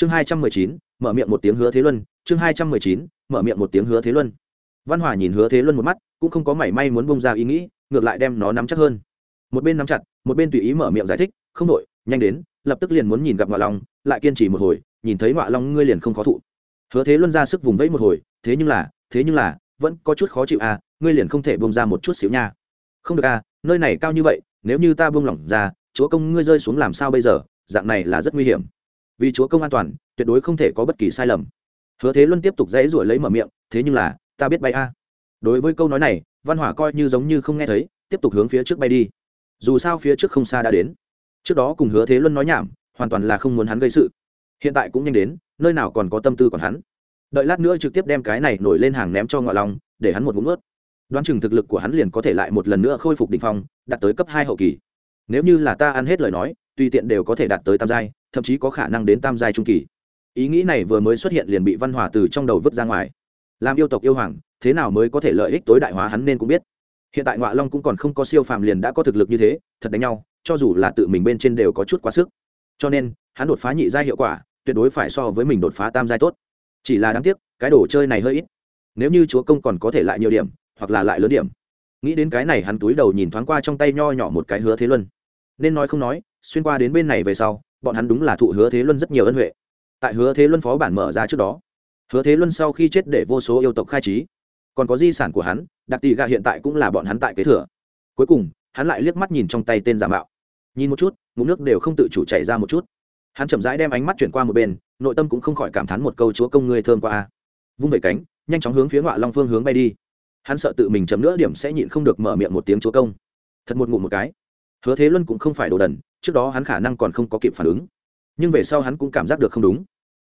chương hai trăm mười chín, mở miệng một tiếng hứa thế luân, chương hai trăm mười chín, mở miệng một tiếng hứa thế luân. Văn hòa nhìn hứa thế luân một mắt, cũng không có mảy may muốn bông ra ý nghĩ, ngược lại đem nó nắm chắc hơn. Một bên nắm chặt, một bên tùy ý mở miệng giải thích, không đội nhanh đến, lập tức liền muốn nhìn gặp ngọa long, lại kiên trì một hồi, nhìn thấy ngọa long ngươi liền không khó thụ. Hứa thế luân ra sức vùng vẫy một hồi, thế nhưng là, thế nhưng là, vẫn có chút khó chịu à ngươi liền không thể bông ra một chút xíu nha. Không được à nơi này cao như vậy, nếu như ta buông lỏng ra, chúa công ngươi rơi xuống làm sao bây giờ, dạng này là rất nguy hiểm vì chúa công an toàn, tuyệt đối không thể có bất kỳ sai lầm. Hứa thế luân tiếp tục dãy ruổi lấy mở miệng, thế nhưng là, ta biết bay a. Đối với câu nói này, văn hỏa coi như giống như không nghe thấy, tiếp tục hướng phía trước bay đi. Dù sao phía trước không xa đã đến. Trước đó cùng hứa thế luân nói nhảm, hoàn toàn là không muốn hắn gây sự. Hiện tại cũng nhanh đến, nơi nào còn có tâm tư còn hắn. Đợi lát nữa trực tiếp đem cái này nổi lên hàng ném cho ngọ lòng để hắn một ngụm ướt đoán chừng thực lực của hắn liền có thể lại một lần nữa khôi phục đ ỉ n h phong, đạt tới cấp hai hậu kỳ. Nếu như là ta ăn hết lời nói tùy tiện đều có thể đạt tới tam giai, thậm chí có khả năng đến tam giai trung kỳ. Ý nghĩ này vừa mới xuất hiện liền bị văn hòa từ trong đầu vứt ra ngoài. Làm yêu tộc yêu hoàng, thế nào mới có thể lợi ích tối đại hóa hắn nên cũng biết. Hiện tại ngoại long cũng còn không có siêu phàm liền đã có thực lực như thế, thật đánh nhau, cho dù là tự mình bên trên đều có chút quá sức. Cho nên, hắn đột phá nhị giai hiệu quả, tuyệt đối phải so với mình đột phá tam giai tốt. Chỉ là đáng tiếc, cái đồ chơi này hơi ít. Nếu như chúa công còn có thể lại nhiều điểm, hoặc là lại lớn điểm. Nghĩ đến cái này hắn túi đầu nhìn thoáng qua trong tay nho nhỏ một cái hứa thế luân. Nên nói không nói xuyên qua đến bên này về sau, bọn hắn đúng là thụ hứa thế luân rất nhiều ân huệ. Tại hứa thế luân phó bản mở ra trước đó, hứa thế luân sau khi chết để vô số yêu tộc khai trí. Còn có di sản của hắn đặc tỷ gạ hiện tại cũng là bọn hắn tại kế thừa. Cuối cùng, hắn lại liếc mắt nhìn trong tay tên giả mạo. Nhìn một chút, ngụm nước đều không tự chủ chảy ra một chút. Hắn chậm rãi đem ánh mắt chuyển qua một bên, nội tâm cũng không khỏi cảm thán một câu chúa công ngươi thơm qua vung vẩy cánh, nhanh chóng hướng phía ngọa long phương hướng bay đi. Hắn sợ tự mình chấm nữa điểm sẽ nhịn không được mở miệng một tiếng chúa công. Thật một ngụm một cái. Hứa thế luân cũng không phải đồ đần trước đó hắn khả năng còn không có kịp phản ứng. Nhưng về sau hắn cũng cảm giác được không đúng.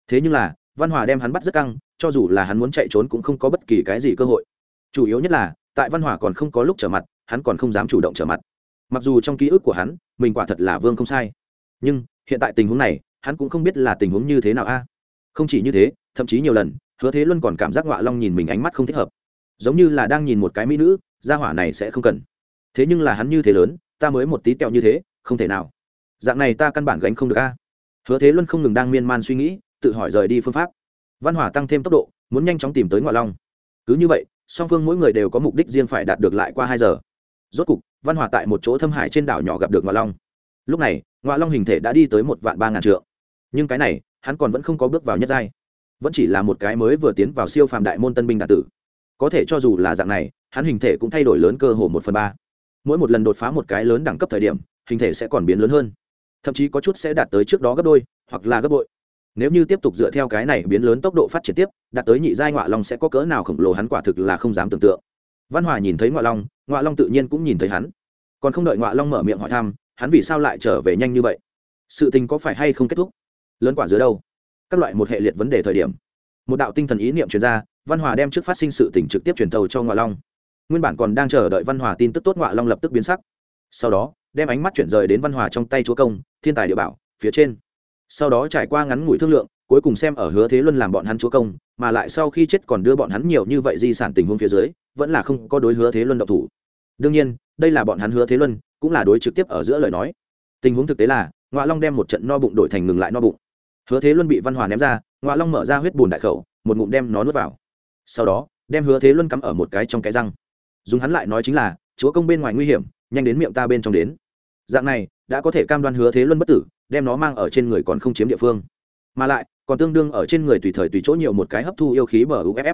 Thế nhưng là, văn hòa đem hắn bắt rất căng, cho dù là hắn muốn chạy trốn cũng không có bất kỳ cái gì cơ hội. Chủ yếu nhất là, tại văn hòa còn không có lúc trở mặt, hắn còn không dám chủ động trở mặt. Mặc dù trong ký ức của hắn, mình quả thật là vương không sai. Nhưng, hiện tại tình huống này, hắn cũng không biết là tình huống như thế nào a. Không chỉ như thế, thậm chí nhiều lần, hứa thế luân còn cảm giác ngọa long nhìn mình ánh mắt không thích hợp. Giống như là đang nhìn một cái mỹ nữ, gia hỏa này sẽ không cần. Thế nhưng là hắn như thế lớn, ta mới một tí tẹo như thế, không thể nào dạng này ta căn bản gánh không được a. Hứa thế luân không ngừng đang miên man suy nghĩ, tự hỏi rời đi phương pháp. Văn hỏa tăng thêm tốc độ, muốn nhanh chóng tìm tới ngoại long. Cứ như vậy, song phương mỗi người đều có mục đích riêng phải đạt được lại qua hai giờ. Rốt cục, văn hỏa tại một chỗ thâm hải trên đảo nhỏ gặp được ngoại long. Lúc này ngoại long hình thể đã đi tới một vạn ba ngàn trượng. Nhưng cái này, hắn còn vẫn không có bước vào nhất giai. Vẫn chỉ là một cái mới vừa tiến vào siêu phàm đại môn tân binh đạt tử. Có thể cho dù là dạng này, hắn hình thể cũng thay đổi lớn cơ hồ một phần ba. Mỗi một lần đột phá một cái lớn đẳng cấp thời điểm, hình thể sẽ còn biến lớn hơn thậm chí có chút sẽ đạt tới trước đó gấp đôi, hoặc là gấp bội. Nếu như tiếp tục dựa theo cái này biến lớn tốc độ phát triển tiếp, đạt tới nhị giai ngoại long sẽ có cỡ nào khổng lồ hắn quả thực là không dám tưởng tượng. Văn hòa nhìn thấy ngoại long ngoại long tự nhiên cũng nhìn thấy hắn. Còn không đợi ngoại long mở miệng hỏi thăm, hắn vì sao lại trở về nhanh như vậy? Sự tình có phải hay không kết thúc? Lớn quả dưới đâu? Các loại một hệ liệt vấn đề thời điểm. Một đạo tinh thần ý niệm chuyên gia văn hòa đem trước phát sinh sự tình trực tiếp truyền thầu cho ngoại long. Nguyên bản còn đang chờ đợi văn hòa tin tức tốt ngoại long lập tức biến sắc. Sau đó đem ánh mắt chuyển rời đến văn hòa trong tay chúa công, thiên tài địa bảo, phía trên. Sau đó trải qua ngắn ngủi thương lượng, cuối cùng xem ở hứa thế luân làm bọn hắn chúa công, mà lại sau khi chết còn đưa bọn hắn nhiều như vậy di sản tình huống phía dưới, vẫn là không có đối hứa thế luân độc thủ. Đương nhiên, đây là bọn hắn hứa thế luân, cũng là đối trực tiếp ở giữa lời nói. Tình huống thực tế là ngoại long đem một trận no bụng đổi thành ngừng lại no bụng. Hứa thế luân bị văn hòa ném ra ngoại long mở ra huyết bùn đại khẩu, một ngụm đem nó nuốt vào. Sau đó, đem hứa thế luân cắm ở một cái trong cái răng. Dùng hắn lại nói chính là, chúa công bên ngoài nguy hiểm nhanh đến miệng ta bên trong đến. Dạng này, đã có thể cam đoan hứa thế luân bất tử, đem nó mang ở trên người còn không chiếm địa phương. Mà lại, còn tương đương ở trên người tùy thời tùy chỗ nhiều một cái hấp thu yêu khí bờ uff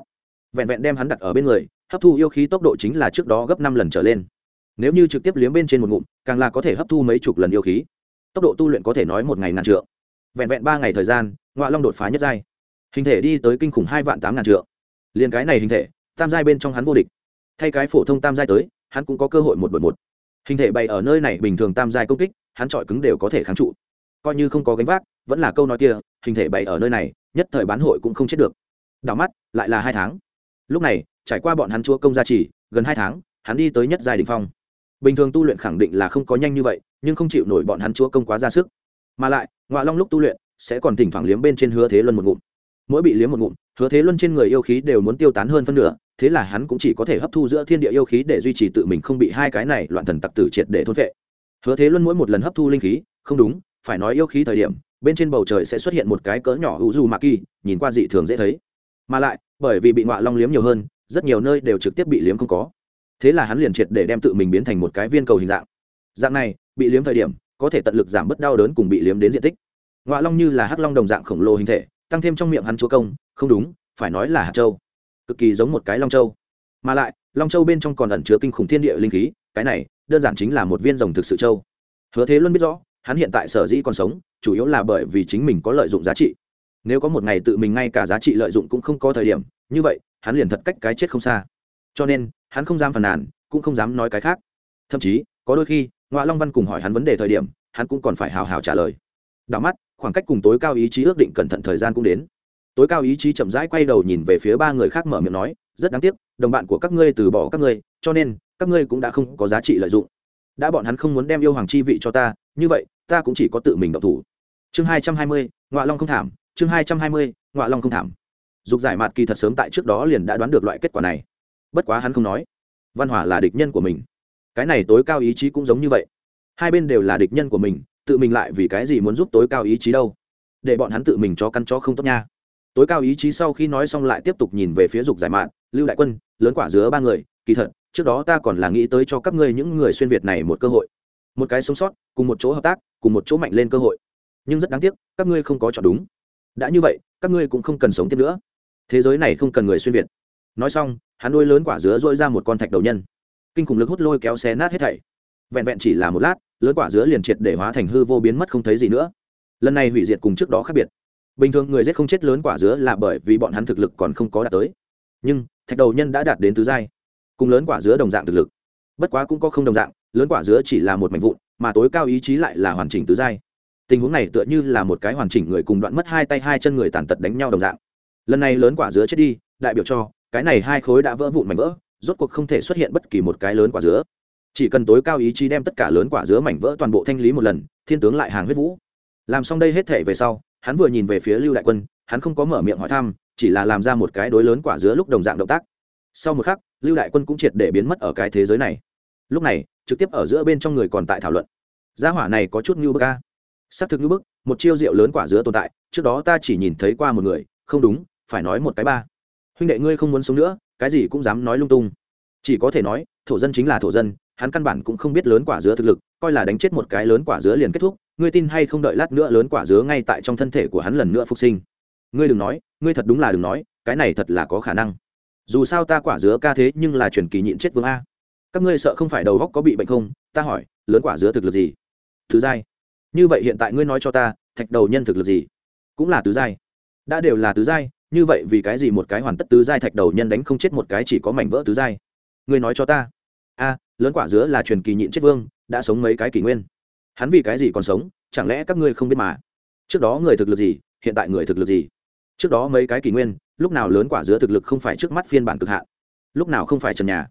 vẹn vẹn đem hắn đặt ở bên người, hấp thu yêu khí tốc độ chính là trước đó gấp năm lần trở lên. Nếu như trực tiếp liếm bên trên một ngụm, càng là có thể hấp thu mấy chục lần yêu khí. Tốc độ tu luyện có thể nói một ngày ngàn trượng. Vẹn vẹn ba ngày thời gian ngoại long đột phá nhất giai. Hình thể đi tới kinh khủng hai vạn tám ngàn trượng. Liền cái này hình thể, tam giai bên trong hắn vô địch. Thay cái phổ thông tam giai tới, hắn cũng có cơ hội một đội một hình thể bày ở nơi này bình thường tam giai công kích, hắn trọi cứng đều có thể kháng trụ. Coi như không có gánh vác, vẫn là câu nói kia, hình thể bày ở nơi này, nhất thời bán hội cũng không chết được. Đảo mắt, lại là hai tháng. Lúc này, trải qua bọn hắn chúa công gia trì, gần hai tháng, hắn đi tới nhất giai đình phong. Bình thường tu luyện khẳng định là không có nhanh như vậy, nhưng không chịu nổi bọn hắn chúa công quá ra sức. Mà lại ngoạ long lúc tu luyện, sẽ còn thỉnh thoảng liếm bên trên hứa thế luân một ngụm. Mỗi bị liếm một ngụm, hứa thế luân trên người yêu khí đều muốn tiêu tán hơn phân nửa thế là hắn cũng chỉ có thể hấp thu giữa thiên địa yêu khí để duy trì tự mình không bị hai cái này loạn thần tặc tử triệt để thôn vệ hứa thế luân mỗi một lần hấp thu linh khí, không đúng, phải nói yêu khí thời điểm, bên trên bầu trời sẽ xuất hiện một cái cỡ nhỏ hữu du mạc kỳ, nhìn qua dị thường dễ thấy. Mà lại, bởi vì bị ngọa long liếm nhiều hơn, rất nhiều nơi đều trực tiếp bị liếm không có. Thế là hắn liền triệt để đem tự mình biến thành một cái viên cầu hình dạng. Dạng này, bị liếm thời điểm, có thể tận lực giảm bớt đau đớn cùng bị liếm đến diện tích. Ngọa long như là hắc long đồng dạng khổng lồ hình thể, tăng thêm trong miệng hắn chúa công, không đúng, phải nói là hạt châu cực kỳ giống một cái long châu. Mà lại, long châu bên trong còn ẩn chứa kinh khủng thiên địa linh khí, cái này, đơn giản chính là một viên rồng thực sự châu. Hứa thế luôn biết rõ, hắn hiện tại sở dĩ còn sống, chủ yếu là bởi vì chính mình có lợi dụng giá trị. Nếu có một ngày tự mình ngay cả giá trị lợi dụng cũng không có thời điểm, như vậy, hắn liền thật cách cái chết không xa. Cho nên, hắn không dám phàn nàn, cũng không dám nói cái khác. Thậm chí, có đôi khi ngoại long văn cùng hỏi hắn vấn đề thời điểm, hắn cũng còn phải hào hào trả lời. Đảo mắt, khoảng cách cùng tối cao ý chí ước định cẩn thận thời gian cũng đến tối cao ý chí chậm rãi quay đầu nhìn về phía ba người khác mở miệng nói, rất đáng tiếc, đồng bạn của các ngươi từ bỏ các ngươi, cho nên, các ngươi cũng đã không có giá trị lợi dụng. Đã bọn hắn không muốn đem yêu hoàng chi vị cho ta, như vậy, ta cũng chỉ có tự mình động thủ. Chương hai trăm hai mươi, ngọa long không thảm, chương hai trăm hai mươi, ngọa long không thảm. Dục giải mạt kỳ thật sớm tại trước đó liền đã đoán được loại kết quả này. Bất quá hắn không nói. Văn hỏa là địch nhân của mình. Cái này tối cao ý chí cũng giống như vậy. Hai bên đều là địch nhân của mình, tự mình lại vì cái gì muốn giúp tối cao ý chí đâu? Để bọn hắn tự mình cho căn chó không tốt nha tối cao ý chí sau khi nói xong lại tiếp tục nhìn về phía dục giải mạn, lưu đại quân, lớn quả dứa ba người, kỳ thật, trước đó ta còn là nghĩ tới cho các ngươi những người xuyên việt này một cơ hội. Một cái sống sót, cùng một chỗ hợp tác, cùng một chỗ mạnh lên cơ hội. Nhưng rất đáng tiếc, các ngươi không có chọn đúng. Đã như vậy, các ngươi cũng không cần sống tiếp nữa. Thế giới này không cần người xuyên việt. Nói xong, hắn nuôi lớn quả dứa dỗi ra một con thạch đầu nhân. Kinh khủng lực hút lôi kéo xé nát hết thảy. Vẹn vẹn chỉ là một lát, lớn quả dứa liền triệt để hóa thành hư vô biến mất không thấy gì nữa. Lần này hủy diệt cùng trước đó khác biệt bình thường người giết không chết lớn quả dứa là bởi vì bọn hắn thực lực còn không có đạt tới. Nhưng, thạch đầu nhân đã đạt đến tứ giai. Cùng lớn quả dứa đồng dạng thực lực. Bất quá cũng có không đồng dạng, lớn quả dứa chỉ là một mảnh vụn, mà tối cao ý chí lại là hoàn chỉnh tứ giai. Tình huống này tựa như là một cái hoàn chỉnh người cùng đoạn mất hai tay hai chân người tàn tật đánh nhau đồng dạng. Lần này lớn quả dứa chết đi, đại biểu cho, cái này hai khối đã vỡ vụn mảnh vỡ, rốt cuộc không thể xuất hiện bất kỳ một cái lớn quả dứa. Chỉ cần tối cao ý chí đem tất cả lớn quả dứa mảnh vỡ toàn bộ thanh lý một lần, thiên tướng lại hàng huyết vũ. Làm xong đây hết thể về sau hắn vừa nhìn về phía lưu đại quân, hắn không có mở miệng hỏi thăm, chỉ là làm ra một cái đối lớn quả dứa lúc đồng dạng động tác. Sau một khắc, lưu đại quân cũng triệt để biến mất ở cái thế giới này. Lúc này, trực tiếp ở giữa bên trong người còn tại thảo luận. Gia hỏa này có chút như bức ca xác thực như bức, một chiêu rượu lớn quả dứa tồn tại, trước đó ta chỉ nhìn thấy qua một người, không đúng, phải nói một cái ba. Huynh đệ ngươi không muốn sống nữa, cái gì cũng dám nói lung tung. Chỉ có thể nói, thổ dân chính là thổ dân, hắn căn bản cũng không biết lớn quả dứa thực lực, coi là đánh chết một cái lớn quả dứa liền kết thúc ngươi tin hay không đợi lát nữa lớn quả dứa ngay tại trong thân thể của hắn lần nữa phục sinh? Ngươi đừng nói, ngươi thật đúng là đừng nói, cái này thật là có khả năng. Dù sao ta quả dứa ca thế nhưng là truyền kỳ nhịn chết vương a. Các ngươi sợ không phải đầu góc có bị bệnh không? Ta hỏi, lớn quả dứa thực lực gì? Thứ giai. Như vậy hiện tại ngươi nói cho ta, thạch đầu nhân thực lực gì? Cũng là tứ giai. Đã đều là tứ giai, như vậy vì cái gì một cái hoàn tất tứ giai thạch đầu nhân đánh không chết một cái chỉ có mảnh vỡ tứ giai? Ngươi nói cho ta. A, lớn quả dứa là truyền kỳ nhịn chết vương, đã sống mấy cái kỷ nguyên? Hắn vì cái gì còn sống, chẳng lẽ các ngươi không biết mà? Trước đó người thực lực gì, hiện tại người thực lực gì? Trước đó mấy cái kỷ nguyên, lúc nào lớn quả dứa thực lực không phải trước mắt phiên bản cực hạn? Lúc nào không phải trần nhà?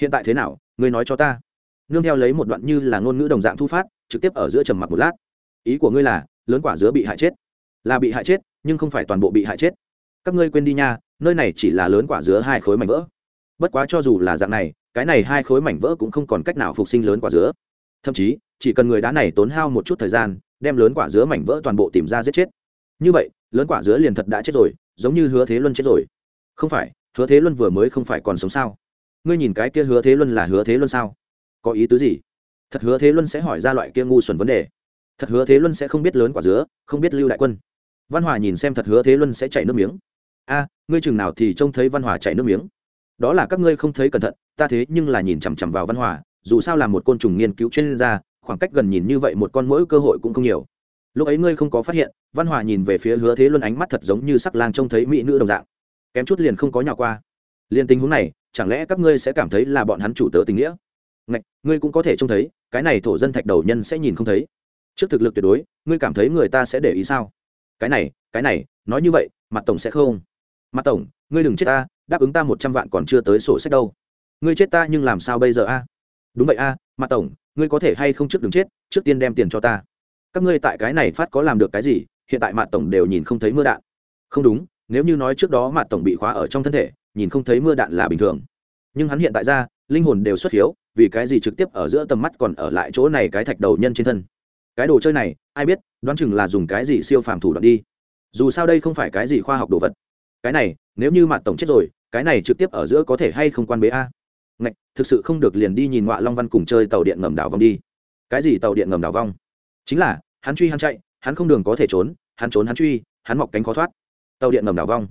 Hiện tại thế nào, ngươi nói cho ta. Nương theo lấy một đoạn như là ngôn ngữ đồng dạng thu phát, trực tiếp ở giữa trầm mặc một lát. Ý của ngươi là, lớn quả dứa bị hại chết. Là bị hại chết, nhưng không phải toàn bộ bị hại chết. Các ngươi quên đi nha, nơi này chỉ là lớn quả dứa hai khối mảnh vỡ. Bất quá cho dù là dạng này, cái này hai khối mảnh vỡ cũng không còn cách nào phục sinh lớn quả dứa. Thậm chí chỉ cần người đá này tốn hao một chút thời gian, đem lớn quả dứa mảnh vỡ toàn bộ tìm ra giết chết. Như vậy, lớn quả dứa liền thật đã chết rồi, giống như hứa thế luân chết rồi. Không phải, hứa thế luân vừa mới không phải còn sống sao? Ngươi nhìn cái kia hứa thế luân là hứa thế luân sao? Có ý tứ gì? Thật hứa thế luân sẽ hỏi ra loại kia ngu xuẩn vấn đề. Thật hứa thế luân sẽ không biết lớn quả dứa, không biết lưu đại quân. Văn hòa nhìn xem thật hứa thế luân sẽ chảy nước miếng. A, ngươi chừng nào thì trông thấy văn hòa chảy nước miếng? Đó là các ngươi không thấy cẩn thận, ta thế nhưng là nhìn chằm chằm vào văn hòa, dù sao là một côn trùng nghiên cứu chuyên gia khoảng cách gần nhìn như vậy một con mỗi cơ hội cũng không nhiều. Lúc ấy ngươi không có phát hiện, văn hòa nhìn về phía hứa thế luân ánh mắt thật giống như sắc lang trông thấy mỹ nữ đồng dạng. Kém chút liền không có nhỏ qua. Liền tình huống này, chẳng lẽ các ngươi sẽ cảm thấy là bọn hắn chủ tớ tình nghĩa? Ngạch, ngươi cũng có thể trông thấy, cái này thổ dân thạch đầu nhân sẽ nhìn không thấy. Trước thực lực tuyệt đối, ngươi cảm thấy người ta sẽ để ý sao? Cái này cái này, nói như vậy, mặt tổng sẽ không. Mặt tổng, ngươi đừng chết ta, đáp ứng ta một trăm vạn còn chưa tới sổ sách đâu. Ngươi chết ta nhưng làm sao bây giờ a? Đúng vậy a, mặt tổng ngươi có thể hay không trước đừng chết, trước tiên đem tiền cho ta. Các ngươi tại cái này phát có làm được cái gì, hiện tại mặt tổng đều nhìn không thấy mưa đạn. Không đúng, nếu như nói trước đó mặt tổng bị khóa ở trong thân thể, nhìn không thấy mưa đạn là bình thường. Nhưng hắn hiện tại ra, linh hồn đều xuất hiếu, vì cái gì trực tiếp ở giữa tầm mắt còn ở lại chỗ này cái thạch đầu nhân trên thân? Cái đồ chơi này, ai biết, đoán chừng là dùng cái gì siêu phàm thủ đoạn đi. Dù sao đây không phải cái gì khoa học đồ vật. Cái này, nếu như mặt tổng chết rồi, cái này trực tiếp ở giữa có thể hay không quan bế a? Ngạch, thực sự không được liền đi nhìn ngoạ long văn cùng chơi tàu điện ngầm đảo vong đi. Cái gì tàu điện ngầm đảo vong chính là, hắn truy hắn chạy, hắn không đường có thể trốn, hắn trốn hắn truy, hắn mọc cánh khó thoát. Tàu điện ngầm đảo vong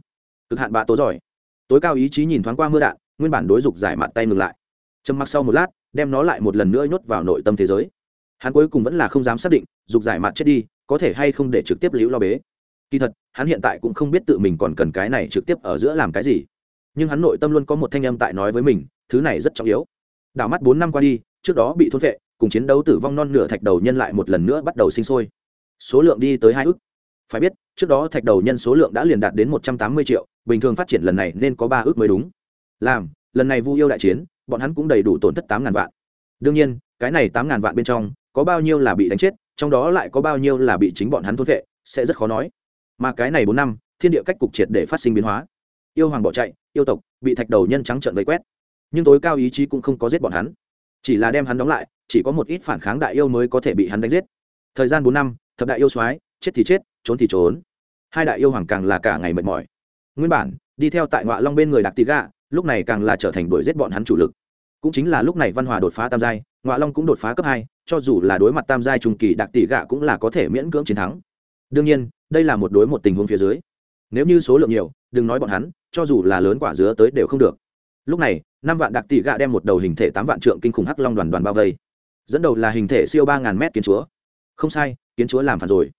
cực hạn bạ tố giỏi. Tối cao ý chí nhìn thoáng qua mưa đạn, nguyên bản đối dục giải mặt tay ngừng lại. Trầm mặc sau một lát, đem nó lại một lần nữa nhốt vào nội tâm thế giới. Hắn cuối cùng vẫn là không dám xác định, dục giải mặt chết đi, có thể hay không để trực tiếp liễu lo bế. Kỳ thật, hắn hiện tại cũng không biết tự mình còn cần cái này trực tiếp ở giữa làm cái gì nhưng hắn nội tâm luôn có một thanh âm tại nói với mình, thứ này rất trọng yếu. Đảo mắt bốn năm qua đi, trước đó bị thôn vệ cùng chiến đấu tử vong non nửa thạch đầu nhân lại một lần nữa bắt đầu sinh sôi. Số lượng đi tới hai ước. Phải biết, trước đó thạch đầu nhân số lượng đã liền đạt đến một trăm tám mươi triệu, bình thường phát triển lần này nên có ba ước mới đúng. Làm, lần này vu yêu đại chiến, bọn hắn cũng đầy đủ tổn thất tám ngàn vạn. Đương nhiên, cái này tám ngàn vạn bên trong, có bao nhiêu là bị đánh chết, trong đó lại có bao nhiêu là bị chính bọn hắn thôn vệ sẽ rất khó nói. Mà cái này bốn năm, thiên địa cách cục triệt để phát sinh biến hóa yêu hoàng bỏ chạy, yêu tộc, bị thạch đầu nhân trắng trợn vây quét. Nhưng tối cao ý chí cũng không có giết bọn hắn. Chỉ là đem hắn đóng lại, chỉ có một ít phản kháng đại yêu mới có thể bị hắn đánh giết. Thời gian bốn năm, thập đại yêu soái, chết thì chết, trốn thì trốn. Hai đại yêu hoàng càng là cả ngày mệt mỏi. Nguyên bản, đi theo tại ngoại long bên người đặc tị gạ, lúc này càng là trở thành đuổi giết bọn hắn chủ lực. Cũng chính là lúc này văn hòa đột phá tam giai ngoại long cũng đột phá cấp hai, cho dù là đối mặt tam giai trung kỳ đặc tỷ gạ cũng là có thể miễn cưỡng chiến thắng. Đương nhiên, đây là một đối một tình huống phía dưới nếu như số lượng nhiều, đừng nói bọn hắn, cho dù là lớn quả dứa tới đều không được. Lúc này, năm vạn đặc tỷ gạ đem một đầu hình thể tám vạn trượng kinh khủng hắc long đoàn đoàn bao vây. Dẫn đầu là hình thể siêu ba ngàn mét kiến chúa. Không sai, kiến chúa làm phản rồi.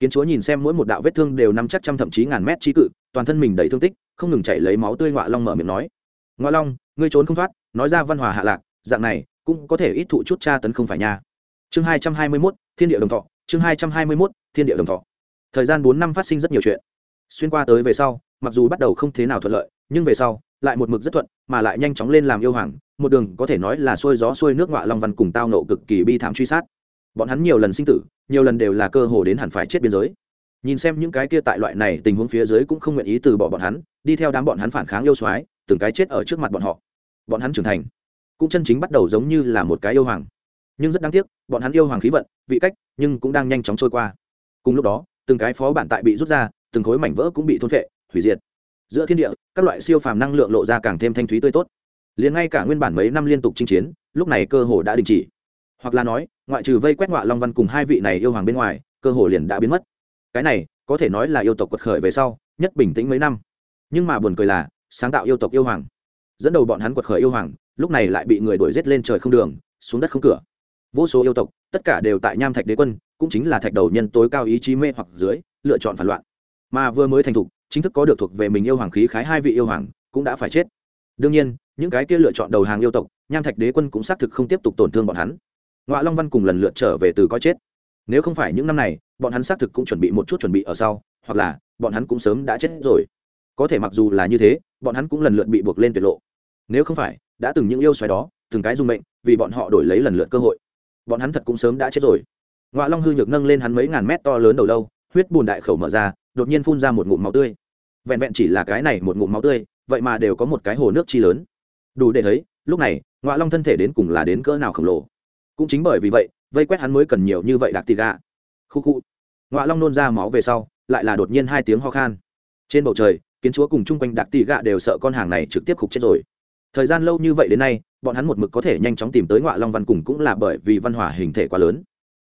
Kiến chúa nhìn xem mỗi một đạo vết thương đều năm chắc trăm thậm chí ngàn mét trí cự, toàn thân mình đầy thương tích, không ngừng chảy lấy máu tươi ngoạ long mở miệng nói. Ngoạ long, ngươi trốn không thoát, nói ra văn hòa hạ lạc, dạng này, cũng có thể ít thụ chút tra tấn không phải nha. Chương hai trăm hai mươi mốt, thiên địa đồng thọ, chương hai trăm hai mươi mốt, thiên địa đồng thọ. Thời gian bốn năm phát sinh rất nhiều chuyện xuyên qua tới về sau, mặc dù bắt đầu không thế nào thuận lợi, nhưng về sau, lại một mực rất thuận, mà lại nhanh chóng lên làm yêu hoàng, một đường có thể nói là xuôi gió xuôi nước ngọa long văn cùng tao nộ cực kỳ bi thảm truy sát. Bọn hắn nhiều lần sinh tử, nhiều lần đều là cơ hồ đến hẳn phải chết biên giới. Nhìn xem những cái kia tại loại này tình huống phía dưới cũng không nguyện ý từ bỏ bọn hắn, đi theo đám bọn hắn phản kháng yêu soái, từng cái chết ở trước mặt bọn họ. Bọn hắn trưởng thành, cũng chân chính bắt đầu giống như là một cái yêu hoàng. Nhưng rất đáng tiếc, bọn hắn yêu hoàng khí vận, vị cách, nhưng cũng đang nhanh chóng trôi qua. Cùng lúc đó, từng cái phó bản tại bị rút ra từng khối mảnh vỡ cũng bị thôn vệ hủy diệt. Giữa thiên địa, các loại siêu phàm năng lượng lộ ra càng thêm thanh thúy tươi tốt. Liền ngay cả nguyên bản mấy năm liên tục chinh chiến, lúc này cơ hồ đã đình chỉ. Hoặc là nói, ngoại trừ vây quét ngoại long văn cùng hai vị này yêu hoàng bên ngoài, cơ hồ liền đã biến mất. Cái này, có thể nói là yêu tộc quật khởi về sau, nhất bình tĩnh mấy năm. Nhưng mà buồn cười là, sáng tạo yêu tộc yêu hoàng, dẫn đầu bọn hắn quật khởi yêu hoàng, lúc này lại bị người đuổi giết lên trời không đường, xuống đất không cửa. Vô số yêu tộc, tất cả đều tại nham thạch đế quân, cũng chính là thạch đầu nhân tối cao ý chí mê hoặc dưới, lựa chọn phản loạn mà vừa mới thành thục, chính thức có được thuộc về mình yêu hoàng khí khái hai vị yêu hoàng, cũng đã phải chết. Đương nhiên, những cái kia lựa chọn đầu hàng yêu tộc, nham thạch đế quân cũng xác thực không tiếp tục tổn thương bọn hắn. Ngoại long văn cùng lần lượt trở về từ coi chết. Nếu không phải những năm này, bọn hắn xác thực cũng chuẩn bị một chút chuẩn bị ở sau, hoặc là, bọn hắn cũng sớm đã chết rồi. Có thể mặc dù là như thế, bọn hắn cũng lần lượt bị buộc lên tuyệt lộ. Nếu không phải, đã từng những yêu xoáy đó, từng cái dung mệnh, vì bọn họ đổi lấy lần lượt cơ hội, bọn hắn thật cũng sớm đã chết rồi. Ngoại long hư nhược nâng lên hắn mấy ngàn mét to lớn đầu lâu huyết bùn đại khẩu mở ra, đột nhiên phun ra một ngụm máu tươi. Vẹn vẹn chỉ là cái này một ngụm máu tươi, vậy mà đều có một cái hồ nước chi lớn. Đủ để thấy, lúc này ngoại long thân thể đến cùng là đến cỡ nào khổng lồ. Cũng chính bởi vì vậy, vây quét hắn mới cần nhiều như vậy đặc tì gà khu khu. Ngoại long nôn ra máu về sau, lại là đột nhiên hai tiếng ho khan. Trên bầu trời, kiến chúa cùng chung quanh đặc tì gà đều sợ con hàng này trực tiếp khục chết rồi. Thời gian lâu như vậy đến nay, bọn hắn một mực có thể nhanh chóng tìm tới ngoại long văn cùng cũng là bởi vì văn hỏa hình thể quá lớn.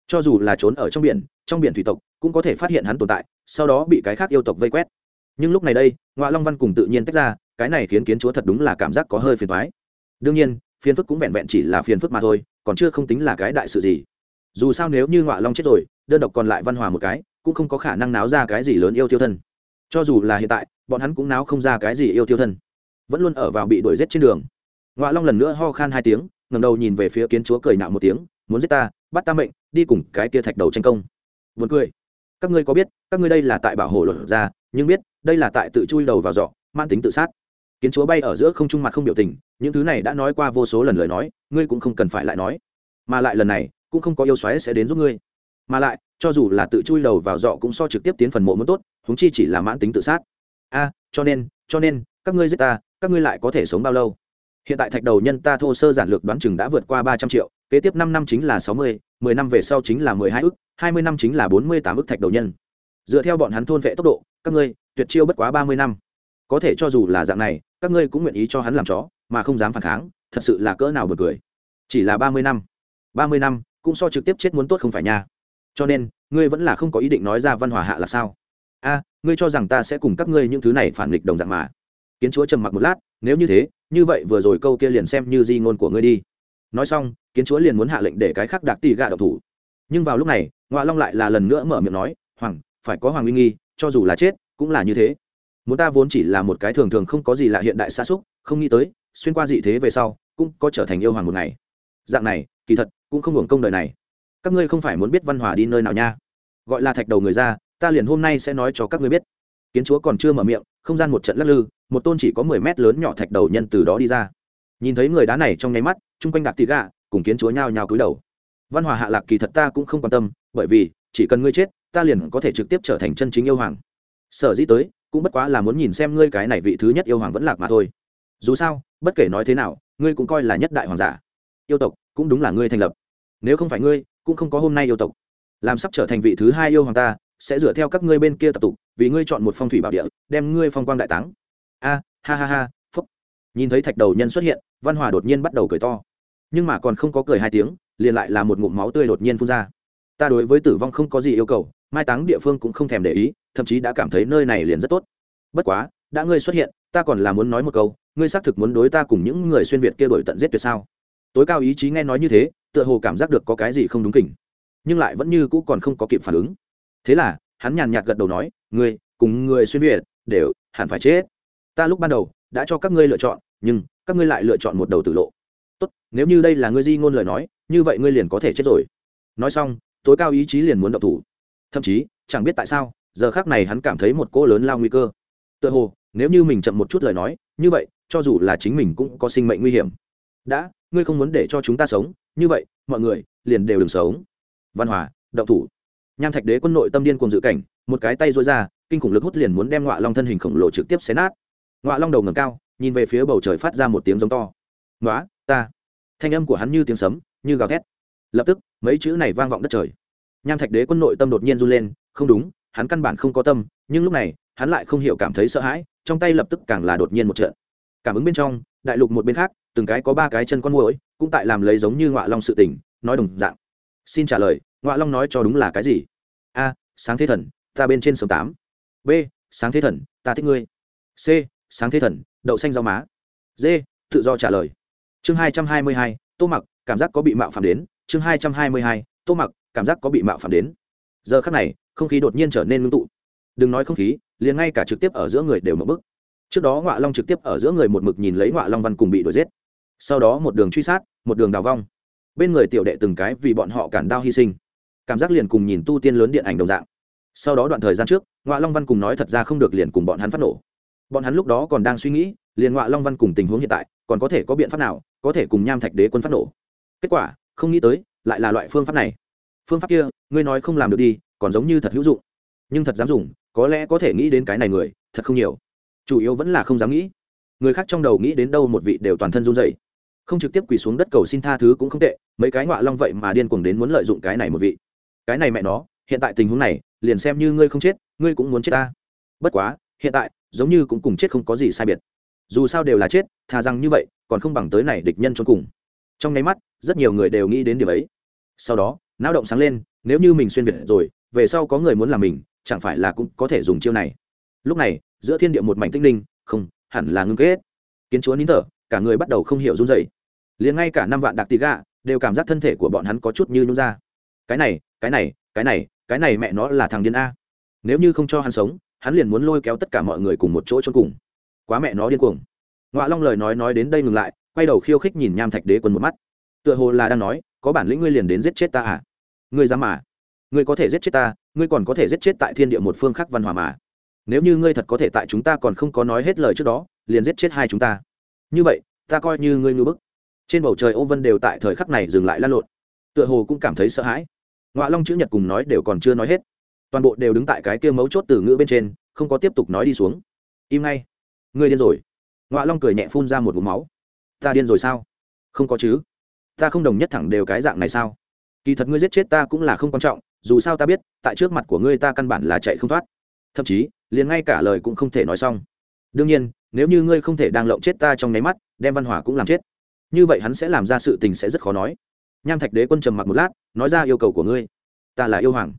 Cho dù là trốn ở trong biển trong biển thủy tộc cũng có thể phát hiện hắn tồn tại, sau đó bị cái khác yêu tộc vây quét. Nhưng lúc này đây ngoại long văn cùng tự nhiên tách ra, cái này khiến kiến chúa thật đúng là cảm giác có hơi phiền thoái đương nhiên, phiền phức cũng vẹn vẹn chỉ là phiền phức mà thôi, còn chưa không tính là cái đại sự gì. Dù sao nếu như ngoại long chết rồi, đơn độc còn lại văn hòa một cái, cũng không có khả năng náo ra cái gì lớn yêu tiêu thân. Cho dù là hiện tại, bọn hắn cũng náo không ra cái gì yêu tiêu thân. Vẫn luôn ở vào bị đuổi giết trên đường. Ngoại long lần nữa ho khan hai tiếng ngầm đầu nhìn về phía kiến chúa cười nạo một tiếng, muốn giết ta, bắt ta mệnh, đi cùng cái kia thạch đầu tranh công. Buồn cười. Các ngươi có biết, các ngươi đây là tại bảo hộ luật ra nhưng biết, đây là tại tự chui đầu vào rọ man tính tự sát. Kiến chúa bay ở giữa không trung mặt không biểu tình, những thứ này đã nói qua vô số lần lời nói, ngươi cũng không cần phải lại nói. Mà lại lần này, cũng không có yêu xoáy sẽ đến giúp ngươi. Mà lại, cho dù là tự chui đầu vào rọ cũng so trực tiếp tiến phần mộ muốn tốt, huống chi chỉ là mãn tính tự sát. A, cho nên cho nên, các ngươi giết ta, các ngươi lại có thể sống bao lâu? Hiện tại thạch đầu nhân ta thô sơ giản lược đoán chừng đã vượt qua ba trăm triệu kế tiếp năm năm chính là sáu mươi, mười năm về sau chính là mười hai ức, hai mươi năm chính là bốn mươi tám ức thạch đầu nhân. Dựa theo bọn hắn thôn vệ tốc độ, các ngươi tuyệt chiêu bất quá ba mươi năm. Có thể cho dù là dạng này, các ngươi cũng nguyện ý cho hắn làm chó, mà không dám phản kháng, thật sự là cỡ nào buồn cười. Chỉ là ba mươi năm. Ba mươi năm cũng so trực tiếp chết muốn tốt không phải nha. Cho nên, ngươi vẫn là không có ý định nói ra văn hòa hạ là sao? A, ngươi cho rằng ta sẽ cùng các ngươi những thứ này phản nghịch đồng dạng mà. Kiến chúa trầm mặc một lát, nếu như thế, như vậy vừa rồi câu kia liền xem như di ngôn của ngươi đi nói xong, kiến chúa liền muốn hạ lệnh để cái khác đạc tì gạ độc thủ. Nhưng vào lúc này ngoại long lại là lần nữa mở miệng nói, hoàng, phải có hoàng uy nghi, cho dù là chết, cũng là như thế. Muốn ta vốn chỉ là một cái thường thường không có gì là hiện đại xa xúc, không nghĩ tới, xuyên qua dị thế về sau, cũng có trở thành yêu hoàng một ngày. Dạng này, kỳ thật, cũng không hưởng công đời này. Các ngươi không phải muốn biết văn hòa đi nơi nào nha? Gọi là thạch đầu người ra, ta liền hôm nay sẽ nói cho các ngươi biết. Kiến chúa còn chưa mở miệng, không gian một trận lắc lư, một tôn chỉ có mười mét lớn nhỏ thạch đầu nhân từ đó đi ra. Nhìn thấy người đá này trong nháy mắt chung quanh đạc tị gạ cùng kiến chúa nhao nhao cúi đầu. Văn hòa hạ lạc kỳ thật ta cũng không quan tâm, bởi vì, chỉ cần ngươi chết, ta liền có thể trực tiếp trở thành chân chính yêu hoàng. Sở dĩ tới, cũng bất quá là muốn nhìn xem ngươi cái này vị thứ nhất yêu hoàng vẫn lạc mà thôi. Dù sao, bất kể nói thế nào, ngươi cũng coi là nhất đại hoàng giả. Yêu tộc, cũng đúng là ngươi thành lập. Nếu không phải ngươi, cũng không có hôm nay yêu tộc. Làm sắp trở thành vị thứ hai yêu hoàng ta, sẽ dựa theo các ngươi bên kia tập tục, vì ngươi chọn một phong thủy bảo địa, đem ngươi phong quang đại táng. A, ha ha ha, phúc. Nhìn thấy thạch đầu nhân xuất hiện, văn hòa đột nhiên bắt đầu cười to nhưng mà còn không có cười hai tiếng, liền lại là một ngụm máu tươi đột nhiên phun ra. Ta đối với tử vong không có gì yêu cầu, mai táng địa phương cũng không thèm để ý, thậm chí đã cảm thấy nơi này liền rất tốt. Bất quá, đã ngươi xuất hiện, ta còn là muốn nói một câu, ngươi xác thực muốn đối ta cùng những người xuyên việt kia đổi tận giết tuyệt sao? Tối cao ý chí nghe nói như thế, tựa hồ cảm giác được có cái gì không đúng kỉnh nhưng lại vẫn như cũ còn không có kịp phản ứng. Thế là, hắn nhàn nhạt gật đầu nói, ngươi, cùng người xuyên việt, đều hẳn phải chết. Ta lúc ban đầu đã cho các ngươi lựa chọn, nhưng các ngươi lại lựa chọn một đầu tử lộ tốt, nếu như đây là ngươi di ngôn lời nói, như vậy ngươi liền có thể chết rồi. Nói xong, tối cao ý chí liền muốn động thủ. Thậm chí, chẳng biết tại sao, giờ khác này hắn cảm thấy một cỗ lớn lao nguy cơ. Tựa hồ, nếu như mình chậm một chút lời nói, như vậy, cho dù là chính mình cũng có sinh mệnh nguy hiểm. Đã, ngươi không muốn để cho chúng ta sống, như vậy, mọi người, liền đều đừng sống. Văn hòa, động thủ. Nham thạch đế quân nội tâm điên cùng dự cảnh, một cái tay dối ra, kinh khủng lực hút liền muốn đem ngọa long thân hình khổng lồ trực tiếp xé nát. Ngọa long đầu ngầm cao, nhìn về phía bầu trời phát ra một tiếng giống to. Nói ta. Thanh âm của hắn như tiếng sấm, như gào thét. Lập tức, mấy chữ này vang vọng đất trời. Nham thạch đế quân nội tâm đột nhiên run lên, không đúng, hắn căn bản không có tâm, nhưng lúc này, hắn lại không hiểu cảm thấy sợ hãi, trong tay lập tức càng là đột nhiên một trận. Cảm ứng bên trong, đại lục một bên khác, từng cái có ba cái chân con mũi cũng tại làm lấy giống như ngọa long sự tình, nói đồng dạng. Xin trả lời, ngọa long nói cho đúng là cái gì? A, sáng thế thần, ta bên trên sớm tám. B, sáng thế thần, ta thích ngươi. C, sáng thế thần, đậu xanh rau má. D, tự do trả lời chương hai trăm hai mươi hai, tô mặc, cảm giác có bị mạo phạm đến. Chương hai trăm hai mươi hai, tô mặc, cảm giác có bị mạo phạm đến. Giờ khắc này, không khí đột nhiên trở nên ngưng tụ. Đừng nói không khí, liền ngay cả trực tiếp ở giữa người đều mở bức. Trước đó ngọa long trực tiếp ở giữa người một mực nhìn lấy ngọa long văn cùng bị đuổi giết. Sau đó một đường truy sát, một đường đào vong. Bên người tiểu đệ từng cái vì bọn họ cản đao hy sinh. Cảm giác liền cùng nhìn tu tiên lớn điện ảnh đồng dạng. Sau đó đoạn thời gian trước, ngọa long văn cùng nói thật ra không được liền cùng bọn hắn phát nổ. Bọn hắn lúc đó còn đang suy nghĩ liền ngọa long văn cùng tình huống hiện tại, còn có thể có biện pháp nào, có thể cùng nham thạch đế quân phát nổ? Kết quả, không nghĩ tới, lại là loại phương pháp này. Phương pháp kia, ngươi nói không làm được đi, còn giống như thật hữu dụng. Nhưng thật dám dùng, có lẽ có thể nghĩ đến cái này người, thật không nhiều. Chủ yếu vẫn là không dám nghĩ. Người khác trong đầu nghĩ đến đâu một vị đều toàn thân run dậy không trực tiếp quỳ xuống đất cầu xin tha thứ cũng không tệ, mấy cái ngọa long vậy mà điên cuồng đến muốn lợi dụng cái này một vị. Cái này mẹ nó, hiện tại tình huống này, liền xem như ngươi không chết, ngươi cũng muốn chết ta. Bất quá, hiện tại, giống như cũng cùng chết không có gì sai biệt dù sao đều là chết, thà rằng như vậy, còn không bằng tới này địch nhân cho cùng. Trong nháy mắt, rất nhiều người đều nghĩ đến điểm ấy. Sau đó não động sáng lên, nếu như mình xuyên việt rồi, về sau có người muốn làm mình, chẳng phải là cũng có thể dùng chiêu này. Lúc này, giữa thiên địa một mảnh tinh linh, không, hẳn là ngưng kết. Kiến chúa nín thở, cả người bắt đầu không hiểu run dày liền ngay cả năm vạn đặc tì gạ, đều cảm giác thân thể của bọn hắn có chút như nhún ra. Cái này cái này cái này cái này mẹ nó là thằng điên a. Nếu như không cho hắn sống, hắn liền muốn lôi kéo tất cả mọi người cùng một chỗ cho cùng quá mẹ nó điên cuồng. Ngọa long lời nói nói đến đây ngừng lại, quay đầu khiêu khích nhìn nham thạch đế quân một mắt. Tựa hồ là đang nói, có bản lĩnh ngươi liền đến giết chết ta à? Ngươi dám mà? Ngươi có thể giết chết ta, ngươi còn có thể giết chết tại thiên địa một phương khác văn hòa mà. Nếu như ngươi thật có thể tại chúng ta còn không có nói hết lời trước đó, liền giết chết hai chúng ta. Như vậy, ta coi như ngươi ngư bức. Trên bầu trời ô vân đều tại thời khắc này dừng lại lăn lộn. Tựa hồ cũng cảm thấy sợ hãi. Ngọa long chữ nhật cùng nói đều còn chưa nói hết. Toàn bộ đều đứng tại cái kia mấu chốt từ ngữ bên trên, không có tiếp tục nói đi xuống. Im ngay ngươi điên rồi. Ngoại long cười nhẹ phun ra một vùng máu. Ta điên rồi sao? Không có chứ. Ta không đồng nhất thẳng đều cái dạng này sao? Kỳ thật ngươi giết chết ta cũng là không quan trọng, dù sao ta biết, tại trước mặt của ngươi ta căn bản là chạy không thoát. Thậm chí, liền ngay cả lời cũng không thể nói xong. Đương nhiên, nếu như ngươi không thể đang lộng chết ta trong nháy mắt, đem văn hỏa cũng làm chết. Như vậy hắn sẽ làm ra sự tình sẽ rất khó nói. Nham thạch đế quân trầm mặc một lát, nói ra yêu cầu của ngươi. Ta là yêu hoàng.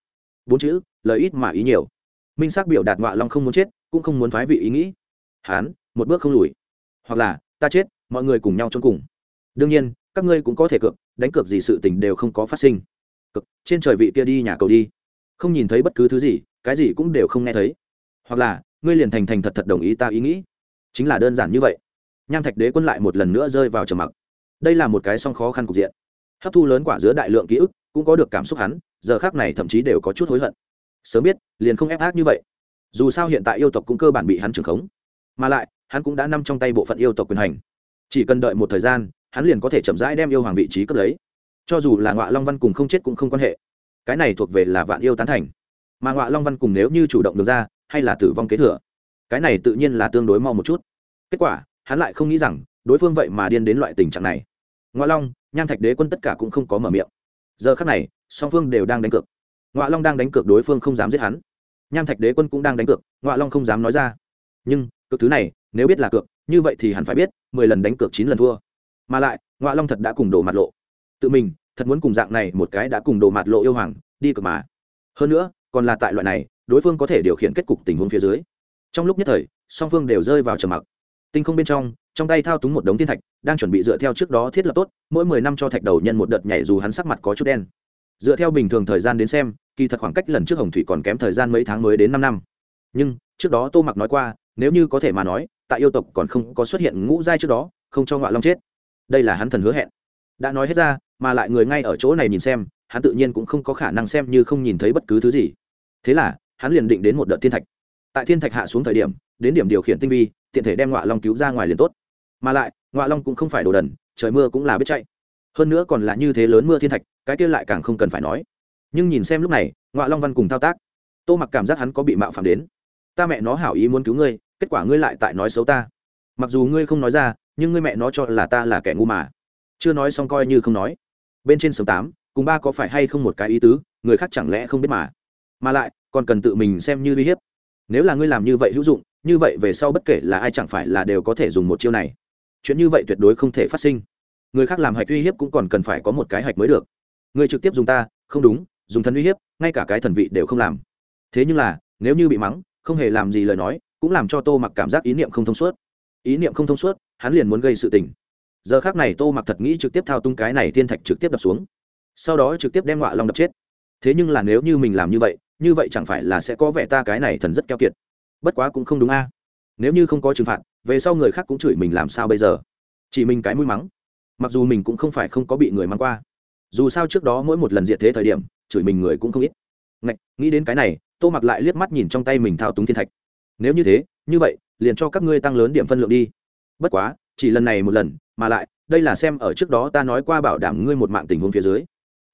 Bốn chữ, lời ít mà ý nhiều. Minh xác biểu đạt ngoạ long không muốn chết, cũng không muốn thoái vị ý nghĩ hán, một bước không lùi. Hoặc là, ta chết, mọi người cùng nhau trốn cùng. Đương nhiên, các ngươi cũng có thể cược, đánh cược gì sự tình đều không có phát sinh. Cực trên trời vị kia đi nhà cầu đi. Không nhìn thấy bất cứ thứ gì, cái gì cũng đều không nghe thấy. Hoặc là, ngươi liền thành thành thật thật đồng ý ta ý nghĩ. Chính là đơn giản như vậy. Nham thạch đế quân lại một lần nữa rơi vào trầm mặc. Đây là một cái song khó khăn cục diện. Hấp thu lớn quả giữa đại lượng ký ức, cũng có được cảm xúc hắn, giờ khác này thậm chí đều có chút hối hận. Sớm biết, liền không ép ác như vậy. Dù sao hiện tại yêu tộc cũng cơ bản bị hắn trưởng khống mà lại, hắn cũng đã nằm trong tay bộ phận yêu tộc quyền hành. Chỉ cần đợi một thời gian, hắn liền có thể chậm rãi đem yêu hoàng vị trí cướp lấy. Cho dù là ngọa long văn cùng không chết cũng không quan hệ. Cái này thuộc về là vạn yêu tán thành. Mà ngọa long văn cùng nếu như chủ động được ra, hay là tử vong kế thừa, cái này tự nhiên là tương đối mau một chút. Kết quả, hắn lại không nghĩ rằng, đối phương vậy mà điên đến loại tình trạng này. Ngọa long, nham thạch đế quân tất cả cũng không có mở miệng. Giờ khác này, song phương đều đang đánh cược. Ngọa long đang đánh cược đối phương không dám giết hắn. Nham thạch đế quân cũng đang đánh cược, ngọa long không dám nói ra. Nhưng cược thứ này, nếu biết là cược, như vậy thì hẳn phải biết, mười lần đánh cược chín lần thua. Mà lại ngoại long thật đã cùng đổ mặt lộ. Tự mình, thật muốn cùng dạng này một cái đã cùng đổ mặt lộ yêu hoàng, đi cược mà. Hơn nữa, còn là tại loại này, đối phương có thể điều khiển kết cục tình huống phía dưới. Trong lúc nhất thời, song phương đều rơi vào trầm mặc. Tinh không bên trong trong tay thao túng một đống thiên thạch, đang chuẩn bị dựa theo trước đó thiết lập tốt, mỗi mười năm cho thạch đầu nhân một đợt nhảy dù hắn sắc mặt có chút đen. Dựa theo bình thường thời gian đến xem, kỳ thật khoảng cách lần trước hồng thủy còn kém thời gian mấy tháng mới đến năm năm. Nhưng, trước đó tô mặc nói qua nếu như có thể mà nói, tại yêu tộc còn không có xuất hiện ngũ giai trước đó, không cho ngọa long chết. Đây là hắn thần hứa hẹn. Đã nói hết ra, mà lại người ngay ở chỗ này nhìn xem, hắn tự nhiên cũng không có khả năng xem như không nhìn thấy bất cứ thứ gì. Thế là, hắn liền định đến một đợt thiên thạch. Tại thiên thạch hạ xuống thời điểm, đến điểm điều khiển tinh vi, tiện thể đem ngọa long cứu ra ngoài liền tốt. Mà lại, ngọa long cũng không phải đồ đần, trời mưa cũng là biết chạy. Hơn nữa còn là như thế lớn mưa thiên thạch, cái kia lại càng không cần phải nói. Nhưng nhìn xem lúc này, ngọa long văn cùng thao tác. Tô mặc cảm giác hắn có bị mạo phạm đến. Ta mẹ nó hảo ý muốn cứu ngươi kết quả ngươi lại tại nói xấu ta. Mặc dù ngươi không nói ra, nhưng ngươi mẹ nó cho là ta là kẻ ngu mà. Chưa nói xong coi như không nói. Bên trên sớm tám, cùng ba có phải hay không một cái ý tứ, người khác chẳng lẽ không biết mà. Mà lại, còn cần tự mình xem như uy hiếp. Nếu là ngươi làm như vậy hữu dụng, như vậy về sau bất kể là ai chẳng phải là đều có thể dùng một chiêu này. Chuyện như vậy tuyệt đối không thể phát sinh. Người khác làm hạch uy hiếp cũng còn cần phải có một cái hạch mới được. Người trực tiếp dùng ta, không đúng, dùng thần uy hiếp, ngay cả cái thần vị đều không làm. Thế nhưng là, nếu như bị mắng, không hề làm gì lời nói cũng làm cho tô mặc cảm giác ý niệm không thông suốt. Ý niệm không thông suốt hắn liền muốn gây sự tình. Giờ khác này tô mặc thật nghĩ trực tiếp thao tung cái này thiên thạch trực tiếp đập xuống. Sau đó trực tiếp đem ngọa long đập chết. Thế nhưng là nếu như mình làm như vậy như vậy chẳng phải là sẽ có vẻ ta cái này thần rất keo kiệt. Bất quá cũng không đúng a. À. Nếu như không có trừng phạt về sau người khác cũng chửi mình làm sao bây giờ? Chỉ mình cái mũi mắng. Mặc dù mình cũng không phải không có bị người mắng qua. Dù sao trước đó mỗi một lần diệt thế thời điểm chửi mình người cũng không ít. Ngạch, nghĩ đến cái này tô mặc lại liếc mắt nhìn trong tay mình thao túng thiên thạch nếu như thế, như vậy, liền cho các ngươi tăng lớn điểm phân lượng đi. Bất quá, chỉ lần này một lần, mà lại, đây là xem ở trước đó ta nói qua bảo đảm ngươi một mạng tình huống phía dưới.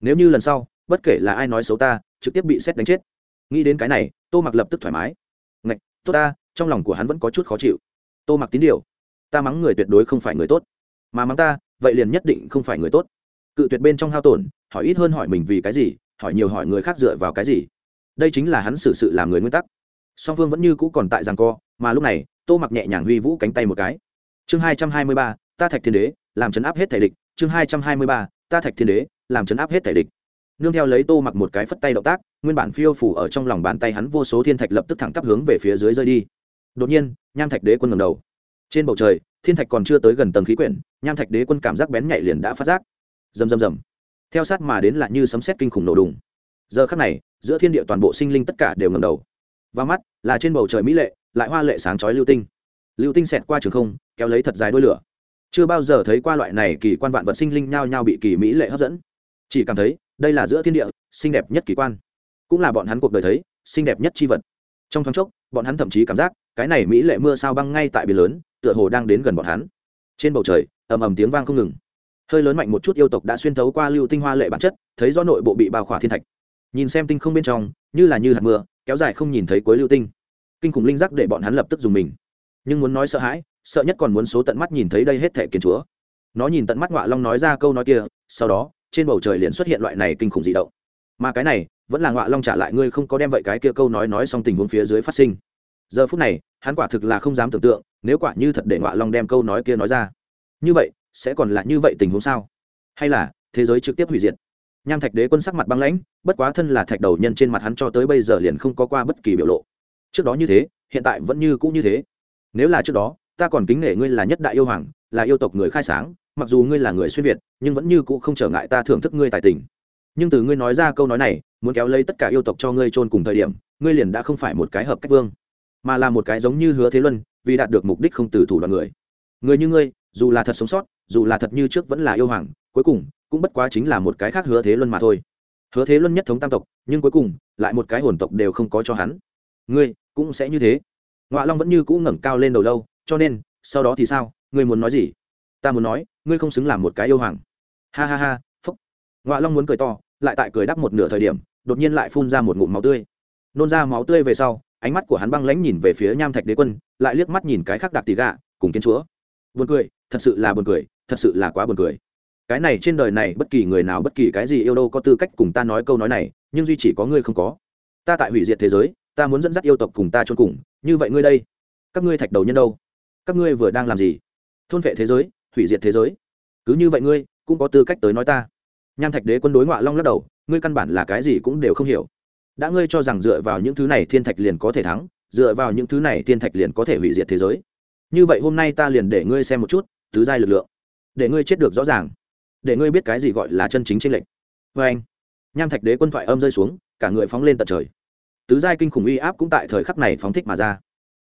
Nếu như lần sau, bất kể là ai nói xấu ta, trực tiếp bị xét đánh chết. Nghĩ đến cái này, tô mặc lập tức thoải mái. Ngạch, tốt ta, trong lòng của hắn vẫn có chút khó chịu. Tô mặc tín điều. Ta mắng người tuyệt đối không phải người tốt. Mà mắng ta, vậy liền nhất định không phải người tốt. Cự tuyệt bên trong hao tổn, hỏi ít hơn hỏi mình vì cái gì, hỏi nhiều hỏi người khác dựa vào cái gì. Đây chính là hắn xử sự làm người nguyên tắc song phương vẫn như cũ còn tại giằng co, mà lúc này, tô mặc nhẹ nhàng huy vũ cánh tay một cái. Chương hai trăm hai mươi ba, ta thạch thiên đế, làm chấn áp hết thể địch. Chương hai trăm hai mươi ba, ta thạch thiên đế, làm chấn áp hết thể địch. Nương theo lấy tô mặc một cái phất tay động tác, nguyên bản phiêu phủ ở trong lòng bàn tay hắn vô số thiên thạch lập tức thẳng tắp hướng về phía dưới rơi đi. Đột nhiên, nham thạch đế quân ngầm đầu. Trên bầu trời, thiên thạch còn chưa tới gần tầng khí quyển, nham thạch đế quân cảm giác bén nhạy liền đã phát giác. Rầm rầm rầm. Theo sát mà đến là như sấm sét kinh khủng nổ đùng. Giờ khắc này, giữa thiên địa toàn bộ sinh linh tất cả đều ngầm đầu và mắt là trên bầu trời mỹ lệ, lại hoa lệ sáng chói lưu tinh. Lưu tinh xẹt qua trường không, kéo lấy thật dài đôi lửa. Chưa bao giờ thấy qua loại này kỳ quan vạn vật sinh linh nhao nhao bị kỳ mỹ lệ hấp dẫn. Chỉ cảm thấy, đây là giữa thiên địa, xinh đẹp nhất kỳ quan. Cũng là bọn hắn cuộc đời thấy, xinh đẹp nhất chi vật. Trong thoáng chốc, bọn hắn thậm chí cảm giác, cái này mỹ lệ mưa sao băng ngay tại biển lớn, tựa hồ đang đến gần bọn hắn. Trên bầu trời, ầm ầm tiếng vang không ngừng. Hơi lớn mạnh một chút yêu tộc đã xuyên thấu qua lưu tinh hoa lệ bản chất, thấy do nội bộ bị bao khỏa thiên thạch. Nhìn xem tinh không bên trong, như là như hạt mưa kéo dài không nhìn thấy cuối lưu tinh. Kinh khủng linh giác để bọn hắn lập tức dùng mình. Nhưng muốn nói sợ hãi, sợ nhất còn muốn số tận mắt nhìn thấy đây hết thể kiến chúa. Nó nhìn tận mắt ngọa long nói ra câu nói kia, sau đó, trên bầu trời liền xuất hiện loại này kinh khủng dị động. Mà cái này, vẫn là ngọa long trả lại ngươi không có đem vậy cái kia câu nói nói xong tình huống phía dưới phát sinh. Giờ phút này, hắn quả thực là không dám tưởng tượng, nếu quả như thật để ngọa long đem câu nói kia nói ra. Như vậy, sẽ còn là như vậy tình huống sao? Hay là, thế giới trực tiếp hủy diệt? Nham thạch đế quân sắc mặt băng lãnh, bất quá thân là thạch đầu nhân trên mặt hắn cho tới bây giờ liền không có qua bất kỳ biểu lộ. Trước đó như thế, hiện tại vẫn như cũ như thế. Nếu là trước đó, ta còn kính nể ngươi là nhất đại yêu hoàng, là yêu tộc người khai sáng, mặc dù ngươi là người xuyên việt, nhưng vẫn như cũ không trở ngại ta thưởng thức ngươi tài tình. Nhưng từ ngươi nói ra câu nói này, muốn kéo lấy tất cả yêu tộc cho ngươi chôn cùng thời điểm, ngươi liền đã không phải một cái hợp cách vương, mà là một cái giống như hứa thế luân, vì đạt được mục đích không từ thủ đoạn người. Người như ngươi, dù là thật sống sót, dù là thật như trước vẫn là yêu hoàng, cuối cùng cũng bất quá chính là một cái khác hứa thế luân mà thôi. Hứa thế luân nhất thống tam tộc, nhưng cuối cùng, lại một cái hồn tộc đều không có cho hắn. Ngươi, cũng sẽ như thế. Ngọa long vẫn như cũ ngẩng cao lên đầu lâu, cho nên, sau đó thì sao? Ngươi muốn nói gì? Ta muốn nói, ngươi không xứng làm một cái yêu hoàng. Ha ha ha, phúc. Ngọa long muốn cười to, lại tại cười đắp một nửa thời điểm, đột nhiên lại phun ra một ngụm máu tươi. Nôn ra máu tươi về sau, ánh mắt của hắn băng lãnh nhìn về phía nham thạch đế quân, lại liếc mắt nhìn cái khác đặc tỷ gạ cùng kiến chúa. Buồn cười, thật sự là buồn cười, thật sự là quá buồn cười cái này trên đời này bất kỳ người nào bất kỳ cái gì yêu đâu có tư cách cùng ta nói câu nói này, nhưng duy chỉ có ngươi không có. Ta tại hủy diệt thế giới, ta muốn dẫn dắt yêu tộc cùng ta chôn cùng, như vậy ngươi đây, các ngươi thạch đầu nhân đâu? Các ngươi vừa đang làm gì? Thôn vệ thế giới, hủy diệt thế giới. Cứ như vậy ngươi, cũng có tư cách tới nói ta. Nham thạch đế quân đối ngoại long lắc đầu, ngươi căn bản là cái gì cũng đều không hiểu. Đã ngươi cho rằng dựa vào những thứ này thiên thạch liền có thể thắng, dựa vào những thứ này thiên thạch liền có thể hủy diệt thế giới. Như vậy hôm nay ta liền để ngươi xem một chút, tứ giai lực lượng, để ngươi chết được rõ ràng để ngươi biết cái gì gọi là chân chính chênh lệch. Vê anh, nham thạch đế quân thoại âm rơi xuống, cả người phóng lên tận trời. Tứ giai kinh khủng uy áp cũng tại thời khắc này phóng thích mà ra.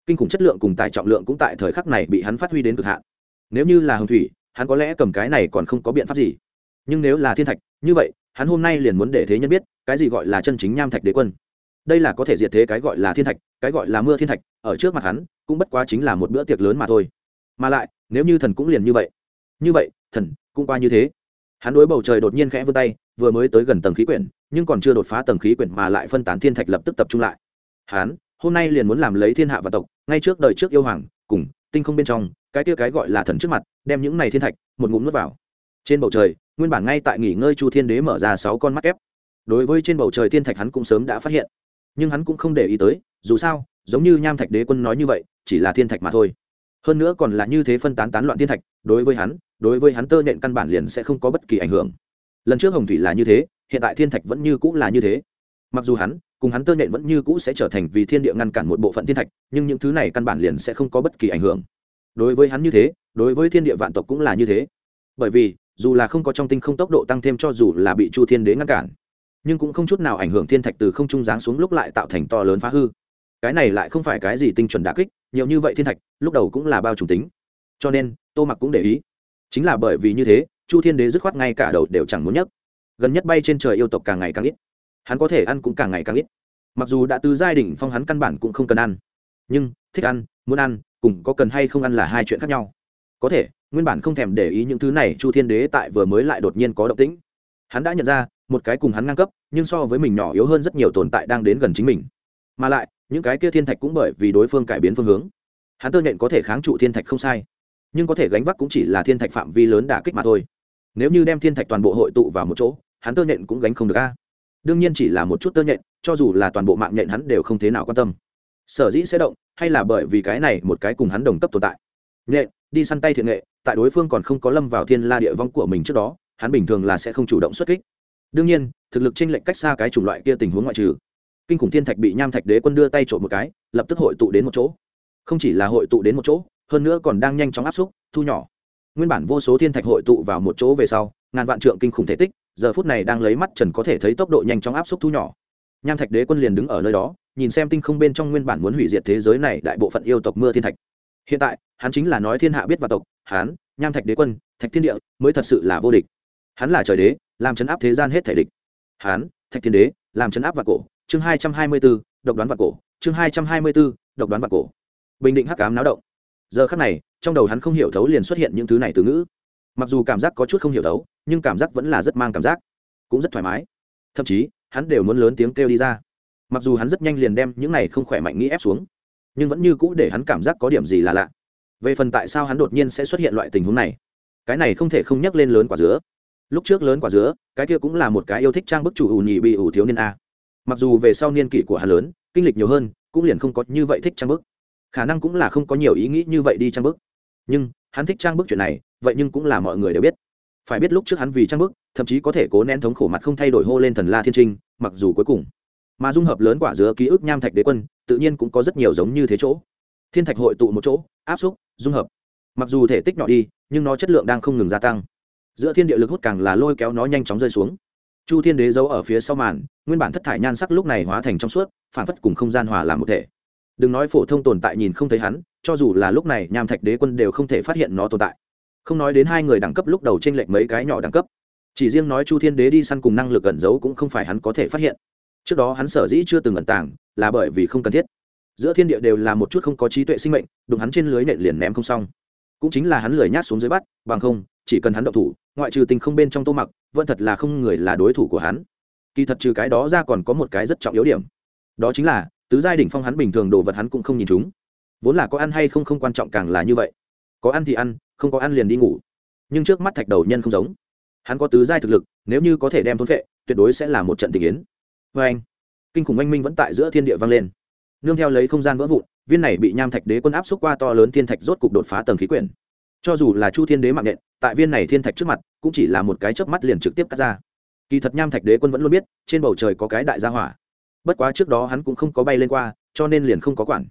Kinh khủng chất lượng cùng tài trọng lượng cũng tại thời khắc này bị hắn phát huy đến cực hạn. Nếu như là hồng thủy, hắn có lẽ cầm cái này còn không có biện pháp gì. Nhưng nếu là thiên thạch, như vậy, hắn hôm nay liền muốn để thế nhân biết cái gì gọi là chân chính nham thạch đế quân. Đây là có thể diệt thế cái gọi là thiên thạch, cái gọi là mưa thiên thạch, ở trước mặt hắn, cũng bất quá chính là một bữa tiệc lớn mà thôi. Mà lại, nếu như thần cũng liền như vậy. Như vậy, thần cũng qua như thế hắn đối bầu trời đột nhiên khẽ vươn tay, vừa mới tới gần tầng khí quyển, nhưng còn chưa đột phá tầng khí quyển mà lại phân tán thiên thạch lập tức tập trung lại. Hắn, hôm nay liền muốn làm lấy thiên hạ và tộc, ngay trước đời trước yêu hoàng, cùng tinh không bên trong, cái kia cái gọi là thần trước mặt, đem những này thiên thạch, một ngụm nuốt vào. Trên bầu trời, nguyên bản ngay tại nghỉ ngơi chu thiên đế mở ra sáu con mắt ép đối với trên bầu trời thiên thạch hắn cũng sớm đã phát hiện, nhưng hắn cũng không để ý tới, dù sao, giống như nham thạch đế quân nói như vậy, chỉ là thiên thạch mà thôi hơn nữa còn là như thế phân tán tán loạn thiên thạch, đối với hắn, đối với hắn tơ nện căn bản liền sẽ không có bất kỳ ảnh hưởng. Lần trước hồng thủy là như thế, hiện tại thiên thạch vẫn như cũ là như thế. Mặc dù hắn, cùng hắn tơ nện vẫn như cũ sẽ trở thành vì thiên địa ngăn cản một bộ phận thiên thạch, nhưng những thứ này căn bản liền sẽ không có bất kỳ ảnh hưởng. Đối với hắn như thế, đối với thiên địa vạn tộc cũng là như thế. Bởi vì, dù là không có trong tinh không tốc độ tăng thêm cho dù là bị chu thiên đế ngăn cản, nhưng cũng không chút nào ảnh hưởng thiên thạch từ không trung giáng xuống lúc lại tạo thành to lớn phá hư cái này lại không phải cái gì tinh chuẩn đà kích, nhiều như vậy thiên thạch, lúc đầu cũng là bao trùng tính. Cho nên, tô mặc cũng để ý. Chính là bởi vì như thế, chu thiên đế dứt khoát ngay cả đầu đều chẳng muốn nhấc. Gần nhất bay trên trời yêu tộc càng ngày càng ít. Hắn có thể ăn cũng càng ngày càng ít. Mặc dù đã từ giai đình phong hắn căn bản cũng không cần ăn. Nhưng, thích ăn, muốn ăn, cùng có cần hay không ăn là hai chuyện khác nhau. Có thể, nguyên bản không thèm để ý những thứ này, chu thiên đế tại vừa mới lại đột nhiên có động tĩnh. Hắn đã nhận ra, một cái cùng hắn ngang cấp, nhưng so với mình nhỏ yếu hơn rất nhiều tồn tại đang đến gần chính mình. Mà lại những cái kia thiên thạch cũng bởi vì đối phương cải biến phương hướng. Hắn tơ nhện có thể kháng trụ thiên thạch không sai, nhưng có thể gánh vác cũng chỉ là thiên thạch phạm vi lớn đả kích mà thôi. Nếu như đem thiên thạch toàn bộ hội tụ vào một chỗ, hắn tơ nhện cũng gánh không được a. Đương nhiên chỉ là một chút tơ nhện, cho dù là toàn bộ mạng nhện hắn đều không thế nào quan tâm. Sở dĩ sẽ động, hay là bởi vì cái này một cái cùng hắn đồng cấp tồn tại. Nhện, đi săn tay thiện nghệ, tại đối phương còn không có lâm vào thiên la địa vong của mình trước đó, hắn bình thường là sẽ không chủ động xuất kích. Đương nhiên, thực lực chênh lệch cách xa cái chủng loại kia tình huống ngoại trừ kinh khủng thiên thạch bị nham thạch đế quân đưa tay trộm một cái, lập tức hội tụ đến một chỗ. Không chỉ là hội tụ đến một chỗ, hơn nữa còn đang nhanh chóng áp xúc, thu nhỏ. Nguyên bản vô số thiên thạch hội tụ vào một chỗ về sau, ngàn vạn trượng kinh khủng thể tích, giờ phút này đang lấy mắt trần có thể thấy tốc độ nhanh chóng áp xúc thu nhỏ. Nham thạch đế quân liền đứng ở nơi đó, nhìn xem tinh không bên trong nguyên bản muốn hủy diệt thế giới này đại bộ phận yêu tộc mưa thiên thạch. Hiện tại, hắn chính là nói thiên hạ biết và tộc hán nham thạch đế quân, thạch thiên địa, mới thật sự là vô địch. Hắn là trời đế, làm chấn áp thế gian hết thể địch. Hán thạch thiên đế, làm chấn áp vạn cổ chương hai trăm hai mươi b ố độc đoán vạn cổ. Chương hai trăm hai mươi b ố độc đoán vạn cổ. Bình định hắc cám náo động. Giờ khắc này, trong đầu hắn không hiểu thấu liền xuất hiện những thứ này từ ngữ. Mặc dù cảm giác có chút không hiểu thấu, nhưng cảm giác vẫn là rất mang cảm giác. Cũng rất thoải mái. Thậm chí, hắn đều muốn lớn tiếng kêu đi ra. Mặc dù hắn rất nhanh liền đem những này không khỏe mạnh nghĩ ép xuống, nhưng vẫn như cũ để hắn cảm giác có điểm gì là lạ. Về phần tại sao hắn đột nhiên sẽ xuất hiện loại tình huống này, cái này không thể không nhắc lên lớn quả dứa. Lúc trước lớn quả dứa, cái kia cũng là một cái yêu thích trang bức chủ ủ nhị bị ủ thiếu niên a mặc dù về sau niên kỷ của hắn lớn, kinh lịch nhiều hơn, cũng liền không có như vậy thích trang bức. Khả năng cũng là không có nhiều ý nghĩ như vậy đi trang bức. Nhưng, hắn thích trang bức chuyện này, vậy nhưng cũng là mọi người đều biết. Phải biết lúc trước hắn vì trang bức, thậm chí có thể cố nén thống khổ mặt không thay đổi hô lên thần la thiên trinh, mặc dù cuối cùng mà dung hợp lớn quả dứa ký ức nham thạch đế quân, tự nhiên cũng có rất nhiều giống như thế chỗ. Thiên thạch hội tụ một chỗ, áp xúc, dung hợp. Mặc dù thể tích nhỏ đi, nhưng nó chất lượng đang không ngừng gia tăng. Giữa thiên địa lực hút càng là lôi kéo nó nhanh chóng rơi xuống chu thiên đế giấu ở phía sau màn, nguyên bản thất thải nhan sắc lúc này hóa thành trong suốt, phản phất cùng không gian hòa làm một thể. Đừng nói phổ thông tồn tại nhìn không thấy hắn, cho dù là lúc này nham thạch đế quân đều không thể phát hiện nó tồn tại. Không nói đến hai người đẳng cấp lúc đầu t r ê n lệch mấy cái nhỏ đẳng cấp. Chỉ riêng nói chu thiên đế đi săn cùng năng lực ẩn giấu cũng không phải hắn có thể phát hiện. Trước đó hắn sở dĩ chưa từng ẩn tàng, là bởi vì không cần thiết. Giữa thiên địa đều là một chút không có trí tuệ sinh mệnh, đụng hắn trên lưới nện liền ném không xong. Cũng chính là hắn lười nhát xuống dưới bắt, bằng không, chỉ cần hắn động thủ, ngoại trừ tình không bên trong tô mặc vẫn thật là không người là đối thủ của hắn. Kỳ thật trừ cái đó ra còn có một cái rất trọng yếu điểm. Đó chính là, tứ giai đỉnh phong hắn bình thường đồ vật hắn cũng không nhìn chúng. Vốn là có ăn hay không không quan trọng càng là như vậy. Có ăn thì ăn, không có ăn liền đi ngủ. Nhưng trước mắt thạch đầu nhân không giống. Hắn có tứ giai thực lực, nếu như có thể đem thôn vệ, tuyệt đối sẽ là một trận tình yến. Vê anh, kinh khủng oanh minh vẫn tại giữa thiên địa vang lên. Nương theo lấy không gian vỡ vụn, viên này bị nham thạch đế quân áp xúc qua to lớn thiên thạch rốt cục đột phá tầng khí quyển cho dù là chu thiên đế mạng nện tại viên này thiên thạch trước mặt, cũng chỉ là một cái chớp mắt liền trực tiếp cắt ra. Kỳ thật nham thạch đế quân vẫn luôn biết, trên bầu trời có cái đại gia hỏa. Bất quá trước đó hắn cũng không có bay lên qua, cho nên liền không có quản.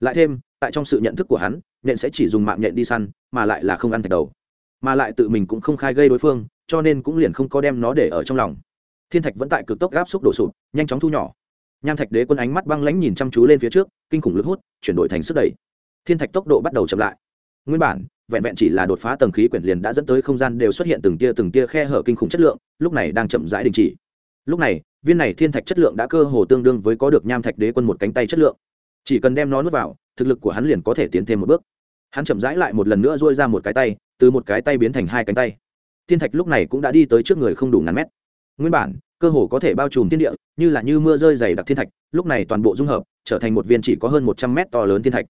Lại thêm, tại trong sự nhận thức của hắn nện sẽ chỉ dùng mạng nhện đi săn, mà lại là không ăn thạch đầu. Mà lại tự mình cũng không khai gây đối phương, cho nên cũng liền không có đem nó để ở trong lòng. Thiên thạch vẫn tại cực tốc gáp xúc đổ sụp, nhanh chóng thu nhỏ. Nham thạch đế quân ánh mắt băng lãnh nhìn chăm chú lên phía trước, kinh khủng lực hút, chuyển đổi thành sức đẩy. Thiên thạch tốc độ bắt đầu chậm lại. Nguyên bản vẹn vẹn chỉ là đột phá tầng khí quyển liền đã dẫn tới không gian đều xuất hiện từng tia từng tia khe hở kinh khủng chất lượng, lúc này đang chậm rãi đình chỉ. Lúc này, viên này thiên thạch chất lượng đã cơ hồ tương đương với có được nham thạch đế quân một cánh tay chất lượng. Chỉ cần đem nó nuốt vào, thực lực của hắn liền có thể tiến thêm một bước. Hắn chậm rãi lại một lần nữa dôi ra một cái tay, từ một cái tay biến thành hai cánh tay. Thiên thạch lúc này cũng đã đi tới trước người không đủ ngàn mét. Nguyên bản, cơ hồ có thể bao trùm thiên địa, như là như mưa rơi dày đặc thiên thạch, lúc này toàn bộ dung hợp, trở thành một viên chỉ có hơn một trăm mét to lớn thiên thạch.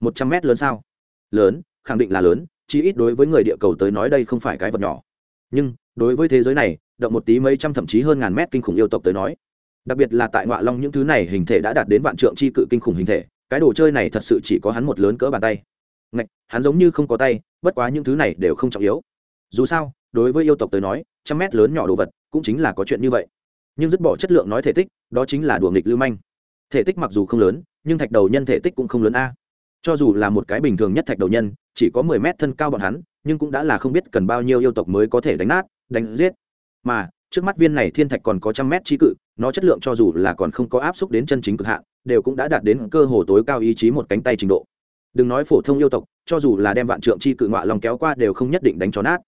Một trăm mét lớn sao? Lớn khẳng định là lớn, chí ít đối với người địa cầu tới nói đây không phải cái vật nhỏ. Nhưng, đối với thế giới này, động một tí mấy trăm thậm chí hơn ngàn mét kinh khủng yêu tộc tới nói, đặc biệt là tại ngoại long những thứ này hình thể đã đạt đến vạn trượng c h i cự kinh khủng hình thể, cái đồ chơi này thật sự chỉ có hắn một lớn cỡ bàn tay. Ngạch, hắn giống như không có tay, bất quá những thứ này đều không trọng yếu. Dù sao, đối với yêu tộc tới nói, trăm mét lớn nhỏ đồ vật cũng chính là có chuyện như vậy. Nhưng dứt bỏ chất lượng nói thể tích, đó chính là đùa nghịch lưu manh. Thể tích mặc dù không lớn, nhưng thạch đầu nhân thể tích cũng không lớn a cho dù là một cái bình thường nhất thạch đầu nhân, chỉ có mười mét thân cao bọn hắn, nhưng cũng đã là không biết cần bao nhiêu yêu tộc mới có thể đánh nát, đánh giết. Mà, trước mắt viên này thiên thạch còn có trăm mét trí cự, nó chất lượng cho dù là còn không có áp xúc đến chân chính cực hạn, đều cũng đã đạt đến cơ hồ tối cao ý chí một cánh tay trình độ. Đừng nói phổ thông yêu tộc, cho dù là đem vạn trượng chi cự ngọa lòng kéo qua đều không nhất định đánh cho nát.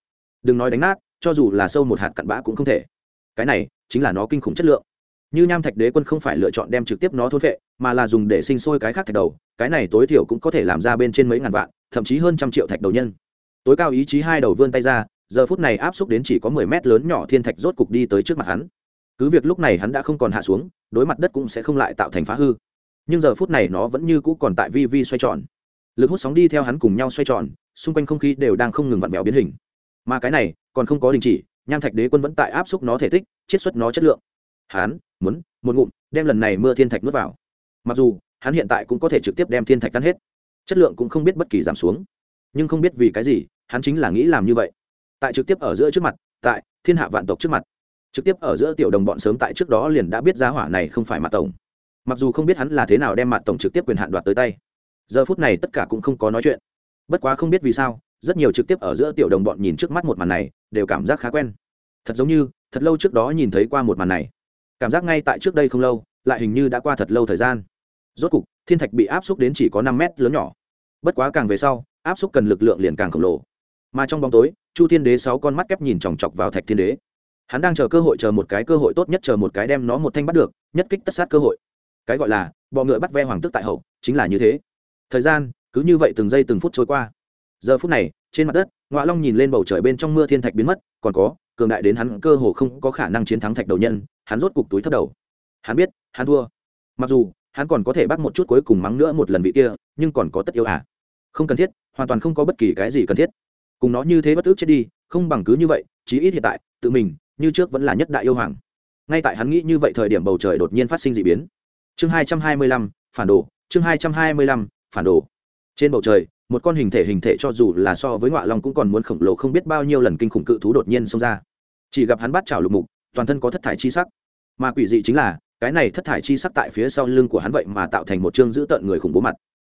Đừng nói đánh nát, cho dù là sâu một hạt cặn bã cũng không thể. Cái này chính là nó kinh khủng chất lượng. Như nham thạch đế quân không phải lựa chọn đem trực tiếp nó thôn vệ mà là dùng để sinh sôi cái khác thạch đầu cái này tối thiểu cũng có thể làm ra bên trên mấy ngàn vạn, thậm chí hơn trăm triệu thạch đầu nhân. Tối cao ý chí hai đầu vươn tay ra, giờ phút này áp xúc đến chỉ có mười mét lớn nhỏ thiên thạch rốt cục đi tới trước mặt hắn. Cứ việc lúc này hắn đã không còn hạ xuống, đối mặt đất cũng sẽ không lại tạo thành phá hư. Nhưng giờ phút này nó vẫn như cũ còn tại vi vi xoay tròn. Lực hút sóng đi theo hắn cùng nhau xoay tròn, xung quanh không khí đều đang không ngừng vặn vẹo biến hình. Mà cái này còn không có đình chỉ, nham thạch đế quân vẫn tại áp xúc nó thể tích, chiết xuất nó chất lượng. Hắn muốn một ngụm, đem lần này mưa thiên thạch nuốt vào. Mặc dù hắn hiện tại cũng có thể trực tiếp đem thiên thạch cắn hết. Chất lượng cũng không biết bất kỳ giảm xuống. Nhưng không biết vì cái gì, hắn chính là nghĩ làm như vậy. Tại trực tiếp ở giữa trước mặt, tại thiên hạ vạn tộc trước mặt, trực tiếp ở giữa tiểu đồng bọn sớm tại trước đó liền đã biết giá hỏa này không phải mặt tổng. Mặc dù không biết hắn là thế nào đem mặt tổng trực tiếp quyền hạn đoạt tới tay, giờ phút này tất cả cũng không có nói chuyện. Bất quá không biết vì sao, rất nhiều trực tiếp ở giữa tiểu đồng bọn nhìn trước mắt một màn này, đều cảm giác khá quen. Thật giống như, thật lâu trước đó nhìn thấy qua một màn này. Cảm giác ngay tại trước đây không lâu, lại hình như đã qua thật lâu thời gian rốt cục, thiên thạch bị áp xúc đến chỉ có năm mét lớn nhỏ. Bất quá càng về sau, áp xúc cần lực lượng liền càng khổng lồ. Mà trong bóng tối, chu thiên đế sáu con mắt kép nhìn chòng chọc vào thạch thiên đế. Hắn đang chờ cơ hội chờ một cái cơ hội tốt nhất, chờ một cái đem nó một thanh bắt được, nhất kích tất sát cơ hội. Cái gọi là, bọ ngựa bắt ve hoàng tức tại hậu, chính là như thế. Thời gian, cứ như vậy từng giây từng phút trôi qua. Giờ phút này, trên mặt đất ngoại long nhìn lên bầu trời bên trong mưa thiên thạch biến mất, còn có, cường đại đến hắn cơ hồ không có khả năng chiến thắng thạch đầu nhân, hắn rốt cục túi thấp đầu. Hắn biết, hắn thua. Mặc dù hắn còn có thể bắt một chút cuối cùng mắng nữa một lần vị kia, nhưng còn có tất yêu à? Không cần thiết, hoàn toàn không có bất kỳ cái gì cần thiết. Cùng nó như thế bất ước chết đi, không bằng cứ như vậy, chí ít hiện tại, tự mình, như trước vẫn là nhất đại yêu hoàng. Ngay tại hắn nghĩ như vậy thời điểm bầu trời đột nhiên phát sinh d ị biến. Chương hai trăm hai mươi lăm, phản đồ, chương hai trăm hai mươi lăm, phản đồ. Trên bầu trời, một con hình thể hình thể cho dù là so với ngọa long cũng còn muốn khổng lồ không biết bao nhiêu lần kinh khủng cự thú đột nhiên xông ra. Chỉ gặp hắn bắt chảo lục mục, toàn thân có thất thải chi sắc. Mà quỷ dị chính là cái này thất thải chi sắc tại phía sau lưng của hắn vậy mà tạo thành một chương dữ tợn người khủng bố mặt.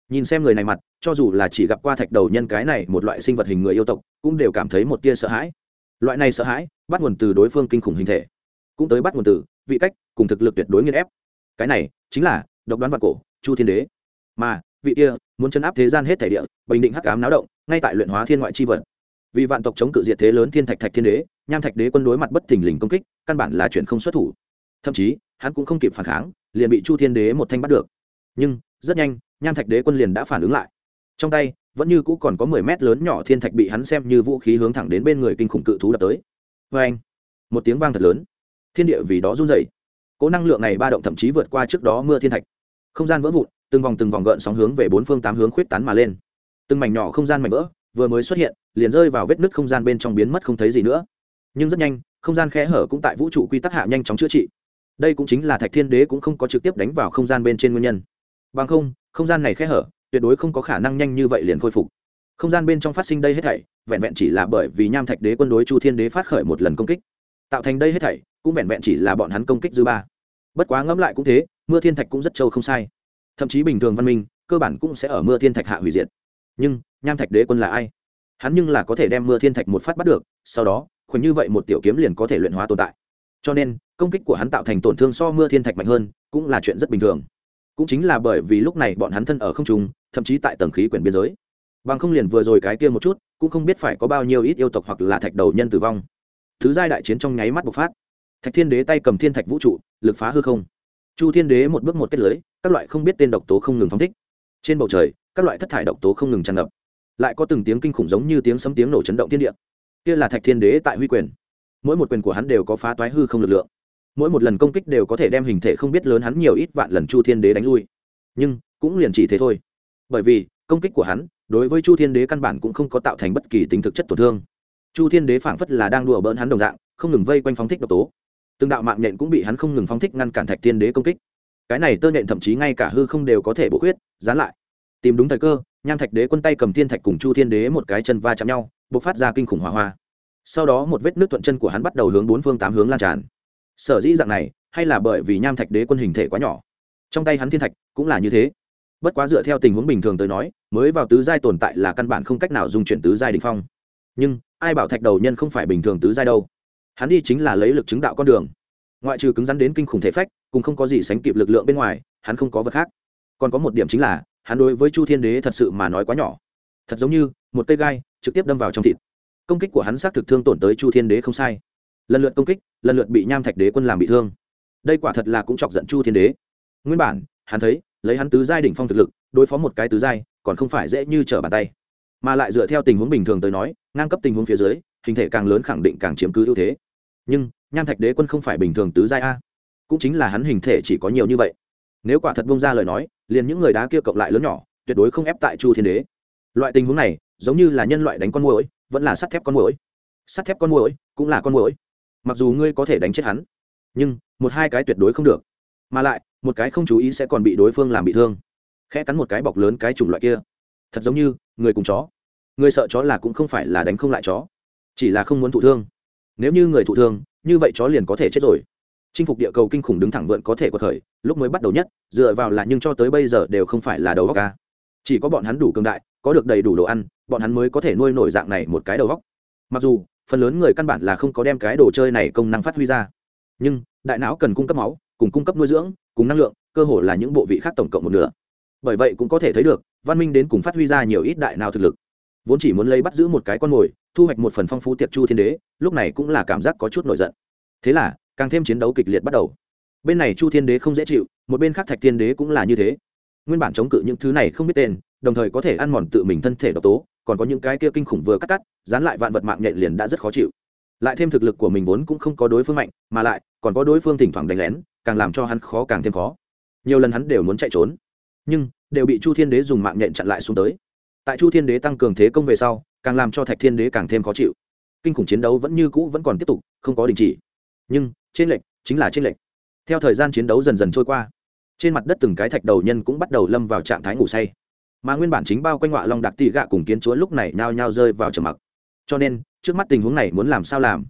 Nhìn xem người này mặt, cho dù là chỉ gặp qua thạch đầu nhân cái này một loại sinh vật hình người yêu tộc, cũng đều cảm thấy một tia sợ hãi. Loại này sợ hãi, bắt nguồn từ đối phương kinh khủng hình thể, cũng tới bắt nguồn từ vị cách cùng thực lực tuyệt đối nghiên ép. Cái này chính là độc đoán vạn cổ, chu thiên đế. Mà, vị kia muốn chấn áp thế gian hết thể địa, bình định hắc ám náo động, ngay tại luyện hóa thiên ngoại chi vật. Vì vạn tộc chống cự diệt thế lớn thiên thạch thạch thiên đế, nham thạch đế quân đối mặt bất thình lình công kích, căn bản là chuyện không xuất thủ. Thậm chí hắn cũng không kịp phản kháng, liền bị chu thiên đế một thanh bắt được. Nhưng, rất nhanh, nham thạch đế quân liền đã phản ứng lại. Trong tay, vẫn như cũ còn có mười mét lớn nhỏ thiên thạch bị hắn xem như vũ khí hướng thẳng đến bên người kinh khủng cự thú đập tới. Vê anh một tiếng vang thật lớn. Thiên địa vì đó run dày cỗ năng lượng này ba động thậm chí vượt qua trước đó mưa thiên thạch. Không gian vỡ vụn, từng vòng từng vòng gợn sóng hướng về bốn phương tám hướng khuyết tán mà lên. Từng mảnh nhỏ không gian mảnh vỡ, vừa mới xuất hiện, liền rơi vào vết nứt không gian bên trong biến mất không thấy gì nữa. Nhưng rất nhanh, không gian khe hở cũng tại vũ trụ quy tắc hạ nhanh chóng chữa trị đây cũng chính là thạch thiên đế cũng không có trực tiếp đánh vào không gian bên trên nguyên nhân. Bằng không không gian này khẽ hở, tuyệt đối không có khả năng nhanh như vậy liền khôi phục. Không gian bên trong phát sinh đây hết thảy, vẹn vẹn chỉ là bởi vì nham thạch đế quân đối chu thiên đế phát khởi một lần công kích. Tạo thành đây hết thảy, cũng vẹn vẹn chỉ là bọn hắn công kích dư ba. Bất quá ngẫm lại cũng thế, mưa thiên thạch cũng rất trâu không sai. Thậm chí bình thường văn minh, cơ bản cũng sẽ ở mưa thiên thạch hạ hủy diệt. Nhưng, nham thạch đế quân là ai? Hắn nhưng là có thể đem mưa thiên thạch một phát bắt được, sau đó, khoảnh như vậy một tiểu kiếm liền có thể luyện hóa tồn tại cho nên, công kích của hắn tạo thành tổn thương so mưa thiên thạch mạnh hơn, cũng là chuyện rất bình thường. Cũng chính là bởi vì lúc này bọn hắn thân ở không trung, thậm chí tại tầng khí quyển biên giới. Bằng không liền vừa rồi cái kia một chút, cũng không biết phải có bao nhiêu ít yêu tộc hoặc là thạch đầu nhân tử vong. Thứ giai đại chiến trong nháy mắt bộc phát. Thạch thiên đế tay cầm thiên thạch vũ trụ, lực phá hư không. Chu thiên đế một bước một kết lưới, các loại không biết tên độc tố không ngừng phóng thích. Trên bầu trời, các loại thất thải độc tố không ngừng tràn ngập. Lại có từng tiếng kinh khủng giống như tiếng sấm tiếng nổ chấn động thiên địa. Kia là thạch thiên đế tại huy quyền mỗi một quyền của hắn đều có phá toái hư không lực lượng. Mỗi một lần công kích đều có thể đem hình thể không biết lớn hắn nhiều ít vạn lần chu thiên đế đánh lui. Nhưng, cũng liền chỉ thế thôi. Bởi vì, công kích của hắn, đối với chu thiên đế căn bản cũng không có tạo thành bất kỳ tính thực chất tổn thương. Chu thiên đế phảng phất là đang đùa bỡn hắn đồng dạng, không ngừng vây quanh phóng thích độc tố. Từng đạo mạng nhện cũng bị hắn không ngừng phóng thích ngăn cản thạch thiên đế công kích. Cái này tơ nhện thậm chí ngay cả hư không đều có thể bổ khuyết, dán lại. Tìm đúng thời cơ, nham thạch đế quân tay cầm thiên thạch cùng chu thiên đế một cái chân va chạm nhau b ộ c phát ra kinh khủng hỏa hoa sau đó một vết nước thuận chân của hắn bắt đầu hướng bốn phương tám hướng lan tràn. Sở dĩ dạng này, hay là bởi vì nham thạch đế quân hình thể quá nhỏ. Trong tay hắn thiên thạch cũng là như thế. Bất quá dựa theo tình huống bình thường tới nói, mới vào tứ giai tồn tại là căn bản không cách nào dùng chuyển tứ giai đình phong. Nhưng, ai bảo thạch đầu nhân không phải bình thường tứ giai đâu. Hắn đi chính là lấy lực chứng đạo con đường. Ngoại trừ cứng rắn đến kinh khủng thể phách cũng không có gì sánh kịp lực lượng bên ngoài, hắn không có vật khác. Còn có một điểm chính là, hắn đối với chu thiên đế thật sự mà nói quá nhỏ. Thật giống như, một cây gai trực tiếp đâm vào trong thịt công kích của hắn xác thực thương tổn tới chu thiên đế không sai. Lần lượt công kích, lần lượt bị nham thạch đế quân làm bị thương. Đây quả thật là cũng chọc giận chu thiên đế. Nguyên bản, hắn thấy, lấy hắn tứ giai đỉnh phong thực lực, đối phó một cái tứ giai, còn không phải dễ như trở bàn tay. Mà lại dựa theo tình huống bình thường tới nói, ngang cấp tình huống phía dưới, hình thể càng lớn khẳng định càng chiếm cứ ưu thế. Nhưng, nham thạch đế quân không phải bình thường tứ giai a. Cũng chính là hắn hình thể chỉ có nhiều như vậy. Nếu quả thật bông ra lời nói, liền những người đá kia cộng lại lớn nhỏ, tuyệt đối không ép tại chu thiên đế. Loại tình huống này, giống như là nhân loại đánh con mũi vẫn là sắt thép con mũi sắt thép con mũi cũng là con mũi mặc dù ngươi có thể đánh chết hắn, nhưng một hai cái tuyệt đối không được. Mà lại, một cái không chú ý sẽ còn bị đối phương làm bị thương. Khẽ cắn một cái bọc lớn cái chủng loại kia. Thật giống như người cùng chó. Người sợ chó là cũng không phải là đánh không lại chó. Chỉ là không muốn thụ thương. Nếu như người thụ thương, như vậy chó liền có thể chết rồi. Chinh phục địa cầu kinh khủng đứng thẳng vượn có thể có thời lúc mới bắt đầu nhất, dựa vào là nhưng cho tới bây giờ đều không phải là đầu góc ca. Chỉ có bọn hắn đủ cường đại, có được đầy đủ đồ ăn bọn hắn mới có thể nuôi nổi dạng này một cái đầu góc mặc dù, phần lớn người căn bản là không có đem cái đồ chơi này công năng phát huy ra. Nhưng, đại não cần cung cấp máu, cùng cung cấp nuôi dưỡng, cùng năng lượng, cơ hồ là những bộ vị khác tổng cộng một nửa. Bởi vậy cũng có thể thấy được, văn minh đến cùng phát huy ra nhiều ít đại nào thực lực. Vốn chỉ muốn lấy bắt giữ một cái con mồi, thu hoạch một phần phong phú tiệc chu thiên đế, lúc này cũng là cảm giác có chút nổi giận. Thế là, càng thêm chiến đấu kịch liệt bắt đầu. Bên này chu thiên đế không dễ chịu, một bên khác thạch thiên đế cũng là như thế. Nguyên bản chống cự những thứ này không biết tên đồng thời có thể ăn mòn tự mình thân thể độc tố, còn có những cái kia kinh khủng vừa cắt cắt, dán lại vạn vật mạng nhện liền đã rất khó chịu. Lại thêm thực lực của mình vốn cũng không có đối phương mạnh, mà lại, còn có đối phương thỉnh thoảng đánh lén, càng làm cho hắn khó càng thêm khó. Nhiều lần hắn đều muốn chạy trốn, nhưng đều bị chu thiên đế dùng mạng nhện chặn lại xuống tới. Tại chu thiên đế tăng cường thế công về sau, càng làm cho thạch thiên đế càng thêm khó chịu. Kinh khủng chiến đấu vẫn như cũ vẫn còn tiếp tục, không có đình chỉ. Nhưng, trên lệnh chính là trên lệnh theo thời gian chiến đấu dần dần trôi qua, trên mặt đất từng cái thạch đầu nhân cũng bắt đầu lâm vào trạng thái ngủ say mà nguyên bản chính bao quanh ngọa long đặc tị gạ cùng kiến chúa lúc này nhao nhao rơi vào trầm mặc. Cho nên, trước mắt tình huống này muốn làm sao làm?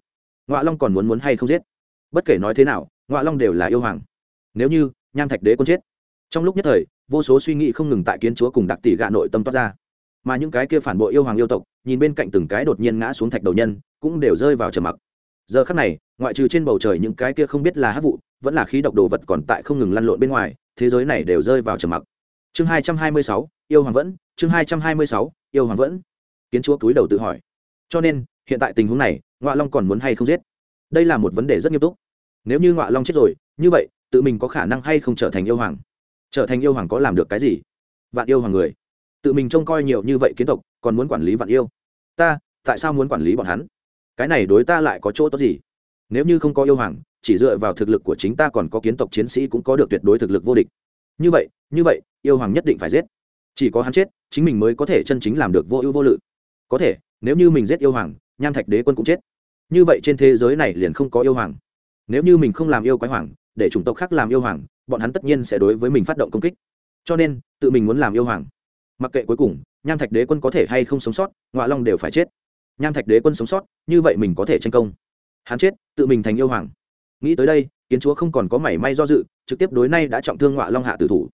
Ngọa long còn muốn muốn hay không giết? Bất kể nói thế nào, ngọa long đều là yêu hoàng. Nếu như, nham thạch đế quân chết, trong lúc nhất thời, vô số suy nghĩ không ngừng tại kiến chúa cùng đặc tỷ gạ nội tâm toát ra. Mà những cái kia phản bội yêu hoàng yêu tộc, nhìn bên cạnh từng cái đột nhiên ngã xuống thạch đầu nhân, cũng đều rơi vào trầm mặc. Giờ khắc này, ngoại trừ trên bầu trời những cái kia không biết là hát vụ, vẫn là khí độc đồ vật còn tại không ngừng lăn lộn bên ngoài, thế giới này đều rơi vào trầm mặc. Chương hai trăm hai mươi sáu yêu hoàng vẫn, chương hai trăm hai mươi sáu, yêu hoàng vẫn. Kiến chúa cúi đầu tự hỏi. Cho nên, hiện tại tình huống này ngoại long còn muốn hay không giết? Đây là một vấn đề rất nghiêm túc. Nếu như ngoại long chết rồi, như vậy, tự mình có khả năng hay không trở thành yêu hoàng? Trở thành yêu hoàng có làm được cái gì? Vạn yêu hoàng người. Tự mình trông coi nhiều như vậy kiến tộc, còn muốn quản lý vạn yêu? Ta, tại sao muốn quản lý bọn hắn? Cái này đối ta lại có chỗ tốt gì? Nếu như không có yêu hoàng, chỉ dựa vào thực lực của chính ta còn có kiến tộc chiến sĩ cũng có được tuyệt đối thực lực vô địch. Như vậy như vậy, yêu hoàng nhất định phải giết chỉ có hắn chết, chính mình mới có thể chân chính làm được vô ưu vô lự. Có thể, nếu như mình giết yêu hoàng, nham thạch đế quân cũng chết. Như vậy trên thế giới này liền không có yêu hoàng. Nếu như mình không làm yêu quái hoàng, để chủng tộc khác làm yêu hoàng, bọn hắn tất nhiên sẽ đối với mình phát động công kích. Cho nên, tự mình muốn làm yêu hoàng. Mặc kệ cuối cùng, nham thạch đế quân có thể hay không sống sót ngoại long đều phải chết. Nham thạch đế quân sống sót, như vậy mình có thể tranh công. Hắn chết, tự mình thành yêu hoàng. Nghĩ tới đây, kiến chúa không còn có mảy may do dự, trực tiếp đối nay đã trọng thương ngoại long hạ tử thủ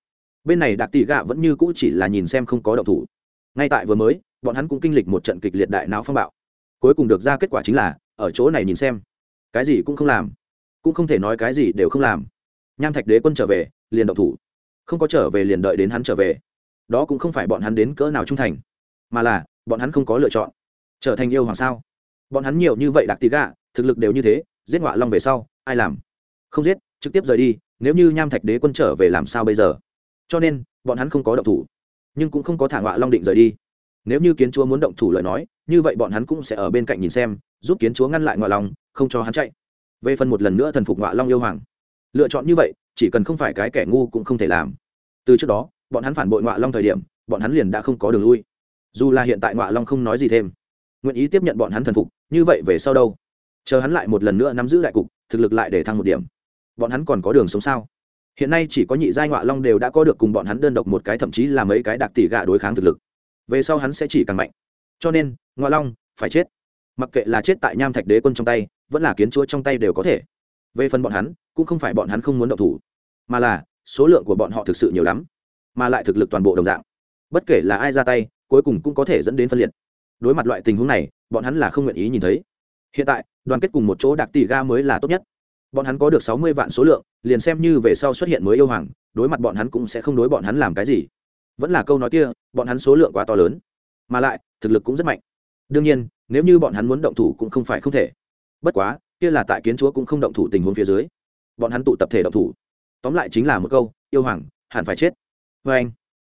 bên này đặc tỷ gạ vẫn như cũ chỉ là nhìn xem không có động thủ. Ngay tại vừa mới, bọn hắn cũng kinh lịch một trận kịch liệt đại não phong bạo. Cuối cùng được ra kết quả chính là, ở chỗ này nhìn xem. Cái gì cũng không làm. Cũng không thể nói cái gì đều không làm. Nham thạch đế quân trở về, liền động thủ. Không có trở về liền đợi đến hắn trở về. Đó cũng không phải bọn hắn đến cỡ nào trung thành, mà là, bọn hắn không có lựa chọn. Trở thành yêu hoàng sao? Bọn hắn nhiều như vậy đặc tí gạ, thực lực đều như thế, giết ngọa long về sau, ai làm? Không giết, trực tiếp rời đi, nếu như nham thạch đế quân trở về làm sao bây giờ? Cho nên bọn hắn không có động thủ, nhưng cũng không có thả ngọa long định rời đi. Nếu như kiến chúa muốn động thủ lời nói, như vậy bọn hắn cũng sẽ ở bên cạnh nhìn xem, giúp kiến chúa ngăn lại ngọa long, không cho hắn chạy. Về phần một lần nữa thần phục ngọa long yêu hoàng, lựa chọn như vậy, chỉ cần không phải cái kẻ ngu cũng không thể làm. Từ trước đó, bọn hắn phản bội ngọa long thời điểm, bọn hắn liền đã không có đường lui. Dù là hiện tại ngọa long không nói gì thêm, nguyện ý tiếp nhận bọn hắn thần phục, như vậy về sau đâu? Chờ hắn lại một lần nữa nắm giữ đại cục, thực lực lại để thăng một điểm. Bọn hắn còn có đường sống sao? Hiện nay chỉ có nhị giai ngọa long đều đã có được cùng bọn hắn đơn độc một cái, thậm chí là mấy cái đặc tỷ gạ đối kháng thực lực. Về sau hắn sẽ chỉ càng mạnh. Cho nên, ngọa long, phải chết. Mặc kệ là chết tại nham thạch đế quân trong tay, vẫn là kiến chúa trong tay đều có thể. Về phần bọn hắn, cũng không phải bọn hắn không muốn động thủ, mà là số lượng của bọn họ thực sự nhiều lắm, mà lại thực lực toàn bộ đồng dạng. Bất kể là ai ra tay, cuối cùng cũng có thể dẫn đến phân liệt. Đối mặt loại tình huống này, bọn hắn là không nguyện ý nhìn thấy. Hiện tại, đoàn kết cùng một chỗ đặc tỷ ga mới là tốt nhất bọn hắn có được sáu mươi vạn số lượng, liền xem như về sau xuất hiện mới yêu hoàng, đối mặt bọn hắn cũng sẽ không đối bọn hắn làm cái gì. Vẫn là câu nói kia, bọn hắn số lượng quá to lớn. Mà lại, thực lực cũng rất mạnh. Đương nhiên, nếu như bọn hắn muốn động thủ cũng không phải không thể. Bất quá, kia là tại kiến chúa cũng không động thủ tình huống phía dưới. Bọn hắn tụ tập thể động thủ. Tóm lại chính là một câu, yêu hoàng, hẳn phải chết. Vê anh,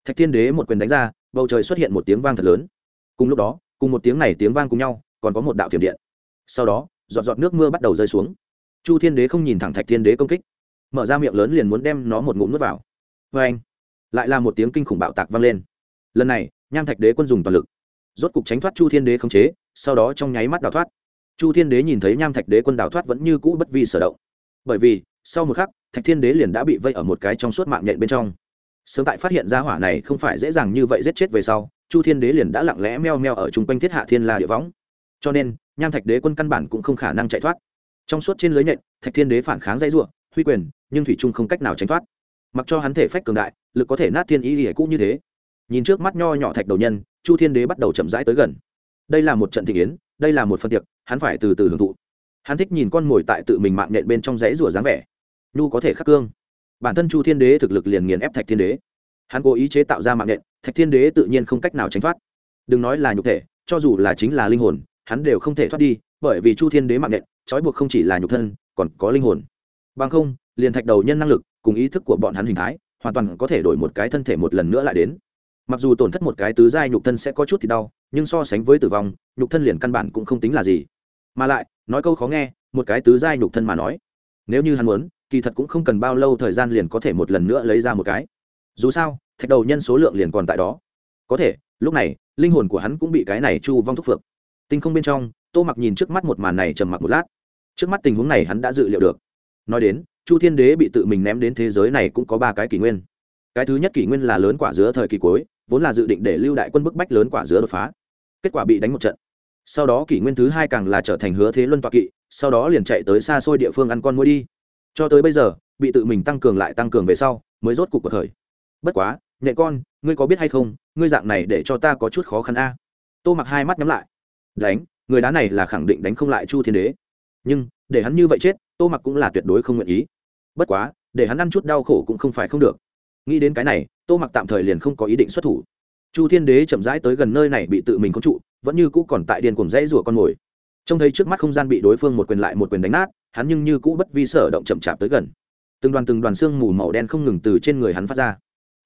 thạch thiên đế một quyền đánh ra, bầu trời xuất hiện một tiếng vang thật lớn. Cùng lúc đó, cùng một tiếng này tiếng vang cùng nhau, còn có một đạo thiểm điện. Sau đó, giọt giọt nước mưa bắt đầu rơi xuống chu thiên đế không nhìn thẳng thạch thiên đế công kích, mở ra miệng lớn liền muốn đem nó một ngụm nước vào. Vê anh, lại là một tiếng kinh khủng bạo tạc vang lên. Lần này, nham thạch đế quân dùng toàn lực, rốt cục tránh thoát chu thiên đế khống chế, sau đó trong nháy mắt đào thoát. Chu thiên đế nhìn thấy nham thạch đế quân đào thoát vẫn như cũ bất vi sở động. Bởi vì, sau một khắc, thạch thiên đế liền đã bị vây ở một cái trong suốt mạng nhện bên trong. Sớm tại phát hiện ra hỏa này không phải dễ dàng như vậy giết chết về sau, chu thiên đế liền đã lặng lẽ meo meo ở chung quanh thiết hạ thiên la địa võng. Cho nên, nham thạch đế quân căn bản cũng không khả năng chạy thoát trong suốt trên lưới nhện, thạch thiên đế phản kháng dây ruộng huy quyền, nhưng thủy trung không cách nào tránh thoát. Mặc cho hắn thể phách cường đại, lực có thể nát thiên ý ỉa cũng như thế. Nhìn trước mắt nho nhỏ thạch đầu nhân, chu thiên đế bắt đầu chậm rãi tới gần. Đây là một trận thị kiến, đây là một phân tiệc, hắn phải từ từ hưởng thụ. Hắn thích nhìn con mồi tại tự mình mạng nhện bên trong dãy rủa dáng vẻ. Nhu có thể khắc cương. Bản thân chu thiên đế thực lực liền nghiền ép thạch thiên đế. Hắn cố ý chế tạo ra mạng nhện, thạch thiên đế tự nhiên không cách nào tránh thoát. Đừng nói là nhục thể, cho dù là chính là linh hồn, hắn đều không thể thoát đi, bởi vì chu thiên đế mạng nhện trói buộc không chỉ là nhục thân, còn có linh hồn. Bằng không, liền thạch đầu nhân năng lực cùng ý thức của bọn hắn hình thái, hoàn toàn có thể đổi một cái thân thể một lần nữa lại đến. Mặc dù tổn thất một cái tứ giai nhục thân sẽ có chút thì đau, nhưng so sánh với tử vong, nhục thân liền căn bản cũng không tính là gì. Mà lại, nói câu khó nghe, một cái tứ giai nhục thân mà nói, nếu như hắn muốn, kỳ thật cũng không cần bao lâu thời gian liền có thể một lần nữa lấy ra một cái. Dù sao, thạch đầu nhân số lượng liền còn tại đó. Có thể, lúc này, linh hồn của hắn cũng bị cái này chu vong thúc phược. Tinh không bên trong, tô mặc nhìn trước mắt một màn này trầm mặc một lát trước mắt tình huống này hắn đã dự liệu được. Nói đến, chu thiên đế bị tự mình ném đến thế giới này cũng có ba cái kỷ nguyên. Cái thứ nhất kỷ nguyên là lớn quả dứa thời kỳ cuối, vốn là dự định để lưu đại quân bức bách lớn quả dứa đột phá. Kết quả bị đánh một trận. Sau đó kỷ nguyên thứ hai càng là trở thành hứa thế luân toạc kỵ, sau đó liền chạy tới xa xôi địa phương ăn con mũi đi. Cho tới bây giờ, bị tự mình tăng cường lại tăng cường về sau, mới rốt cục cuộc thời. Bất quá, nhẹ con, ngươi có biết hay không, ngươi dạng này để cho ta có chút khó khăn a. Tô mặc hai mắt nhắm lại. Đánh, người đá này là khẳng định đánh không lại chu thiên đế nhưng để hắn như vậy chết, tô mặc cũng là tuyệt đối không nguyện ý. Bất quá, để hắn ăn chút đau khổ cũng không phải không được. Nghĩ đến cái này, tô mặc tạm thời liền không có ý định xuất thủ. Chu thiên đế chậm rãi tới gần nơi này bị tự mình có trụ, vẫn như cũ còn tại điền cùng dãy rủa con mồi. Trông thấy trước mắt không gian bị đối phương một quyền lại một quyền đánh nát, hắn nhưng như cũ bất vi sở động chậm chạp tới gần. Từng đoàn từng đoàn xương mù màu đen không ngừng từ trên người hắn phát ra.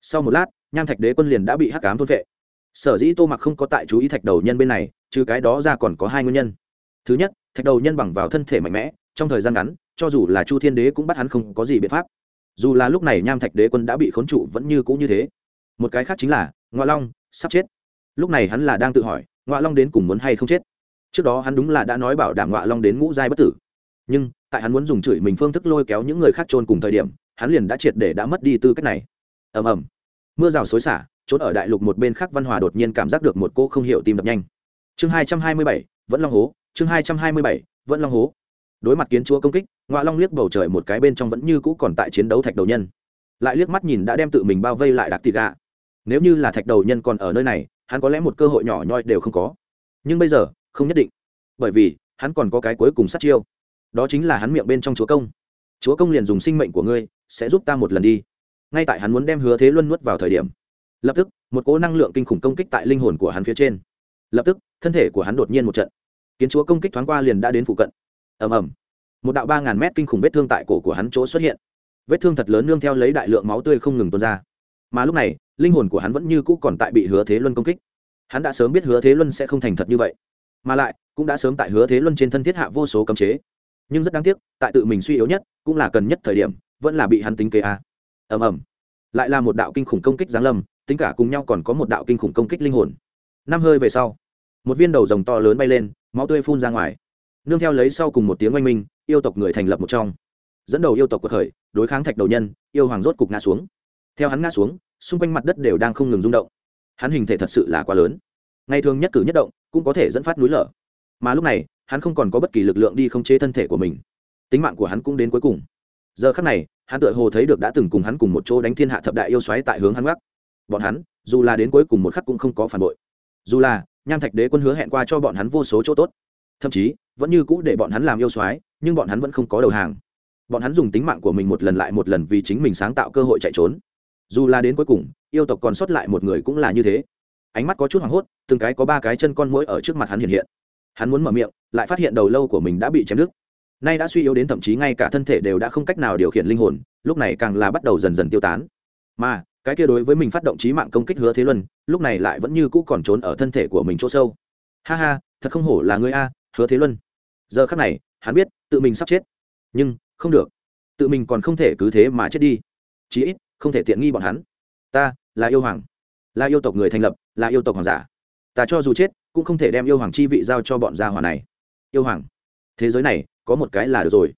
Sau một lát, nham thạch đế quân liền đã bị hắc cám thôn vệ sở dĩ tô mặc không có tại chú ý thạch đầu nhân bên này, trừ cái đó ra còn có hai nguyên nhân thứ nhất, thạch đầu nhân bằng vào thân thể mạnh mẽ, trong thời gian ngắn, cho dù là chu thiên đế cũng bắt hắn không có gì biện pháp. Dù là lúc này nham thạch đế quân đã bị khốn trụ vẫn như cũng như thế. Một cái khác chính là ngoại long, sắp chết. Lúc này hắn là đang tự hỏi ngoại long đến cùng muốn hay không chết? Trước đó hắn đúng là đã nói bảo đảm ngoại long đến ngũ giai bất tử. Nhưng, tại hắn muốn dùng chửi mình phương thức lôi kéo những người khác trôn cùng thời điểm, hắn liền đã triệt để đã mất đi tư cách này. Ầm ầm. Mưa rào xối xả, trốn ở đại lục một bên khác văn hòa đột nhiên cảm giác được một cô không hiểu tim đập nhanh. Chương hai trăm hai mươi bảy, vẫn long hố chương hai trăm hai mươi bảy vẫn long hố. Đối mặt kiến chúa công kích ngoại long liếc bầu trời một cái bên trong vẫn như cũ còn tại chiến đấu thạch đầu nhân. Lại liếc mắt nhìn đã đem tự mình bao vây lại đặc tị gạ nếu như là thạch đầu nhân còn ở nơi này, hắn có lẽ một cơ hội nhỏ nhoi đều không có. Nhưng bây giờ, không nhất định. Bởi vì, hắn còn có cái cuối cùng sát chiêu. Đó chính là hắn miệng bên trong chúa công. Chúa công liền dùng sinh mệnh của ngươi, sẽ giúp ta một lần đi. Ngay tại hắn muốn đem hứa thế luân nuốt vào thời điểm, lập tức, một cỗ năng lượng kinh khủng công kích tại linh hồn của hắn phía trên. Lập tức, thân thể của hắn đột nhiên một trận kiến chúa công kích thoáng qua liền đã đến phụ cận. Ầm ầm. Một đạo ba ngàn mét kinh khủng vết thương tại cổ của hắn chỗ xuất hiện. Vết thương thật lớn nương theo lấy đại lượng máu tươi không ngừng tuôn ra. Mà lúc này, linh hồn của hắn vẫn như cũ còn tại bị hứa thế luân công kích. Hắn đã sớm biết hứa thế luân sẽ không thành thật như vậy. Mà lại, cũng đã sớm tại hứa thế luân trên thân thiết hạ vô số cấm chế. Nhưng rất đáng tiếc, tại tự mình suy yếu nhất, cũng là cần nhất thời điểm, vẫn là bị hắn tính kế a. Ầm ầm. Lại là một đạo kinh khủng công kích giáng lâm, tính cả cùng nhau còn có một đạo kinh khủng công kích linh hồn. Năm hơi về sau, một viên đầu rồng to lớn bay lên máu tươi phun ra ngoài. Nương theo lấy sau cùng một tiếng oanh minh, yêu tộc người thành lập một trong. Dẫn đầu yêu tộc của khởi, đối kháng thạch đầu nhân, yêu hoàng rốt cục ngã xuống. Theo hắn ngã xuống, xung quanh mặt đất đều đang không ngừng rung động. Hắn hình thể thật sự là quá lớn. Ngày thường nhất cử nhất động, cũng có thể dẫn phát núi lở. Mà lúc này, hắn không còn có bất kỳ lực lượng đi không chế thân thể của mình. Tính mạng của hắn cũng đến cuối cùng. Giờ khắc này, hắn tựa hồ thấy được đã từng cùng hắn cùng một chỗ đánh thiên hạ thập đại yêu xoáy tại hướng hắn gác bọn hắn, dù là đến cuối cùng một khắc cũng không có phản bội. Dù là nham thạch đế quân hứa hẹn qua cho bọn hắn vô số chỗ tốt. Thậm chí, vẫn như cũ để bọn hắn làm yêu soái, nhưng bọn hắn vẫn không có đầu hàng. Bọn hắn dùng tính mạng của mình một lần lại một lần vì chính mình sáng tạo cơ hội chạy trốn. Dù là đến cuối cùng, yêu tộc còn sót lại một người cũng là như thế. Ánh mắt có chút hoảng hốt, từng cái có ba cái chân con mũi ở trước mặt hắn hiện hiện. Hắn muốn mở miệng, lại phát hiện đầu lâu của mình đã bị chém đứt. Nay đã suy yếu đến thậm chí ngay cả thân thể đều đã không cách nào điều khiển linh hồn, lúc này càng là bắt đầu dần dần tiêu tán. Mà cái kia đối với mình phát động trí mạng công kích hứa thế luân, lúc này lại vẫn như cũ còn trốn ở thân thể của mình chỗ sâu. Ha ha, thật không hổ là ngươi a, hứa thế luân. Giờ khắc này, hắn biết tự mình sắp chết. Nhưng, không được. Tự mình còn không thể cứ thế mà chết đi. Chí ít, không thể tiện nghi bọn hắn. Ta, là yêu hoàng. Là yêu tộc người thành lập, là yêu tộc hoàng giả. Ta cho dù chết, cũng không thể đem yêu hoàng chi vị giao cho bọn gia hỏa này. Yêu hoàng. Thế giới này, có một cái là được rồi.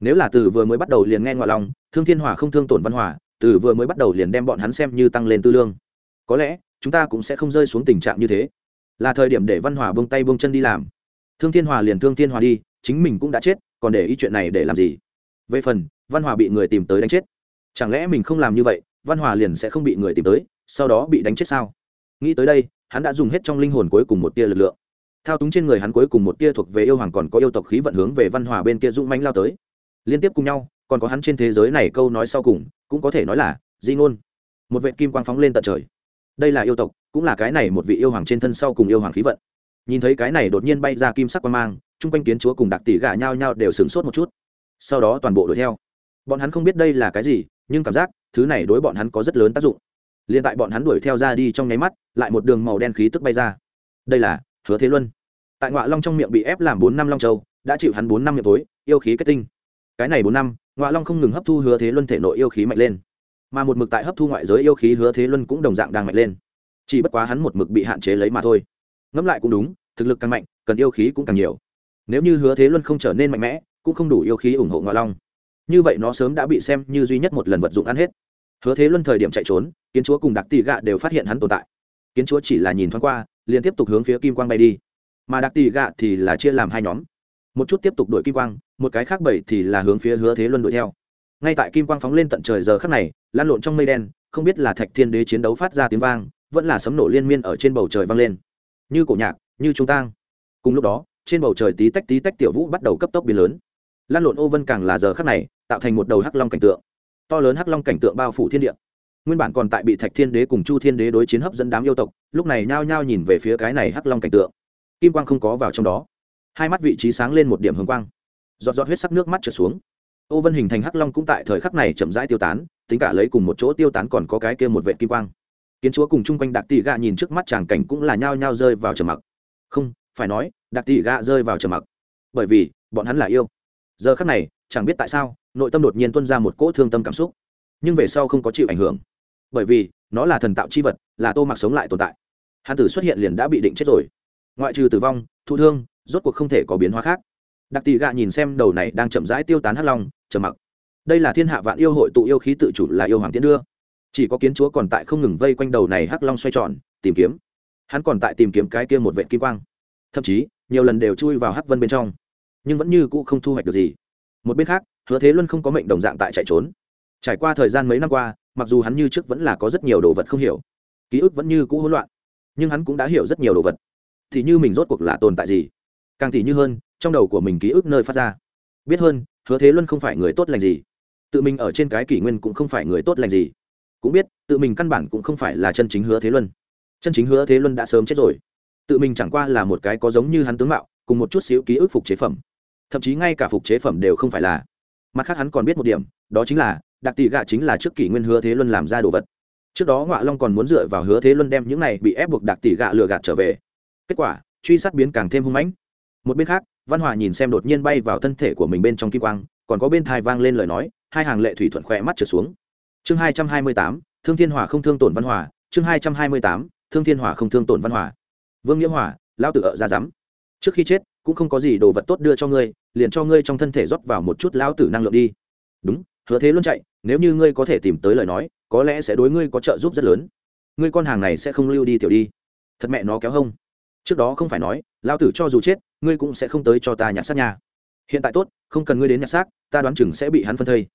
Nếu là từ vừa mới bắt đầu liền nghe ngoại lòng, thương thiên hòa không thương tổn văn hòa từ vừa mới bắt đầu liền đem bọn hắn xem như tăng lên tư lương. Có lẽ, chúng ta cũng sẽ không rơi xuống tình trạng như thế. Là thời điểm để văn hòa bông tay bông chân đi làm. Thương thiên hòa liền thương thiên hòa đi, chính mình cũng đã chết, còn để ý chuyện này để làm gì? Về phần, văn hòa bị người tìm tới đánh chết. Chẳng lẽ mình không làm như vậy, văn hòa liền sẽ không bị người tìm tới, sau đó bị đánh chết sao? Nghĩ tới đây, hắn đã dùng hết trong linh hồn cuối cùng một tia lực lượng. Thao túng trên người hắn cuối cùng một tia thuộc về yêu hoàng còn có yêu tộc khí vận hướng về văn hòa bên kia dũng mánh lao tới. Liên tiếp cùng nhau còn có hắn trên thế giới này câu nói sau cùng, cũng có thể nói là, di ngôn. Một vệ kim quang phóng lên tận trời. Đây là yêu tộc, cũng là cái này một vị yêu hoàng trên thân sau cùng yêu hoàng khí vận. Nhìn thấy cái này đột nhiên bay ra kim sắc quang mang, chung quanh kiến chúa cùng đặc tỷ gà nhau nhau đều sửng sốt một chút. Sau đó toàn bộ đuổi theo. Bọn hắn không biết đây là cái gì, nhưng cảm giác, thứ này đối bọn hắn có rất lớn tác dụng. Liền tại bọn hắn đuổi theo ra đi trong nháy mắt, lại một đường màu đen khí tức bay ra. Đây là hứa thế luân. Tại ngoại long trong miệng bị ép làm bốn năm long châu, đã chịu hắn bốn năm miệng tối, yêu khí kết tinh. Cái này bốn năm Ngọa long không ngừng hấp thu hứa thế luân thể nội yêu khí mạnh lên mà một mực tại hấp thu ngoại giới yêu khí hứa thế luân cũng đồng dạng đang mạnh lên chỉ bất quá hắn một mực bị hạn chế lấy mà thôi ngẫm lại cũng đúng thực lực càng mạnh cần yêu khí cũng càng nhiều nếu như hứa thế luân không trở nên mạnh mẽ cũng không đủ yêu khí ủng hộ ngoại long như vậy nó sớm đã bị xem như duy nhất một lần vật dụng ăn hết hứa thế luân thời điểm chạy trốn kiến chúa cùng đặc tỷ gạ đều phát hiện hắn tồn tại kiến chúa chỉ là nhìn thoáng qua liền tiếp tục hướng phía kim quang bay đi mà đặc tỷ gạ thì là chia làm hai nhóm một chút tiếp tục đuổi kim quang một cái khác bảy thì là hướng phía hứa thế luân đuổi theo. Ngay tại kim quang phóng lên tận trời giờ khắc này, lan lộn trong mây đen, không biết là thạch thiên đế chiến đấu phát ra tiếng vang, vẫn là sấm nổ liên miên ở trên bầu trời vang lên. Như cổ nhạc, như trung tang. Cùng lúc đó, trên bầu trời tí tách tí tách tiểu vũ bắt đầu cấp tốc biến lớn. Lan lộn ô vân càng là giờ khắc này, tạo thành một đầu hắc long cảnh tượng. To lớn hắc long cảnh tượng bao phủ thiên địa. Nguyên bản còn tại bị thạch thiên đế cùng chu thiên đế đối chiến hấp dẫn đám yêu tộc, lúc này nhao nhao nhìn về phía cái này hắc long cảnh tượng. Kim quang không có vào trong đó. Hai mắt vị trí sáng lên một điểm hồng quang giọt giọt huyết sắc nước mắt trượt xuống. Ô vân hình thành hắc long cũng tại thời khắc này chậm rãi tiêu tán, tính cả lấy cùng một chỗ tiêu tán còn có cái kia một vệ kim quang. Kiến chúa cùng chung quanh đặc tỷ gạ nhìn trước mắt chàng cảnh cũng là nhao nhao rơi vào trầm mặc. Không, phải nói đặc tỷ gạ rơi vào trầm mặc. Bởi vì, bọn hắn là yêu. Giờ khắc này, chẳng biết tại sao, nội tâm đột nhiên tuân ra một cỗ thương tâm cảm xúc. Nhưng về sau không có chịu ảnh hưởng. Bởi vì, nó là thần tạo c h i vật, là tô mặc sống lại tồn tại. Hàn tử xuất hiện liền đã bị định chết rồi. Ngoại trừ tử vong, thụ thương, rốt cuộc không thể có biến hóa khác đặc tỷ gạ nhìn xem đầu này đang chậm rãi tiêu tán hắc long, trầm mặc. Đây là thiên hạ vạn yêu hội tụ yêu khí tự chủ là yêu hoàng tiến đưa. Chỉ có kiến chúa còn tại không ngừng vây quanh đầu này hắc long xoay tròn, tìm kiếm. Hắn còn tại tìm kiếm cái kia một vệ kim quang. Thậm chí, nhiều lần đều chui vào hắc vân bên trong. Nhưng vẫn như cũ không thu hoạch được gì. Một bên khác, hứa thế luân không có mệnh đồng dạng tại chạy trốn. Trải qua thời gian mấy năm qua, mặc dù hắn như trước vẫn là có rất nhiều đồ vật không hiểu, ký ức vẫn như cũ hỗn loạn, nhưng hắn cũng đã hiểu rất nhiều đồ vật. Thì như mình rốt cuộc là tồn tại gì? Càng thì như hơn trong đầu của mình ký ức nơi phát ra. Biết hơn, hứa thế luân không phải người tốt lành gì. Tự mình ở trên cái kỷ nguyên cũng không phải người tốt lành gì. Cũng biết, tự mình căn bản cũng không phải là chân chính hứa thế luân. Chân chính hứa thế luân đã sớm chết rồi. Tự mình chẳng qua là một cái có giống như hắn tướng mạo, cùng một chút xíu ký ức phục chế phẩm. Thậm chí ngay cả phục chế phẩm đều không phải là. Mặt khác hắn còn biết một điểm, đó chính là đặc tỷ gạ chính là trước kỷ nguyên hứa thế luân làm ra đồ vật. Trước đó ngọa long còn muốn dựa vào hứa thế luân đem những này bị ép buộc đặc tỷ gạ lừa gạt trở về. Kết quả, truy sát biến càng thêm hung mãnh. Một bên khác văn hòa nhìn xem đột nhiên bay vào thân thể của mình bên trong kim quang, còn có bên thai vang lên lời nói, hai hàng lệ thủy thuận khỏe mắt trở xuống. Chương hai trăm hai mươi tám, thương thiên hòa không thương tổn văn hòa. Chương hai trăm hai mươi tám, thương thiên hòa không thương tổn văn hòa. Vương nghĩa hòa lao tự ợ ra rắm trước khi chết, cũng không có gì đồ vật tốt đưa cho ngươi, liền cho ngươi trong thân thể rót vào một chút lão tử năng lượng đi. Đúng, hứa thế luôn chạy, nếu như ngươi có thể tìm tới lời nói, có lẽ sẽ đối ngươi có trợ giúp rất lớn. Ngươi con hàng này sẽ không lưu đi tiểu đi. Thật mẹ nó kéo hông trước đó không phải nói lao tử cho dù chết, ngươi cũng sẽ không tới cho ta nhặt xác nhà hiện tại tốt, không cần ngươi đến nhặt xác, ta đoán chừng sẽ bị hắn phân thây.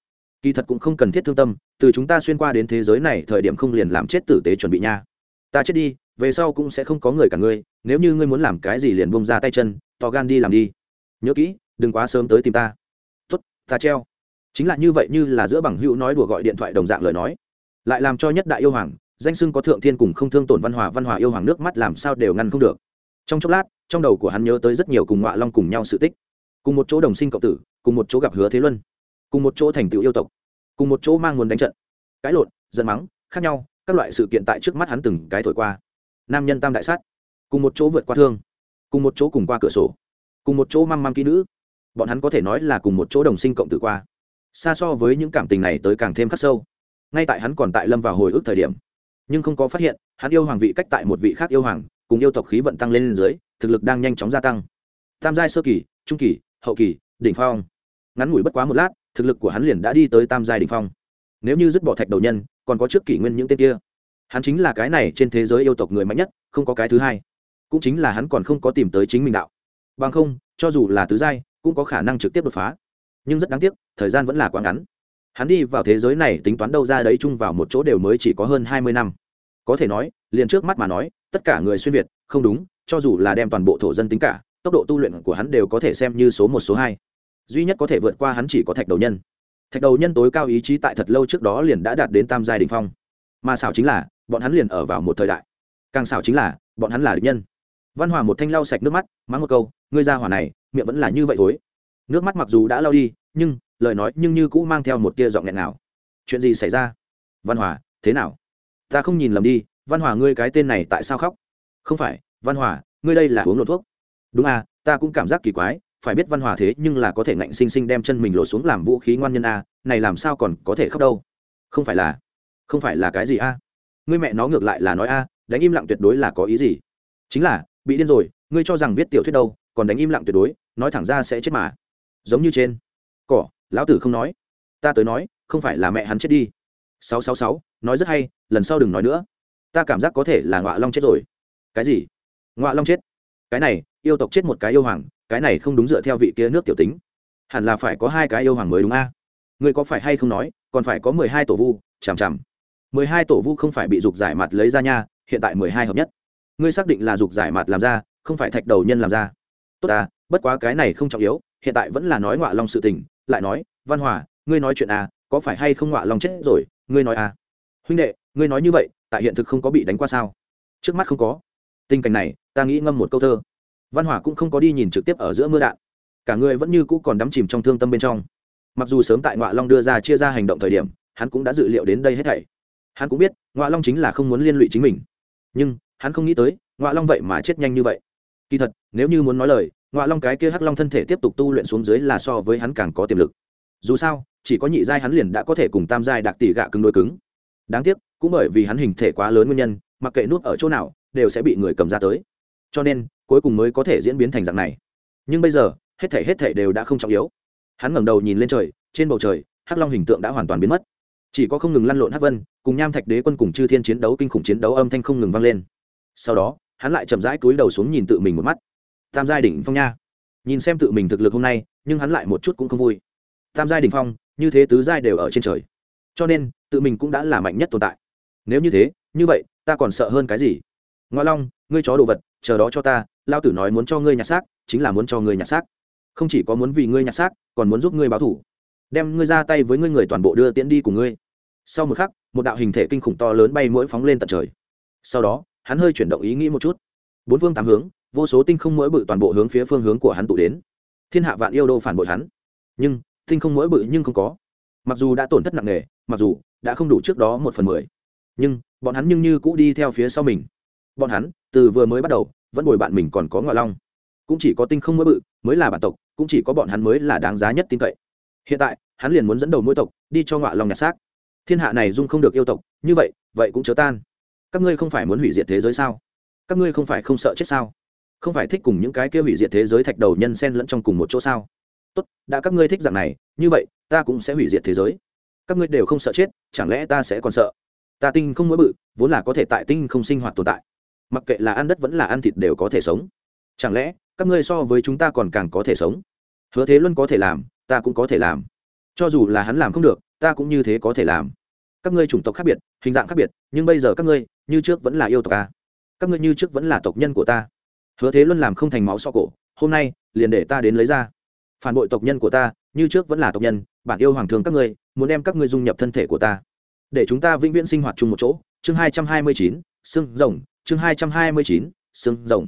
Kỳ thật cũng không cần thiết thương tâm, từ chúng ta xuyên qua đến thế giới này thời điểm không liền làm chết tử tế chuẩn bị nha. Ta chết đi, về sau cũng sẽ không có người cả ngươi, nếu như ngươi muốn làm cái gì liền bông ra tay chân, to gan đi làm đi. Nhớ kỹ, đừng quá sớm tới tìm ta. Tốt, ta treo. Chính là như vậy như là giữa bằng hữu nói đùa gọi điện thoại đồng dạng lời nói. Lại làm cho nhất đại yêu hoàng, danh sưng có thượng thiên cùng không thương tổn văn hòa văn hòa yêu hoàng nước mắt làm sao đều ngăn không được trong chốc lát, trong đầu của hắn nhớ tới rất nhiều cùng ngọa long cùng nhau sự tích. Cùng một chỗ đồng sinh cộng tử, cùng một chỗ gặp hứa thế luân, cùng một chỗ thành tựu yêu tộc, cùng một chỗ mang nguồn đánh trận. Cãi lộn, giận mắng, khác nhau, các loại sự kiện tại trước mắt hắn từng cái thổi qua. Nam nhân tam đại sát, cùng một chỗ vượt qua thương, cùng một chỗ cùng qua cửa sổ, cùng một chỗ măm măm kỹ nữ. Bọn hắn có thể nói là cùng một chỗ đồng sinh cộng tử qua. Xa so với những cảm tình này tới càng thêm khắc sâu. Ngay tại hắn còn tại lâm vào hồi ức thời điểm, nhưng không có phát hiện, hắn yêu hoàng vị cách tại một vị khác yêu hoàng cùng yêu tộc khí vận tăng lên dưới, thực lực đang nhanh chóng gia tăng. Tam giai sơ kỳ, trung kỳ, hậu kỳ, đỉnh phong. Ngắn ngủi bất quá một lát, thực lực của hắn liền đã đi tới tam giai đỉnh phong. Nếu như dứt bỏ thạch đầu nhân, còn có trước kỷ nguyên những tên kia. Hắn chính là cái này trên thế giới yêu tộc người mạnh nhất, không có cái thứ hai. Cũng chính là hắn còn không có tìm tới chính mình đạo. Bằng không, cho dù là tứ giai, cũng có khả năng trực tiếp đột phá. Nhưng rất đáng tiếc, thời gian vẫn là quá ngắn. Hắn đi vào thế giới này tính toán đâu ra đấy chung vào một chỗ đều mới chỉ có hơn hai mươi năm. Có thể nói, liền trước mắt mà nói tất cả người xuyên việt, không đúng, cho dù là đem toàn bộ thổ dân tính cả, tốc độ tu luyện của hắn đều có thể xem như số một, số hai. Duy nhất có thể vượt qua hắn chỉ có thạch đầu nhân. Thạch đầu nhân tối cao ý chí tại thật lâu trước đó liền đã đạt đến tam giai đình phong. Mà xảo chính là, bọn hắn liền ở vào một thời đại. Càng xảo chính là, bọn hắn là địch nhân. Văn hòa một thanh lau sạch nước mắt, mắng một câu, ngươi ra hỏa này, miệng vẫn là như vậy thối. Nước mắt mặc dù đã lau đi, nhưng, lời nói nhưng như cũ mang theo một tia giọng nghẹn nào chuyện gì xảy ra? Văn hòa, thế nào? Ta không nhìn lầm đi văn hòa, ngươi cái tên này tại sao khóc? Không phải, văn hòa, ngươi đây là uống lột thuốc. Đúng à ta cũng cảm giác kỳ quái, phải biết văn hòa thế nhưng là có thể ngạnh sinh sinh đem chân mình lộ xuống làm vũ khí ngoan nhân a này làm sao còn có thể khóc đâu? Không phải là, không phải là cái gì a ngươi mẹ nó ngược lại là nói a đánh im lặng tuyệt đối là có ý gì? Chính là, bị điên rồi, ngươi cho rằng viết tiểu thuyết đâu, còn đánh im lặng tuyệt đối, nói thẳng ra sẽ chết mà. Giống như trên cỏ, lão tử không nói. Ta tới nói, không phải là mẹ hắn chết đi. Sáu sáu sáu, nói rất hay, lần sau đừng nói nữa ta cảm giác có thể là ngọa long chết rồi. Cái gì? Ngọa long chết? Cái này, yêu tộc chết một cái yêu hoàng, cái này không đúng dựa theo vị kia nước tiểu tính. Hẳn là phải có hai cái yêu hoàng mới đúng a. Ngươi có phải hay không nói, còn phải có mười hai tổ vu, chằm chằm. Mười hai tổ vu không phải bị dục giải mặt lấy ra nha, hiện tại mười hai hợp nhất. Ngươi xác định là dục giải mặt làm ra, không phải thạch đầu nhân làm ra. Tốt à bất quá cái này không trọng yếu, hiện tại vẫn là nói ngọa long sự tình, lại nói, văn hòa, ngươi nói chuyện à có phải hay không ngọa long chết rồi, ngươi nói à. Huynh đệ, ngươi nói như vậy tại hiện thực không có bị đánh qua sao? Trước mắt không có. Tình cảnh này, ta nghĩ ngâm một câu thơ. Văn hỏa cũng không có đi nhìn trực tiếp ở giữa mưa đạn. Cả người vẫn như cũ còn đắm chìm trong thương tâm bên trong. Mặc dù sớm tại ngoại long đưa ra chia ra hành động thời điểm, hắn cũng đã dự liệu đến đây hết thảy. Hắn cũng biết ngoại long chính là không muốn liên lụy chính mình. Nhưng, hắn không nghĩ tới ngoại long vậy mà chết nhanh như vậy. Kỳ thật, nếu như muốn nói lời ngoại long cái kia hắc long thân thể tiếp tục tu luyện xuống dưới là so với hắn càng có tiềm lực. Dù sao, chỉ có nhị giai hắn liền đã có thể cùng tam giai đạc tỷ gạ cứng đôi cứng. Đáng tiếc cũng bởi vì hắn hình thể quá lớn nguyên nhân, mặc kệ nút ở chỗ nào, đều sẽ bị người cầm ra tới. Cho nên, cuối cùng mới có thể diễn biến thành dạng này. Nhưng bây giờ, hết thể hết thể đều đã không trọng yếu. Hắn ngẩng đầu nhìn lên trời, trên bầu trời, hắc long hình tượng đã hoàn toàn biến mất. Chỉ có không ngừng lăn lộn hắc vân, cùng nham thạch đế quân cùng chư thiên chiến đấu kinh khủng chiến đấu âm thanh không ngừng vang lên. Sau đó, hắn lại chậm rãi cúi đầu xuống nhìn tự mình một mắt. Tam giai đỉnh phong nha. Nhìn xem tự mình thực lực hôm nay, nhưng hắn lại một chút cũng không vui. Tam giai đỉnh phong, như thế tứ giai đều ở trên trời. Cho nên, tự mình cũng đã là mạnh nhất tồn tại nếu như thế, như vậy, ta còn sợ hơn cái gì? Ngoa long, ngươi chó đồ vật, chờ đó cho ta lao tử nói muốn cho ngươi nhặt xác, chính là muốn cho ngươi nhặt xác. Không chỉ có muốn vì ngươi nhặt xác, còn muốn giúp ngươi báo thủ. Đem ngươi ra tay với ngươi người toàn bộ đưa tiễn đi cùng ngươi. Sau một khắc, một đạo hình thể kinh khủng to lớn bay mũi phóng lên tận trời. Sau đó, hắn hơi chuyển động ý nghĩ một chút. Bốn phương tám hướng, vô số tinh không mỗi bự toàn bộ hướng phía phương hướng của hắn tụ đến. Thiên hạ vạn yêu đô phản bội hắn. Nhưng, tinh không mỗi bự nhưng không có. Mặc dù đã tổn thất nặng nề, mặc dù đã không đủ trước đó một phần mười nhưng bọn hắn nhưng như cũ đi theo phía sau mình. Bọn hắn, từ vừa mới bắt đầu, vẫn bồi bạn mình còn có ngoại long. Cũng chỉ có tinh không mới bự mới là bản tộc, cũng chỉ có bọn hắn mới là đáng giá nhất tin cậy. Hiện tại, hắn liền muốn dẫn đầu mỗi tộc đi cho ngoại long nhặt xác. Thiên hạ này dung không được yêu tộc, như vậy vậy cũng chớ tan. Các ngươi không phải muốn hủy diệt thế giới sao? Các ngươi không phải không sợ chết sao? Không phải thích cùng những cái kia hủy diệt thế giới thạch đầu nhân sen lẫn trong cùng một chỗ sao? Tốt, đã các ngươi thích dạng này, như vậy, ta cũng sẽ hủy diệt thế giới. Các ngươi đều không sợ chết, chẳng lẽ ta sẽ còn sợ? Ta tinh không mới bự, vốn là có thể tại tinh không sinh hoạt tồn tại. Mặc kệ là ăn đất vẫn là ăn thịt đều có thể sống. Chẳng lẽ, các ngươi so với chúng ta còn càng có thể sống? Hứa thế luân có thể làm, ta cũng có thể làm. Cho dù là hắn làm không được, ta cũng như thế có thể làm. Các ngươi chủng tộc khác biệt, hình dạng khác biệt, nhưng bây giờ các ngươi, như trước vẫn là yêu tộc ta. Các ngươi như trước vẫn là tộc nhân của ta. Hứa thế luân làm không thành máu so cổ, hôm nay, liền để ta đến lấy ra. Phản bội tộc nhân của ta, như trước vẫn là tộc nhân, bản yêu hoàng thường các ngươi, muốn đem các ngươi dung nhập thân thể của ta để chúng ta vĩnh viễn sinh hoạt chung một chỗ. Chương hai trăm hai mươi chín xương rồng. Chương hai trăm hai mươi chín xương rồng.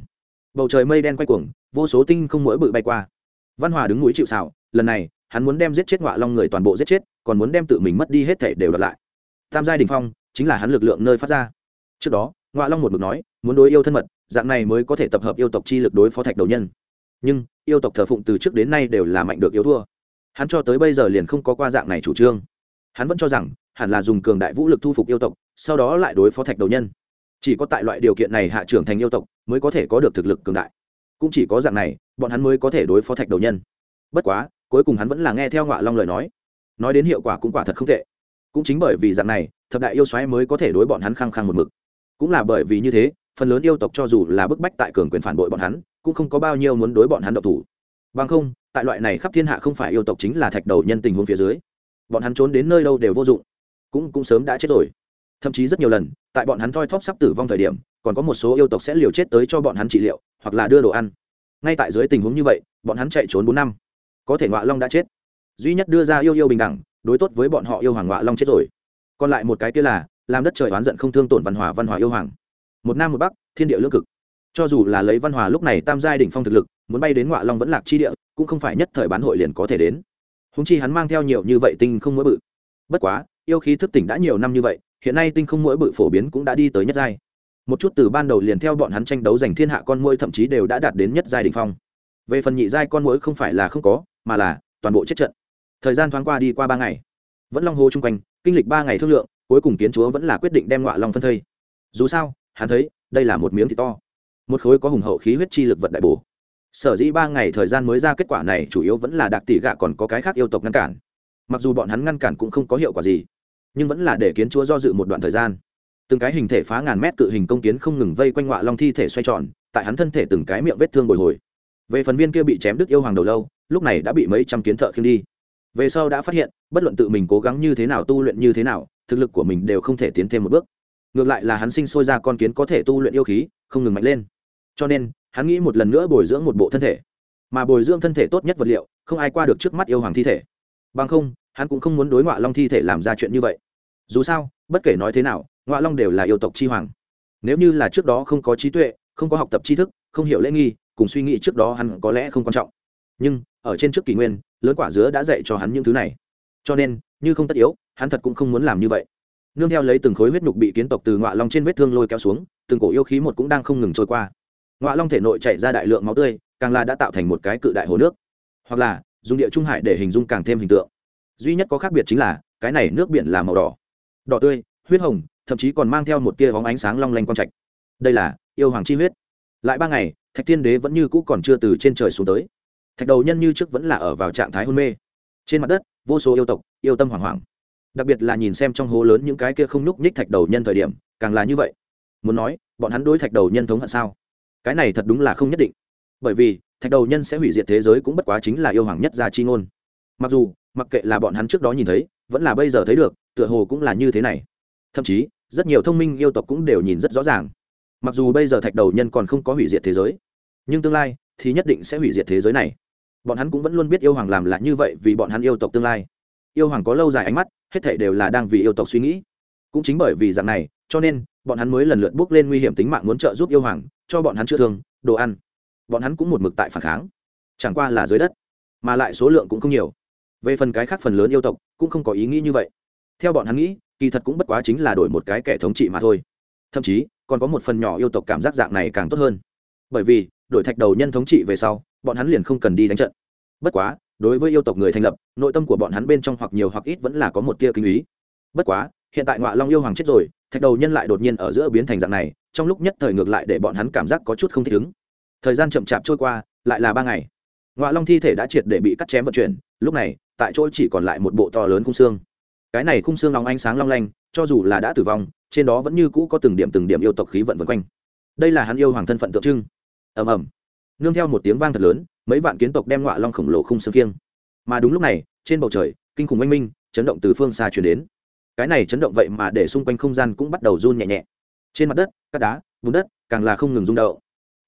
Bầu trời mây đen quay cuồng, vô số tinh không mỗi bự bay qua. Văn hòa đứng núi chịu xào lần này, hắn muốn đem giết chết ngọa long người toàn bộ giết chết, còn muốn đem tự mình mất đi hết thể đều đợt lại. Tam giai đình phong, chính là hắn lực lượng nơi phát ra. Trước đó, ngọa long một mực nói, muốn đối yêu thân mật, dạng này mới có thể tập hợp yêu tộc chi lực đối phó thạch đầu nhân. Nhưng, yêu tộc thờ phụng từ trước đến nay đều là mạnh được yếu thua. Hắn cho tới bây giờ liền không có qua dạng này chủ trương. Hắn vẫn cho rằng hẳn là dùng cường đại vũ lực thu phục yêu tộc, sau đó lại đối phó thạch đầu nhân. Chỉ có tại loại điều kiện này hạ trưởng thành yêu tộc mới có thể có được thực lực cường đại. Cũng chỉ có dạng này, bọn hắn mới có thể đối phó thạch đầu nhân. Bất quá, cuối cùng hắn vẫn là nghe theo ngọa long lời nói. Nói đến hiệu quả cũng quả thật không tệ. Cũng chính bởi vì dạng này, thập đại yêu xoáy mới có thể đối bọn hắn khăng khăng một mực. Cũng là bởi vì như thế, phần lớn yêu tộc cho dù là bức bách tại cường quyền phản bội bọn hắn, cũng không có bao nhiêu muốn đối bọn hắn độc thủ. Bằng không, tại loại này khắp thiên hạ không phải yêu tộc chính là thạch đầu nhân tình huống phía dưới. Bọn hắn trốn đến nơi đâu đều vô dụng cũng cũng sớm đã chết rồi. Thậm chí rất nhiều lần, tại bọn hắn thoi thóp sắp tử vong thời điểm, còn có một số yêu tộc sẽ liều chết tới cho bọn hắn trị liệu, hoặc là đưa đồ ăn. Ngay tại dưới tình huống như vậy, bọn hắn chạy trốn bốn năm. Có thể ngọa long đã chết. Duy nhất đưa ra yêu yêu bình đẳng, đối tốt với bọn họ yêu hoàng ngọa long chết rồi. Còn lại một cái kia là, làm đất trời oán giận không thương tổn văn hòa văn hòa yêu hoàng. Một nam một bắc, thiên địa lưỡng cực. Cho dù là lấy văn hòa lúc này tam giai đỉnh phong thực lực, muốn bay đến ngọa long vẫn lạc chi địa, cũng không phải nhất thời bán hội liền có thể đến. Húng chi hắn mang theo nhiều như vậy tinh không mỗi bự. Bất quá yêu khí thức tỉnh đã nhiều năm như vậy, hiện nay tinh không mỗi bự phổ biến cũng đã đi tới nhất giai. Một chút từ ban đầu liền theo bọn hắn tranh đấu giành thiên hạ con mũi thậm chí đều đã đạt đến nhất giai đỉnh phong. Về phần nhị giai con mũi không phải là không có, mà là toàn bộ chết trận. Thời gian thoáng qua đi qua ba ngày. Vẫn long hô chung quanh, kinh lịch ba ngày thương lượng, cuối cùng kiến chúa vẫn là quyết định đem ngọa long phân thây. Dù sao, hắn thấy, đây là một miếng thịt to. Một khối có hùng hậu khí huyết chi lực vật đại bổ. Sở dĩ ba ngày thời gian mới ra kết quả này chủ yếu vẫn là đặc tỷ gạ còn có cái khác yêu tộc ngăn cản. Mặc dù bọn hắn ngăn cản cũng không có hiệu quả gì nhưng vẫn là để kiến chúa do dự một đoạn thời gian. Từng cái hình thể phá ngàn mét cự hình công kiến không ngừng vây quanh ngọa long thi thể xoay tròn, tại hắn thân thể từng cái miệng vết thương bồi hồi. Về phần viên kia bị chém đứt yêu hoàng đầu lâu, lúc này đã bị mấy trăm kiến thợ khiêng đi. Về sau đã phát hiện, bất luận tự mình cố gắng như thế nào tu luyện như thế nào, thực lực của mình đều không thể tiến thêm một bước. Ngược lại là hắn sinh sôi ra con kiến có thể tu luyện yêu khí, không ngừng mạnh lên. Cho nên, hắn nghĩ một lần nữa bồi dưỡng một bộ thân thể. Mà bồi dưỡng thân thể tốt nhất vật liệu, không ai qua được trước mắt yêu hoàng thi thể. Bằng không, hắn cũng không muốn đối ngoại long thi thể làm ra chuyện như vậy dù sao, bất kể nói thế nào ngoại long đều là yêu tộc chi hoàng. Nếu như là trước đó không có trí tuệ, không có học tập tri thức, không hiểu lễ nghi, cùng suy nghĩ trước đó hắn có lẽ không quan trọng. Nhưng, ở trên trước kỷ nguyên, lớn quả dứa đã dạy cho hắn những thứ này. Cho nên, như không tất yếu, hắn thật cũng không muốn làm như vậy. Nương theo lấy từng khối huyết nhục bị kiến tộc từ ngọa long trên vết thương lôi kéo xuống, từng cổ yêu khí một cũng đang không ngừng trôi qua. Ngọa long thể nội chạy ra đại lượng máu tươi, càng là đã tạo thành một cái cự đại hồ nước. Hoặc là, dùng địa trung hải để hình dung càng thêm hình tượng. Duy nhất có khác biệt chính là, cái này nước biển là màu đỏ đỏ tươi, huyết hồng, thậm chí còn mang theo một tia vóng ánh sáng long lanh quang trạch. Đây là yêu hoàng chi huyết. Lại ba ngày, thạch thiên đế vẫn như cũ còn chưa từ trên trời xuống tới. Thạch đầu nhân như trước vẫn là ở vào trạng thái hôn mê. Trên mặt đất, vô số yêu tộc, yêu tâm hoảng hoảng. Đặc biệt là nhìn xem trong hố lớn những cái kia không nhúc nhích thạch đầu nhân thời điểm, càng là như vậy. Muốn nói, bọn hắn đối thạch đầu nhân thống hận sao? Cái này thật đúng là không nhất định. Bởi vì, thạch đầu nhân sẽ hủy diệt thế giới cũng bất quá chính là yêu hoàng nhất gia chi ngôn. Mặc dù, mặc kệ là bọn hắn trước đó nhìn thấy, vẫn là bây giờ thấy được tựa hồ cũng là như thế này. Thậm chí, rất nhiều thông minh yêu tộc cũng đều nhìn rất rõ ràng. Mặc dù bây giờ thạch đầu nhân còn không có hủy diệt thế giới, nhưng tương lai thì nhất định sẽ hủy diệt thế giới này. Bọn hắn cũng vẫn luôn biết yêu hoàng làm là như vậy vì bọn hắn yêu tộc tương lai. Yêu hoàng có lâu dài ánh mắt, hết thảy đều là đang vì yêu tộc suy nghĩ. Cũng chính bởi vì dạng này, cho nên, bọn hắn mới lần lượt bước lên nguy hiểm tính mạng muốn trợ giúp yêu hoàng, cho bọn hắn chữa thương, đồ ăn. Bọn hắn cũng một mực tại phản kháng. Chẳng qua là dưới đất, mà lại số lượng cũng không nhiều. Về phần cái khác phần lớn yêu tộc cũng không có ý nghĩ như vậy theo bọn hắn nghĩ, kỳ thật cũng bất quá chính là đổi một cái kẻ thống trị mà thôi. Thậm chí, còn có một phần nhỏ yêu tộc cảm giác dạng này càng tốt hơn. Bởi vì, đổi thạch đầu nhân thống trị về sau, bọn hắn liền không cần đi đánh trận. Bất quá, đối với yêu tộc người thành lập, nội tâm của bọn hắn bên trong hoặc nhiều hoặc ít vẫn là có một tia kinh ý. Bất quá, hiện tại ngoại long yêu hoàng chết rồi, thạch đầu nhân lại đột nhiên ở giữa biến thành dạng này, trong lúc nhất thời ngược lại để bọn hắn cảm giác có chút không thích ứng. Thời gian chậm chạp trôi qua, lại là ba ngày. Ngoại long thi thể đã triệt để bị cắt chém vận chuyển, lúc này, tại chỗ chỉ còn lại một bộ to lớn cung xương cái này khung xương long ánh sáng long lanh, cho dù là đã tử vong, trên đó vẫn như cũ có từng điểm từng điểm yêu tộc khí vận vân quanh. Đây là hắn yêu hoàng thân phận tượng trưng. Ầm ầm. Nương theo một tiếng vang thật lớn, mấy vạn kiến tộc đem ngọa long khổng lồ khung xương kiêng mà đúng lúc này, trên bầu trời, kinh khủng oanh minh, chấn động từ phương xa chuyển đến. Cái này chấn động vậy mà để xung quanh không gian cũng bắt đầu run nhẹ nhẹ. Trên mặt đất các đá vùng đất, càng là không ngừng rung động.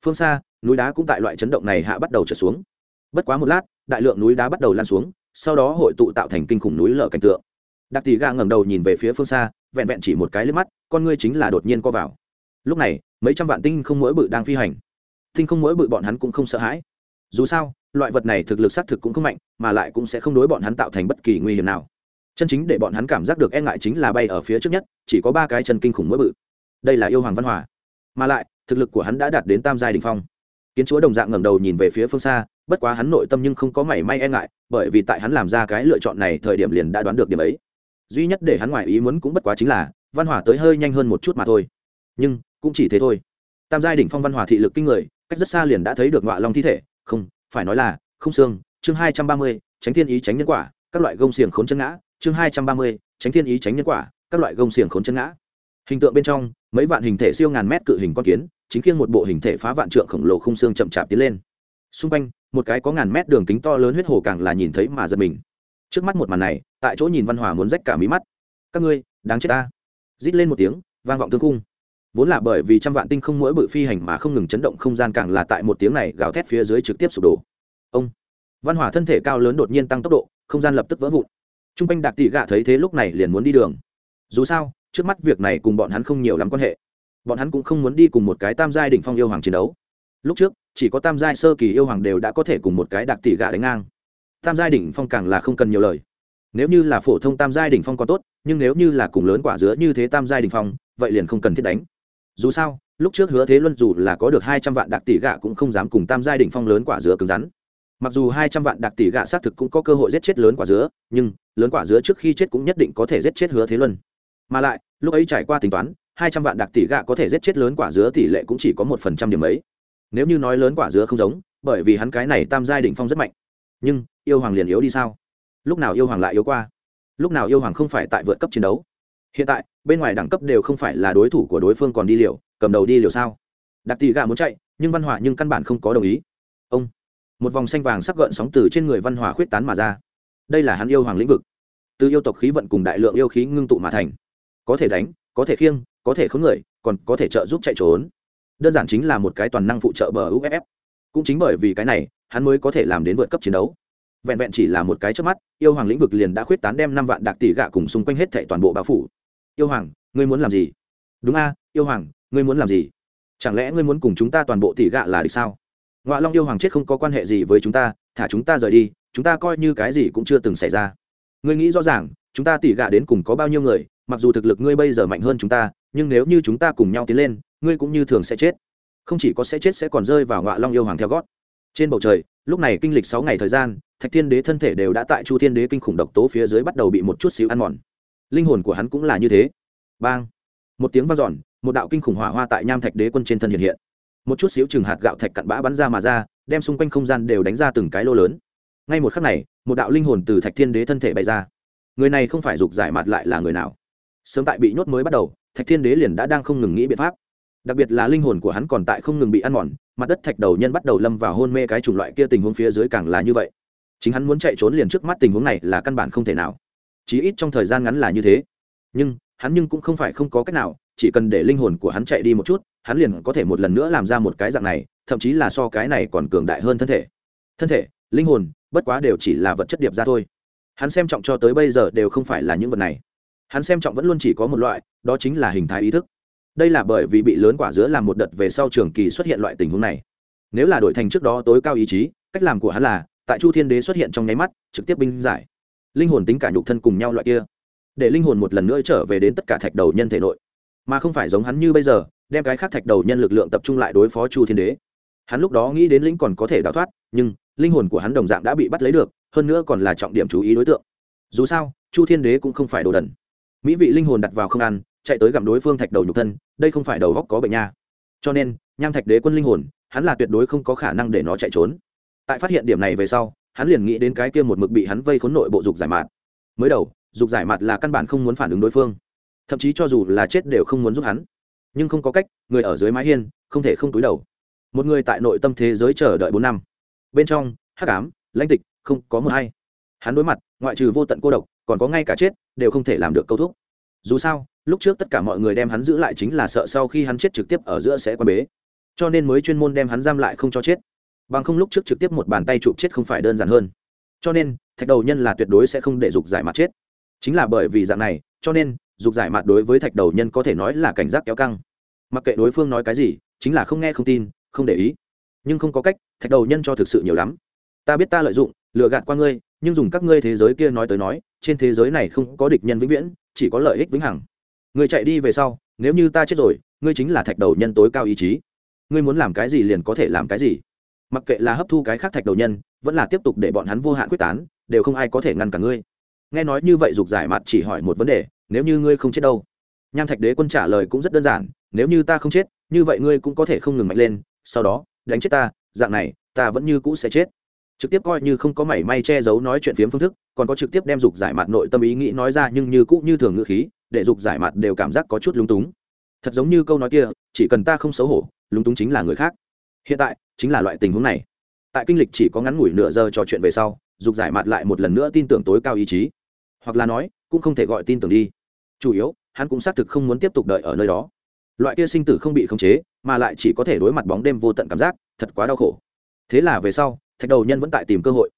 Phương xa, núi đá cũng tại loại chấn động này hạ bắt đầu trở xuống. Bất quá một lát, đại lượng núi đá bắt đầu lan xuống, sau đó hội tụ tạo thành kinh khủng núi lở cảnh tượng đặc tỷ gà ngẩng đầu nhìn về phía phương xa, vẹn vẹn chỉ một cái liếc mắt, con ngươi chính là đột nhiên co vào. Lúc này, mấy trăm vạn tinh không mỗi bự đang phi hành. Tinh không mỗi bự bọn hắn cũng không sợ hãi. Dù sao, loại vật này thực lực xác thực cũng không mạnh, mà lại cũng sẽ không đối bọn hắn tạo thành bất kỳ nguy hiểm nào. Chân chính để bọn hắn cảm giác được e ngại chính là bay ở phía trước nhất, chỉ có ba cái chân kinh khủng mỗi bự. Đây là yêu hoàng văn hòa. Mà lại, thực lực của hắn đã đạt đến tam giai đình phong. Kiến chúa đồng dạng ngẩng đầu nhìn về phía phương xa, bất quá hắn nội tâm nhưng không có mảy may e ngại, bởi vì tại hắn làm ra cái lựa chọn này thời điểm liền đã đoán được điểm ấy duy nhất để hắn ngoài ý muốn cũng bất quá chính là, văn hỏa tới hơi nhanh hơn một chút mà thôi. Nhưng, cũng chỉ thế thôi. Tam giai đỉnh phong văn hỏa thị lực kinh người, cách rất xa liền đã thấy được ngọa long thi thể. Không, phải nói là, không xương, chương hai trăm ba mươi, tránh thiên ý tránh nhân quả, các loại gông xiềng khốn chân ngã, chương hai trăm ba mươi, tránh thiên ý tránh nhân quả, các loại gông xiềng khốn chân ngã. Hình tượng bên trong, mấy vạn hình thể siêu ngàn mét cự hình con kiến, chính khiêng một bộ hình thể phá vạn trượng khổng lồ không xương chậm chạp tiến lên. Xung quanh, một cái có ngàn mét đường kính to lớn huyết hồ càng là nhìn thấy mà giật mình trước mắt một màn này, tại chỗ nhìn văn hòa muốn rách cả mí mắt. Các ngươi, đáng chết ta. Rít lên một tiếng, vang vọng thương cung vốn là bởi vì trăm vạn tinh không mỗi bự phi hành mà không ngừng chấn động không gian càng là tại một tiếng này gào thét phía dưới trực tiếp sụp đổ. Ông. Văn hòa thân thể cao lớn đột nhiên tăng tốc độ, không gian lập tức vỡ vụn. T r u n g quanh đạc tị gạ thấy thế lúc này liền muốn đi đường. Dù sao, trước mắt việc này cùng bọn hắn không nhiều lắm quan hệ. Bọn hắn cũng không muốn đi cùng một cái tam giai đỉnh phong yêu hoàng chiến đấu. Lúc trước, chỉ có tam giai sơ kỳ yêu hoàng đều đã có thể cùng một cái đạc tị gạ đánh ngang tam giai đỉnh phong càng là không cần nhiều lời. Nếu như là phổ thông tam giai đỉnh phong còn tốt, nhưng nếu như là cùng lớn quả dứa như thế tam giai đỉnh phong, vậy liền không cần thiết đánh. Dù sao, lúc trước hứa thế luân dù là có được hai trăm vạn đặc tỷ gạ cũng không dám cùng tam giai Đỉnh phong lớn quả dứa cứng rắn. Mặc dù hai trăm vạn đặc tỷ gạ xác thực cũng có cơ hội giết chết lớn quả dứa, nhưng lớn quả dứa trước khi chết cũng nhất định có thể giết chết hứa thế luân. Mà lại, lúc ấy trải qua tính toán, hai trăm vạn đặc tỷ gạ có thể giết chết lớn quả dứa tỷ lệ cũng chỉ có một phần trăm điểm ấy. Nếu như nói lớn quả dứa không giống, bởi vì hắn cái này tam giai đỉnh phong rất mạnh. Nhưng yêu hoàng liền yếu đi sao? Lúc nào yêu hoàng lại yếu qua? Lúc nào yêu hoàng không phải tại vượt cấp chiến đấu? Hiện tại, bên ngoài đẳng cấp đều không phải là đối thủ của đối phương còn đi liều, cầm đầu đi liều sao? Đặc tỷ gà muốn chạy, nhưng văn hỏa nhưng căn bản không có đồng ý. Ông, một vòng xanh vàng sắc gợn sóng từ trên người văn hỏa khuyết tán mà ra. Đây là hắn yêu hoàng lĩnh vực. Từ yêu tộc khí vận cùng đại lượng yêu khí ngưng tụ mà thành. Có thể đánh, có thể khiêng, có thể khống người, còn có thể trợ giúp chạy trốn. Đơn giản chính là một cái toàn năng phụ trợ bờ uff cũng chính bởi vì cái này, hắn mới có thể làm đến vượt cấp chiến đấu vẹn vẹn chỉ là một cái trước mắt, yêu hoàng lĩnh vực liền đã khuyết tán đem năm vạn đặc tỷ gạ cùng xung quanh hết thệ toàn bộ bao phủ. Yêu hoàng, ngươi muốn làm gì? Đúng a, yêu hoàng, ngươi muốn làm gì? Chẳng lẽ ngươi muốn cùng chúng ta toàn bộ tỷ gạ là được sao? Ngọa long yêu hoàng chết không có quan hệ gì với chúng ta, thả chúng ta rời đi, chúng ta coi như cái gì cũng chưa từng xảy ra. Ngươi nghĩ rõ ràng, chúng ta tỷ gạ đến cùng có bao nhiêu người, mặc dù thực lực ngươi bây giờ mạnh hơn chúng ta, nhưng nếu như chúng ta cùng nhau tiến lên, ngươi cũng như thường sẽ chết. Không chỉ có sẽ chết sẽ còn rơi vào ngọa long yêu hoàng theo gót. Trên bầu trời, lúc này kinh lịch sáu ngày thời gian thạch thiên đế thân thể đều đã tại chu thiên đế kinh khủng độc tố phía dưới bắt đầu bị một chút xíu ăn mòn. Linh hồn của hắn cũng là như thế. Bang! Một tiếng v a n giòn một đạo kinh khủng hỏa hoa tại nham thạch đế quân trên thân hiện hiện. Một chút xíu chừng hạt gạo thạch cặn bã bắn ra mà ra, đem xung quanh không gian đều đánh ra từng cái lô lớn. Ngay một khắc này, một đạo linh hồn từ thạch thiên đế thân thể bay ra. Người này không phải dục giải mặt lại là người nào? Sớm tại bị nhốt mới bắt đầu, thạch thiên đế liền đã đang không ngừng nghĩ biện pháp. Đặc biệt là linh hồn của hắn còn tại không ngừng bị ăn mòn, mặt đất thạch đầu nhân bắt đầu lâm vào hôn mê cái chủng loại kia tình huống phía dưới càng là như vậy chính hắn muốn chạy trốn liền trước mắt tình huống này là căn bản không thể nào. Chí ít trong thời gian ngắn là như thế. Nhưng, hắn nhưng cũng không phải không có cách nào, chỉ cần để linh hồn của hắn chạy đi một chút, hắn liền có thể một lần nữa làm ra một cái dạng này, thậm chí là so cái này còn cường đại hơn thân thể. Thân thể, linh hồn, bất quá đều chỉ là vật chất điệp ra thôi. Hắn xem trọng cho tới bây giờ đều không phải là những vật này. Hắn xem trọng vẫn luôn chỉ có một loại, đó chính là hình thái ý thức. Đây là bởi vì bị lớn quả dứa làm một đợt về sau trường kỳ xuất hiện loại tình huống này. Nếu là đổi thành trước đó tối cao ý chí, cách làm của hắn là tại chu thiên đế xuất hiện trong nháy mắt, trực tiếp binh giải. Linh hồn tính cả nhục thân cùng nhau loại kia, để linh hồn một lần nữa trở về đến tất cả thạch đầu nhân thể nội. Mà không phải giống hắn như bây giờ, đem cái khác thạch đầu nhân lực lượng tập trung lại đối phó chu thiên đế. Hắn lúc đó nghĩ đến lĩnh còn có thể đào thoát, nhưng linh hồn của hắn đồng dạng đã bị bắt lấy được, hơn nữa còn là trọng điểm chú ý đối tượng. Dù sao, chu thiên đế cũng không phải đồ đần. Mỹ vị linh hồn đặt vào không ăn, chạy tới gặm đối phương thạch đầu nhục thân, đây không phải đầu góc có bệnh nha. Cho nên, nham thạch đế quân linh hồn, hắn là tuyệt đối không có khả năng để nó chạy trốn tại phát hiện điểm này về sau, hắn liền nghĩ đến cái kia một mực bị hắn vây khốn nội bộ dục giải mạt. Mới đầu, dục giải mạt là căn bản không muốn phản ứng đối phương. Thậm chí cho dù là chết đều không muốn giúp hắn. Nhưng không có cách, người ở dưới mái hiên, không thể không túi đầu. Một người tại nội tâm thế giới chờ đợi bốn năm. Bên trong, hắc ám, lãnh tịch, không có mưa hay hắn đối mặt, ngoại trừ vô tận cô độc, còn có ngay cả chết, đều không thể làm được câu thúc. Dù sao, lúc trước tất cả mọi người đem hắn giữ lại chính là sợ sau khi hắn chết trực tiếp ở giữa sẽ quá bế. Cho nên mới chuyên môn đem hắn giam lại không cho chết bằng không lúc trước trực tiếp một bàn tay chụp chết không phải đơn giản hơn. Cho nên, thạch đầu nhân là tuyệt đối sẽ không để dục giải mặt chết. Chính là bởi vì dạng này, cho nên, dục giải mặt đối với thạch đầu nhân có thể nói là cảnh giác kéo căng. Mặc kệ đối phương nói cái gì, chính là không nghe không tin, không để ý. Nhưng không có cách, thạch đầu nhân cho thực sự nhiều lắm. Ta biết ta lợi dụng, lừa gạt qua ngươi, nhưng dùng các ngươi thế giới kia nói tới nói, trên thế giới này không có địch nhân vĩnh viễn, chỉ có lợi ích vĩnh hằng. Người chạy đi về sau, nếu như ta chết rồi, ngươi chính là thạch đầu nhân tối cao ý chí. Ngươi muốn làm cái gì liền có thể làm cái gì mặc kệ là hấp thu cái khác thạch đầu nhân, vẫn là tiếp tục để bọn hắn vô hạn quyết tán, đều không ai có thể ngăn cả ngươi. Nghe nói như vậy dục giải mặt chỉ hỏi một vấn đề, nếu như ngươi không chết đâu? Nham thạch đế quân trả lời cũng rất đơn giản, nếu như ta không chết, như vậy ngươi cũng có thể không ngừng mạnh lên, sau đó, đánh chết ta, dạng này, ta vẫn như cũ sẽ chết. Trực tiếp coi như không có mảy may che giấu nói chuyện phiếm phương thức, còn có trực tiếp đem dục giải mặt nội tâm ý nghĩ nói ra nhưng như cũ như thường ngữ khí, để dục giải mặt đều cảm giác có chút lúng túng. Thật giống như câu nói kia, chỉ cần ta không xấu hổ, lúng túng chính là người khác hiện tại, chính là loại tình huống này. Tại kinh lịch chỉ có ngắn ngủi nửa giờ trò chuyện về sau, dục giải mặt lại một lần nữa tin tưởng tối cao ý chí. Hoặc là nói, cũng không thể gọi tin tưởng đi. Chủ yếu, hắn cũng xác thực không muốn tiếp tục đợi ở nơi đó. Loại kia sinh tử không bị khống chế, mà lại chỉ có thể đối mặt bóng đêm vô tận cảm giác, thật quá đau khổ. Thế là về sau, thạch đầu nhân vẫn tại tìm cơ hội.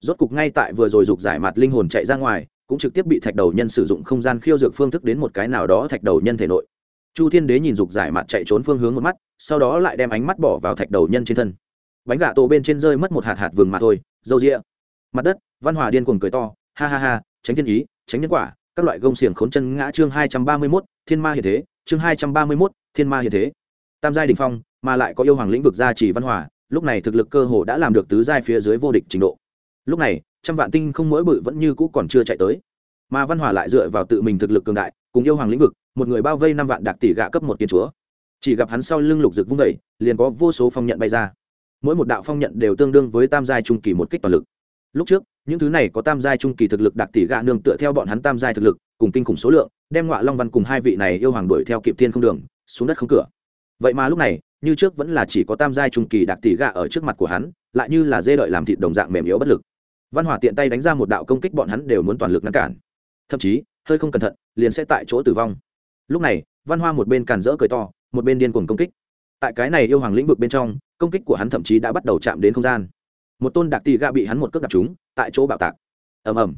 Rốt cục ngay tại vừa rồi dục giải mặt linh hồn chạy ra ngoài, cũng trực tiếp bị thạch đầu nhân sử dụng không gian khiêu dược phương thức đến một cái nào đó thạch đầu nhân thể nội chu thiên đế nhìn dục giải mặt chạy trốn phương hướng một mắt, sau đó lại đem ánh mắt bỏ vào thạch đầu nhân trên thân. Bánh gà tổ bên trên rơi mất một hạt hạt vừng mà thôi dâu rịa mặt đất, văn hòa điên cuồng cười to, ha ha ha, tránh thiên ý, tránh nhân quả, các loại gông xiềng khốn chân ngã chương hai trăm ba mươi mốt, thiên ma hiện thế, chương hai trăm ba mươi mốt, thiên ma hiện thế. Tam giai đình phong, mà lại có yêu hoàng lĩnh vực gia trì văn hòa, lúc này thực lực cơ hồ đã làm được tứ giai phía dưới vô địch trình độ. Lúc này, trăm vạn tinh không mỗi bự vẫn như cũ còn chưa chạy tới mà văn hòa lại dựa vào tự mình thực lực cường đại, cùng yêu hoàng lĩnh vực, một người bao vây năm vạn đặc tỷ gạ cấp một kiến chúa. Chỉ gặp hắn sau lưng lục rực vung vẩy, liền có vô số phong nhận bay ra. Mỗi một đạo phong nhận đều tương đương với tam giai trung kỳ một kích toàn lực. Lúc trước, những thứ này có tam giai trung kỳ thực lực đặc tỷ gạ nương tựa theo bọn hắn tam giai thực lực, cùng kinh khủng số lượng, đem ngọa long văn cùng hai vị này yêu hoàng đuổi theo kịp thiên không đường, xuống đất không cửa. Vậy mà lúc này, như trước vẫn là chỉ có tam giai trung kỳ đặc tỷ gạ ở trước mặt của hắn, lại như là dê đợi làm thịt đồng dạng mềm yếu bất lực. Văn hỏa tiện tay đánh ra một đạo công kích, bọn hắn đều muốn toàn lực ngăn cản thậm chí, hơi không cẩn thận, liền sẽ tại chỗ tử vong. Lúc này, văn hoa một bên càn rỡ cười to, một bên điên cuồng công kích. Tại cái này yêu hoàng lĩnh vực bên trong, công kích của hắn thậm chí đã bắt đầu chạm đến không gian. Một tôn đạc tỷ gạ bị hắn một cước đạp trúng, tại chỗ bạo tạc. Ầm ầm.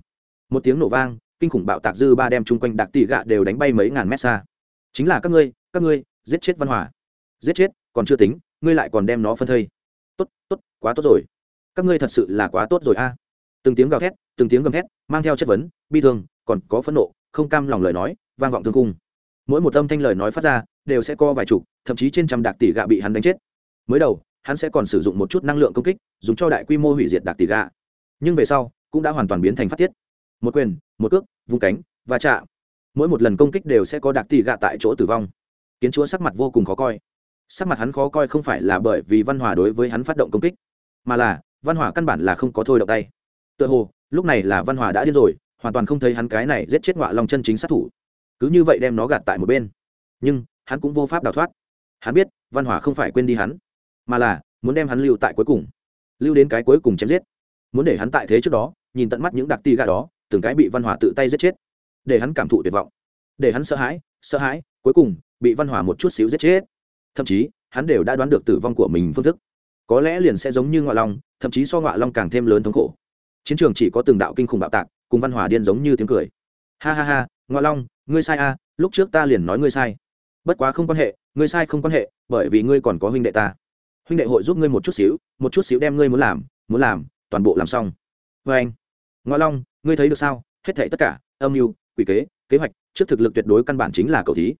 Một tiếng nổ vang, kinh khủng bạo tạc dư ba đem chung quanh đạc tỷ gạ đều đánh bay mấy ngàn mét xa. Chính là các ngươi các ngươi, giết chết văn hòa giết chết, còn chưa tính, ngươi lại còn đem nó phân thây. Tốt tốt, quá tốt rồi. Các ngươi thật sự là quá tốt rồi a. Từng tiếng gào thét, từng tiếng gầm thét, mang theo chất vấn, bi thương còn có phẫn nộ, không cam lòng lời nói, vang vọng thương cung mỗi một âm thanh lời nói phát ra, đều sẽ co vài chục, thậm chí trên trăm đạc tỷ gạ bị hắn đánh chết. Mới đầu, hắn sẽ còn sử dụng một chút năng lượng công kích, dùng cho đại quy mô hủy diệt đạc tỷ gạ. Nhưng về sau, cũng đã hoàn toàn biến thành phát tiết. Một quyền, một cước, vung cánh và chạm. Mỗi một lần công kích đều sẽ có đạc tỷ gạ tại chỗ tử vong. Kiến chúa sắc mặt vô cùng khó coi. Sắc mặt hắn khó coi không phải là bởi vì văn hòa đối với hắn phát động công kích, mà là văn hòa căn bản là không có thôi động tay. Tựa hồ, lúc này là văn hòa đã điên rồi hoàn toàn không thấy hắn cái này giết chết ngọa long chân chính sát thủ. Cứ như vậy đem nó gạt tại một bên. Nhưng, hắn cũng vô pháp đào thoát. Hắn biết, văn hỏa không phải quên đi hắn, mà là muốn đem hắn lưu tại cuối cùng. Lưu đến cái cuối cùng chém giết. Muốn để hắn tại thế trước đó, nhìn tận mắt những đặc ti gà đó, từng cái bị văn hỏa tự tay giết chết. Để hắn cảm thụ tuyệt vọng. Để hắn sợ hãi sợ hãi, cuối cùng bị văn hỏa một chút xíu giết chết. Thậm chí, hắn đều đã đoán được tử vong của mình phương thức. Có lẽ liền sẽ giống như ngọa long, thậm chí so ngọa long càng thêm lớn thống khổ. Chiến trường chỉ có từng đạo kinh khủng bạo tạc cùng văn hòa điên giống như tiếng cười. Ha ha ha, ngọ long, ngươi sai a lúc trước ta liền nói ngươi sai. Bất quá không quan hệ, ngươi sai không quan hệ, bởi vì ngươi còn có huynh đệ ta. Huynh đệ hội giúp ngươi một chút xíu, một chút xíu đem ngươi muốn làm muốn làm, toàn bộ làm xong. Vê anh, ngọ long, ngươi thấy được sao? Hết thảy tất cả, âm mưu, quỷ kế kế hoạch, trước thực lực tuyệt đối căn bản chính là cầu thí.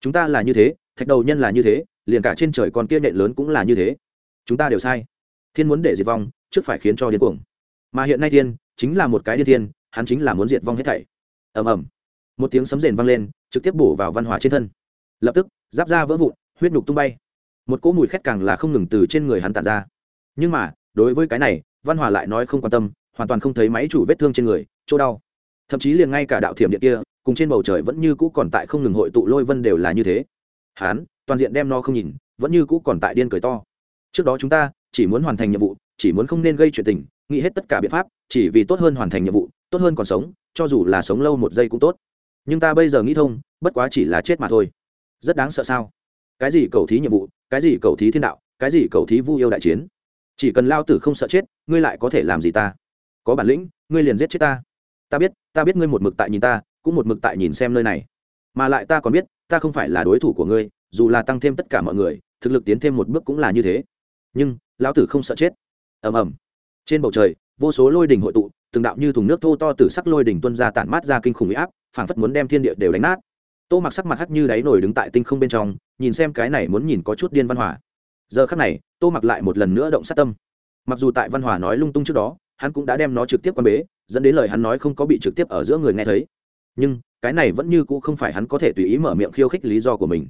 Chúng ta là như thế, thạch đầu nhân là như thế, liền cả trên trời còn kia nện lớn cũng là như thế. Chúng ta đều sai. Thiên muốn để diệt vong, trước phải khiến cho điên cuồng. Mà hiện nay thiên, chính là một cái điên thiên hắn chính là muốn diệt vong hết thảy. Ầm ầm. Một tiếng sấm rền vang lên, trực tiếp bổ vào văn hỏa trên thân. Lập tức, giáp da vỡ vụn, huyết nhục tung bay. Một cỗ mùi khét càng là không ngừng từ trên người hắn tản ra. Nhưng mà, đối với cái này, văn hòa lại nói không quan tâm, hoàn toàn không thấy máy chủ vết thương trên người, chỗ đau. Thậm chí liền ngay cả đạo thiểm điện kia, cùng trên bầu trời vẫn như cũ còn tại không ngừng hội tụ lôi vân đều là như thế. Hán toàn diện đem no không nhìn, vẫn như cũ còn tại điên cười to. Trước đó chúng ta, chỉ muốn hoàn thành nhiệm vụ, chỉ muốn không nên gây chuyện tình, nghĩ hết tất cả biện pháp, chỉ vì tốt hơn hoàn thành nhiệm vụ tốt hơn còn sống, cho dù là sống lâu một giây cũng tốt. Nhưng ta bây giờ nghĩ thông, bất quá chỉ là chết mà thôi. Rất đáng sợ sao? Cái gì cầu thí nhiệm vụ, cái gì cầu thí thiên đạo, cái gì cầu thí vu yêu đại chiến? Chỉ cần lao tử không sợ chết, ngươi lại có thể làm gì ta? Có bản lĩnh, ngươi liền giết chết ta. Ta biết ta biết ngươi một mực tại nhìn ta, cũng một mực tại nhìn xem nơi này. Mà lại ta còn biết, ta không phải là đối thủ của ngươi, dù là tăng thêm tất cả mọi người, thực lực tiến thêm một bước cũng là như thế. Nhưng lão tử không sợ chết. Ầm ầm. Trên bầu trời, vô số lôi đình hội tụ từng đạo như thùng nước thô to từ sắc lôi đỉnh tuân ra tản mát ra kinh khủng uy áp, phảng phất muốn đem thiên địa đều đánh nát. Tô mặc sắc mặt hắt như đáy nổi đứng tại tinh không bên trong, nhìn xem cái này muốn nhìn có chút điên văn hòa. Giờ khắc này, tô mặc lại một lần nữa động sát tâm. Mặc dù tại văn hòa nói lung tung trước đó, hắn cũng đã đem nó trực tiếp quan bế, dẫn đến lời hắn nói không có bị trực tiếp ở giữa người nghe thấy. Nhưng, cái này vẫn như cũ không phải hắn có thể tùy ý mở miệng khiêu khích lý do của mình.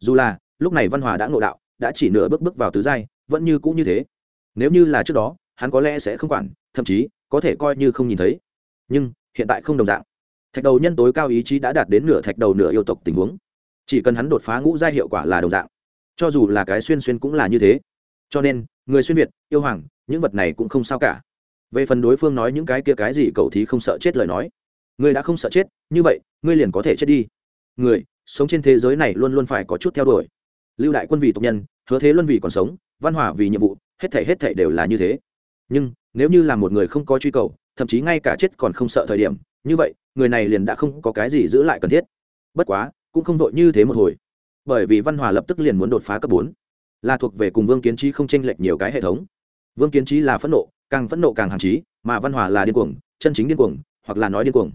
Dù là, lúc này văn hòa đã ngộ đạo, đã chỉ nửa bước bước vào tứ giai, vẫn như cũ như thế. Nếu như là trước đó, hắn có lẽ sẽ không quản, thậm chí có thể coi như không nhìn thấy. Nhưng, hiện tại không đồng dạng. Thạch đầu nhân tối cao ý chí đã đạt đến nửa thạch đầu nửa yêu tộc tình huống. Chỉ cần hắn đột phá ngũ giai hiệu quả là đồng dạng. Cho dù là cái xuyên xuyên cũng là như thế. Cho nên, người xuyên việt, yêu hoàng, những vật này cũng không sao cả. Về phần đối phương nói những cái kia cái gì cậu thí không sợ chết lời nói. Người đã không sợ chết, như vậy, ngươi liền có thể chết đi. Người, sống trên thế giới này luôn luôn phải có chút theo đuổi. Lưu đại quân vì tộc nhân, hứa thế luân vì còn sống, văn hòa vì nhiệm vụ, hết thể hết thể đều là như thế nhưng, nếu như là một người không có truy cầu, thậm chí ngay cả chết còn không sợ thời điểm, như vậy, người này liền đã không có cái gì giữ lại cần thiết. Bất quá, cũng không vội như thế một hồi. Bởi vì văn hòa lập tức liền muốn đột phá cấp bốn. Là thuộc về cùng vương kiến trí không tranh lệch nhiều cái hệ thống. Vương kiến trí là phẫn nộ, càng phẫn nộ càng hàn trí, mà văn hòa là điên cuồng, chân chính điên cuồng, hoặc là nói điên cuồng.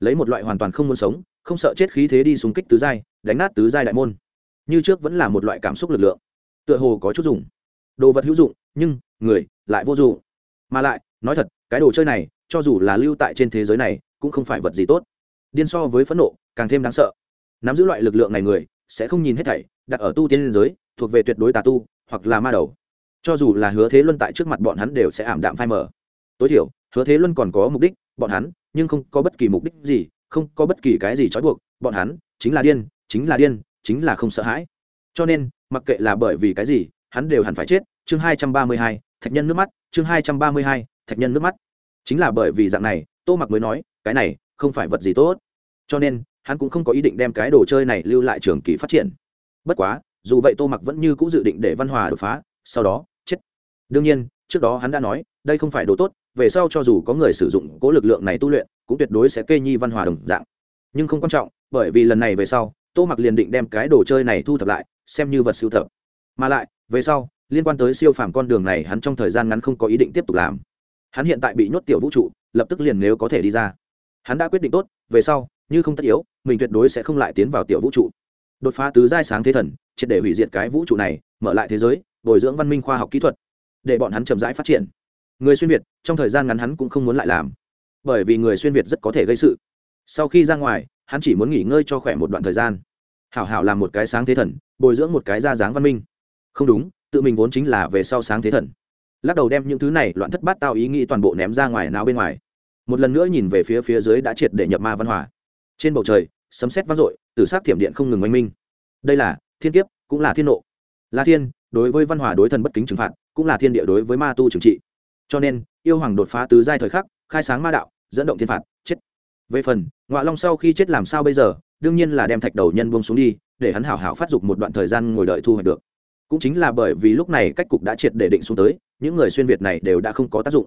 Lấy một loại hoàn toàn không muốn sống, không sợ chết khí thế đi xung kích tứ giai, đánh nát tứ giai đại môn. Như trước vẫn là một loại cảm xúc lực lượng. Tựa hồ có chút dùng. Đồ vật hữu dụng, nhưng, người lại vô dụng mà lại, nói thật, cái đồ chơi này, cho dù là lưu tại trên thế giới này, cũng không phải vật gì tốt. Điên so với phẫn nộ, càng thêm đáng sợ. Nắm giữ loại lực lượng này người, sẽ không nhìn hết thảy, đặt ở tu tiên liên giới, thuộc về tuyệt đối tà tu, hoặc là ma đầu. Cho dù là hứa thế luân tại trước mặt bọn hắn đều sẽ ảm đạm phai mờ. Tối thiểu, hứa thế luân còn có mục đích, bọn hắn, nhưng không có bất kỳ mục đích gì, không có bất kỳ cái gì trói buộc, bọn hắn, chính là điên, chính là điên, chính là không sợ hãi. Cho nên, mặc kệ là bởi vì cái gì, hắn đều hẳn phải chết chương hai trăm ba mươi hai, thạch nhân nước mắt, chương hai trăm ba mươi hai, thạch nhân nước mắt. Chính là bởi vì dạng này, tô mặc mới nói, cái này không phải vật gì tốt. Cho nên, hắn cũng không có ý định đem cái đồ chơi này lưu lại trường kỳ phát triển. Bất quá, dù vậy tô mặc vẫn như c ũ dự định để văn hòa đột phá, sau đó, chết. Đương nhiên, trước đó hắn đã nói, đây không phải đồ tốt, về sau cho dù có người sử dụng cố lực lượng này tu luyện, cũng tuyệt đối sẽ kê nhi văn hòa đồng dạng. Nhưng không quan trọng, bởi vì lần này về sau, tô mặc liền định đem cái đồ chơi này thu thập lại, xem như vật sưu tập. Mà lại, về sau liên quan tới siêu phàm con đường này hắn trong thời gian ngắn không có ý định tiếp tục làm. Hắn hiện tại bị nhốt tiểu vũ trụ, lập tức liền nếu có thể đi ra. Hắn đã quyết định tốt, về sau, như không tất yếu, mình tuyệt đối sẽ không lại tiến vào tiểu vũ trụ. Đột phá tứ giai sáng thế thần, triệt để hủy diệt cái vũ trụ này, mở lại thế giới, bồi dưỡng văn minh khoa học kỹ thuật, để bọn hắn chậm rãi phát triển. Người xuyên việt, trong thời gian ngắn hắn cũng không muốn lại làm, bởi vì người xuyên việt rất có thể gây sự. Sau khi ra ngoài, hắn chỉ muốn nghỉ ngơi cho khỏe một đoạn thời gian. Hảo hảo làm một cái sáng thế thần, bồi dưỡng một cái ra dáng văn minh. Không đúng tự mình vốn chính là về sau sáng thế thần. Lắc đầu đem những thứ này loạn thất bát tao ý nghĩ toàn bộ ném ra ngoài não bên ngoài. Một lần nữa nhìn về phía phía dưới đã triệt để nhập ma văn hòa trên bầu trời, sấm sét vang dội từ sát thiểm điện không ngừng oanh minh. Đây là thiên kiếp, cũng là thiên nộ. Là thiên, đối với văn hòa đối thần bất kính trừng phạt, cũng là thiên địa đối với ma tu trừng trị. Cho nên, yêu hoàng đột phá tứ giai thời khắc, khai sáng ma đạo, dẫn động thiên phạt, chết. Về phần ngoại long sau khi chết làm sao bây giờ, đương nhiên là đem thạch đầu nhân buông xuống đi, để hắn hảo hảo phát dục một đoạn thời gian ngồi đợi thu hoạch được cũng chính là bởi vì lúc này cách cục đã triệt để định xuống tới, những người xuyên việt này đều đã không có tác dụng.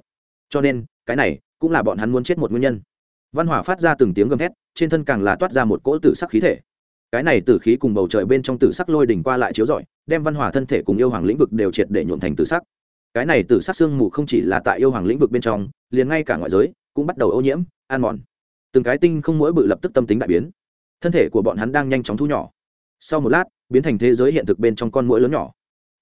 Cho nên, cái này cũng là bọn hắn muốn chết một nguyên nhân. Văn hỏa phát ra từng tiếng gầm thét, trên thân càng là toát ra một cỗ tử sắc khí thể. Cái này tử khí cùng bầu trời bên trong tử sắc lôi đỉnh qua lại chiếu rọi, đem văn hỏa thân thể cùng yêu hoàng lĩnh vực đều triệt để nhuộm thành tử sắc. Cái này tử sắc sương mù không chỉ là tại yêu hoàng lĩnh vực bên trong, liền ngay cả ngoại giới cũng bắt đầu ô nhiễm an mòn. Từng cái tinh không mỗi bự lập tức tâm tính đại biến. Thân thể của bọn hắn đang nhanh chóng thu nhỏ. Sau một lát biến thành thế giới hiện thực bên trong con mũi lớn nhỏ.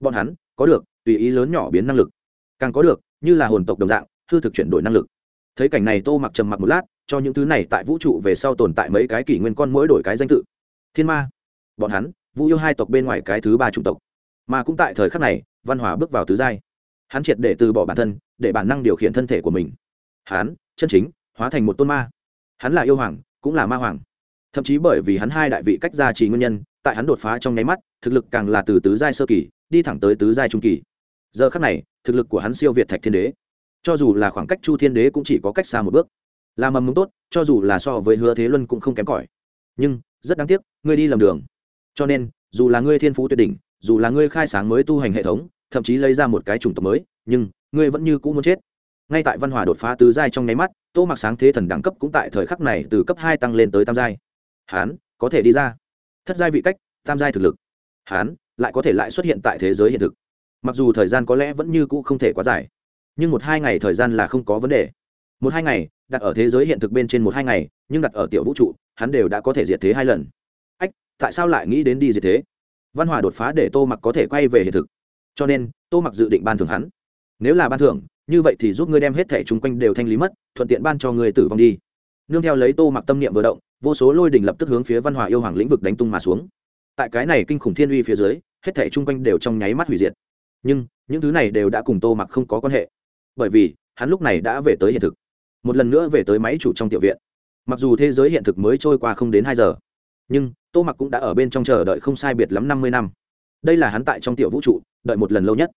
Bọn hắn, có được, tùy ý lớn nhỏ biến năng lực. Càng có được, như là hồn tộc đồng dạng, hư thực chuyển đổi năng lực. Thấy cảnh này tô mặc trầm mặc một lát, cho những thứ này tại vũ trụ về sau tồn tại mấy cái kỷ nguyên con mũi đổi cái danh tự. Thiên ma, bọn hắn vũ yêu hai tộc bên ngoài cái thứ ba chủng tộc. Mà cũng tại thời khắc này, văn hòa bước vào tứ giai. Hắn triệt để từ bỏ bản thân, để bản năng điều khiển thân thể của mình. Hắn, chân chính, hóa thành một tôn ma. Hắn là yêu hoàng, cũng là ma hoàng. Thậm chí bởi vì hắn hai đại vị cách gia trì nguyên nhân tại hắn đột phá trong nháy mắt, thực lực càng là từ tứ giai sơ kỳ, đi thẳng tới tứ giai trung kỳ. Giờ khắc này, thực lực của hắn siêu việt thạch thiên đế. Cho dù là khoảng cách chu thiên đế cũng chỉ có cách xa một bước. Là mầm mống tốt, cho dù là so với hứa thế luân cũng không kém cỏi. Nhưng, rất đáng tiếc, ngươi đi lầm đường. Cho nên, dù là ngươi thiên phú tuyệt đỉnh, dù là ngươi khai sáng mới tu hành hệ thống, thậm chí lấy ra một cái chủng tộc mới, nhưng, ngươi vẫn như cũ muốn chết. Ngay tại văn hòa đột phá tứ giai trong nháy mắt, tô mặc sáng thế thần đẳng cấp cũng tại thời khắc này từ cấp hai tăng lên tới tam giai. Hán, có thể đi ra thất giai vị cách, tam giai thực lực. Hán, lại có thể lại xuất hiện tại thế giới hiện thực. Mặc dù thời gian có lẽ vẫn như cũ không thể quá dài, nhưng một hai ngày thời gian là không có vấn đề. Một hai ngày, đặt ở thế giới hiện thực bên trên một hai ngày, nhưng đặt ở tiểu vũ trụ, hắn đều đã có thể diệt thế hai lần. Ách, tại sao lại nghĩ đến đi diệt thế? Văn hòa đột phá để tô mặc có thể quay về hiện thực. Cho nên, tô mặc dự định ban thưởng hắn. Nếu là ban thưởng, như vậy thì giúp ngươi đem hết thẻ chung quanh đều thanh lý mất, thuận tiện ban cho ngươi tử vong đi. Nương theo lấy tô mặc tâm niệm vừa động vô số lôi đình lập tức hướng phía văn hòa yêu hoàng lĩnh vực đánh tung mà xuống. Tại cái này kinh khủng thiên uy phía dưới, hết thảy chung quanh đều trong nháy mắt hủy diệt. Nhưng, những thứ này đều đã cùng tô mặc không có quan hệ. Bởi vì, hắn lúc này đã về tới hiện thực. Một lần nữa về tới máy chủ trong tiểu viện. Mặc dù thế giới hiện thực mới trôi qua không đến hai giờ, nhưng tô mặc cũng đã ở bên trong chờ đợi không sai biệt lắm năm mươi năm. Đây là hắn tại trong tiểu vũ trụ, đợi một lần lâu nhất.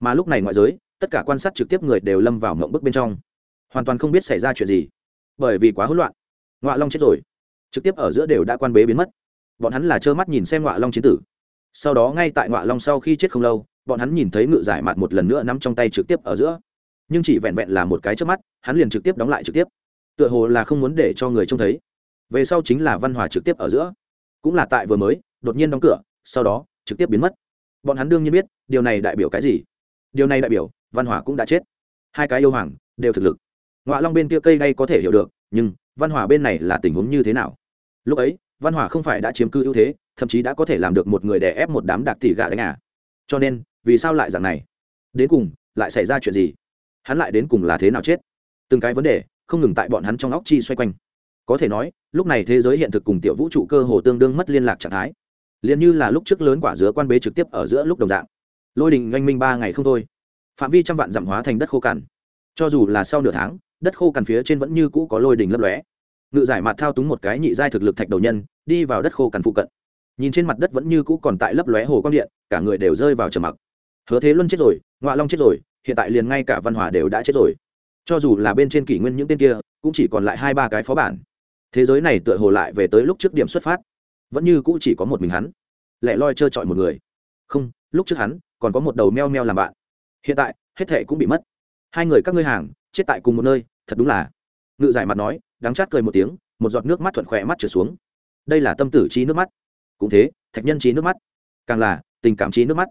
Mà lúc này ngoại giới, tất cả quan sát trực tiếp người đều lâm vào mộng bức bên trong. Hoàn toàn không biết xảy ra chuyện gì. Bởi vì quá hỗn loạn. Ngoại long chết rồi trực tiếp ở giữa đều đã quan bế biến mất. Bọn hắn là trơ mắt nhìn xem ngọa long chiến tử. Sau đó ngay tại ngọa long sau khi chết không lâu, bọn hắn nhìn thấy ngự giải mặt một lần nữa nắm trong tay trực tiếp ở giữa. Nhưng chỉ vẹn vẹn là một cái trước mắt, hắn liền trực tiếp đóng lại trực tiếp. Tựa hồ là không muốn để cho người trông thấy. Về sau chính là văn hòa trực tiếp ở giữa. Cũng là tại vừa mới, đột nhiên đóng cửa, sau đó, trực tiếp biến mất. Bọn hắn đương nhiên biết, điều này đại biểu cái gì? Điều này đại biểu, văn hòa cũng đã chết. Hai cái yêu hoàng, đều thực lực. Ngoại long bên kia cây đây có thể hiểu được, nhưng văn hòa bên này là tình huống như thế nào? Lúc ấy, văn hòa không phải đã chiếm cư ưu thế, thậm chí đã có thể làm được một người đè ép một đám đạc tỷ gạ đánh à. Cho nên, vì sao lại dạng này? Đến cùng, lại xảy ra chuyện gì? Hắn lại đến cùng là thế nào chết? Từng cái vấn đề, không ngừng tại bọn hắn trong óc chi xoay quanh. Có thể nói, lúc này thế giới hiện thực cùng tiểu vũ trụ cơ hồ tương đương mất liên lạc trạng thái. Liền như là lúc trước lớn quả dứa quan bế trực tiếp ở giữa lúc đồng dạng. Lôi đình oanh minh ba ngày không thôi. Phạm vi trăm vạn giảm hóa thành đất khô cằn. Cho dù là sau nửa tháng, đất khô cằn phía trên vẫn như cũ có lôi đình lấp lóe ngự giải mặt thao túng một cái nhị giai thực lực thạch đầu nhân, đi vào đất khô cằn phụ cận. Nhìn trên mặt đất vẫn như cũ còn tại lấp lóe hồ quang điện, cả người đều rơi vào trầm mặc. Hứa thế luân chết rồi ngoại long chết rồi, hiện tại liền ngay cả văn hòa đều đã chết rồi. Cho dù là bên trên kỷ nguyên những tên kia, cũng chỉ còn lại hai ba cái phó bản. Thế giới này tựa hồ lại về tới lúc trước điểm xuất phát. Vẫn như cũ chỉ có một mình hắn. Lẻ loi trơ trọi một người. Không, lúc trước hắn, còn có một đầu meo meo làm bạn. Hiện tại, hết thệ cũng bị mất. Hai người các ngươi hàng, chết tại cùng một nơi, thật đúng là. Ngự giải mặt nói đắng chát cười một tiếng, một giọt nước mắt thuận khỏe mắt trở xuống. Đây là tâm tử trí nước mắt. Cũng thế, thạch nhân trí nước mắt. Càng là, tình cảm trí nước mắt.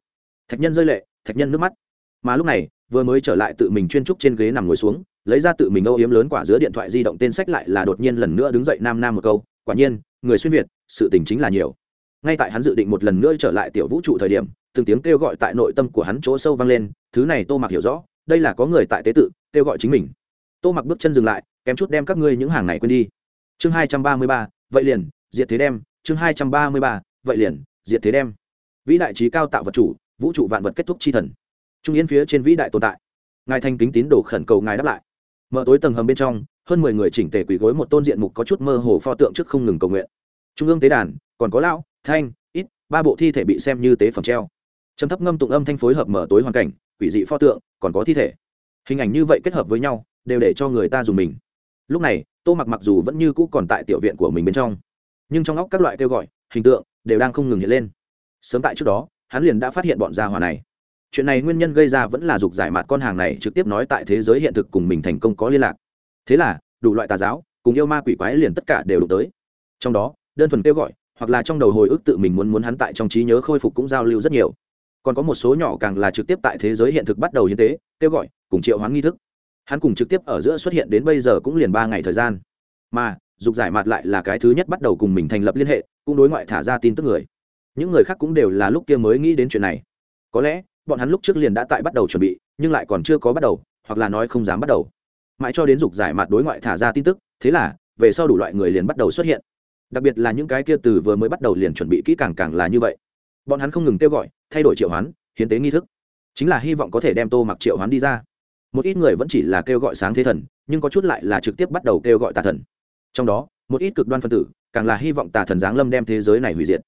Thạch nhân rơi lệ, thạch nhân nước mắt. Mà lúc này, vừa mới trở lại tự mình chuyên trúc trên ghế nằm ngồi xuống, lấy ra tự mình âu yếm lớn quả giữa điện thoại di động tên sách lại là đột nhiên lần nữa đứng dậy nam nam một câu, quả nhiên, người xuyên việt, sự tình chính là nhiều. Ngay tại hắn dự định một lần nữa trở lại tiểu vũ trụ thời điểm, từng tiếng kêu gọi tại nội tâm của hắn chỗ sâu vang lên, thứ này tô mặc hiểu rõ, đây là có người tại tế tự, kêu gọi chính mình tô mặc bước chân dừng lại, kém chút đem các ngươi những hàng này quên đi. Chương hai trăm ba mươi ba, vậy liền, diệt thế đem. Chương hai trăm ba mươi ba, vậy liền, diệt thế đem. Vĩ đại trí cao tạo vật chủ, vũ trụ vạn vật kết thúc chi thần. Trung yên phía trên vĩ đại tồn tại. Ngài thanh kính tín đồ khẩn cầu ngài đáp lại. Mở tối tầng hầm bên trong, hơn mười người chỉnh tề quỳ gối một tôn diện mục có chút mơ hồ pho tượng trước không ngừng cầu nguyện. Trung ương tế đàn, còn có lão, thanh, ít, ba bộ thi thể bị xem như tế phẩm treo. Trầm thấp ngâm tụng âm thanh phối hợp mở tối hoàn cảnh, quỷ dị pho tượng, còn có thi thể. Hình ảnh như vậy kết hợp với nhau đều để cho người ta dùng mình. Lúc này, tô mặc mặc dù vẫn như cũ còn tại tiểu viện của mình bên trong, nhưng trong óc các loại kêu gọi, hình tượng đều đang không ngừng hiện lên. Sớm tại trước đó, hắn liền đã phát hiện bọn gia hỏa này. Chuyện này nguyên nhân gây ra vẫn là dục giải mạt con hàng này trực tiếp nói tại thế giới hiện thực cùng mình thành công có liên lạc. Thế là, đủ loại tà giáo, cùng yêu ma quỷ quái liền tất cả đều đụng tới. Trong đó, đơn thuần kêu gọi, hoặc là trong đầu hồi ức tự mình muốn muốn hắn tại trong trí nhớ khôi phục cũng giao lưu rất nhiều. Còn có một số nhỏ càng là trực tiếp tại thế giới hiện thực bắt đầu hiến tế, kêu gọi, cùng triệu hoán nghi thức hắn cùng trực tiếp ở giữa xuất hiện đến bây giờ cũng liền ba ngày thời gian. Mà, dục giải mặt lại là cái thứ nhất bắt đầu cùng mình thành lập liên hệ, cũng đối ngoại thả ra tin tức người. Những người khác cũng đều là lúc kia mới nghĩ đến chuyện này. Có lẽ, bọn hắn lúc trước liền đã tại bắt đầu chuẩn bị, nhưng lại còn chưa có bắt đầu, hoặc là nói không dám bắt đầu. Mãi cho đến dục giải mặt đối ngoại thả ra tin tức, thế là, về sau đủ loại người liền bắt đầu xuất hiện. Đặc biệt là những cái kia từ vừa mới bắt đầu liền chuẩn bị kỹ càng càng là như vậy. Bọn hắn không ngừng kêu gọi, thay đổi triệu hoán, hiến tế nghi thức. Chính là hy vọng có thể đem tô mặc triệu hoán đi ra một ít người vẫn chỉ là kêu gọi sáng thế thần, nhưng có chút lại là trực tiếp bắt đầu kêu gọi tà thần. Trong đó, một ít cực đoan phân tử, càng là hy vọng tà thần giáng lâm đem thế giới này hủy diệt.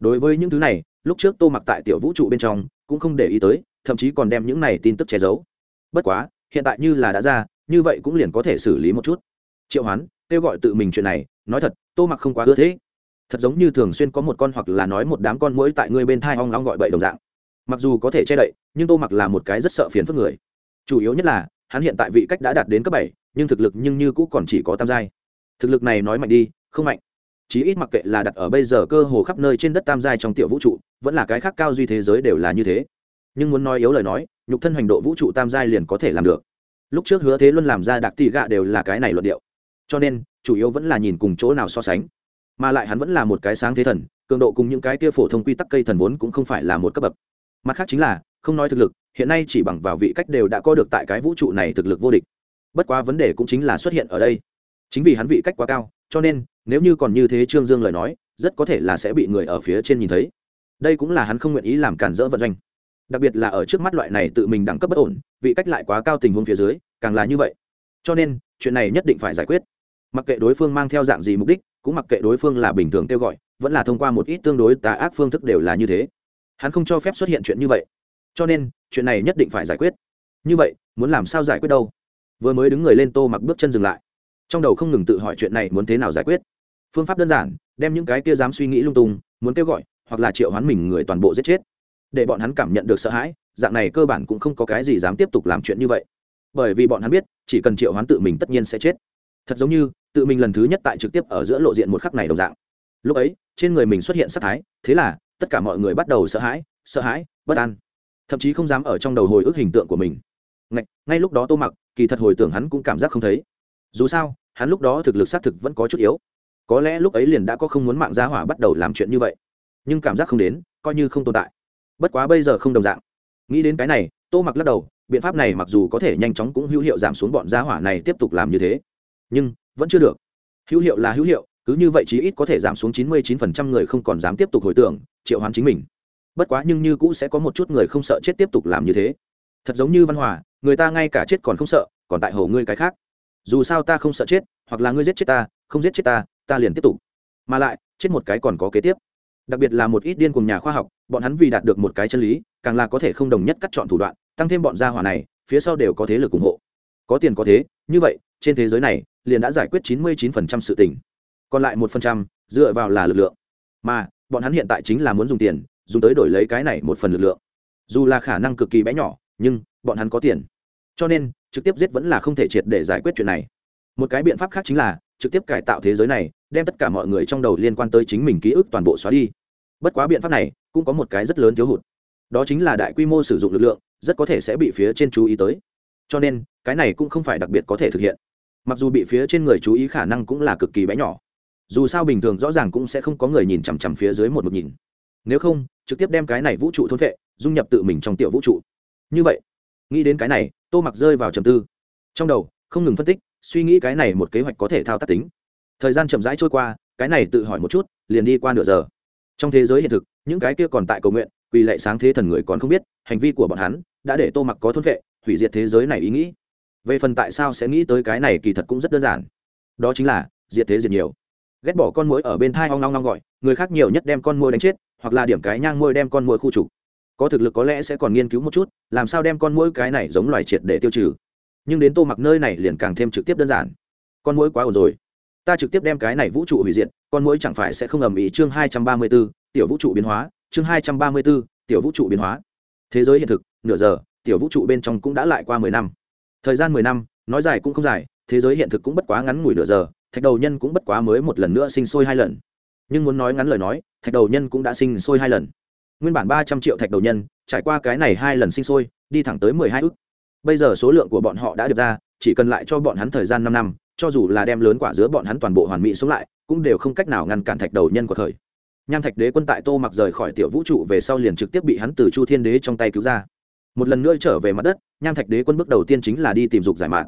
Đối với những thứ này, lúc trước tô mặc tại tiểu vũ trụ bên trong, cũng không để ý tới, thậm chí còn đem những này tin tức che giấu. Bất quá, hiện tại như là đã ra, như vậy cũng liền có thể xử lý một chút. Triệu hoán, kêu gọi tự mình chuyện này, nói thật, tô mặc không quá ưa thế. Thật giống như thường xuyên có một con hoặc là nói một đám con mũi tại ngươi bên thai ong long gọi bậy đồng dạng. Mặc dù có thể che đậy, nhưng tô mặc là một cái rất sợ phiền phức người chủ yếu nhất là, hắn hiện tại vị cách đã đạt đến cấp bảy, nhưng thực lực nhưng như cũ còn chỉ có tam giai. Thực lực này nói mạnh đi, không mạnh. Chí ít mặc kệ là đặt ở bây giờ cơ hồ khắp nơi trên đất tam giai trong tiểu vũ trụ, vẫn là cái khác cao duy thế giới đều là như thế. Nhưng muốn nói yếu lời nói, nhục thân hành độ vũ trụ tam giai liền có thể làm được. Lúc trước hứa thế luân làm ra đặc tỷ gạ đều là cái này luận điệu. Cho nên, chủ yếu vẫn là nhìn cùng chỗ nào so sánh. Mà lại hắn vẫn là một cái sáng thế thần, cường độ cùng những cái kia phổ thông quy tắc cây thần vốn cũng không phải là một cấp bậc. Mặt khác chính là, không nói thực lực hiện nay chỉ bằng vào vị cách đều đã có được tại cái vũ trụ này thực lực vô địch. Bất quá vấn đề cũng chính là xuất hiện ở đây. Chính vì hắn vị cách quá cao, cho nên, nếu như còn như thế trương dương lời nói, rất có thể là sẽ bị người ở phía trên nhìn thấy. Đây cũng là hắn không nguyện ý làm cản rỡ vận doanh. Đặc biệt là ở trước mắt loại này tự mình đẳng cấp bất ổn, vị cách lại quá cao tình huống phía dưới, càng là như vậy. Cho nên, chuyện này nhất định phải giải quyết. Mặc kệ đối phương mang theo dạng gì mục đích, cũng mặc kệ đối phương là bình thường kêu gọi, vẫn là thông qua một ít tương đối tà ác phương thức đều là như thế. Hắn không cho phép xuất hiện chuyện như vậy. Cho nên chuyện này nhất định phải giải quyết. Như vậy, muốn làm sao giải quyết đâu? Vừa mới đứng người lên tô mặc bước chân dừng lại. Trong đầu không ngừng tự hỏi chuyện này muốn thế nào giải quyết. Phương pháp đơn giản, đem những cái kia dám suy nghĩ lung tung, muốn kêu gọi, hoặc là triệu hoán mình người toàn bộ giết chết. Để bọn hắn cảm nhận được sợ hãi, dạng này cơ bản cũng không có cái gì dám tiếp tục làm chuyện như vậy. Bởi vì bọn hắn biết, chỉ cần triệu hoán tự mình tất nhiên sẽ chết. Thật giống như, tự mình lần thứ nhất tại trực tiếp ở giữa lộ diện một khắc này đồng dạng. Lúc ấy, trên người mình xuất hiện sắc thái, thế là, tất cả mọi người bắt đầu sợ hãi sợ hãi, bất an thậm chí không dám ở trong đầu hồi ức hình tượng của mình. Ngay, ngay lúc đó tô mặc kỳ thật hồi tưởng hắn cũng cảm giác không thấy. Dù sao hắn lúc đó thực lực xác thực vẫn có chút yếu. Có lẽ lúc ấy liền đã có không muốn mạng gia hỏa bắt đầu làm chuyện như vậy. Nhưng cảm giác không đến coi như không tồn tại. Bất quá bây giờ không đồng dạng. Nghĩ đến cái này tô mặc lắc đầu biện pháp này mặc dù có thể nhanh chóng cũng hữu hiệu giảm xuống bọn gia hỏa này tiếp tục làm như thế. Nhưng vẫn chưa được. Hữu hiệu là hữu hiệu cứ như vậy chí ít có thể giảm xuống chín mươi chín phần trăm người không còn dám tiếp tục hồi tưởng triệu hoán chính mình bất quá nhưng như cũ sẽ có một chút người không sợ chết tiếp tục làm như thế. Thật giống như văn hòa, người ta ngay cả chết còn không sợ, còn tại hầu ngươi cái khác. Dù sao ta không sợ chết, hoặc là ngươi giết chết ta, không giết chết ta ta liền tiếp tục. Mà lại, chết một cái còn có kế tiếp. Đặc biệt là một ít điên cùng nhà khoa học, bọn hắn vì đạt được một cái chân lý, càng là có thể không đồng nhất cắt chọn thủ đoạn, tăng thêm bọn gia hỏa này, phía sau đều có thế lực ủng hộ. Có tiền có thế, như vậy, trên thế giới này, liền đã giải quyết chín mươi 99% sự tình. Còn lại một phần trăm, dựa vào là lực lượng. Mà, bọn hắn hiện tại chính là muốn dùng tiền dùng tới đổi lấy cái này một phần lực lượng. Dù là khả năng cực kỳ bé nhỏ, nhưng bọn hắn có tiền. Cho nên, trực tiếp giết vẫn là không thể triệt để giải quyết chuyện này. Một cái biện pháp khác chính là trực tiếp cải tạo thế giới này, đem tất cả mọi người trong đầu liên quan tới chính mình ký ức toàn bộ xóa đi. Bất quá biện pháp này cũng có một cái rất lớn thiếu hụt. Đó chính là đại quy mô sử dụng lực lượng, rất có thể sẽ bị phía trên chú ý tới. Cho nên, cái này cũng không phải đặc biệt có thể thực hiện. Mặc dù bị phía trên người chú ý khả năng cũng là cực kỳ bé nhỏ. Dù sao bình thường rõ ràng cũng sẽ không có người nhìn chằm chằm phía dưới một một nhìn. Nếu không trực tiếp đem cái này vũ trụ thôn vệ dung nhập tự mình trong tiểu vũ trụ. Như vậy, nghĩ đến cái này, tô mặc rơi vào trầm tư. Trong đầu, không ngừng phân tích, suy nghĩ cái này một kế hoạch có thể thao tác tính. Thời gian chậm rãi trôi qua, cái này tự hỏi một chút, liền đi qua nửa giờ. Trong thế giới hiện thực, những cái kia còn tại cầu nguyện vì lệ sáng thế thần người còn không biết, hành vi của bọn hắn đã để tô mặc có thôn vệ hủy diệt thế giới này ý nghĩ. Về phần tại sao sẽ nghĩ tới cái này kỳ thật cũng rất đơn giản. Đó chính là diệt thế diệt nhiều ghét bỏ con muỗi ở bên thai hoang long long gọi người khác nhiều nhất đem con muỗi đánh chết hoặc là điểm cái nhang muỗi đem con muỗi khu trục. Có thực lực có lẽ sẽ còn nghiên cứu một chút làm sao đem con muỗi cái này giống loài triệt để tiêu trừ. Nhưng đến tô mặc nơi này liền càng thêm trực tiếp đơn giản. Con muỗi quá ổn rồi. Ta trực tiếp đem cái này vũ trụ hủy diệt con muỗi chẳng phải sẽ không ầm ĩ chương hai trăm ba mươi 234, tiểu vũ trụ biến hóa chương hai trăm ba mươi 234, tiểu vũ trụ biến hóa. Thế giới hiện thực nửa giờ tiểu vũ trụ bên trong cũng đã lại qua mười năm. Thời gian mười năm nói dài cũng không dài thế giới hiện thực cũng bất quá ngắn ngủi nửa giờ thạch đầu nhân cũng bất quá mới một lần nữa sinh sôi hai lần. Nhưng muốn nói ngắn lời nói, thạch đầu nhân cũng đã sinh sôi hai lần. Nguyên bản ba trăm triệu thạch đầu nhân, trải qua cái này hai lần sinh sôi, đi thẳng tới mười hai ước bây giờ số lượng của bọn họ đã được ra, chỉ cần lại cho bọn hắn thời gian năm năm, cho dù là đem lớn quả giữa bọn hắn toàn bộ hoàn mỹ sống lại, cũng đều không cách nào ngăn cản thạch đầu nhân của thời. Nham thạch đế quân tại tô mặc rời khỏi tiểu vũ trụ về sau liền trực tiếp bị hắn từ chu thiên đế trong tay cứu ra. Một lần nữa trở về mặt đất, nham thạch đế quân bước đầu tiên chính là đi tìm dục giải mạn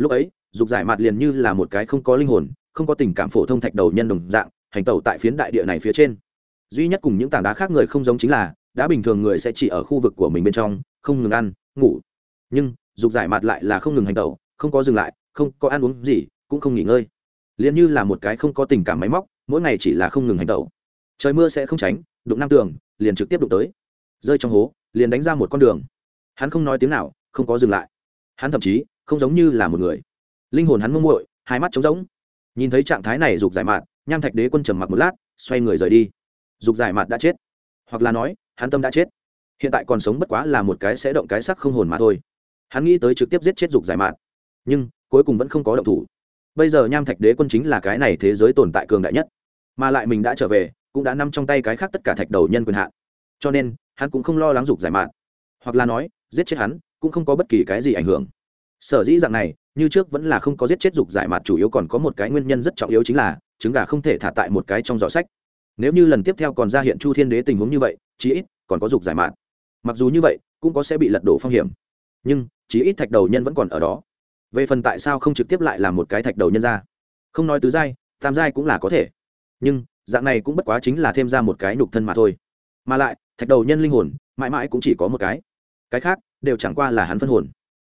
lúc ấy dục giải mạt liền như là một cái không có linh hồn, không có tình cảm phổ thông thạch đầu nhân đồng dạng, hành tẩu tại phiến đại địa này phía trên. Duy nhất cùng những tảng đá khác người không giống chính là, đã bình thường người sẽ chỉ ở khu vực của mình bên trong, không ngừng ăn, ngủ. Nhưng, dục giải mạt lại là không ngừng hành tẩu, không có dừng lại, không có ăn uống gì, cũng không nghỉ ngơi. Liền như là một cái không có tình cảm máy móc, mỗi ngày chỉ là không ngừng hành tẩu. Trời mưa sẽ không tránh, đụng nam tường, liền trực tiếp đụng tới. Rơi trong hố, liền đánh ra một con đường. Hắn không nói tiếng nào, không có dừng lại. Hắn thậm chí, không giống như là một người linh hồn hắn mông muội, hai mắt trống rỗng. Nhìn thấy trạng thái này dục giải mạt, nham thạch đế quân trầm mặc một lát, xoay người rời đi. Dục giải mạt đã chết. Hoặc là nói, hắn tâm đã chết. Hiện tại còn sống bất quá là một cái sẽ động cái sắc không hồn mà thôi. Hắn nghĩ tới trực tiếp giết chết dục giải mạt. Nhưng, cuối cùng vẫn không có động thủ. Bây giờ nham thạch đế quân chính là cái này thế giới tồn tại cường đại nhất. Mà lại mình đã trở về, cũng đã nằm trong tay cái khác tất cả thạch đầu nhân quyền hạn. Cho nên, hắn cũng không lo lắng dục giải mạt. Hoặc là nói, giết chết hắn, cũng không có bất kỳ cái gì ảnh hưởng. Sở dĩ dạng này như trước vẫn là không có giết chết dục giải mạt, chủ yếu còn có một cái nguyên nhân rất trọng yếu chính là, trứng gà không thể thả tại một cái trong giỏ sách. Nếu như lần tiếp theo còn ra hiện chu thiên đế tình huống như vậy, chí ít còn có dục giải mạt. Mặc dù như vậy, cũng có sẽ bị lật đổ phong hiểm. Nhưng, chí ít thạch đầu nhân vẫn còn ở đó. Về phần tại sao không trực tiếp lại là một cái thạch đầu nhân ra? Không nói tứ giai, tam giai cũng là có thể. Nhưng, dạng này cũng bất quá chính là thêm ra một cái nhục thân mà thôi. Mà lại, thạch đầu nhân linh hồn, mãi mãi cũng chỉ có một cái. Cái khác, đều chẳng qua là hắn phân hồn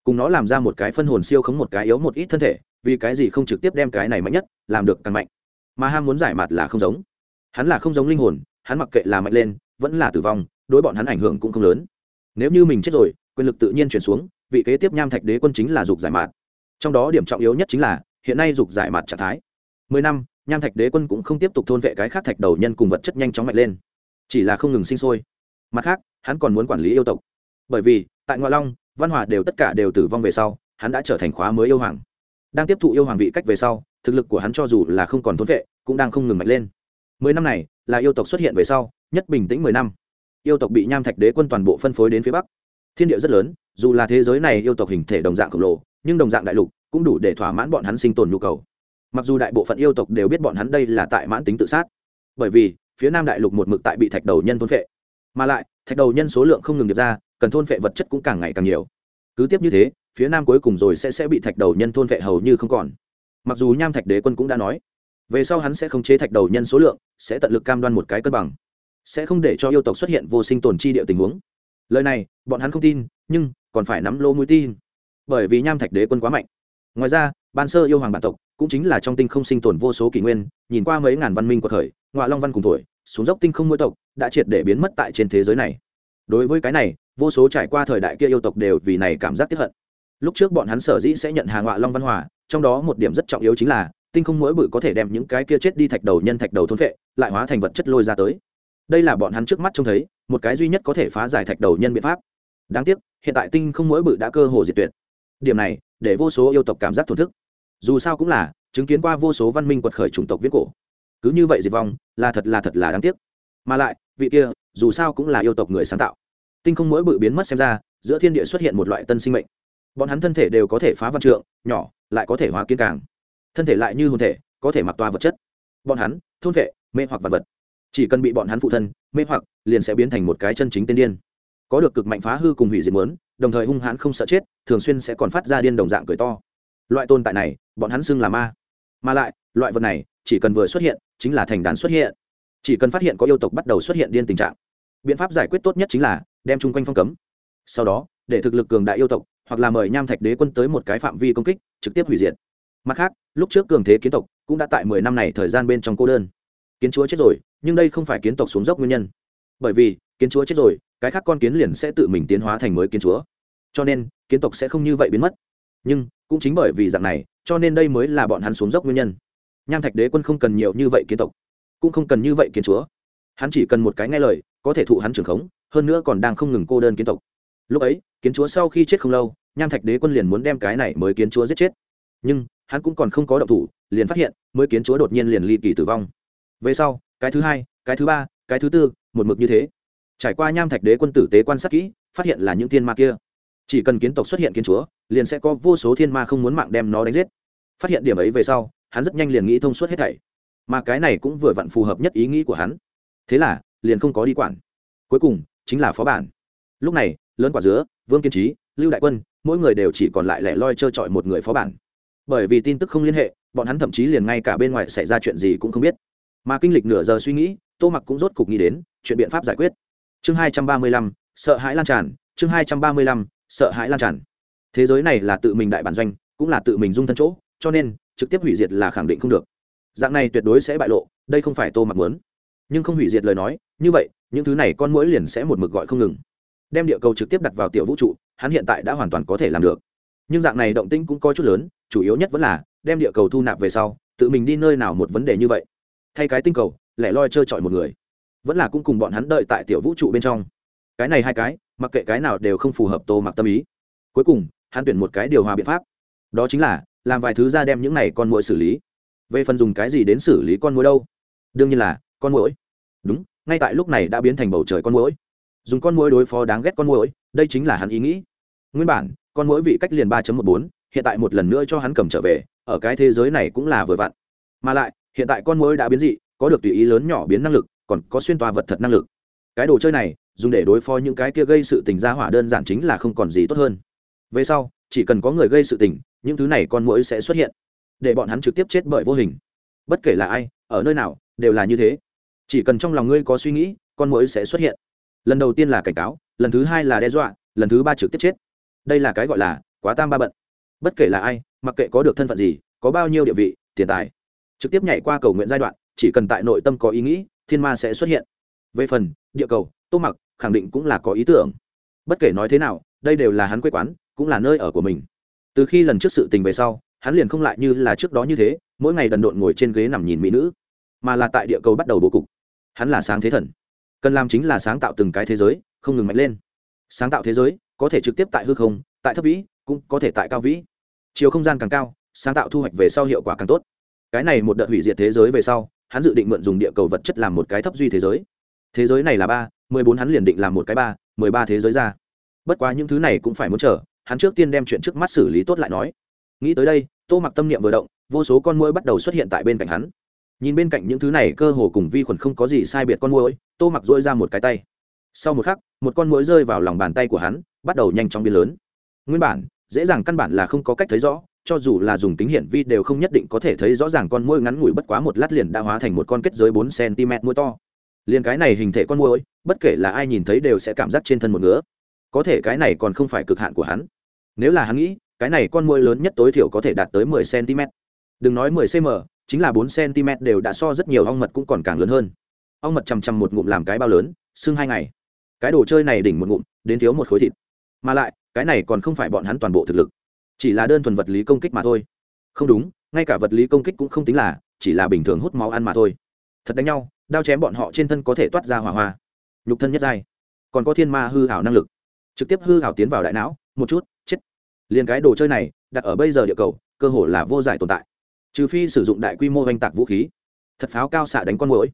cùng nó làm ra một cái phân hồn siêu khống một cái yếu một ít thân thể, vì cái gì không trực tiếp đem cái này mạnh nhất, làm được càng mạnh. Mà ham muốn giải mặt là không giống. Hắn là không giống linh hồn, hắn mặc kệ là mạnh lên, vẫn là tử vong, đối bọn hắn ảnh hưởng cũng không lớn. Nếu như mình chết rồi, quyền lực tự nhiên chuyển xuống, vị kế tiếp nham thạch đế quân chính là dục giải mạt trong đó điểm trọng yếu nhất chính là, hiện nay dục giải mạt trạng thái. Mười năm, nham thạch đế quân cũng không tiếp tục thôn vệ cái khác thạch đầu nhân cùng vật chất nhanh chóng mạnh lên. Chỉ là không ngừng sinh sôi. Mặt khác, hắn còn muốn quản lý yêu tộc. Bởi vì, tại ngoại long văn hòa đều tất cả đều tử vong về sau, hắn đã trở thành khóa mới yêu hoàng. Đang tiếp thụ yêu hoàng vị cách về sau, thực lực của hắn cho dù là không còn thốn vệ, cũng đang không ngừng mạnh lên. Mười năm này, là yêu tộc xuất hiện về sau, nhất bình tĩnh mười năm. Yêu tộc bị nham thạch đế quân toàn bộ phân phối đến phía bắc. Thiên địa rất lớn, dù là thế giới này yêu tộc hình thể đồng dạng khổng lồ, nhưng đồng dạng đại lục, cũng đủ để thỏa mãn bọn hắn sinh tồn nhu cầu. Mặc dù đại bộ phận yêu tộc đều biết bọn hắn đây là tại mãn tính tự sát, bởi vì, phía nam đại lục một mực tại bị thạch đầu nhân thôn phệ. Mà lại, thạch đầu nhân số lượng không ngừng được ra cần thôn phệ vật chất cũng càng ngày càng nhiều. Cứ tiếp như thế, phía nam cuối cùng rồi sẽ sẽ bị thạch đầu nhân thôn phệ hầu như không còn. Mặc dù nham thạch đế quân cũng đã nói, về sau hắn sẽ không chế thạch đầu nhân số lượng, sẽ tận lực cam đoan một cái cân bằng. Sẽ không để cho yêu tộc xuất hiện vô sinh tồn chi địa tình huống. Lời này, bọn hắn không tin, nhưng còn phải nắm lô mũi tin. Bởi vì nham thạch đế quân quá mạnh. Ngoài ra, ban sơ yêu hoàng bản tộc cũng chính là trong tinh không sinh tồn vô số kỷ nguyên, nhìn qua mấy ngàn văn minh của thời ngoại long văn cùng tuổi, xuống dốc tinh không mỗi tộc, đã triệt để biến mất tại trên thế giới này. Đối với cái này vô số trải qua thời đại kia yêu tộc đều vì này cảm giác tiếp hận. Lúc trước bọn hắn sở dĩ sẽ nhận hàng ngọa long văn hòa, trong đó một điểm rất trọng yếu chính là, tinh không mỗi bự có thể đem những cái kia chết đi thạch đầu nhân thạch đầu thôn vệ lại hóa thành vật chất lôi ra tới. Đây là bọn hắn trước mắt trông thấy, một cái duy nhất có thể phá giải thạch đầu nhân biện pháp. Đáng tiếc, hiện tại tinh không mỗi bự đã cơ hồ diệt tuyệt. Điểm này, để vô số yêu tộc cảm giác thổn thức. Dù sao cũng là, chứng kiến qua vô số văn minh quật khởi chủng tộc viết cổ. Cứ như vậy diệt vong, là thật là thật là đáng tiếc. Mà lại, vị kia, dù sao cũng là yêu tộc người sáng tạo tinh không mỗi bự biến mất xem ra, giữa thiên địa xuất hiện một loại tân sinh mệnh. Bọn hắn thân thể đều có thể phá văn trượng, nhỏ, lại có thể hóa kiên càng. Thân thể lại như hồn thể, có thể mặc toa vật chất. Bọn hắn, thôn vệ, mê hoặc vật vật. Chỉ cần bị bọn hắn phụ thân, mê hoặc, liền sẽ biến thành một cái chân chính tiên điên. Có được cực mạnh phá hư cùng hủy diệt muốn, đồng thời hung hãn không sợ chết, thường xuyên sẽ còn phát ra điên đồng dạng cười to. Loại tồn tại này, bọn hắn xưng là ma. Mà lại, loại vật này, chỉ cần vừa xuất hiện, chính là thành đàn xuất hiện. Chỉ cần phát hiện có yêu tộc bắt đầu xuất hiện điên tình trạng. Biện pháp giải quyết tốt nhất chính là đem chung quanh phong cấm. Sau đó, để thực lực cường đại yêu tộc, hoặc là mời nham thạch đế quân tới một cái phạm vi công kích, trực tiếp hủy diệt. Mặt khác, lúc trước cường thế kiến tộc cũng đã tại mười năm này thời gian bên trong cô đơn. Kiến chúa chết rồi, nhưng đây không phải kiến tộc xuống dốc nguyên nhân. Bởi vì, kiến chúa chết rồi, cái khác con kiến liền sẽ tự mình tiến hóa thành mới kiến chúa. Cho nên, kiến tộc sẽ không như vậy biến mất. Nhưng, cũng chính bởi vì dạng này, cho nên đây mới là bọn hắn xuống dốc nguyên nhân. Nham thạch đế quân không cần nhiều như vậy kiến tộc, cũng không cần như vậy kiến chúa. Hắn chỉ cần một cái nghe lời, có thể thụ hắn trưởng khống hơn nữa còn đang không ngừng cô đơn kiến tộc. Lúc ấy, kiến chúa sau khi chết không lâu, nham thạch đế quân liền muốn đem cái này mới kiến chúa giết chết. Nhưng, hắn cũng còn không có động thủ, liền phát hiện, mới kiến chúa đột nhiên liền ly kỳ tử vong. Về sau, cái thứ hai, cái thứ ba, cái thứ tư, một mực như thế. Trải qua nham thạch đế quân tử tế quan sát kỹ, phát hiện là những thiên ma kia. Chỉ cần kiến tộc xuất hiện kiến chúa, liền sẽ có vô số thiên ma không muốn mạng đem nó đánh giết. Phát hiện điểm ấy về sau, hắn rất nhanh liền nghĩ thông suốt hết thảy. Mà cái này cũng vừa vặn phù hợp nhất ý nghĩ của hắn. Thế là, liền không có đi quản. Cuối cùng chính là phó bản. Lúc này, lớn quả dứa, vương kiên trí lưu đại quân, mỗi người đều chỉ còn lại lẻ loi trơ trọi một người phó bản. Bởi vì tin tức không liên hệ, bọn hắn thậm chí liền ngay cả bên ngoài xảy ra chuyện gì cũng không biết. Mà kinh lịch nửa giờ suy nghĩ, tô mặc cũng rốt cục nghĩ đến, chuyện biện pháp giải quyết. Chương hai trăm ba mươi lăm, sợ hãi lan tràn, chương hai trăm ba mươi lăm, sợ hãi lan tràn. Thế giới này là tự mình đại bản doanh, cũng là tự mình dung thân chỗ, cho nên, trực tiếp hủy diệt là khẳng định không được. Dạng này tuyệt đối sẽ bại lộ, đây không phải tô mặc muốn nhưng không hủy diệt lời nói, như vậy, những thứ này con mũi liền sẽ một mực gọi không ngừng. Đem địa cầu trực tiếp đặt vào tiểu vũ trụ, hắn hiện tại đã hoàn toàn có thể làm được. Nhưng dạng này động tĩnh cũng có chút lớn, chủ yếu nhất vẫn là, đem địa cầu thu nạp về sau, tự mình đi nơi nào một vấn đề như vậy. Thay cái tinh cầu, lẻ loi trơ trọi một người. Vẫn là cũng cùng bọn hắn đợi tại tiểu vũ trụ bên trong. Cái này hai cái, mặc kệ cái nào đều không phù hợp tô mặc tâm ý. Cuối cùng, hắn tuyển một cái điều hòa biện pháp. Đó chính là, làm vài thứ ra đem những này con mũi xử lý. Về phần dùng cái gì đến xử lý con mũi đâu? Đương nhiên là, con mũi đúng, ngay tại lúc này đã biến thành bầu trời con mũi dùng con mũi đối phó đáng ghét con mũi đây chính là hắn ý nghĩ. Nguyên bản, con mũi vị cách liền ba một bốn, hiện tại một lần nữa cho hắn cầm trở về, ở cái thế giới này cũng là vừa vặn. Mà lại, hiện tại con mũi đã biến dị, có được tùy ý lớn nhỏ biến năng lực, còn có xuyên toa vật thật năng lực. Cái đồ chơi này, dùng để đối phó những cái kia gây sự tình gia hỏa đơn giản chính là không còn gì tốt hơn. Về sau, chỉ cần có người gây sự tình, những thứ này con mũi sẽ xuất hiện, để bọn hắn trực tiếp chết bởi vô hình. Bất kể là ai, ở nơi nào, đều là như thế chỉ cần trong lòng ngươi có suy nghĩ, con mũi sẽ xuất hiện. Lần đầu tiên là cảnh cáo, lần thứ hai là đe dọa, lần thứ ba trực tiếp chết. Đây là cái gọi là quá tam ba bận. Bất kể là ai, mặc kệ có được thân phận gì, có bao nhiêu địa vị, tiền tài, trực tiếp nhảy qua cầu nguyện giai đoạn, chỉ cần tại nội tâm có ý nghĩ, thiên ma sẽ xuất hiện. Về phần, địa cầu, tô mặc, khẳng định cũng là có ý tưởng. Bất kể nói thế nào, đây đều là hắn quê quán, cũng là nơi ở của mình. Từ khi lần trước sự tình về sau, hắn liền không lại như là trước đó như thế, mỗi ngày đần độn ngồi trên ghế nằm nhìn mỹ nữ, mà là tại địa cầu bắt đầu bố cục hắn là sáng thế thần. Cần làm chính là sáng tạo từng cái thế giới, không ngừng mạnh lên. Sáng tạo thế giới, có thể trực tiếp tại hư không, tại thấp vĩ, cũng có thể tại cao vĩ. Chiều không gian càng cao, sáng tạo thu hoạch về sau hiệu quả càng tốt. Cái này một đợt hủy diệt thế giới về sau, hắn dự định mượn dùng địa cầu vật chất làm một cái thấp duy thế giới. Thế giới này là ba, mười bốn hắn liền định làm một cái ba, mười ba thế giới ra. Bất quá những thứ này cũng phải muốn chờ, hắn trước tiên đem chuyện trước mắt xử lý tốt lại nói. Nghĩ tới đây, tô mặc tâm niệm vừa động, vô số con mũi bắt đầu xuất hiện tại bên cạnh hắn nhìn bên cạnh những thứ này cơ hồ cùng vi khuẩn không có gì sai biệt con mũi tô mặc dỗi ra một cái tay. Sau một khắc một con mũi rơi vào lòng bàn tay của hắn bắt đầu nhanh chóng biến lớn. Nguyên bản dễ dàng căn bản là không có cách thấy rõ cho dù là dùng kính hiển vi đều không nhất định có thể thấy rõ ràng con muỗi ngắn ngủi bất quá một lát liền đã hóa thành một con kết giới bốn cm muỗi to. Liền cái này hình thể con muỗi, bất kể là ai nhìn thấy đều sẽ cảm giác trên thân một ngứa. Có thể cái này còn không phải cực hạn của hắn. Nếu là hắn nghĩ cái này con muỗi lớn nhất tối thiểu có thể đạt tới 10 cm. Đừng nói 10 cm chính là 4 cm đều đã so rất nhiều ong mật cũng còn càng lớn hơn. Ong mật chằm chằm một ngụm làm cái bao lớn xương hai ngày. Cái đồ chơi này đỉnh một ngụm, đến thiếu một khối thịt. Mà lại, cái này còn không phải bọn hắn toàn bộ thực lực, chỉ là đơn thuần vật lý công kích mà thôi. Không đúng, ngay cả vật lý công kích cũng không tính là, chỉ là bình thường hút máu ăn mà thôi. Thật đánh nhau, đao chém bọn họ trên thân có thể toát ra hỏa hoa. Nhục thân nhất giai, còn có thiên ma hư hảo năng lực. Trực tiếp hư hảo tiến vào đại não, một chút, chết. Liền cái đồ chơi này, đặt ở bây giờ địa cầu, cơ hồ là vô giải tồn tại trừ phi sử dụng đại quy mô oanh tạc vũ khí. Thật pháo cao xạ đánh con mũi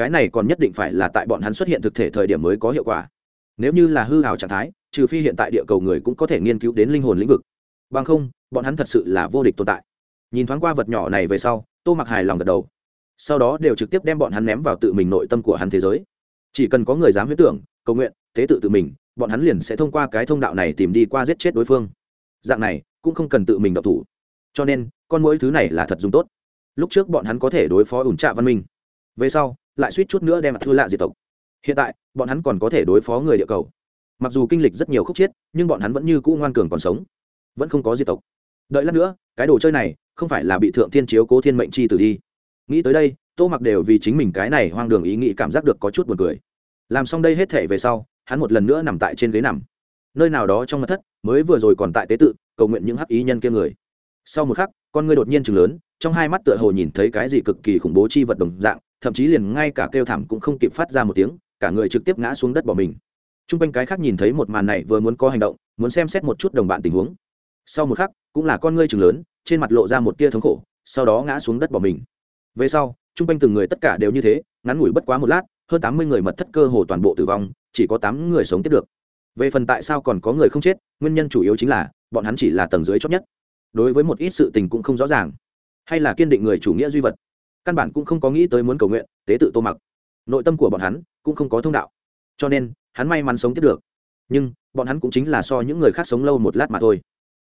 cái này còn nhất định phải là tại bọn hắn xuất hiện thực thể thời điểm mới có hiệu quả. Nếu như là hư hào trạng thái, trừ phi hiện tại địa cầu người cũng có thể nghiên cứu đến linh hồn lĩnh vực. Bằng không, bọn hắn thật sự là vô địch tồn tại. Nhìn thoáng qua vật nhỏ này về sau, tô mặc hài lòng gật đầu. Sau đó đều trực tiếp đem bọn hắn ném vào tự mình nội tâm của hắn thế giới. Chỉ cần có người dám huyết tưởng, cầu nguyện, tế tự tự mình, bọn hắn liền sẽ thông qua cái thông đạo này tìm đi qua giết chết đối phương. Dạng này, cũng không cần tự mình độc thủ cho nên, con mỗi thứ này là thật dùng tốt. Lúc trước bọn hắn có thể đối phó ủn trạ văn minh. Về sau, lại suýt chút nữa đem thua lạ diệt tộc. Hiện tại, bọn hắn còn có thể đối phó người địa cầu. Mặc dù kinh lịch rất nhiều khúc chiết nhưng bọn hắn vẫn như cũ ngoan cường còn sống. Vẫn không có diệt tộc. Đợi lát nữa, cái đồ chơi này không phải là bị thượng thiên chiếu cố thiên mệnh chi tử đi. Nghĩ tới đây, tô mặc đều vì chính mình cái này hoang đường ý nghĩ cảm giác được có chút buồn cười. Làm xong đây hết thể về sau, hắn một lần nữa nằm tại trên ghế nằm. Nơi nào đó trong mặt thất, mới vừa rồi còn tại tế tự, cầu nguyện những hắc ý nhân kia người sau một khắc, con ngươi đột nhiên chừng lớn, trong hai mắt tựa hồ nhìn thấy cái gì cực kỳ khủng bố chi vật đồng dạng, thậm chí liền ngay cả kêu thảm cũng không kịp phát ra một tiếng, cả người trực tiếp ngã xuống đất bỏ mình. T r u n g quanh cái khác nhìn thấy một màn này vừa muốn có hành động, muốn xem xét một chút đồng bạn tình huống. Sau một khắc, cũng là con ngươi chừng lớn, trên mặt lộ ra một tia thống khổ, sau đó ngã xuống đất bỏ mình. Về sau t r u n g quanh từng người tất cả đều như thế, ngắn ngủi bất quá một lát, hơn tám mươi người mật thất cơ hồ toàn bộ tử vong, chỉ có tám người sống tiếp được. Về phần tại sao còn có người không chết, nguyên nhân chủ yếu chính là, bọn hắn chỉ là tầng dưới chót nhất đối với một ít sự tình cũng không rõ ràng. Hay là kiên định người chủ nghĩa duy vật. Căn bản cũng không có nghĩ tới muốn cầu nguyện, tế tự tô mặc. Nội tâm của bọn hắn cũng không có thông đạo. Cho nên, hắn may mắn sống tiếp được. Nhưng, bọn hắn cũng chính là so những người khác sống lâu một lát mà thôi.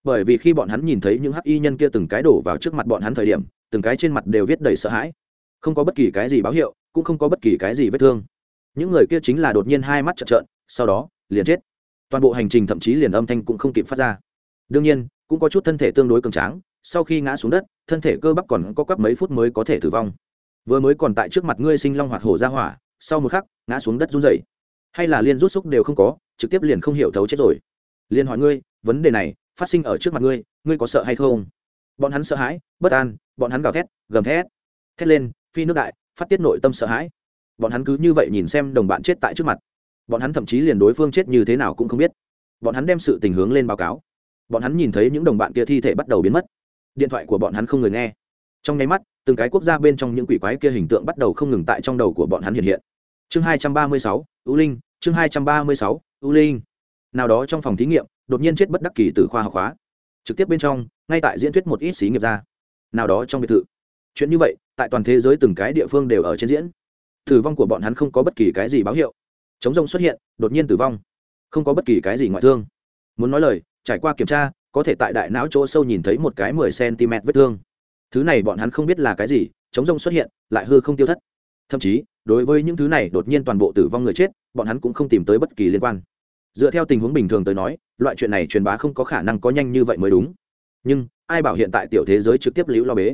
Bởi vì khi bọn hắn nhìn thấy những hắc y nhân kia từng cái đổ vào trước mặt bọn hắn thời điểm, từng cái trên mặt đều viết đầy sợ hãi. Không có bất kỳ cái gì báo hiệu, cũng không có bất kỳ cái gì vết thương. Những người kia chính là đột nhiên hai mắt trợn trợn, sau đó, liền chết. Toàn bộ hành trình thậm chí liền âm thanh cũng không kịp phát ra. Đương nhiên cũng có chút thân thể tương đối cường tráng, sau khi ngã xuống đất, thân thể cơ bắp còn có quắp mấy phút mới có thể tử vong. Vừa mới còn tại trước mặt ngươi sinh long hoạt hổ ra hỏa, sau một khắc, ngã xuống đất run rẩy. Hay là liên rút xúc đều không có, trực tiếp liền không hiểu thấu chết rồi. Liên hỏi ngươi, vấn đề này phát sinh ở trước mặt ngươi ngươi có sợ hay không? Bọn hắn sợ hãi, bất an, bọn hắn gào thét, gầm thét. Thét lên, phi nước đại, phát tiết nội tâm sợ hãi. Bọn hắn cứ như vậy nhìn xem đồng bạn chết tại trước mặt. Bọn hắn thậm chí liền đối phương chết như thế nào cũng không biết. Bọn hắn đem sự tình hướng lên báo cáo bọn hắn nhìn thấy những đồng bạn kia thi thể bắt đầu biến mất. Điện thoại của bọn hắn không người nghe. Trong nháy mắt, từng cái quốc gia bên trong những quỷ quái kia hình tượng bắt đầu không ngừng tại trong đầu của bọn hắn hiện hiện. Chương hai trăm ba mươi sáu ưu linh, chương hai trăm ba mươi sáu ưu linh. Nào đó trong phòng thí nghiệm, đột nhiên chết bất đắc kỳ từ khoa học hóa. Trực tiếp bên trong, ngay tại diễn thuyết một ít xí nghiệp ra. Nào đó trong biệt thự. Chuyện như vậy, tại toàn thế giới từng cái địa phương đều ở trên diễn. Tử vong của bọn hắn không có bất kỳ cái gì báo hiệu. Chống rông xuất hiện, đột nhiên tử vong. Không có bất kỳ cái gì ngoại thương. Muốn nói lời trải qua kiểm tra, có thể tại đại não chỗ sâu nhìn thấy một cái mười cm vết thương. Thứ này bọn hắn không biết là cái gì, chống rông xuất hiện, lại hư không tiêu thất. Thậm chí, đối với những thứ này đột nhiên toàn bộ tử vong người chết, bọn hắn cũng không tìm tới bất kỳ liên quan. Dựa theo tình huống bình thường tới nói, loại chuyện này truyền bá không có khả năng có nhanh như vậy mới đúng. Nhưng, ai bảo hiện tại tiểu thế giới trực tiếp liễu lo bế?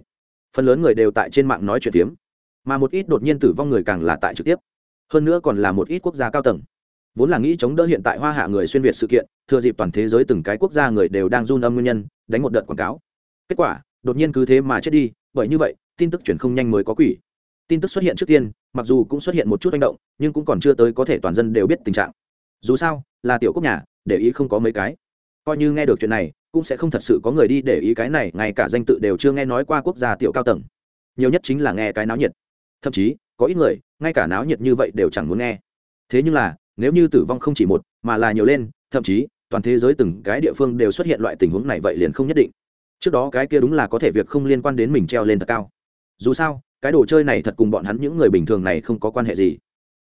Phần lớn người đều tại trên mạng nói chuyện phiếm, mà một ít đột nhiên tử vong người càng là tại trực tiếp. Hơn nữa còn là một ít quốc gia cao tầng vốn là nghĩ chống đỡ hiện tại hoa hạ người xuyên việt sự kiện, thừa dịp toàn thế giới từng cái quốc gia người đều đang run âm nguyên nhân, đánh một đợt quảng cáo. Kết quả, đột nhiên cứ thế mà chết đi, bởi như vậy, tin tức chuyển không nhanh mới có quỷ. Tin tức xuất hiện trước tiên, mặc dù cũng xuất hiện một chút manh động, nhưng cũng còn chưa tới có thể toàn dân đều biết tình trạng. Dù sao, là tiểu quốc nhà, để ý không có mấy cái. Coi như nghe được chuyện này, cũng sẽ không thật sự có người đi để ý cái này, ngay cả danh tự đều chưa nghe nói qua quốc gia tiểu cao tầng. Nhiều nhất chính là nghe cái náo nhiệt. Thậm chí, có ít người, ngay cả náo nhiệt như vậy đều chẳng muốn nghe. Thế nhưng là nếu như tử vong không chỉ một, mà là nhiều lên, thậm chí, toàn thế giới từng cái địa phương đều xuất hiện loại tình huống này vậy liền không nhất định. Trước đó cái kia đúng là có thể việc không liên quan đến mình treo lên thật cao. Dù sao, cái đồ chơi này thật cùng bọn hắn những người bình thường này không có quan hệ gì.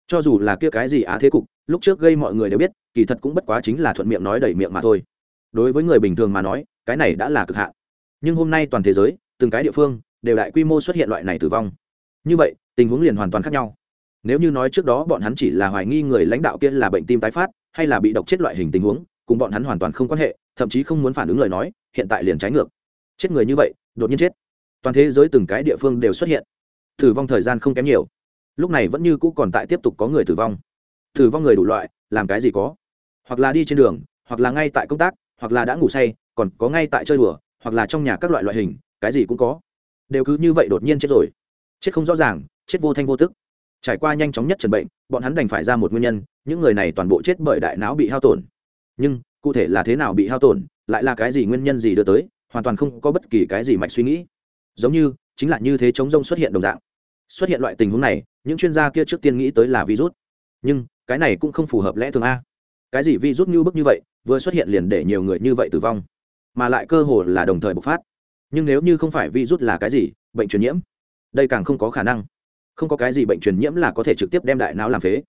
Cho dù là kia cái gì á thế cục, lúc trước gây mọi người đều biết, kỳ thật cũng bất quá chính là thuận miệng nói đẩy miệng mà thôi. Đối với người bình thường mà nói, cái này đã là cực hạn. Nhưng hôm nay toàn thế giới, từng cái địa phương, đều đại quy mô xuất hiện loại này tử vong. Như vậy, tình huống liền hoàn toàn khác nhau nếu như nói trước đó bọn hắn chỉ là hoài nghi người lãnh đạo kia là bệnh tim tái phát, hay là bị độc chết loại hình tình huống, cùng bọn hắn hoàn toàn không quan hệ, thậm chí không muốn phản ứng lời nói, hiện tại liền trái ngược. Chết người như vậy, đột nhiên chết. Toàn thế giới từng cái địa phương đều xuất hiện. Tử vong thời gian không kém nhiều. Lúc này vẫn như cũ còn tại tiếp tục có người tử vong. Tử vong người đủ loại, làm cái gì có? Hoặc là đi trên đường, hoặc là ngay tại công tác, hoặc là đã ngủ say, còn có ngay tại chơi đùa, hoặc là trong nhà các loại loại hình, cái gì cũng có. Đều cứ như vậy đột nhiên chết rồi. Chết không rõ ràng, chết vô thanh vô tức trải qua nhanh chóng nhất trần bệnh, bọn hắn đành phải ra một nguyên nhân, những người này toàn bộ chết bởi đại não bị hao tổn. Nhưng, cụ thể là thế nào bị hao tổn, lại là cái gì nguyên nhân gì đưa tới, hoàn toàn không có bất kỳ cái gì mạch suy nghĩ. Giống như, chính là như thế chống rông xuất hiện đồng dạng. Xuất hiện loại tình huống này, những chuyên gia kia trước tiên nghĩ tới là virus. Nhưng, cái này cũng không phù hợp lẽ thường a. Cái gì virus như bức như vậy, vừa xuất hiện liền để nhiều người như vậy tử vong, mà lại cơ hồ là đồng thời bộc phát. Nhưng nếu như không phải virus là cái gì, bệnh truyền nhiễm, đây càng không có khả năng không có cái gì bệnh truyền nhiễm là có thể trực tiếp đem đại não làm phế.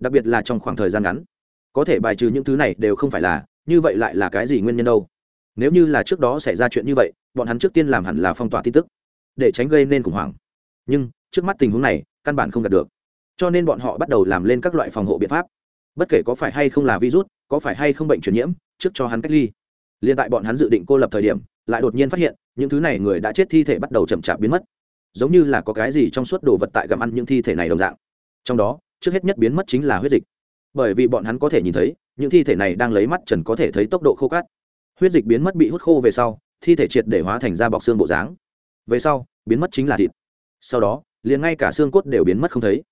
Đặc biệt là trong khoảng thời gian ngắn. Có thể bài trừ những thứ này đều không phải là, như vậy lại là cái gì nguyên nhân đâu? Nếu như là trước đó xảy ra chuyện như vậy, bọn hắn trước tiên làm hẳn là phong tỏa tin tức, để tránh gây nên khủng hoảng. Nhưng, trước mắt tình huống này, căn bản không đạt được. Cho nên bọn họ bắt đầu làm lên các loại phòng hộ biện pháp. Bất kể có phải hay không là virus, có phải hay không bệnh truyền nhiễm, trước cho hắn cách ly. Liên tại bọn hắn dự định cô lập thời điểm, lại đột nhiên phát hiện, những thứ này người đã chết, thi thể bắt đầu chậm chạp biến mất giống như là có cái gì trong suốt đồ vật tại gặm ăn những thi thể này đồng dạng. Trong đó, trước hết nhất biến mất chính là huyết dịch. Bởi vì bọn hắn có thể nhìn thấy, những thi thể này đang lấy mắt trần có thể thấy tốc độ khô cát. Huyết dịch biến mất bị hút khô về sau, thi thể triệt để hóa thành da bọc xương bộ dáng. Về sau, biến mất chính là thịt. Sau đó, liền ngay cả xương cốt đều biến mất không thấy.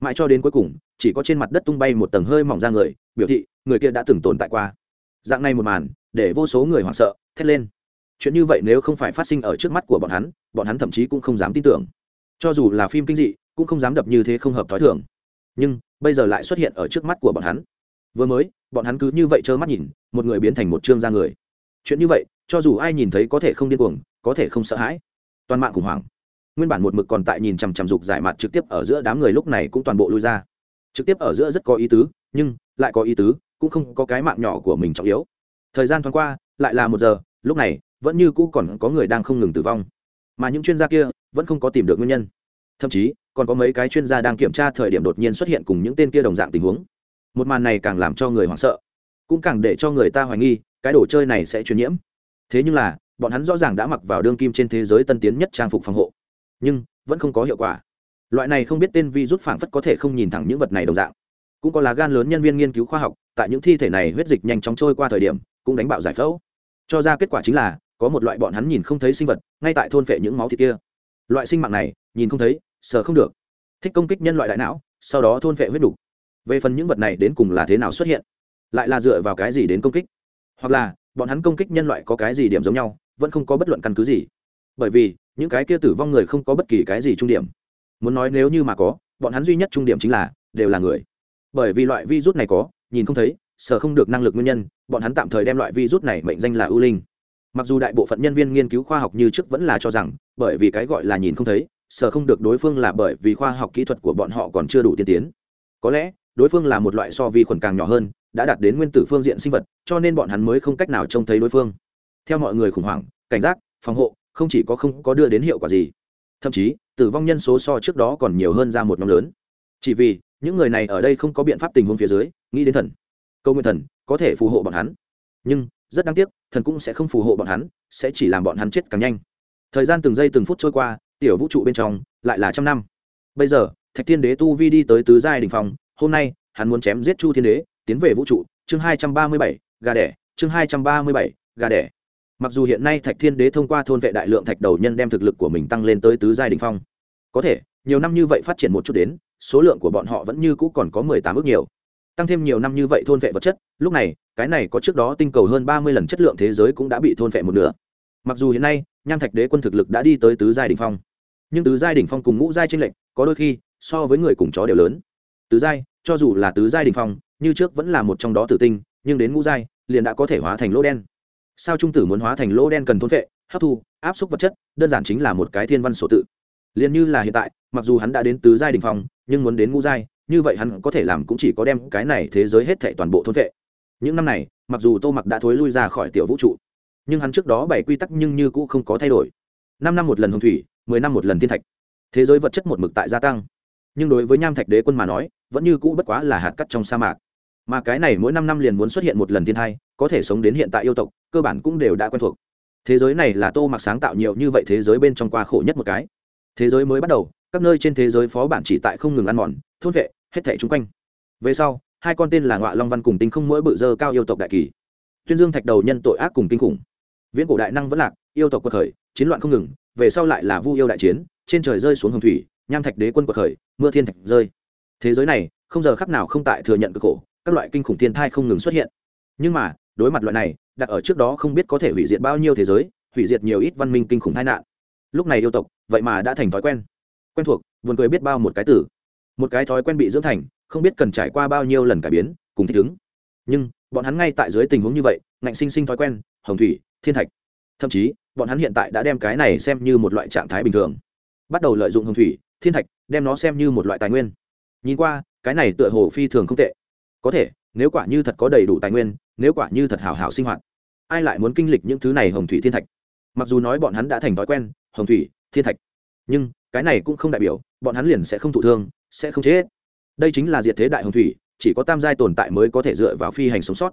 Mãi cho đến cuối cùng, chỉ có trên mặt đất tung bay một tầng hơi mỏng ra người, biểu thị, người kia đã từng tồn tại qua. Dạng này một màn, để vô số người hoảng sợ, thét lên. Chuyện như vậy nếu không phải phát sinh ở trước mắt của bọn hắn bọn hắn thậm chí cũng không dám tin tưởng. Cho dù là phim kinh dị, cũng không dám đập như thế không hợp t h ó i thường. Nhưng, bây giờ lại xuất hiện ở trước mắt của bọn hắn. Vừa mới, bọn hắn cứ như vậy trơ mắt nhìn, một người biến thành một chương ra người. Chuyện như vậy, cho dù ai nhìn thấy có thể không điên cuồng, có thể không sợ hãi. Toàn mạng khủng hoảng. Nguyên bản một mực còn tại nhìn chằm chằm dục giải mặt trực tiếp ở giữa đám người lúc này cũng toàn bộ lui ra. Trực tiếp ở giữa rất có ý tứ, nhưng lại có ý tứ, cũng không có cái mạng nhỏ của mình trọng yếu. Thời gian thoáng qua, lại là một giờ, lúc này, vẫn như cũ còn có người đang không ngừng tử vong mà những chuyên gia kia vẫn không có tìm được nguyên nhân. Thậm chí, còn có mấy cái chuyên gia đang kiểm tra thời điểm đột nhiên xuất hiện cùng những tên kia đồng dạng tình huống. Một màn này càng làm cho người hoảng sợ, cũng càng để cho người ta hoài nghi, cái đồ chơi này sẽ truyền nhiễm. Thế nhưng là, bọn hắn rõ ràng đã mặc vào đương kim trên thế giới tân tiến nhất trang phục phòng hộ, nhưng vẫn không có hiệu quả. Loại này không biết tên vi rút phảng phất có thể không nhìn thẳng những vật này đồng dạng. Cũng có là gan lớn nhân viên nghiên cứu khoa học, tại những thi thể này huyết dịch nhanh chóng trôi qua thời điểm, cũng đánh bạo giải phẫu. Cho ra kết quả chính là có một loại bọn hắn nhìn không thấy sinh vật, ngay tại thôn phệ những máu thịt kia. Loại sinh mạng này, nhìn không thấy, sờ không được. Thích công kích nhân loại đại não, sau đó thôn phệ huyết đủ. về phần những vật này đến cùng là thế nào xuất hiện? Lại là dựa vào cái gì đến công kích? Hoặc là, bọn hắn công kích nhân loại có cái gì điểm giống nhau, vẫn không có bất luận căn cứ gì. Bởi vì, những cái kia tử vong người không có bất kỳ cái gì trung điểm. Muốn nói nếu như mà có, bọn hắn duy nhất trung điểm chính là, đều là người. Bởi vì loại virus này có, nhìn không thấy, sờ không được năng lực nguyên nhân, bọn hắn tạm thời đem loại virus này mệnh danh là ưu linh mặc dù đại bộ phận nhân viên nghiên cứu khoa học như trước vẫn là cho rằng, bởi vì cái gọi là nhìn không thấy, sợ không được đối phương là bởi vì khoa học kỹ thuật của bọn họ còn chưa đủ tiên tiến. Có lẽ, đối phương là một loại so vi khuẩn càng nhỏ hơn, đã đạt đến nguyên tử phương diện sinh vật, cho nên bọn hắn mới không cách nào trông thấy đối phương. Theo mọi người khủng hoảng, cảnh giác, phòng hộ, không chỉ có không có đưa đến hiệu quả gì, thậm chí, tử vong nhân số so trước đó còn nhiều hơn ra một nhóm lớn. Chỉ vì, những người này ở đây không có biện pháp tình huống phía dưới, nghĩ đến thần, câu nguyên thần, có thể phù hộ bọn hắn. Nhưng rất đáng tiếc, thần cũng sẽ không phù hộ bọn hắn, sẽ chỉ làm bọn hắn chết càng nhanh. Thời gian từng giây từng phút trôi qua, tiểu vũ trụ bên trong lại là trăm năm. Bây giờ, thạch thiên đế tu vi đi tới tứ giai đình phòng hôm nay, hắn muốn chém giết chu thiên đế, tiến về vũ trụ, chương hai trăm ba mươi bảy, gà đẻ, chương hai trăm ba mươi bảy, gà đẻ. Mặc dù hiện nay thạch thiên đế thông qua thôn vệ đại lượng thạch đầu nhân đem thực lực của mình tăng lên tới tứ giai đình phong. Có thể, nhiều năm như vậy phát triển một chút đến, số lượng của bọn họ vẫn như cũ còn có mười tám ước nhiều tăng thêm nhiều năm như vậy thôn vệ vật chất, lúc này, cái này có trước đó tinh cầu hơn ba mươi lần chất lượng thế giới cũng đã bị thôn vệ một nửa. Mặc dù hiện nay, nham thạch đế quân thực lực đã đi tới tứ giai đ ỉ n h phong, nhưng tứ giai đ ỉ n h phong cùng ngũ giai tranh lệch, có đôi khi, so với người cùng chó đều lớn. Tứ giai, cho dù là tứ giai đ ỉ n h phong, như trước vẫn là một trong đó tử tinh, nhưng đến ngũ giai, liền đã có thể hóa thành lỗ đen. Sao trung tử muốn hóa thành lỗ đen cần thôn vệ, hấp thu, áp suất vật chất, đơn giản chính là một cái thiên văn sổ tự. Liền như là hiện tại, mặc dù hắn đã đến tứ giai đ ỉ n h phong, nhưng muốn đến ngũ giai như vậy hắn có thể làm cũng chỉ có đem cái này thế giới hết thệ toàn bộ thôn vệ. Những năm này, mặc dù tô mặc đã thối lui ra khỏi tiểu vũ trụ, nhưng hắn trước đó bảy quy tắc nhưng như cũ không có thay đổi. Năm năm một lần hồng thủy, mười năm một lần thiên thạch. Thế giới vật chất một mực tại gia tăng. Nhưng đối với nham thạch đế quân mà nói, vẫn như cũ bất quá là hạt cắt trong sa mạc. Mà cái này mỗi năm năm liền muốn xuất hiện một lần thiên thai, có thể sống đến hiện tại yêu tộc, cơ bản cũng đều đã quen thuộc. Thế giới này là tô mặc sáng tạo nhiều như vậy thế giới bên trong qua khổ nhất một cái. Thế giới mới bắt đầu các nơi trên thế giới phó bản chỉ tại không ngừng ăn mòn, thôn vệ, hết thẻ chung quanh. Về sau, hai con tên là ngọa long văn cùng tinh không mỗi bự dơ cao yêu tộc đại kỳ. Tuyên dương thạch đầu nhân tội ác cùng kinh khủng. Viễn cổ đại năng vẫn lạc, yêu tộc quật khởi, chiến loạn không ngừng, về sau lại là vu yêu đại chiến, trên trời rơi xuống hồng thủy, nham thạch đế quân quật khởi, mưa thiên thạch rơi. Thế giới này, không giờ khắc nào không tại thừa nhận cực khổ, các loại kinh khủng thiên thai không ngừng xuất hiện. Nhưng mà, đối mặt loại này, đặt ở trước đó không biết có thể hủy diệt bao nhiêu thế giới, hủy diệt nhiều ít văn minh kinh khủng tai nạn. Lúc này yêu tộc, vậy mà đã thành thói quen quen thuộc, buồn cười biết bao một cái tử. Một cái thói quen bị dưỡng thành, không biết cần trải qua bao nhiêu lần cải biến, cùng thích ứng. Nhưng, bọn hắn ngay tại dưới tình huống như vậy, ngạnh sinh sinh thói quen, hồng thủy, thiên thạch. Thậm chí, bọn hắn hiện tại đã đem cái này xem như một loại trạng thái bình thường. Bắt đầu lợi dụng hồng thủy, thiên thạch, đem nó xem như một loại tài nguyên. Nhìn qua, cái này tựa hồ phi thường không tệ. Có thể, nếu quả như thật có đầy đủ tài nguyên, nếu quả như thật hảo hảo sinh hoạt, ai lại muốn kinh lịch những thứ này hồng thủy thiên thạch? Mặc dù nói bọn hắn đã thành thói quen, hồng thủy, thiên thạch, nhưng cái này cũng không đại biểu, bọn hắn liền sẽ không thụ thương, sẽ không chết. Đây chính là diệt thế đại hồng thủy, chỉ có tam giai tồn tại mới có thể dựa vào phi hành sống sót.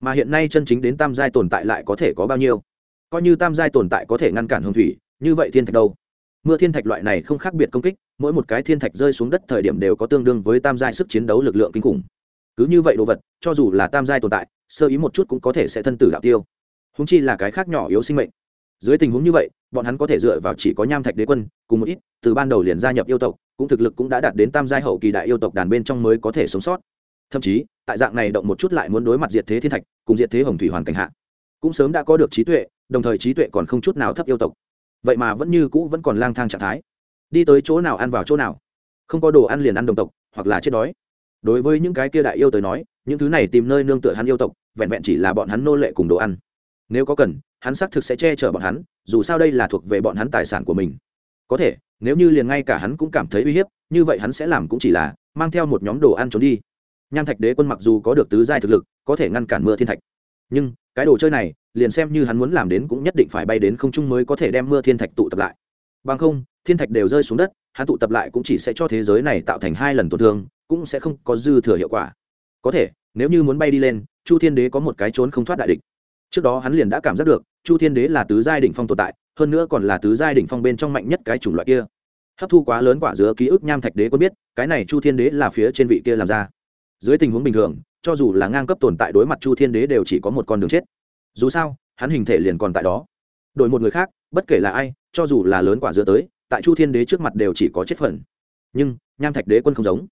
Mà hiện nay chân chính đến tam giai tồn tại lại có thể có bao nhiêu? Coi như tam giai tồn tại có thể ngăn cản hồng thủy, như vậy thiên thạch đâu? Mưa thiên thạch loại này không khác biệt công kích, mỗi một cái thiên thạch rơi xuống đất thời điểm đều có tương đương với tam giai sức chiến đấu lực lượng kinh khủng. Cứ như vậy đồ vật, cho dù là tam giai tồn tại, sơ ý một chút cũng có thể sẽ thân tử đạo tiêu. Húng chi là cái khác nhỏ yếu sinh mệnh dưới tình huống như vậy, bọn hắn có thể dựa vào chỉ có nham thạch đế quân, cùng một ít, từ ban đầu liền gia nhập yêu tộc, cũng thực lực cũng đã đạt đến tam giai hậu kỳ đại yêu tộc đàn bên trong mới có thể sống sót. Thậm chí, tại dạng này động một chút lại muốn đối mặt diệt thế thiên thạch, cùng diệt thế hồng thủy hoàn cảnh hạ. Cũng sớm đã có được trí tuệ, đồng thời trí tuệ còn không chút nào thấp yêu tộc. Vậy mà vẫn như cũ vẫn còn lang thang trạng thái. Đi tới chỗ nào ăn vào chỗ nào. Không có đồ ăn liền ăn đồng tộc, hoặc là chết đói. Đối với những cái kia đại yêu tới nói, những thứ này tìm nơi nương tựa hắn yêu tộc, vẹn vẹn chỉ là bọn hắn nô lệ cùng đồ ăn nếu có cần, hắn xác thực sẽ che chở bọn hắn, dù sao đây là thuộc về bọn hắn tài sản của mình. Có thể, nếu như liền ngay cả hắn cũng cảm thấy uy hiếp, như vậy hắn sẽ làm cũng chỉ là mang theo một nhóm đồ ăn trốn đi. Nham thạch đế quân mặc dù có được tứ giai thực lực, có thể ngăn cản mưa thiên thạch. Nhưng, cái đồ chơi này, liền xem như hắn muốn làm đến cũng nhất định phải bay đến không trung mới có thể đem mưa thiên thạch tụ tập lại. Bằng không, thiên thạch đều rơi xuống đất, hắn tụ tập lại cũng chỉ sẽ cho thế giới này tạo thành hai lần tổn thương, cũng sẽ không có dư thừa hiệu quả. Có thể, nếu như muốn bay đi lên, chu thiên đế có một cái trốn không thoát đại địch trước đó hắn liền đã cảm giác được, chu thiên đế là tứ giai đ ỉ n h phong tồn tại, hơn nữa còn là tứ giai đ ỉ n h phong bên trong mạnh nhất cái chủng loại kia. Hấp thu quá lớn quả dứa ký ức nham thạch đế có biết, cái này chu thiên đế là phía trên vị kia làm ra. Dưới tình huống bình thường, cho dù là ngang cấp tồn tại đối mặt chu thiên đế đều chỉ có một con đường chết. Dù sao, hắn hình thể liền còn tại đó. Đổi một người khác, bất kể là ai, cho dù là lớn quả dứa tới, tại chu thiên đế trước mặt đều chỉ có chết phần. Nhưng, nham thạch đế quân không giống.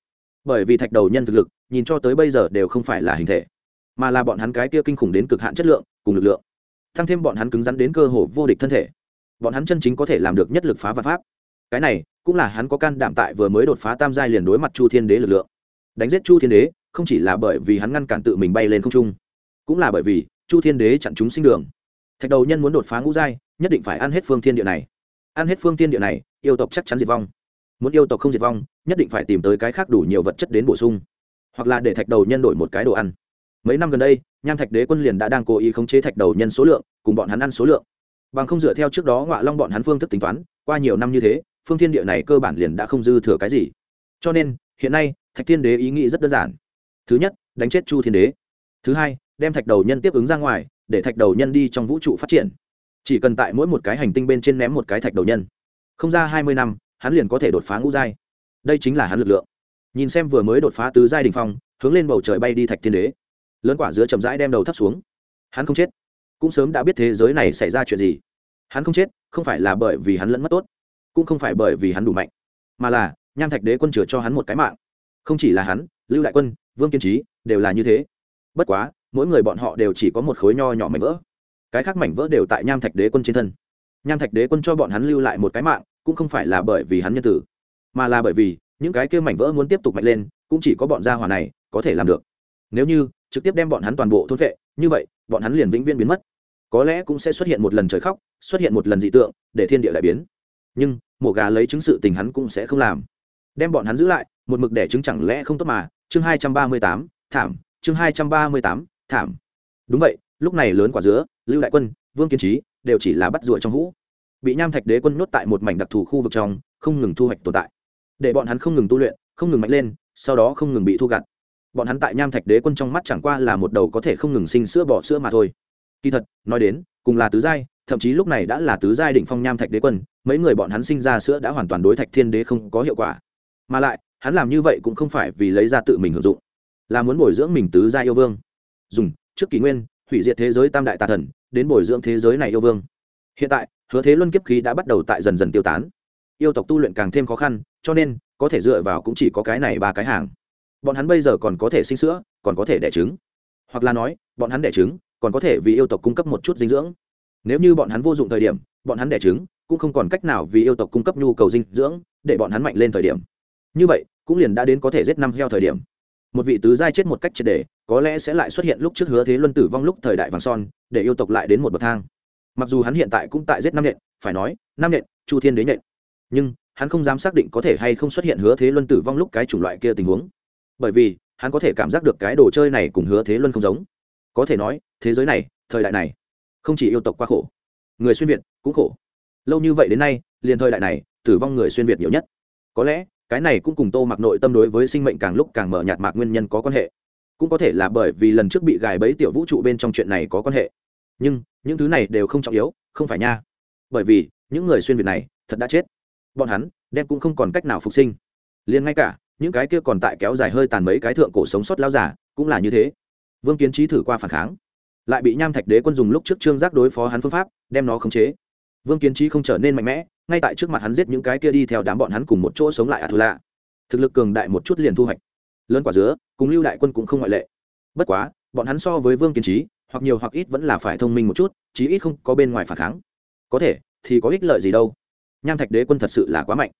Bởi vì thạch đầu nhân thực lực, nhìn cho tới bây giờ đều không phải là hình thể mà là bọn hắn cái kia kinh khủng đến cực hạn chất lượng, cùng lực lượng. Tăng thêm bọn hắn cứng rắn đến cơ hồ vô địch thân thể. Bọn hắn chân chính có thể làm được nhất lực phá vật pháp. Cái này, cũng là hắn có can đảm tại vừa mới đột phá tam giai liền đối mặt chu thiên đế lực lượng. Đánh giết chu thiên đế, không chỉ là bởi vì hắn ngăn cản tự mình bay lên không trung, cũng là bởi vì chu thiên đế chặn chúng sinh đường. Thạch đầu nhân muốn đột phá ngũ giai, nhất định phải ăn hết phương thiên địa này. Ăn hết phương thiên địa này, yêu tộc chắc chắn diệt vong. Muốn yêu tộc không diệt vong, nhất định phải tìm tới cái khác đủ nhiều vật chất đến bổ sung. Hoặc là để thạch đầu nhân đổi một cái đồ ăn mấy năm gần đây, nham thạch đế quân liền đã đang cố ý khống chế thạch đầu nhân số lượng, cùng bọn hắn ăn số lượng. Bằng không dựa theo trước đó ngọa long bọn hắn phương thức tính toán, qua nhiều năm như thế, phương thiên địa này cơ bản liền đã không dư thừa cái gì. Cho nên, hiện nay, thạch thiên đế ý nghĩ rất đơn giản. Thứ nhất, đánh chết chu thiên đế. Thứ hai, đem thạch đầu nhân tiếp ứng ra ngoài, để thạch đầu nhân đi trong vũ trụ phát triển. Chỉ cần tại mỗi một cái hành tinh bên trên ném một cái thạch đầu nhân, không ra hai mươi năm, hắn liền có thể đột phá ngũ giai. Đây chính là hắn lực lượng. Nhìn xem vừa mới đột phá tứ giai đình phong, hướng lên bầu trời bay đi thạch thiên đế lớn quả dứa chậm rãi đem đầu thấp xuống. Hắn không chết. Cũng sớm đã biết thế giới này xảy ra chuyện gì. Hắn không chết, không phải là bởi vì hắn lẫn mất tốt, cũng không phải bởi vì hắn đủ mạnh, mà là nham thạch đế quân chừa cho hắn một cái mạng. Không chỉ là hắn, lưu đại quân, vương kiên trí đều là như thế. Bất quá, mỗi người bọn họ đều chỉ có một khối nho nhỏ mảnh vỡ. Cái khác mảnh vỡ đều tại nham thạch đế quân trên thân. Nham thạch đế quân cho bọn hắn lưu lại một cái mạng, cũng không phải là bởi vì hắn nhân tử, mà là bởi vì những cái kia mảnh vỡ muốn tiếp tục mạnh lên, cũng chỉ có bọn gia hỏa này có thể làm được. Nếu như trực tiếp đem bọn hắn toàn bộ thôn vệ như vậy, bọn hắn liền vĩnh viễn biến mất. Có lẽ cũng sẽ xuất hiện một lần trời khóc, xuất hiện một lần dị tượng, để thiên địa lại biến. Nhưng, mổ gà lấy chứng sự tình hắn cũng sẽ không làm. Đem bọn hắn giữ lại, một mực để chứng chẳng lẽ không tốt mà. Chương hai trăm ba mươi tám, thảm. Chương hai trăm ba mươi tám, thảm. Đúng vậy, lúc này lớn quả dứa, lưu đại quân, vương kiến trí đều chỉ là bắt ruồi trong hũ. Bị nham thạch đế quân nhốt tại một mảnh đặc thù khu vực trong, không ngừng thu hoạch tồn tại. Để bọn hắn không ngừng tu luyện, không ngừng mạnh lên, sau đó không ngừng bị thu gặt bọn hắn tại nham thạch đế quân trong mắt chẳng qua là một đầu có thể không ngừng sinh sữa bỏ sữa mà thôi. Kỳ thật, nói đến, cùng là tứ giai, thậm chí lúc này đã là tứ giai đỉnh phong nham thạch đế quân, mấy người bọn hắn sinh ra sữa đã hoàn toàn đối thạch thiên đế không có hiệu quả. Mà lại, hắn làm như vậy cũng không phải vì lấy ra tự mình hưởng dụng, là muốn bồi dưỡng mình tứ giai yêu vương. Dùng, trước kỷ nguyên, hủy diệt thế giới tam đại tà thần, đến bồi dưỡng thế giới này yêu vương. Hiện tại, hứa thế luân kiếp khí đã bắt đầu tại dần dần tiêu tán. Yêu tộc tu luyện càng thêm khó khăn, cho nên, có thể dựa vào cũng chỉ có cái này ba cái hàng bọn hắn bây giờ còn có thể sinh sữa, còn có thể đẻ trứng. Hoặc là nói, bọn hắn đẻ trứng, còn có thể vì yêu tộc cung cấp một chút dinh dưỡng. Nếu như bọn hắn vô dụng thời điểm, bọn hắn đẻ trứng cũng không còn cách nào vì yêu tộc cung cấp nhu cầu dinh dưỡng để bọn hắn mạnh lên thời điểm. Như vậy, cũng liền đã đến có thể giết năm heo thời điểm. Một vị tứ giai chết một cách triệt để, có lẽ sẽ lại xuất hiện lúc trước hứa thế luân tử vong lúc thời đại vàng son, để yêu tộc lại đến một bậc thang. Mặc dù hắn hiện tại cũng tại giết năm nện, phải nói, năm nện, chu thiên đế nện. Nhưng, hắn không dám xác định có thể hay không xuất hiện hứa thế luân tử vong lúc cái chủng loại kia tình huống bởi vì, hắn có thể cảm giác được cái đồ chơi này cùng hứa thế luân không giống. Có thể nói, thế giới này, thời đại này, không chỉ yêu tộc quá khổ, người xuyên việt cũng khổ. Lâu như vậy đến nay, liền thời đại này, tử vong người xuyên việt nhiều nhất. Có lẽ, cái này cũng cùng tô mặc nội tâm đối với sinh mệnh càng lúc càng mở nhạt mạc nguyên nhân có quan hệ. Cũng có thể là bởi vì lần trước bị gài bẫy tiểu vũ trụ bên trong chuyện này có quan hệ. Nhưng, những thứ này đều không trọng yếu, không phải nha. Bởi vì, những người xuyên việt này, thật đã chết. Bọn hắn, đem cũng không còn cách nào phục sinh. Liền ngay cả những cái kia còn tại kéo dài hơi tàn mấy cái thượng cổ sống sót lao giả, cũng là như thế. Vương kiến trí thử qua phản kháng, lại bị nham thạch đế quân dùng lúc trước trương giác đối phó hắn phương pháp, đem nó khống chế. Vương kiến trí không trở nên mạnh mẽ, ngay tại trước mặt hắn giết những cái kia đi theo đám bọn hắn cùng một chỗ sống lại à thù lạ thực lực cường đại một chút liền thu hoạch. Lớn quả dứa, cùng lưu đại quân cũng không ngoại lệ. Bất quá, bọn hắn so với vương kiến trí hoặc nhiều hoặc ít vẫn là phải thông minh một chút, chí ít không có bên ngoài phản kháng. Có thể, thì có ích lợi gì đâu. Nham thạch đế quân thật sự là quá mạnh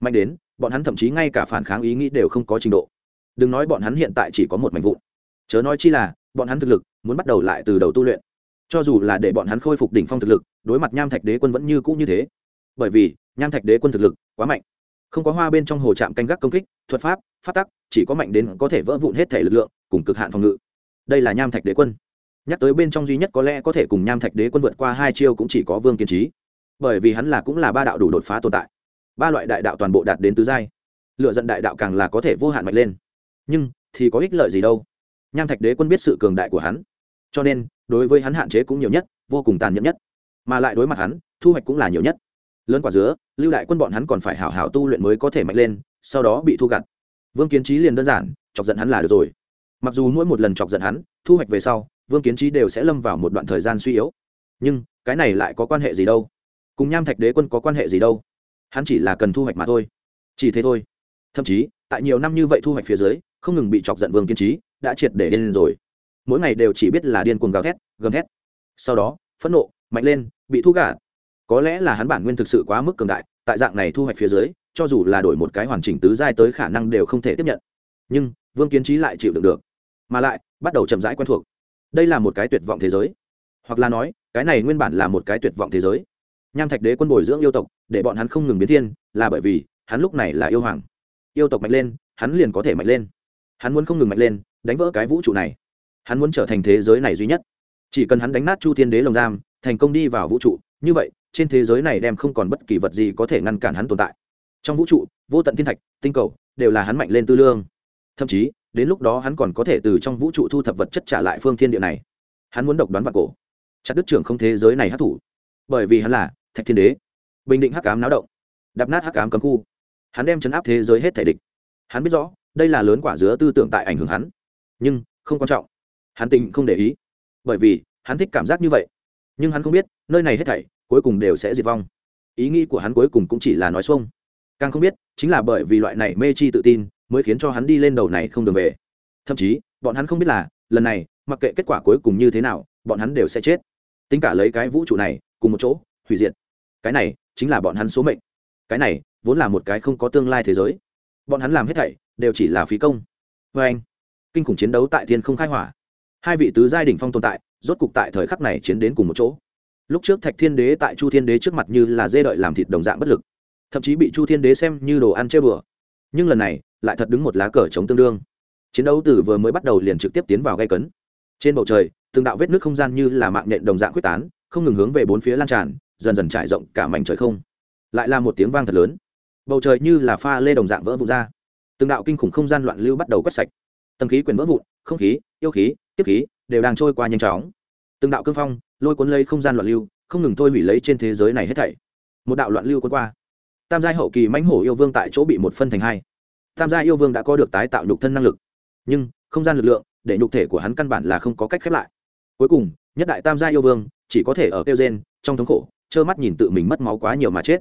mạnh đến, bọn hắn thậm chí ngay cả phản kháng ý nghĩ đều không có trình độ. Đừng nói bọn hắn hiện tại chỉ có một mảnh vụn. Chớ nói chi là, bọn hắn thực lực muốn bắt đầu lại từ đầu tu luyện. Cho dù là để bọn hắn khôi phục đỉnh phong thực lực, đối mặt nham thạch đế quân vẫn như cũ như thế. Bởi vì, nham thạch đế quân thực lực quá mạnh. Không có hoa bên trong hồ trạm canh gác công kích, thuật pháp phát tắc, chỉ có mạnh đến có thể vỡ vụn hết thể lực lượng, cùng cực hạn phòng ngự. Đây là nham thạch đế quân. Nhắc tới bên trong duy nhất có lẽ có thể cùng nham thạch đế quân vượt qua hai chiêu cũng chỉ có vương kiên trí bởi vì hắn là cũng là ba đạo đủ đột phá tồn tại ba loại đại đạo toàn bộ đạt đến tứ giai. Lựa dận đại đạo càng là có thể vô hạn mạnh lên. Nhưng, thì có ích lợi gì đâu? Nham thạch đế quân biết sự cường đại của hắn. Cho nên, đối với hắn hạn chế cũng nhiều nhất, vô cùng tàn nhẫn nhất. Mà lại đối mặt hắn, thu hoạch cũng là nhiều nhất. Lớn quả dứa, lưu đại quân bọn hắn còn phải hảo hảo tu luyện mới có thể mạnh lên, sau đó bị thu gặt. Vương kiến trí liền đơn giản, chọc giận hắn là được rồi. Mặc dù mỗi một lần chọc giận hắn, thu hoạch về sau, vương kiến trí đều sẽ lâm vào một đoạn thời gian suy yếu. Nhưng, cái này lại có quan hệ gì đâu? Cùng nham thạch đế quân có quan hệ gì đâu? Hắn chỉ là cần thu hoạch mà thôi. Chỉ thế thôi. Thậm chí, tại nhiều năm như vậy thu hoạch phía dưới, không ngừng bị chọc giận vương kiên trí, đã triệt để điên rồi. Mỗi ngày đều chỉ biết là điên cuồng gào thét, gầm thét. Sau đó, phẫn nộ, mạnh lên, bị thu gạt. Có lẽ là hắn bản nguyên thực sự quá mức cường đại, tại dạng này thu hoạch phía dưới, cho dù là đổi một cái hoàn chỉnh tứ giai tới khả năng đều không thể tiếp nhận. Nhưng, vương kiến trí lại chịu đựng được. Mà lại, bắt đầu chậm rãi quen thuộc. Đây là một cái tuyệt vọng thế giới. Hoặc là nói, cái này nguyên bản là một cái tuyệt vọng thế giới nham thạch đế quân bồi dưỡng yêu tộc, để bọn hắn không ngừng biến thiên, là bởi vì, hắn lúc này là yêu hoàng. Yêu tộc mạnh lên, hắn liền có thể mạnh lên. Hắn muốn không ngừng mạnh lên, đánh vỡ cái vũ trụ này. Hắn muốn trở thành thế giới này duy nhất. Chỉ cần hắn đánh nát chu thiên đế lồng giam, thành công đi vào vũ trụ, như vậy, trên thế giới này đem không còn bất kỳ vật gì có thể ngăn cản hắn tồn tại. Trong vũ trụ, vô tận thiên thạch, tinh cầu, đều là hắn mạnh lên tư lương. Thậm chí, đến lúc đó hắn còn có thể từ trong vũ trụ thu thập vật chất trả lại phương thiên địa này. Hắn muốn độc đoán vạn cổ. Chặt đứt trưởng không thế giới này hát thủ. Bởi vì hắn là thạch thiên đế. Bình định hắc cám náo động. Đập nát hắc cám cấm khu. Hắn đem chấn áp thế giới hết thể địch. Hắn biết rõ, đây là lớn quả dứa tư tưởng tại ảnh hưởng hắn. Nhưng, không quan trọng. Hắn tình không để ý. Bởi vì, hắn thích cảm giác như vậy. Nhưng hắn không biết, nơi này hết thảy, cuối cùng đều sẽ diệt vong. Ý nghĩ của hắn cuối cùng cũng chỉ là nói xuông. Càng không biết, chính là bởi vì loại này mê chi tự tin, mới khiến cho hắn đi lên đầu này không đường về. Thậm chí, bọn hắn không biết là, lần này, mặc kệ kết quả cuối cùng như thế nào, bọn hắn đều sẽ chết. Tính cả lấy cái vũ trụ này, cùng một chỗ hủy diệt. Cái này chính là bọn hắn số mệnh. Cái này vốn là một cái không có tương lai thế giới. Bọn hắn làm hết thảy đều chỉ là phí công. Vê anh, kinh khủng chiến đấu tại thiên không khai hỏa. Hai vị tứ giai đ ỉ n h phong tồn tại, rốt cục tại thời khắc này chiến đến cùng một chỗ. Lúc trước thạch thiên đế tại chu thiên đế trước mặt như là dê đợi làm thịt đồng dạng bất lực. Thậm chí bị chu thiên đế xem như đồ ăn chơi bừa. Nhưng lần này, lại thật đứng một lá cờ chống tương đương. Chiến đấu từ vừa mới bắt đầu liền trực tiếp tiến vào gây cấn. Trên bầu trời, từng đạo vết nước không gian như là mạng nhện đồng dạng quyết tán, không ngừng hướng về bốn phía lan tràn dần dần trải rộng cả mảnh trời không. Lại là một tiếng vang thật lớn. Bầu trời như là pha lê đồng dạng vỡ vụn ra. Từng đạo kinh khủng không gian loạn lưu bắt đầu quét sạch. Tầng khí quyển vỡ vụn, không khí, yêu khí tiếp khí đều đang trôi qua nhanh chóng. Từng đạo cương phong lôi cuốn lấy không gian loạn lưu, không ngừng thôi hủy lấy trên thế giới này hết thảy. Một đạo loạn lưu cuốn qua. Tam giai hậu kỳ mãnh hổ yêu vương tại chỗ bị một phân thành hai. Tam giai yêu vương đã có được tái tạo nhục thân năng lực. Nhưng, không gian lực lượng để nhục thể của hắn căn bản là không có cách khép lại. Cuối cùng, nhất đại tam giai yêu vương chỉ có thể ở kêu gen trong thống khổ trơ mắt nhìn tự mình mất máu quá nhiều mà chết.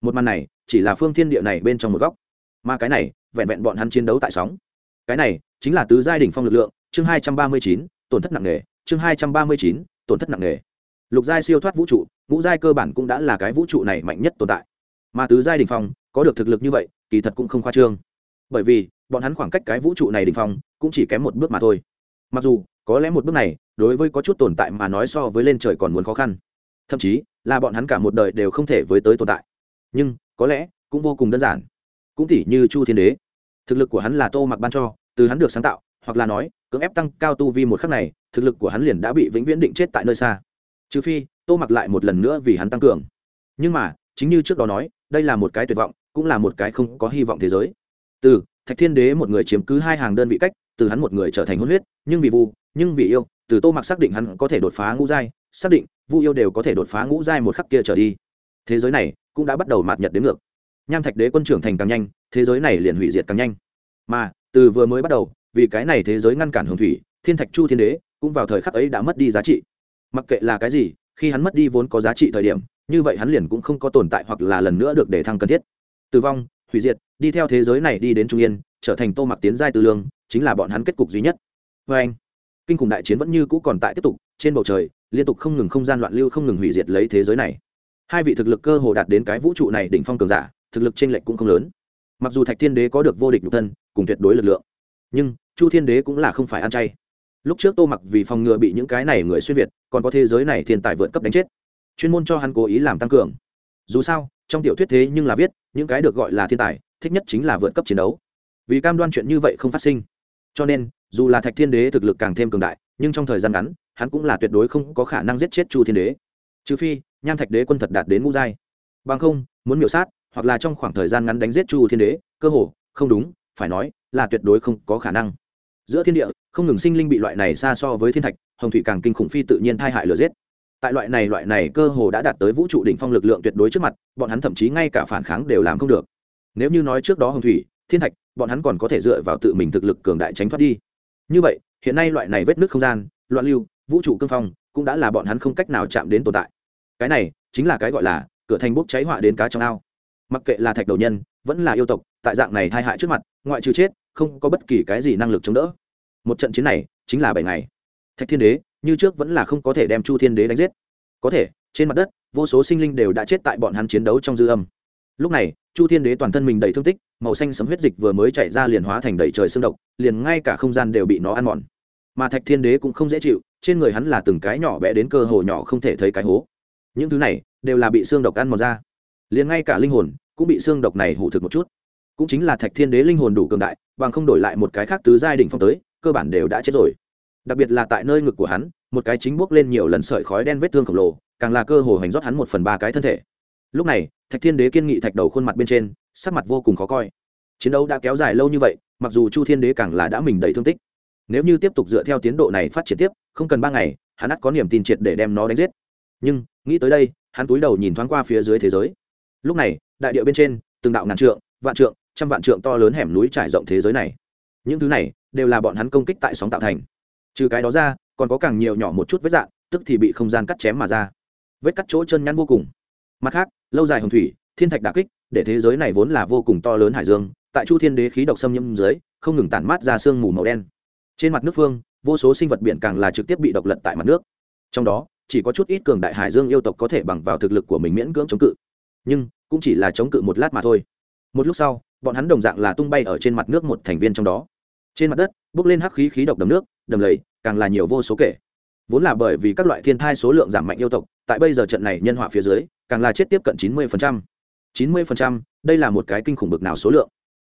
Một màn này, chỉ là phương thiên địa này bên trong một góc. Mà cái này, vẹn vẹn bọn hắn chiến đấu tại sóng. Cái này, chính là tứ giai đỉnh phong lực lượng, chương hai trăm ba mươi chín, tổn thất nặng nề, chương hai trăm ba mươi chín, tổn thất nặng nề. Lục giai siêu thoát vũ trụ, ngũ giai cơ bản cũng đã là cái vũ trụ này mạnh nhất tồn tại. Mà tứ giai đỉnh phong, có được thực lực như vậy, kỳ thật cũng không khoa trương. Bởi vì, bọn hắn khoảng cách cái vũ trụ này đỉnh phong, cũng chỉ kém một bước mà thôi. Mặc dù, có lẽ một bước này, đối với có chút tồn tại mà nói so với lên trời còn muốn khó khăn. Thậm chí là bọn hắn cả một đời đều không thể với tới tồn tại. Nhưng, có lẽ, cũng vô cùng đơn giản. Cũng tỉ như chu thiên đế. Thực lực của hắn là tô mặc ban cho, từ hắn được sáng tạo, hoặc là nói, cưỡng ép tăng cao tu vi một khắc này, thực lực của hắn liền đã bị vĩnh viễn định chết tại nơi xa. Trừ phi, tô mặc lại một lần nữa vì hắn tăng cường. Nhưng mà, chính như trước đó nói, đây là một cái tuyệt vọng, cũng là một cái không có hy vọng thế giới. Từ, thạch thiên đế một người chiếm cứ hai hàng đơn vị cách, từ hắn một người trở thành hôn huyết, nhưng vì vu nhưng vì yêu, từ tô mặc xác định hắn có thể đột phá ngũ giai xác định vu yêu đều có thể đột phá ngũ giai một khắc kia trở đi. Thế giới này cũng đã bắt đầu mạt nhật đến ngược. Nham thạch đế quân trưởng thành càng nhanh, thế giới này liền hủy diệt càng nhanh. Mà, từ vừa mới bắt đầu, vì cái này thế giới ngăn cản hồng thủy, thiên thạch chu thiên đế cũng vào thời khắc ấy đã mất đi giá trị. Mặc kệ là cái gì, khi hắn mất đi vốn có giá trị thời điểm, như vậy hắn liền cũng không có tồn tại hoặc là lần nữa được để thăng cần thiết. Tử vong, hủy diệt, đi theo thế giới này đi đến trung yên, trở thành tô mặc tiến giai tư lương, chính là bọn hắn kết cục duy nhất. Vê anh, kinh khủng đại chiến vẫn như cũ còn tại tiếp tục trên bầu trời, liên tục không ngừng không gian loạn lưu không ngừng hủy diệt lấy thế giới này. Hai vị thực lực cơ hồ đạt đến cái vũ trụ này đỉnh phong cường giả, thực lực trên lệnh cũng không lớn. Mặc dù thạch thiên đế có được vô địch nhục thân, cùng tuyệt đối lực lượng, nhưng chu thiên đế cũng là không phải ăn chay. Lúc trước tô mặc vì phòng ngừa bị những cái này người xuyên việt, còn có thế giới này thiên tài vượt cấp đánh chết. Chuyên môn cho hắn cố ý làm tăng cường. Dù sao, trong tiểu thuyết thế nhưng là viết, những cái được gọi là thiên tài, thích nhất chính là vượt cấp chiến đấu. Vì cam đoan chuyện như vậy không phát sinh. Cho nên, dù là thạch thiên đế thực lực càng thêm cường đại, nhưng trong thời gian ngắn hắn cũng là tuyệt đối không có khả năng giết chết chu thiên đế. Trừ phi, nham thạch đế quân thật đạt đến ngũ giai. Bằng không, muốn miểu sát, hoặc là trong khoảng thời gian ngắn đánh giết chu thiên đế, cơ hồ, không đúng, phải nói, là tuyệt đối không có khả năng. Giữa thiên địa, không ngừng sinh linh bị loại này xa so với thiên thạch, hồng thủy càng kinh khủng phi tự nhiên thai hại lừa giết. Tại loại này loại này cơ hồ đã đạt tới vũ trụ đỉnh phong lực lượng tuyệt đối trước mặt, bọn hắn thậm chí ngay cả phản kháng đều làm không được. Nếu như nói trước đó hồng thủy, thiên thạch, bọn hắn còn có thể dựa vào tự mình thực lực cường đại tránh thoát đi. Như vậy, hiện nay loại này vết nước không gian, loạn lưu vũ trụ cương phong cũng đã là bọn hắn không cách nào chạm đến tồn tại. Cái này chính là cái gọi là cửa thành bốc cháy họa đến cá trong ao. Mặc kệ là thạch đầu nhân, vẫn là yêu tộc, tại dạng này thai hại trước mặt, ngoại trừ chết, không có bất kỳ cái gì năng lực chống đỡ. Một trận chiến này chính là bảy ngày. Thạch thiên đế, như trước vẫn là không có thể đem chu thiên đế đánh giết. Có thể, trên mặt đất, vô số sinh linh đều đã chết tại bọn hắn chiến đấu trong dư âm. Lúc này, chu thiên đế toàn thân mình đầy thương tích, màu xanh sấm huyết dịch vừa mới chạy ra liền hóa thành đầy trời xương độc, liền ngay cả không gian đều bị nó ăn mòn. Mà thạch thiên đế cũng không dễ chịu trên người hắn là từng cái nhỏ bé đến cơ hồ nhỏ không thể thấy cái hố. Những thứ này đều là bị xương độc ăn mòn ra. Liền ngay cả linh hồn cũng bị xương độc này hủ thực một chút. Cũng chính là thạch thiên đế linh hồn đủ cường đại, bằng không đổi lại một cái khác tứ giai đỉnh phong tới, cơ bản đều đã chết rồi. Đặc biệt là tại nơi ngực của hắn, một cái chính bốc lên nhiều lần sợi khói đen vết thương khổng lồ, càng là cơ hồ hành rót hắn một phần ba cái thân thể. Lúc này, thạch thiên đế kiên nghị thạch đầu khuôn mặt bên trên, sắc mặt vô cùng khó coi. Chiến đấu đã kéo dài lâu như vậy, mặc dù chu thiên đế càng là đã mình đầy thương tích nếu như tiếp tục dựa theo tiến độ này phát triển tiếp, không cần ba ngày, hắn ắt có niềm tin triệt để đem nó đánh giết. Nhưng, nghĩ tới đây, hắn túi đầu nhìn thoáng qua phía dưới thế giới. Lúc này, đại điệu bên trên, từng đạo ngàn trượng, vạn trượng, trăm vạn trượng to lớn hẻm núi trải rộng thế giới này. Những thứ này, đều là bọn hắn công kích tại sóng tạo thành. Trừ cái đó ra, còn có càng nhiều nhỏ một chút vết dạng, tức thì bị không gian cắt chém mà ra. Vết cắt chỗ chân nhăn vô cùng. Mặt khác, lâu dài hồng thủy, thiên thạch đà kích, để thế giới này vốn là vô cùng to lớn hải dương, tại chu thiên đế khí độc xâm nhiễm dưới, không ngừng tản mát ra sương mù màu đen trên mặt nước phương, vô số sinh vật biển càng là trực tiếp bị độc lật tại mặt nước. Trong đó, chỉ có chút ít cường đại hải dương yêu tộc có thể bằng vào thực lực của mình miễn cưỡng chống cự. Nhưng, cũng chỉ là chống cự một lát mà thôi. Một lúc sau, bọn hắn đồng dạng là tung bay ở trên mặt nước một thành viên trong đó. Trên mặt đất, bốc lên hắc khí khí độc đầm nước, đầm lầy, càng là nhiều vô số kể. Vốn là bởi vì các loại thiên thai số lượng giảm mạnh yêu tộc, tại bây giờ trận này nhân họa phía dưới, càng là chết tiếp cận chín mươi phần trăm. chín mươi phần trăm, đây là một cái kinh khủng bực nào số lượng.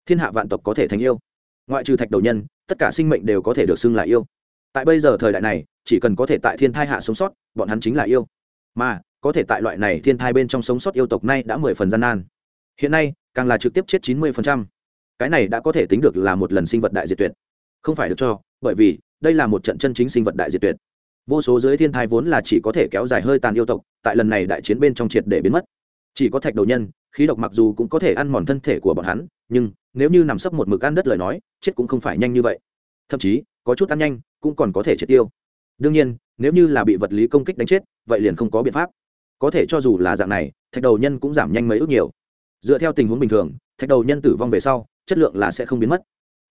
Thiên hạ vạn tộc có thể thành yêu. Ngoại trừ thạch đầu nhân tất cả sinh mệnh đều có thể được xưng là yêu. Tại bây giờ thời đại này, chỉ cần có thể tại thiên thai hạ sống sót, bọn hắn chính là yêu. Mà, có thể tại loại này thiên thai bên trong sống sót yêu tộc nay đã mười phần gian nan. Hiện nay, càng là trực tiếp chết chín mươi phần trăm. Cái này đã có thể tính được là một lần sinh vật đại diệt tuyệt. Không phải được cho, bởi vì, đây là một trận chân chính sinh vật đại diệt tuyệt. Vô số dưới thiên thai vốn là chỉ có thể kéo dài hơi tàn yêu tộc, tại lần này đại chiến bên trong triệt để biến mất. Chỉ có thạch đầu nhân khí độc mặc dù cũng có thể ăn mòn thân thể của bọn hắn, nhưng nếu như nằm sấp một mực ăn đất lời nói, chết cũng không phải nhanh như vậy. Thậm chí, có chút ăn nhanh cũng còn có thể triệt tiêu. Đương nhiên, nếu như là bị vật lý công kích đánh chết, vậy liền không có biện pháp. Có thể cho dù là dạng này, thạch đầu nhân cũng giảm nhanh mấy ước nhiều. Dựa theo tình huống bình thường, thạch đầu nhân tử vong về sau, chất lượng là sẽ không biến mất.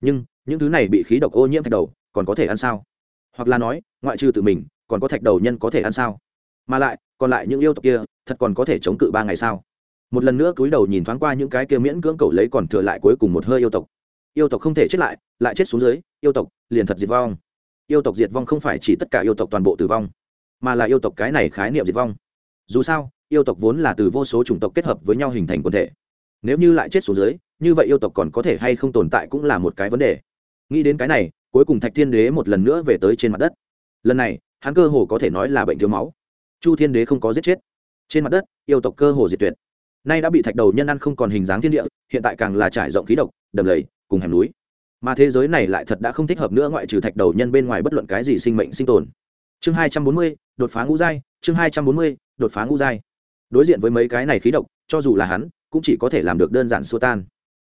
Nhưng, những thứ này bị khí độc ô nhiễm thạch đầu, còn có thể ăn sao? Hoặc là nói, ngoại trừ tự mình, còn có thạch đầu nhân có thể ăn sao? Mà lại, còn lại những yêu tộc kia, thật còn có thể chống cự ba ngày sao? Một lần nữa cúi đầu nhìn thoáng qua những cái kia miễn cưỡng cầu lấy còn thừa lại cuối cùng một hơi yêu tộc. Yêu tộc không thể chết lại lại chết xuống dưới, yêu tộc liền thật diệt vong. Yêu tộc diệt vong không phải chỉ tất cả yêu tộc toàn bộ tử vong, mà là yêu tộc cái này khái niệm diệt vong. Dù sao, yêu tộc vốn là từ vô số chủng tộc kết hợp với nhau hình thành quần thể. Nếu như lại chết xuống dưới, như vậy yêu tộc còn có thể hay không tồn tại cũng là một cái vấn đề. Nghĩ đến cái này, cuối cùng thạch thiên đế một lần nữa về tới trên mặt đất. Lần này, hắn cơ hồ có thể nói là bệnh thiếu máu. Chu thiên đế không có giết chết. Trên mặt đất, yêu tộc cơ hồ diệt tuyệt nay đã bị thạch đầu nhân ăn không còn hình dáng thiên địa, hiện tại càng là trải rộng khí độc, đầm lầy, cùng hẻm núi. Mà thế giới này lại thật đã không thích hợp nữa ngoại trừ thạch đầu nhân bên ngoài bất luận cái gì sinh mệnh sinh tồn. Chương hai trăm bốn mươi, đột phá ngũ giai, chương hai trăm bốn mươi, đột phá ngũ giai. Đối diện với mấy cái này khí độc, cho dù là hắn, cũng chỉ có thể làm được đơn giản xua tan.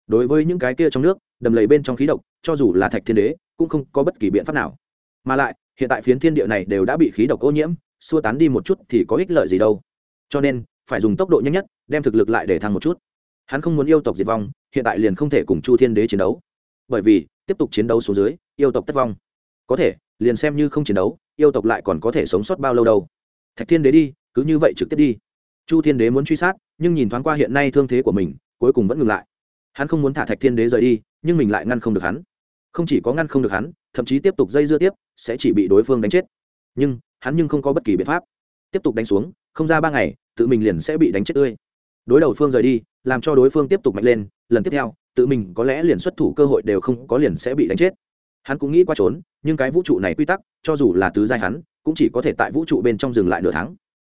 Đối với những cái kia trong nước, đầm lầy bên trong khí độc, cho dù là thạch thiên đế, cũng không có bất kỳ biện pháp nào. Mà lại, hiện tại phiến thiên địa này đều đã bị khí độc ô nhiễm, xua tán đi một chút thì có ích lợi gì đâu. Cho nên phải dùng tốc độ nhanh nhất, đem thực lực lại để thăng một chút. Hắn không muốn yêu tộc diệt vong, hiện tại liền không thể cùng chu thiên đế chiến đấu. Bởi vì, tiếp tục chiến đấu xuống dưới, yêu tộc tất vong. Có thể, liền xem như không chiến đấu, yêu tộc lại còn có thể sống sót bao lâu đâu. Thạch thiên đế đi, cứ như vậy trực tiếp đi. Chu thiên đế muốn truy sát, nhưng nhìn thoáng qua hiện nay thương thế của mình, cuối cùng vẫn ngừng lại. Hắn không muốn thả thạch thiên đế rời đi, nhưng mình lại ngăn không được hắn. Không chỉ có ngăn không được hắn, thậm chí tiếp tục dây dưa tiếp, sẽ chỉ bị đối phương đánh chết. Nhưng, hắn nhưng không có bất kỳ biện pháp. Tiếp tục đánh xuống, không ra ba ngày tự mình liền sẽ bị đánh chết tươi. Đối đầu phương rời đi, làm cho đối phương tiếp tục mạnh lên, lần tiếp theo, tự mình có lẽ liền xuất thủ cơ hội đều không có liền sẽ bị đánh chết. Hắn cũng nghĩ qua trốn, nhưng cái vũ trụ này quy tắc, cho dù là tứ giai hắn, cũng chỉ có thể tại vũ trụ bên trong dừng lại nửa tháng.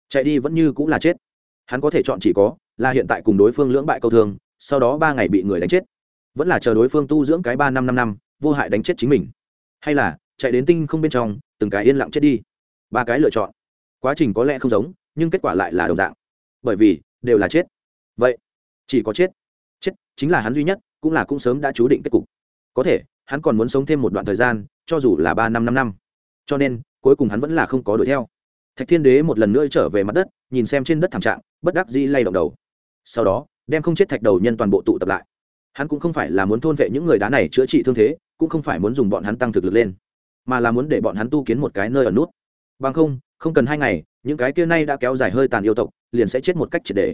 Chạy đi vẫn như cũng là chết. Hắn có thể chọn chỉ có, là hiện tại cùng đối phương lưỡng bại câu thương, sau đó ba ngày bị người đánh chết. Vẫn là chờ đối phương tu dưỡng cái ba năm năm năm, vô hại đánh chết chính mình. Hay là, chạy đến tinh không bên trong, từng cái yên lặng chết đi. Ba cái lựa chọn. Quá trình có lẽ không giống nhưng kết quả lại là đồng dạng. Bởi vì, đều là chết. Vậy, chỉ có chết. Chết chính là hắn duy nhất, cũng là cũng sớm đã chú định kết cục. Có thể, hắn còn muốn sống thêm một đoạn thời gian, cho dù là ba năm năm năm. Cho nên, cuối cùng hắn vẫn là không có đuổi theo. Thạch thiên đế một lần nữa trở về mặt đất, nhìn xem trên đất thảm trạng, bất đắc dĩ lay động đầu. Sau đó, đem không chết thạch đầu nhân toàn bộ tụ tập lại. Hắn cũng không phải là muốn thôn vệ những người đá này chữa trị thương thế, cũng không phải muốn dùng bọn hắn tăng thực lực lên, mà là muốn để bọn hắn tu kiến một cái nơi ở nút. Bằng không không cần hai ngày, những cái kia nay đã kéo dài hơi tàn yêu tộc, liền sẽ chết một cách triệt đề.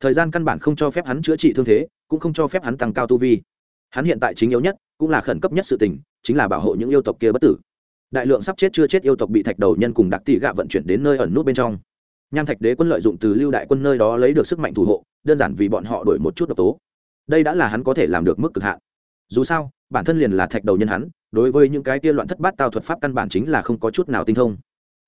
Thời gian căn bản không cho phép hắn chữa trị thương thế, cũng không cho phép hắn tăng cao tu vi. Hắn hiện tại chính yếu nhất, cũng là khẩn cấp nhất sự tình, chính là bảo hộ những yêu tộc kia bất tử. Đại lượng sắp chết chưa chết yêu tộc bị thạch đầu nhân cùng đặc tỷ gạ vận chuyển đến nơi ẩn nút bên trong. Nham thạch đế quân lợi dụng từ lưu đại quân nơi đó lấy được sức mạnh thủ hộ, đơn giản vì bọn họ đổi một chút độc tố. Đây đã là hắn có thể làm được mức cực hạn. Dù sao, bản thân liền là thạch đầu nhân hắn, đối với những cái kia loạn thất bát tao thuật pháp căn bản chính là không có chút nào tinh thông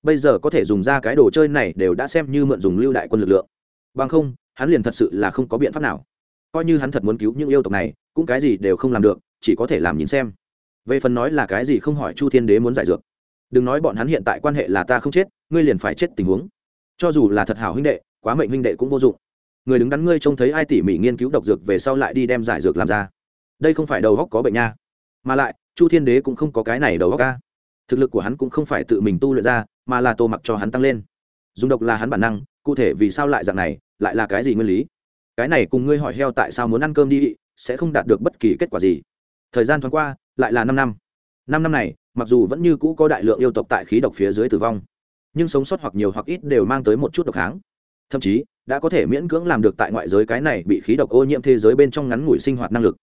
bây giờ có thể dùng ra cái đồ chơi này đều đã xem như mượn dùng lưu đại quân lực lượng. Bằng không, hắn liền thật sự là không có biện pháp nào. Coi như hắn thật muốn cứu những yêu tộc này, cũng cái gì đều không làm được, chỉ có thể làm nhìn xem. Về phần nói là cái gì không hỏi chu thiên đế muốn giải dược. Đừng nói bọn hắn hiện tại quan hệ là ta không chết, ngươi liền phải chết tình huống. Cho dù là thật hảo huynh đệ, quá mệnh huynh đệ cũng vô dụng. Người đứng đắn ngươi trông thấy ai tỉ mỉ nghiên cứu độc dược về sau lại đi đem giải dược làm ra. Đây không phải đầu góc có bệnh nha. Mà lại, chu thiên đế cũng không có cái này đầu góc ca thực lực của hắn cũng không phải tự mình tu luyện ra mà là tô mặc cho hắn tăng lên. Dùng độc là hắn bản năng, cụ thể vì sao lại dạng này, lại là cái gì nguyên lý? Cái này cùng ngươi hỏi heo tại sao muốn ăn cơm đi, sẽ không đạt được bất kỳ kết quả gì. Thời gian thoáng qua, lại là năm năm. Năm năm này, mặc dù vẫn như cũ có đại lượng yêu tộc tại khí độc phía dưới tử vong, nhưng sống sót hoặc nhiều hoặc ít đều mang tới một chút độc kháng. Thậm chí, đã có thể miễn cưỡng làm được tại ngoại giới cái này bị khí độc ô nhiễm thế giới bên trong ngắn ngủi sinh hoạt năng lực.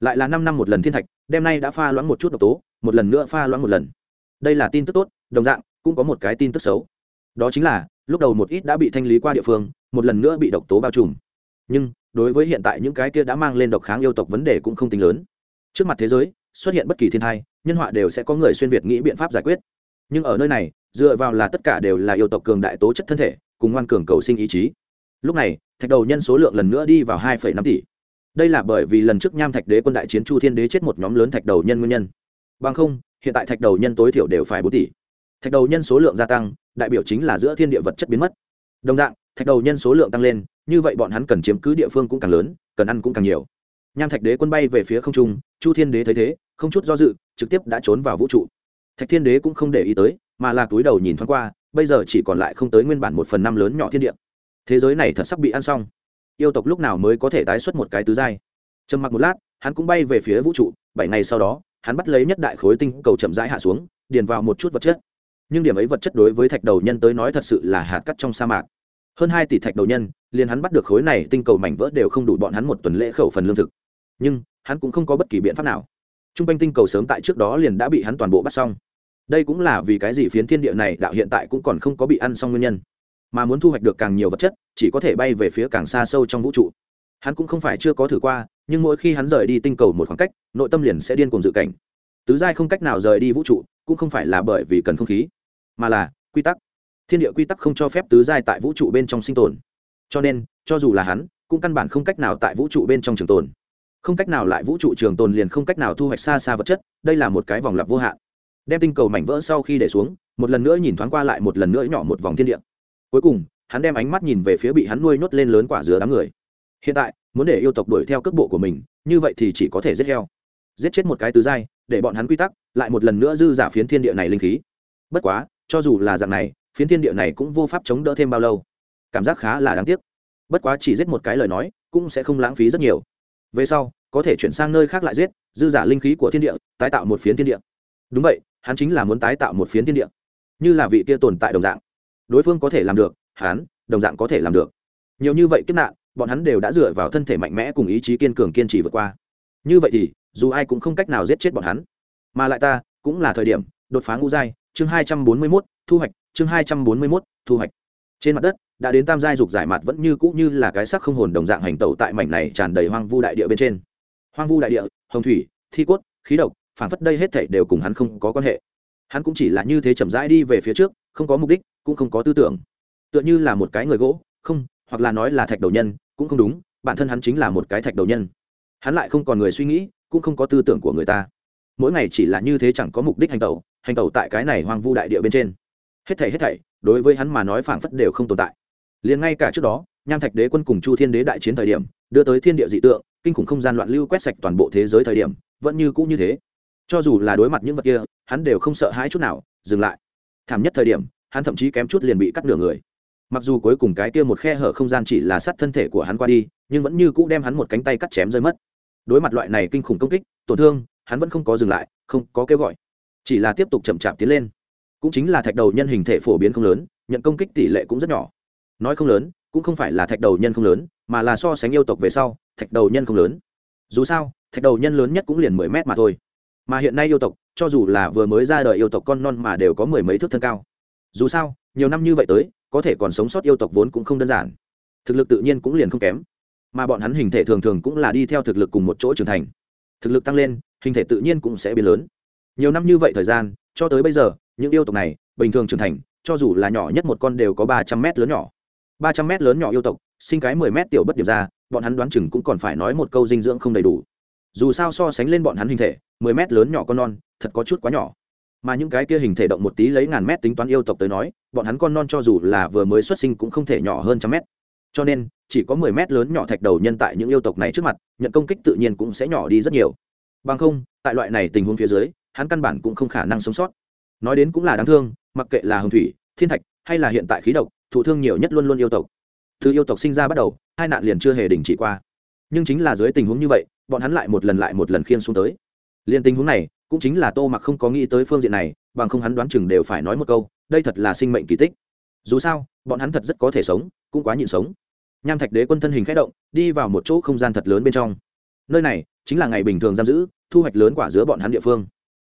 Lại là năm năm một lần thiên thạch, đêm nay đã pha loãng một chút độc tố, một lần nữa pha loãng một lần. Đây là tin tức tốt, đồng dạng cũng có một cái tin tức xấu. Đó chính là, lúc đầu một ít đã bị thanh lý qua địa phương, một lần nữa bị độc tố bao trùm. Nhưng, đối với hiện tại những cái kia đã mang lên độc kháng yêu tộc vấn đề cũng không tính lớn. Trước mặt thế giới, xuất hiện bất kỳ thiên thai nhân họa đều sẽ có người xuyên việt nghĩ biện pháp giải quyết. Nhưng ở nơi này, dựa vào là tất cả đều là yêu tộc cường đại tố chất thân thể, cùng ngoan cường cầu sinh ý chí. Lúc này, thạch đầu nhân số lượng lần nữa đi vào hai năm tỷ. Đây là bởi vì lần trước nham thạch đế quân đại chiến chu thiên đế chết một nhóm lớn thạch đầu nhân nguyên nhân. Bằng không, hiện tại thạch đầu nhân tối thiểu đều phải bốn tỷ thạch đầu nhân số lượng gia tăng, đại biểu chính là giữa thiên địa vật chất biến mất. Đồng dạng, thạch đầu nhân số lượng tăng lên, như vậy bọn hắn cần chiếm cứ địa phương cũng càng lớn, cần ăn cũng càng nhiều. Nham thạch đế quân bay về phía không trung, chu thiên đế thấy thế, không chút do dự, trực tiếp đã trốn vào vũ trụ. Thạch thiên đế cũng không để ý tới, mà là túi đầu nhìn thoáng qua, bây giờ chỉ còn lại không tới nguyên bản một phần năm lớn nhỏ thiên địa. Thế giới này thật sắp bị ăn xong. Yêu tộc lúc nào mới có thể tái xuất một cái tứ giai? Trầm mặc một lát, hắn cũng bay về phía vũ trụ, bảy ngày sau đó, hắn bắt lấy nhất đại khối tinh cầu chậm rãi hạ xuống, điền vào một chút vật chất nhưng điểm ấy vật chất đối với thạch đầu nhân tới nói thật sự là hạt cắt trong sa mạc. Hơn hai tỷ thạch đầu nhân, liền hắn bắt được khối này tinh cầu mảnh vỡ đều không đủ bọn hắn một tuần lễ khẩu phần lương thực. Nhưng, hắn cũng không có bất kỳ biện pháp nào. T r u n g quanh tinh cầu sớm tại trước đó liền đã bị hắn toàn bộ bắt xong. Đây cũng là vì cái gì phiến thiên địa này đạo hiện tại cũng còn không có bị ăn xong nguyên nhân. Mà muốn thu hoạch được càng nhiều vật chất, chỉ có thể bay về phía càng xa sâu trong vũ trụ. Hắn cũng không phải chưa có thử qua, nhưng mỗi khi hắn rời đi tinh cầu một khoảng cách, nội tâm liền sẽ điên cùng dự cảnh. Tứ giai không cách nào rời đi vũ trụ, cũng không phải là bởi vì cần không khí mà là quy tắc. Thiên địa quy tắc không cho phép tứ giai tại vũ trụ bên trong sinh tồn. Cho nên, cho dù là hắn, cũng căn bản không cách nào tại vũ trụ bên trong trường tồn. Không cách nào lại vũ trụ trường tồn liền không cách nào thu hoạch xa xa vật chất, đây là một cái vòng lặp vô hạn. Đem tinh cầu mảnh vỡ sau khi để xuống, một lần nữa nhìn thoáng qua lại một lần nữa nhỏ một vòng thiên địa. Cuối cùng, hắn đem ánh mắt nhìn về phía bị hắn nuôi nhốt lên lớn quả dứa đám người. Hiện tại, muốn để yêu tộc đuổi theo cước bộ của mình, như vậy thì chỉ có thể giết heo. Giết chết một cái tứ giai, để bọn hắn quy tắc, lại một lần nữa dư giả phiến thiên địa này linh khí. Bất quá cho dù là dạng này, phiến thiên địa này cũng vô pháp chống đỡ thêm bao lâu. Cảm giác khá là đáng tiếc. Bất quá chỉ giết một cái lời nói, cũng sẽ không lãng phí rất nhiều. Về sau, có thể chuyển sang nơi khác lại giết, dư giả linh khí của thiên địa, tái tạo một phiến thiên địa. Đúng vậy, hắn chính là muốn tái tạo một phiến thiên địa. Như là vị kia tồn tại đồng dạng. Đối phương có thể làm được, hắn, đồng dạng có thể làm được. Nhiều như vậy kiếp nạn, bọn hắn đều đã dựa vào thân thể mạnh mẽ cùng ý chí kiên cường kiên trì vượt qua. Như vậy thì, dù ai cũng không cách nào giết chết bọn hắn. Mà lại ta, cũng là thời điểm, đột phá ngũ giai chương hai trăm bốn mươi mốt, thu hoạch, chương hai trăm bốn mươi mốt, thu hoạch. Trên mặt đất, đã đến tam giai dục giải mặt vẫn như cũ như là cái sắc không hồn đồng dạng hành tẩu tại mảnh này tràn đầy hoang vu đại địa bên trên. Hoang vu đại địa, hồng thủy, thi cốt, khí độc, phản phất đây hết thảy đều cùng hắn không có quan hệ. Hắn cũng chỉ là như thế chậm rãi đi về phía trước, không có mục đích, cũng không có tư tưởng. Tựa như là một cái người gỗ, không, hoặc là nói là thạch đầu nhân, cũng không đúng, bản thân hắn chính là một cái thạch đầu nhân. Hắn lại không còn người suy nghĩ, cũng không có tư tưởng của người ta. Mỗi ngày chỉ là như thế chẳng có mục đích hành tẩu hành tẩu tại cái này hoang vu đại địa bên trên. Hết thảy hết thảy, đối với hắn mà nói phảng phất đều không tồn tại. Liền ngay cả trước đó, nham thạch đế quân cùng chu thiên đế đại chiến thời điểm, đưa tới thiên địa dị tượng, kinh khủng không gian loạn lưu quét sạch toàn bộ thế giới thời điểm, vẫn như cũ như thế. Cho dù là đối mặt những vật kia, hắn đều không sợ hãi chút nào, dừng lại. Thảm nhất thời điểm, hắn thậm chí kém chút liền bị cắt nửa người. Mặc dù cuối cùng cái kia một khe hở không gian chỉ là sát thân thể của hắn qua đi, nhưng vẫn như cũ đem hắn một cánh tay cắt chém rơi mất. Đối mặt loại này kinh khủng công kích, tổn thương, hắn vẫn không có dừng lại, không có kêu gọi chỉ là tiếp tục chậm chạp tiến lên. Cũng chính là thạch đầu nhân hình thể phổ biến không lớn, nhận công kích tỷ lệ cũng rất nhỏ. Nói không lớn, cũng không phải là thạch đầu nhân không lớn, mà là so sánh yêu tộc về sau, thạch đầu nhân không lớn. Dù sao, thạch đầu nhân lớn nhất cũng liền mười mét mà thôi. Mà hiện nay yêu tộc, cho dù là vừa mới ra đời yêu tộc con non mà đều có mười mấy thước thân cao. Dù sao, nhiều năm như vậy tới, có thể còn sống sót yêu tộc vốn cũng không đơn giản. Thực lực tự nhiên cũng liền không kém. Mà bọn hắn hình thể thường thường cũng là đi theo thực lực cùng một chỗ trưởng thành. Thực lực tăng lên, hình thể tự nhiên cũng sẽ biến lớn nhiều năm như vậy thời gian, cho tới bây giờ, những yêu tộc này, bình thường trưởng thành, cho dù là nhỏ nhất một con đều có ba trăm mét lớn nhỏ. Ba trăm mét lớn nhỏ yêu tộc, sinh cái mười mét tiểu bất điểm ra, bọn hắn đoán chừng cũng còn phải nói một câu dinh dưỡng không đầy đủ. Dù sao so sánh lên bọn hắn hình thể, mười mét lớn nhỏ con non, thật có chút quá nhỏ. Mà những cái kia hình thể động một tí lấy ngàn mét tính toán yêu tộc tới nói, bọn hắn con non cho dù là vừa mới xuất sinh cũng không thể nhỏ hơn trăm mét. Cho nên, chỉ có mười mét lớn nhỏ thạch đầu nhân tại những yêu tộc này trước mặt, nhận công kích tự nhiên cũng sẽ nhỏ đi rất nhiều. Bằng không, tại loại này tình huống phía dưới hắn căn bản cũng không khả năng sống sót. Nói đến cũng là đáng thương, mặc kệ là hồng thủy, thiên thạch, hay là hiện tại khí độc, thụ thương nhiều nhất luôn luôn yêu tộc. Từ yêu tộc sinh ra bắt đầu, hai nạn liền chưa hề đình chỉ qua. Nhưng chính là dưới tình huống như vậy, bọn hắn lại một lần lại một lần khiên xuống tới. Liền tình huống này, cũng chính là tô mặc không có nghĩ tới phương diện này, bằng không hắn đoán chừng đều phải nói một câu, đây thật là sinh mệnh kỳ tích. Dù sao, bọn hắn thật rất có thể sống, cũng quá nhịn sống. Nham thạch đế quân thân hình k h ẽ động, đi vào một chỗ không gian thật lớn bên trong. Nơi này chính là ngày bình thường giam giữ, thu hoạch lớn quả giữa bọn hắn địa phương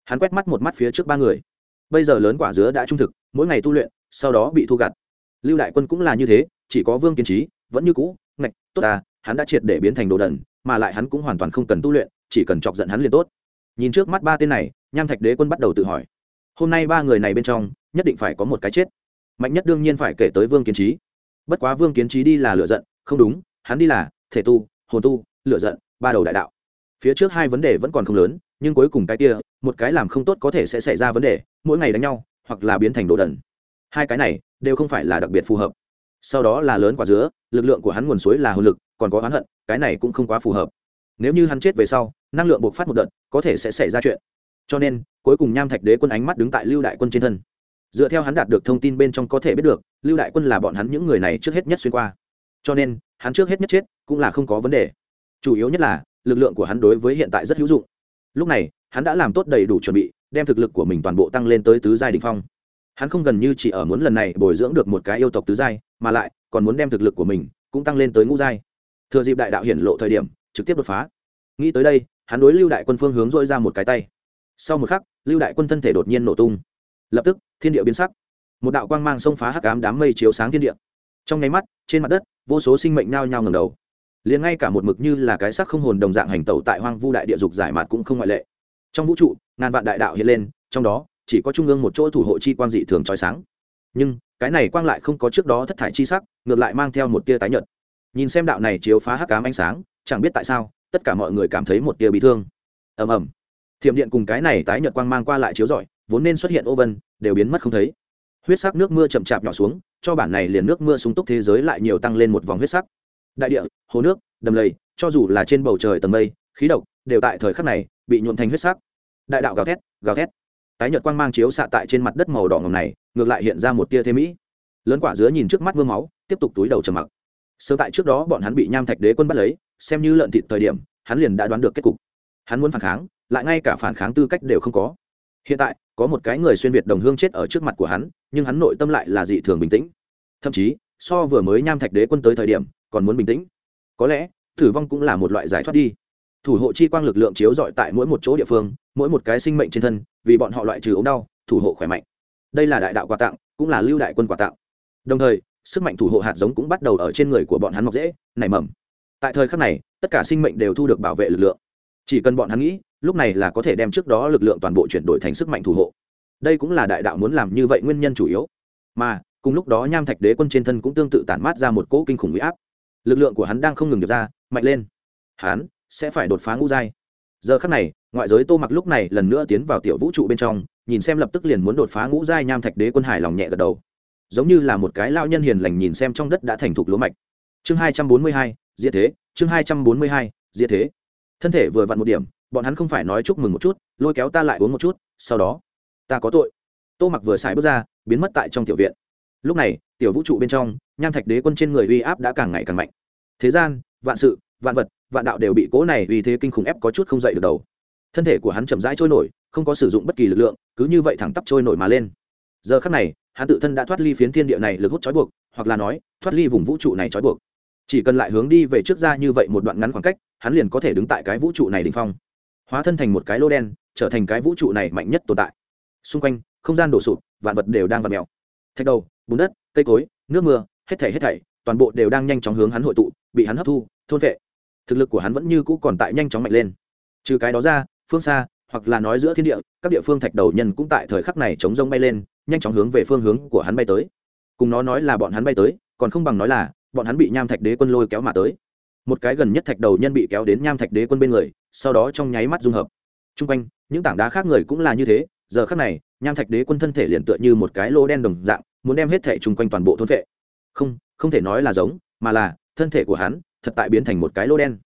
hắn quét mắt một mắt phía trước ba người. Bây giờ lớn quả dứa đã trung thực, mỗi ngày tu luyện, sau đó bị thu gặt. Lưu đại quân cũng là như thế, chỉ có vương kiên trí vẫn như cũ, ngạch, tốt à hắn đã triệt để biến thành đồ đần, mà lại hắn cũng hoàn toàn không cần tu luyện, chỉ cần chọc giận hắn liền tốt. Nhìn trước mắt ba tên này, nham thạch đế quân bắt đầu tự hỏi. Hôm nay ba người này bên trong, nhất định phải có một cái chết. Mạnh nhất đương nhiên phải kể tới vương kiến trí bất quá vương kiến trí đi là lựa giận, không đúng, hắn đi là thể tu, hồn tu lựa giận, ba đầu đại đạo. Phía trước hai vấn đề vẫn còn không lớn nhưng cuối cùng cái kia, một cái làm không tốt có thể sẽ xảy ra vấn đề, mỗi ngày đánh nhau, hoặc là biến thành đồ đần. Hai cái này, đều không phải là đặc biệt phù hợp. Sau đó là lớn quả dứa, lực lượng của hắn nguồn suối là hồn lực, còn có oán hận, cái này cũng không quá phù hợp. Nếu như hắn chết về sau, năng lượng buộc phát một đợt, có thể sẽ xảy ra chuyện. Cho nên, cuối cùng nham thạch đế quân ánh mắt đứng tại lưu đại quân trên thân. Dựa theo hắn đạt được thông tin bên trong có thể biết được, lưu đại quân là bọn hắn những người này trước hết nhất xuyên qua. Cho nên, hắn trước hết nhất chết cũng là không có vấn đề. Chủ yếu nhất là, lực lượng của hắn đối với hiện tại rất hữu dụng lúc này, hắn đã làm tốt đầy đủ chuẩn bị, đem thực lực của mình toàn bộ tăng lên tới tứ giai đình phong. Hắn không gần như chỉ ở muốn lần này bồi dưỡng được một cái yêu tộc tứ giai, mà lại còn muốn đem thực lực của mình cũng tăng lên tới ngũ giai. Thừa dịp đại đạo hiển lộ thời điểm, trực tiếp đột phá. Nghĩ tới đây, hắn đối lưu đại quân phương hướng dội ra một cái tay. Sau một khắc, lưu đại quân thân thể đột nhiên nổ tung. Lập tức, thiên địa biến sắc. Một đạo quang mang xông phá hắc ám đám mây chiếu sáng thiên địa. Trong nháy mắt, trên mặt đất, vô số sinh mệnh nhao nhao ngầm đầu liền ngay cả một mực như là cái sắc không hồn đồng dạng hành tẩu tại hoang vu đại địa dục giải mạt cũng không ngoại lệ. Trong vũ trụ, ngàn vạn đại đạo hiện lên, trong đó, chỉ có trung ương một chỗ thủ hộ chi quang dị thường trói sáng. Nhưng, cái này quang lại không có trước đó thất thải chi sắc, ngược lại mang theo một tia tái nhợt. Nhìn xem đạo này chiếu phá hắc ám ánh sáng, chẳng biết tại sao, tất cả mọi người cảm thấy một tia bị thương. Ầm ầm. Thiểm điện cùng cái này tái nhợt quang mang qua lại chiếu rọi, vốn nên xuất hiện ô vân, đều biến mất không thấy. Huyết sắc nước mưa chậm chạp nhỏ xuống, cho bản này liền nước mưa súng túc thế giới lại nhiều tăng lên một vòng huyết sắc đại địa, hồ nước, đầm lầy, cho dù là trên bầu trời tầng mây, khí độc đều tại thời khắc này bị nhuộn thành huyết sắc. Đại đạo gào thét gào thét. Tái nhợt quang mang chiếu xạ tại trên mặt đất màu đỏ ngầm này, ngược lại hiện ra một tia thế mỹ. Lớn quả dứa nhìn trước mắt mưa máu, tiếp tục túi đầu trầm mặc. Sớm tại trước đó bọn hắn bị nham thạch đế quân bắt lấy, xem như lợn thịt thời điểm, hắn liền đã đoán được kết cục. Hắn muốn phản kháng, lại ngay cả phản kháng tư cách đều không có. Hiện tại, có một cái người xuyên việt đồng hương chết ở trước mặt của hắn, nhưng hắn nội tâm lại là dị thường bình tĩnh. Thậm chí, so vừa mới nham thạch đế quân tới thời điểm còn muốn bình tĩnh. Có lẽ tử vong cũng là một loại giải thoát đi. Thủ hộ chi quang lực lượng chiếu dọi tại mỗi một chỗ địa phương, mỗi một cái sinh mệnh trên thân, vì bọn họ loại trừ ống đau, thủ hộ khỏe mạnh. Đây là đại đạo quà tặng, cũng là lưu đại quân quà tặng. Đồng thời, sức mạnh thủ hộ hạt giống cũng bắt đầu ở trên người của bọn hắn mọc dễ, nảy mầm. Tại thời khắc này, tất cả sinh mệnh đều thu được bảo vệ lực lượng. Chỉ cần bọn hắn nghĩ, lúc này là có thể đem trước đó lực lượng toàn bộ chuyển đổi thành sức mạnh thủ hộ. Đây cũng là đại đạo muốn làm như vậy nguyên nhân chủ yếu. Mà, cùng lúc đó nham thạch đế quân trên thân cũng tương tự tản mát ra một cỗ kinh khủng huy áp lực lượng của hắn đang không ngừng được ra, mạnh lên. Hắn sẽ phải đột phá ngũ giai. Giờ khắc này, ngoại giới tô mặc lúc này lần nữa tiến vào tiểu vũ trụ bên trong, nhìn xem lập tức liền muốn đột phá ngũ giai nham thạch đế quân hải lòng nhẹ gật đầu. Giống như là một cái lao nhân hiền lành nhìn xem trong đất đã thành thục lúa mạch. Chương hai trăm bốn mươi hai, diệt thế, chương hai trăm bốn mươi hai, diệt thế. Thân thể vừa vặn một điểm, bọn hắn không phải nói chúc mừng một chút, lôi kéo ta lại uống một chút, sau đó, ta có tội. Tô mặc vừa xài bước ra, biến mất tại trong tiểu viện lúc này, tiểu vũ trụ bên trong, nham thạch đế quân trên người uy áp đã càng ngày càng mạnh. Thế gian, vạn sự, vạn vật, vạn đạo đều bị cố này uy thế kinh khủng ép có chút không dậy được đầu. Thân thể của hắn chậm rãi trôi nổi, không có sử dụng bất kỳ lực lượng, cứ như vậy thẳng tắp trôi nổi mà lên. Giờ khắc này, hắn tự thân đã thoát ly phiến thiên địa này lực hút trói buộc, hoặc là nói, thoát ly vùng vũ trụ này trói buộc. Chỉ cần lại hướng đi về trước ra như vậy một đoạn ngắn khoảng cách, hắn liền có thể đứng tại cái vũ trụ này đ ỉ n h phong. Hóa thân thành một cái lô đen, trở thành cái vũ trụ này mạnh nhất tồn tại. Xung quanh, không gian đổ sụp, vạn vật đều đang v ặ mèo. Thạch đầu bùn đất, cây cối, nước mưa, hết thảy hết thảy, toàn bộ đều đang nhanh chóng hướng hắn hội tụ, bị hắn hấp thu, thôn vệ. Thực lực của hắn vẫn như cũ còn tại nhanh chóng mạnh lên. Trừ cái đó ra, phương xa, hoặc là nói giữa thiên địa, các địa phương thạch đầu nhân cũng tại thời khắc này chống rông bay lên, nhanh chóng hướng về phương hướng của hắn bay tới. Cùng nó nói là bọn hắn bay tới, còn không bằng nói là, bọn hắn bị nham thạch đế quân lôi kéo mà tới. Một cái gần nhất thạch đầu nhân bị kéo đến nham thạch đế quân bên người, sau đó trong nháy mắt dung hợp. T r u n g quanh, những tảng đá khác người cũng là như thế, giờ khác này, nham thạch đế quân thân thể liền tựa như một cái lô đen đồng dạng muốn đem hết thể chung quanh toàn bộ thôn vệ. Không không thể nói là giống, mà là, thân thể của hắn, thật tại biến thành một cái lô đen.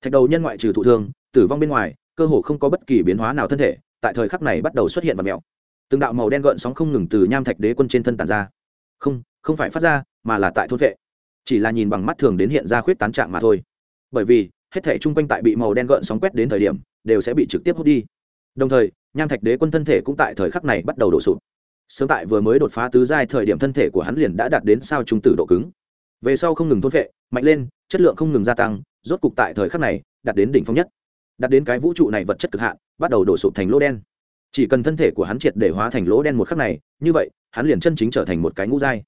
Thạch đầu nhân ngoại trừ thụ thương, tử vong bên ngoài, cơ hồ không có bất kỳ biến hóa nào thân thể, tại thời khắc này bắt đầu xuất hiện và mèo. Từng đạo màu đen gợn sóng không ngừng từ nham thạch đế quân trên thân tàn ra. Không không phải phát ra, mà là tại thôn vệ. Chỉ là nhìn bằng mắt thường đến hiện ra khuyết tán trạng mà thôi. Bởi vì, hết thể chung quanh tại bị màu đen gợn sóng quét đến thời điểm, đều sẽ bị trực tiếp hút đi. Đồng thời, nham thạch đế quân thân thể cũng tại thời khắc này bắt đầu đổ sụp sớm tại vừa mới đột phá tứ giai thời điểm thân thể của hắn liền đã đạt đến sao trung tử độ cứng. Về sau không ngừng thôn vệ mạnh lên, chất lượng không ngừng gia tăng, rốt cục tại thời khắc này, đạt đến đỉnh phong nhất. Đạt đến cái vũ trụ này vật chất cực hạn, bắt đầu đổ sụp thành lỗ đen. Chỉ cần thân thể của hắn triệt để hóa thành lỗ đen một khắc này, như vậy, hắn liền chân chính trở thành một cái ngũ giai.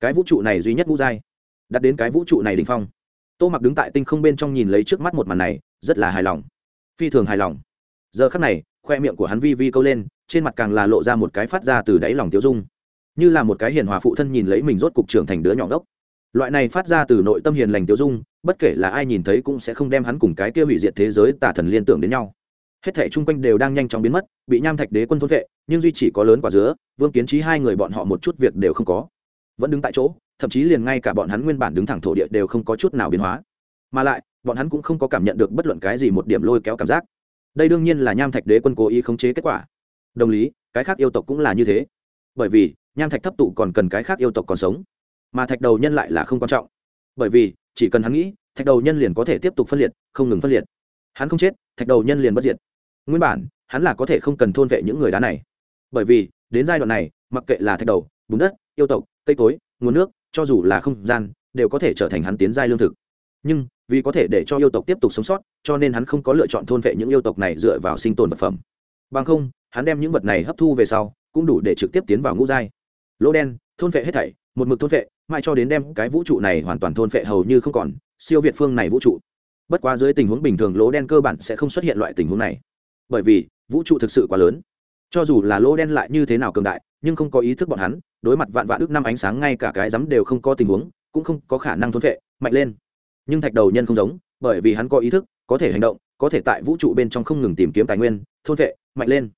Cái vũ trụ này duy nhất ngũ giai, đạt đến cái vũ trụ này đỉnh phong. Tô mặc đứng tại tinh không bên trong nhìn lấy trước mắt một màn này, rất là hài lòng. Phi thường hài lòng giờ khắc này, khoe miệng của hắn vi vi câu lên, trên mặt càng là lộ ra một cái phát ra từ đáy lòng tiêu dung. Như là một cái hiền hòa phụ thân nhìn lấy mình rốt cục trưởng thành đứa nhỏ gốc loại này phát ra từ nội tâm hiền lành tiêu dung, bất kể là ai nhìn thấy cũng sẽ không đem hắn cùng cái kia hủy diệt thế giới tả thần liên tưởng đến nhau. Hết thảy chung quanh đều đang nhanh chóng biến mất, bị nham thạch đế quân thôn vệ, nhưng duy chỉ có lớn quả dứa, vương kiến trí hai người bọn họ một chút việc đều không có. Vẫn đứng tại chỗ, thậm chí liền ngay cả bọn hắn nguyên bản đứng thẳng thổ địa đều không có chút nào biến hóa. Mà lại, bọn hắn cũng không có cảm nhận được bất luận cái gì một điểm lôi kéo cảm giác đây đương nhiên là nham thạch đế quân cố ý khống chế kết quả. Đồng lý, cái khác yêu tộc cũng là như thế. Bởi vì, nham thạch thấp tụ còn cần cái khác yêu tộc còn sống. Mà thạch đầu nhân lại là không quan trọng. Bởi vì, chỉ cần hắn nghĩ, thạch đầu nhân liền có thể tiếp tục phân liệt, không ngừng phân liệt. Hắn không chết, thạch đầu nhân liền bất diệt. Nguyên bản, hắn là có thể không cần thôn vệ những người đá này. Bởi vì, đến giai đoạn này, mặc kệ là thạch đầu, bùn đất, yêu tộc, cây cối, nguồn nước, cho dù là không gian, đều có thể trở thành hắn tiến giai lương thực. Nhưng vì có thể để cho yêu tộc tiếp tục sống sót, cho nên hắn không có lựa chọn thôn vệ những yêu tộc này dựa vào sinh tồn vật phẩm. Bằng không, hắn đem những vật này hấp thu về sau, cũng đủ để trực tiếp tiến vào ngũ giai. Lỗ đen, thôn vệ hết thảy, một mực thôn vệ, mãi cho đến đem cái vũ trụ này hoàn toàn thôn vệ hầu như không còn, siêu việt phương này vũ trụ. Bất quá dưới tình huống bình thường lỗ đen cơ bản sẽ không xuất hiện loại tình huống này. Bởi vì, vũ trụ thực sự quá lớn. Cho dù là lỗ đen lại như thế nào cường đại, nhưng không có ý thức bọn hắn, đối mặt vạn vạn ước năm ánh sáng ngay cả cái rắm đều không có tình huống, cũng không có khả năng thôn vệ, mạnh lên nhưng thạch đầu nhân không giống, bởi vì hắn có ý thức, có thể hành động, có thể tại vũ trụ bên trong không ngừng tìm kiếm tài nguyên, thôn vệ, mạnh lên.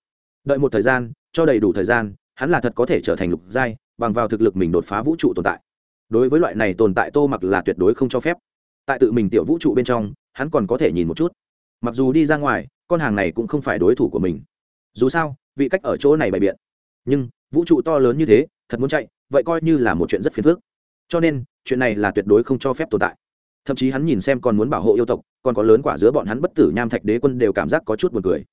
Đợi một thời gian, cho đầy đủ thời gian, hắn là thật có thể trở thành lục giai, bằng vào thực lực mình đột phá vũ trụ tồn tại. Đối với loại này tồn tại tô mặc là tuyệt đối không cho phép. Tại tự mình tiểu vũ trụ bên trong, hắn còn có thể nhìn một chút. Mặc dù đi ra ngoài, con hàng này cũng không phải đối thủ của mình. Dù sao, vị cách ở chỗ này bày biện. Nhưng, vũ trụ to lớn như thế, thật muốn chạy, vậy coi như là một chuyện rất phiền phức. Cho nên, chuyện này là tuyệt đối không cho phép tồn tại thậm chí hắn nhìn xem còn muốn bảo hộ yêu tộc, còn có lớn quả giữa bọn hắn bất tử nham thạch đế quân đều cảm giác có chút buồn cười.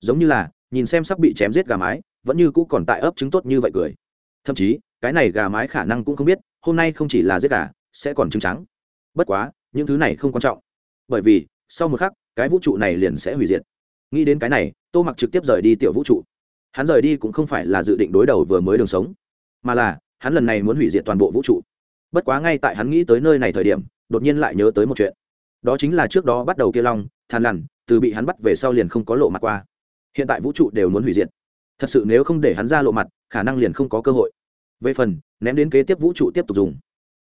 Giống như là, nhìn xem sắp bị chém giết gà mái, vẫn như cũ còn tại ấp trứng tốt như vậy cười. Thậm chí, cái này gà mái khả năng cũng không biết, hôm nay không chỉ là giết gà, sẽ còn trứng trắng. Bất quá, những thứ này không quan trọng. Bởi vì, sau một khắc, cái vũ trụ này liền sẽ hủy diệt. Nghĩ đến cái này, tô mặc trực tiếp rời đi tiểu vũ trụ. Hắn rời đi cũng không phải là dự định đối đầu vừa mới đường sống, mà là, hắn lần này muốn hủy diệt toàn bộ vũ trụ. Bất quá ngay tại hắn nghĩ tới nơi này thời điểm đột nhiên lại nhớ tới một chuyện. Đó chính là trước đó bắt đầu kia long than lằn, từ bị hắn bắt về sau liền không có lộ mặt qua. Hiện tại vũ trụ đều muốn hủy diệt. Thật sự nếu không để hắn ra lộ mặt, khả năng liền không có cơ hội. Về phần, ném đến kế tiếp vũ trụ tiếp tục dùng.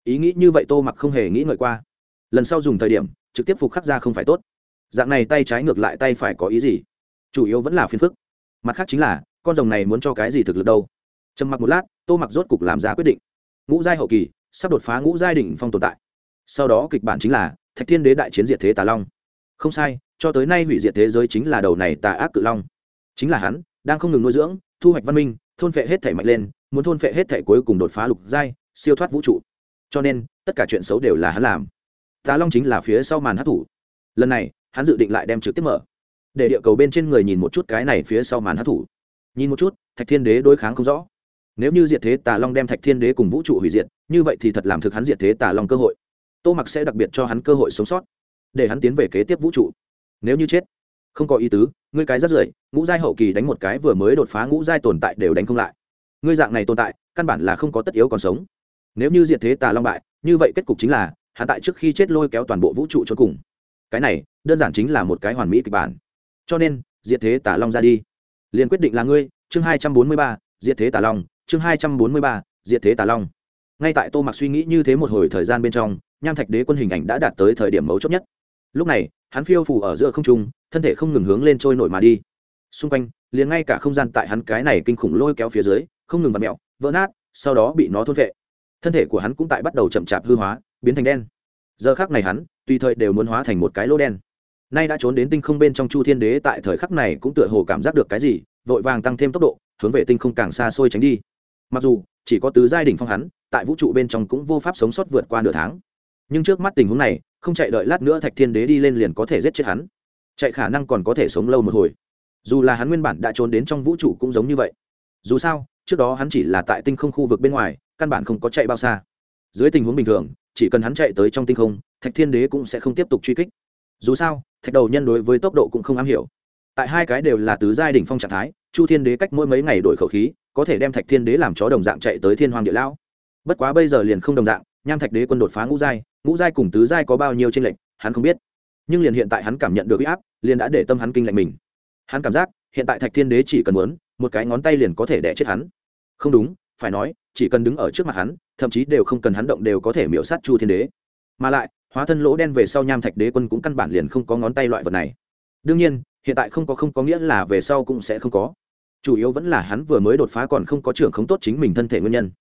Ý nghĩ như vậy tô mặc không hề nghĩ ngợi qua. Lần sau dùng thời điểm, trực tiếp phục khắc ra không phải tốt. Dạng này tay trái ngược lại tay phải có ý gì? Chủ yếu vẫn là phiền phức. Mặt khác chính là, con rồng này muốn cho cái gì thực lực đâu? Trầm mặc một lát, tô mặc rốt cục làm ra quyết định. Ngũ giai hậu kỳ, sắp đột phá ngũ giai đỉnh phong tồn tại sau đó kịch bản chính là thạch thiên đế đại chiến diệt thế tà long. Không sai, cho tới nay hủy diệt thế giới chính là đầu này tà ác cự long. Chính là hắn đang không ngừng nuôi dưỡng, thu hoạch văn minh, thôn phệ hết thể mạnh lên, muốn thôn phệ hết thể cuối cùng đột phá lục giai, siêu thoát vũ trụ. Cho nên, tất cả chuyện xấu đều là hắn làm. Tà long chính là phía sau màn hát thủ lần này, hắn dự định lại đem trực tiếp mở. Để địa cầu bên trên người nhìn một chút cái này phía sau màn hát thủ nhìn một chút, thạch thiên đế đối kháng không rõ. Nếu như diệt thế tà long đem thạch thiên đế cùng vũ trụ hủy diệt, như vậy thì thật làm thực hắn diệt thế tà long cơ hội tô mặc sẽ đặc biệt cho hắn cơ hội sống sót, để hắn tiến về kế tiếp vũ trụ. Nếu như chết, không có ý tứ, ngươi cái rất rưởi, ngũ giai hậu kỳ đánh một cái vừa mới đột phá ngũ giai tồn tại đều đánh không lại. Ngươi dạng này tồn tại, căn bản là không có tất yếu còn sống. Nếu như diệt thế tà long bại, như vậy kết cục chính là hạ tại trước khi chết lôi kéo toàn bộ vũ trụ cho cùng. Cái này, đơn giản chính là một cái hoàn mỹ kịch bản. Cho nên, diệt thế tà long ra đi. Liền quyết định là ngươi, chương hai trăm bốn mươi ba, diệt thế tà long, chương hai trăm bốn mươi ba, diệt thế tà long. Ngay tại tô mặc suy nghĩ như thế một hồi thời gian bên trong nham thạch đế quân hình ảnh đã đạt tới thời điểm mấu chốt nhất. Lúc này, hắn phiêu phủ ở giữa không trung, thân thể không ngừng hướng lên trôi nổi mà đi. Xung quanh, liền ngay cả không gian tại hắn cái này kinh khủng lôi kéo phía dưới, không ngừng vặt mẹo vỡ nát, sau đó bị nó thôn vệ. Thân thể của hắn cũng tại bắt đầu chậm chạp hư hóa, biến thành đen. Giờ khác này hắn, tùy thời đều muốn hóa thành một cái lỗ đen. Nay đã trốn đến tinh không bên trong chu thiên đế tại thời khắc này cũng tựa hồ cảm giác được cái gì, vội vàng tăng thêm tốc độ, hướng về tinh không càng xa xôi tránh đi. Mặc dù, chỉ có tứ giai đ ỉ n h phong hắn, tại vũ trụ bên trong cũng vô pháp sống sót vượt qua nửa tháng nhưng trước mắt tình huống này, không chạy đợi lát nữa thạch thiên đế đi lên liền có thể giết chết hắn. Chạy khả năng còn có thể sống lâu một hồi. Dù là hắn nguyên bản đã trốn đến trong vũ trụ cũng giống như vậy. Dù sao, trước đó hắn chỉ là tại tinh không khu vực bên ngoài, căn bản không có chạy bao xa. Dưới tình huống bình thường, chỉ cần hắn chạy tới trong tinh không, thạch thiên đế cũng sẽ không tiếp tục truy kích. Dù sao, thạch đầu nhân đối với tốc độ cũng không am hiểu. Tại hai cái đều là tứ giai đ ỉ n h phong trạng thái, chu thiên đế cách mỗi mấy ngày đổi khẩu khí, có thể đem thạch thiên đế làm chó đồng dạng chạy tới thiên hoàng địa lão. Bất quá bây giờ liền không đồng dạng, nham thạch đế quân đột phá ngũ giai ngũ giai cùng tứ giai có bao nhiêu tranh lệch, hắn không biết. Nhưng liền hiện tại hắn cảm nhận được huy áp, liền đã để tâm hắn kinh lạnh mình. Hắn cảm giác, hiện tại thạch thiên đế chỉ cần muốn, một cái ngón tay liền có thể đẻ chết hắn. Không đúng, phải nói, chỉ cần đứng ở trước mặt hắn, thậm chí đều không cần hắn động đều có thể miễu sát chu thiên đế. Mà lại, hóa thân lỗ đen về sau nham thạch đế quân cũng căn bản liền không có ngón tay loại vật này. Đương nhiên, hiện tại không có không có nghĩa là về sau cũng sẽ không có. Chủ yếu vẫn là hắn vừa mới đột phá còn không có trưởng không tốt chính mình thân thể nguyên nhân.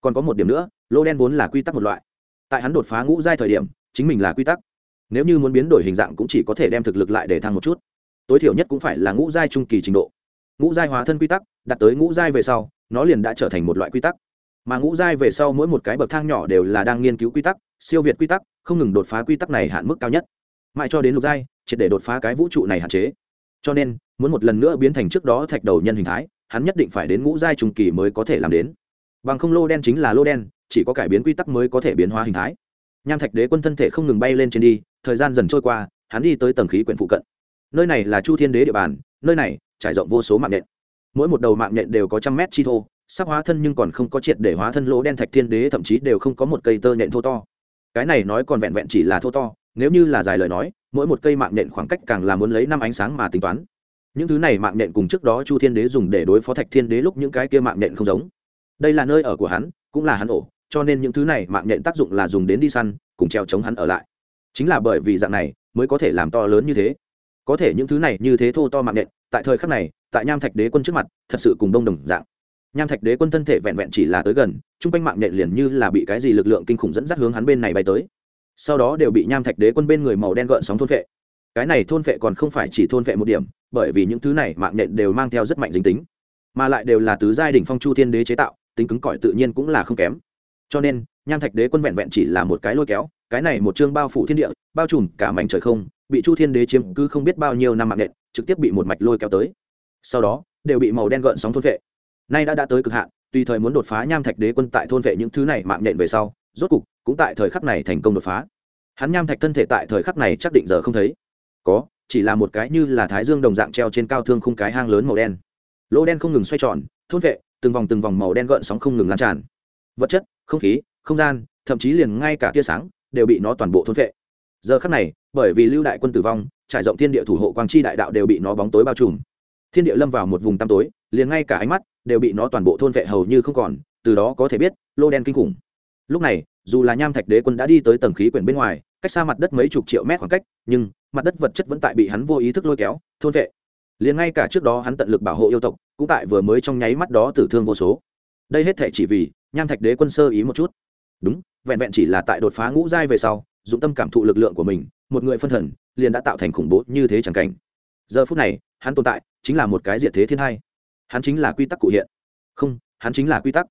Còn có một điểm nữa, lỗ đen vốn là quy tắc một loại tại hắn đột phá ngũ giai thời điểm, chính mình là quy tắc. Nếu như muốn biến đổi hình dạng cũng chỉ có thể đem thực lực lại để thăng một chút. Tối thiểu nhất cũng phải là ngũ giai trung kỳ trình độ. Ngũ giai hóa thân quy tắc đặt tới ngũ giai về sau, nó liền đã trở thành một loại quy tắc. Mà ngũ giai về sau mỗi một cái bậc thang nhỏ đều là đang nghiên cứu quy tắc, siêu việt quy tắc, không ngừng đột phá quy tắc này hạn mức cao nhất. Mãi cho đến lục giai, triệt để đột phá cái vũ trụ này hạn chế. Cho nên, muốn một lần nữa biến thành trước đó thạch đầu nhân hình thái, hắn nhất định phải đến ngũ giai trung kỳ mới có thể làm đến. Bằng không lô đen chính là lô đen chỉ có cải biến quy tắc mới có thể biến hóa hình thái. Nham thạch đế quân thân thể không ngừng bay lên trên đi, thời gian dần trôi qua, hắn đi tới tầng khí quyển phụ cận. Nơi này là chu thiên đế địa bàn, nơi này trải rộng vô số mạng nhện. Mỗi một đầu mạng nhện đều có trăm mét chi thô, sắp hóa thân nhưng còn không có triệt để hóa thân lỗ đen thạch thiên đế, thậm chí đều không có một cây tơ nhện thô to. Cái này nói còn vẹn vẹn chỉ là thô to, nếu như là dài lời nói, mỗi một cây mạng nhện khoảng cách càng là muốn lấy năm ánh sáng mà tính toán. Những thứ này mạng nhện cùng trước đó chu thiên đế dùng để đối phó thạch thiên đế lúc những cái kia mạng nhện không giống. Đây là nơi ở của hắn, cũng là hắn ổ cho nên những thứ này mạng nhện tác dụng là dùng đến đi săn, cùng treo chống hắn ở lại. Chính là bởi vì dạng này, mới có thể làm to lớn như thế. Có thể những thứ này như thế thô to mạng nhện, tại thời khắc này, tại nham thạch đế quân trước mặt, thật sự cùng đông đồng dạng. Nham thạch đế quân thân thể vẹn vẹn chỉ là tới gần chung quanh mạng nhện liền như là bị cái gì lực lượng kinh khủng dẫn dắt hướng hắn bên này bay tới. Sau đó đều bị nham thạch đế quân bên người màu đen gợn sóng thôn vệ cái này thôn vệ còn không phải chỉ thôn vệ một điểm, bởi vì những thứ này mạng nhện đều mang theo rất mạnh dính tính, mà lại đều là tứ giai đỉnh phong chu thiên đế chế tạo, tính cứng cỏi tự nhiên cũng là không kém cho nên, nham thạch đế quân vẹn vẹn chỉ là một cái lôi kéo, cái này một chương bao phủ thiên địa, bao trùm cả mảnh trời không, bị chu thiên đế chiếm cứ không biết bao nhiêu năm mạng nện, trực tiếp bị một mạch lôi kéo tới. Sau đó, đều bị màu đen gợn sóng thôn vệ. Nay đã đã tới cực hạn, tùy thời muốn đột phá nham thạch đế quân tại thôn vệ những thứ này mạng nện về sau, rốt cục, cũng tại thời khắc này thành công đột phá. Hắn nham thạch thân thể tại thời khắc này chắc định giờ không thấy. Có, chỉ là một cái như là thái dương đồng dạng treo trên cao thương khung cái hang lớn màu đen. Lỗ đen không ngừng xoay tròn, thôn vệ, từng vòng từng vòng màu đen gợn sóng không ngừng lan tràn. Vật chất không khí, không gian, thậm chí liền ngay cả tia sáng đều bị nó toàn bộ thôn vệ giờ khắc này, bởi vì lưu đại quân tử vong, trải rộng thiên địa thủ hộ quang chi đại đạo đều bị nó bóng tối bao trùm. Thiên địa lâm vào một vùng tăm tối, liền ngay cả ánh mắt đều bị nó toàn bộ thôn vệ hầu như không còn, từ đó có thể biết, lô đen kinh khủng. Lúc này, dù là nham thạch đế quân đã đi tới tầng khí quyển bên ngoài, cách xa mặt đất mấy chục triệu mét khoảng cách, nhưng mặt đất vật chất vẫn tại bị hắn vô ý thức lôi kéo, thôn vệ liền ngay cả trước đó hắn tận lực bảo hộ yêu tộc, cũng tại vừa mới trong nháy mắt đó tử thương vô số. Đây hết thể chỉ vì nham thạch đế quân sơ ý một chút. Đúng, vẹn vẹn chỉ là tại đột phá ngũ giai về sau, dụng tâm cảm thụ lực lượng của mình, một người phân thần, liền đã tạo thành khủng bố như thế chẳng cảnh. Giờ phút này, hắn tồn tại, chính là một cái diện thế thiên hai hắn chính là quy tắc cụ hiện. Không, hắn chính là quy tắc.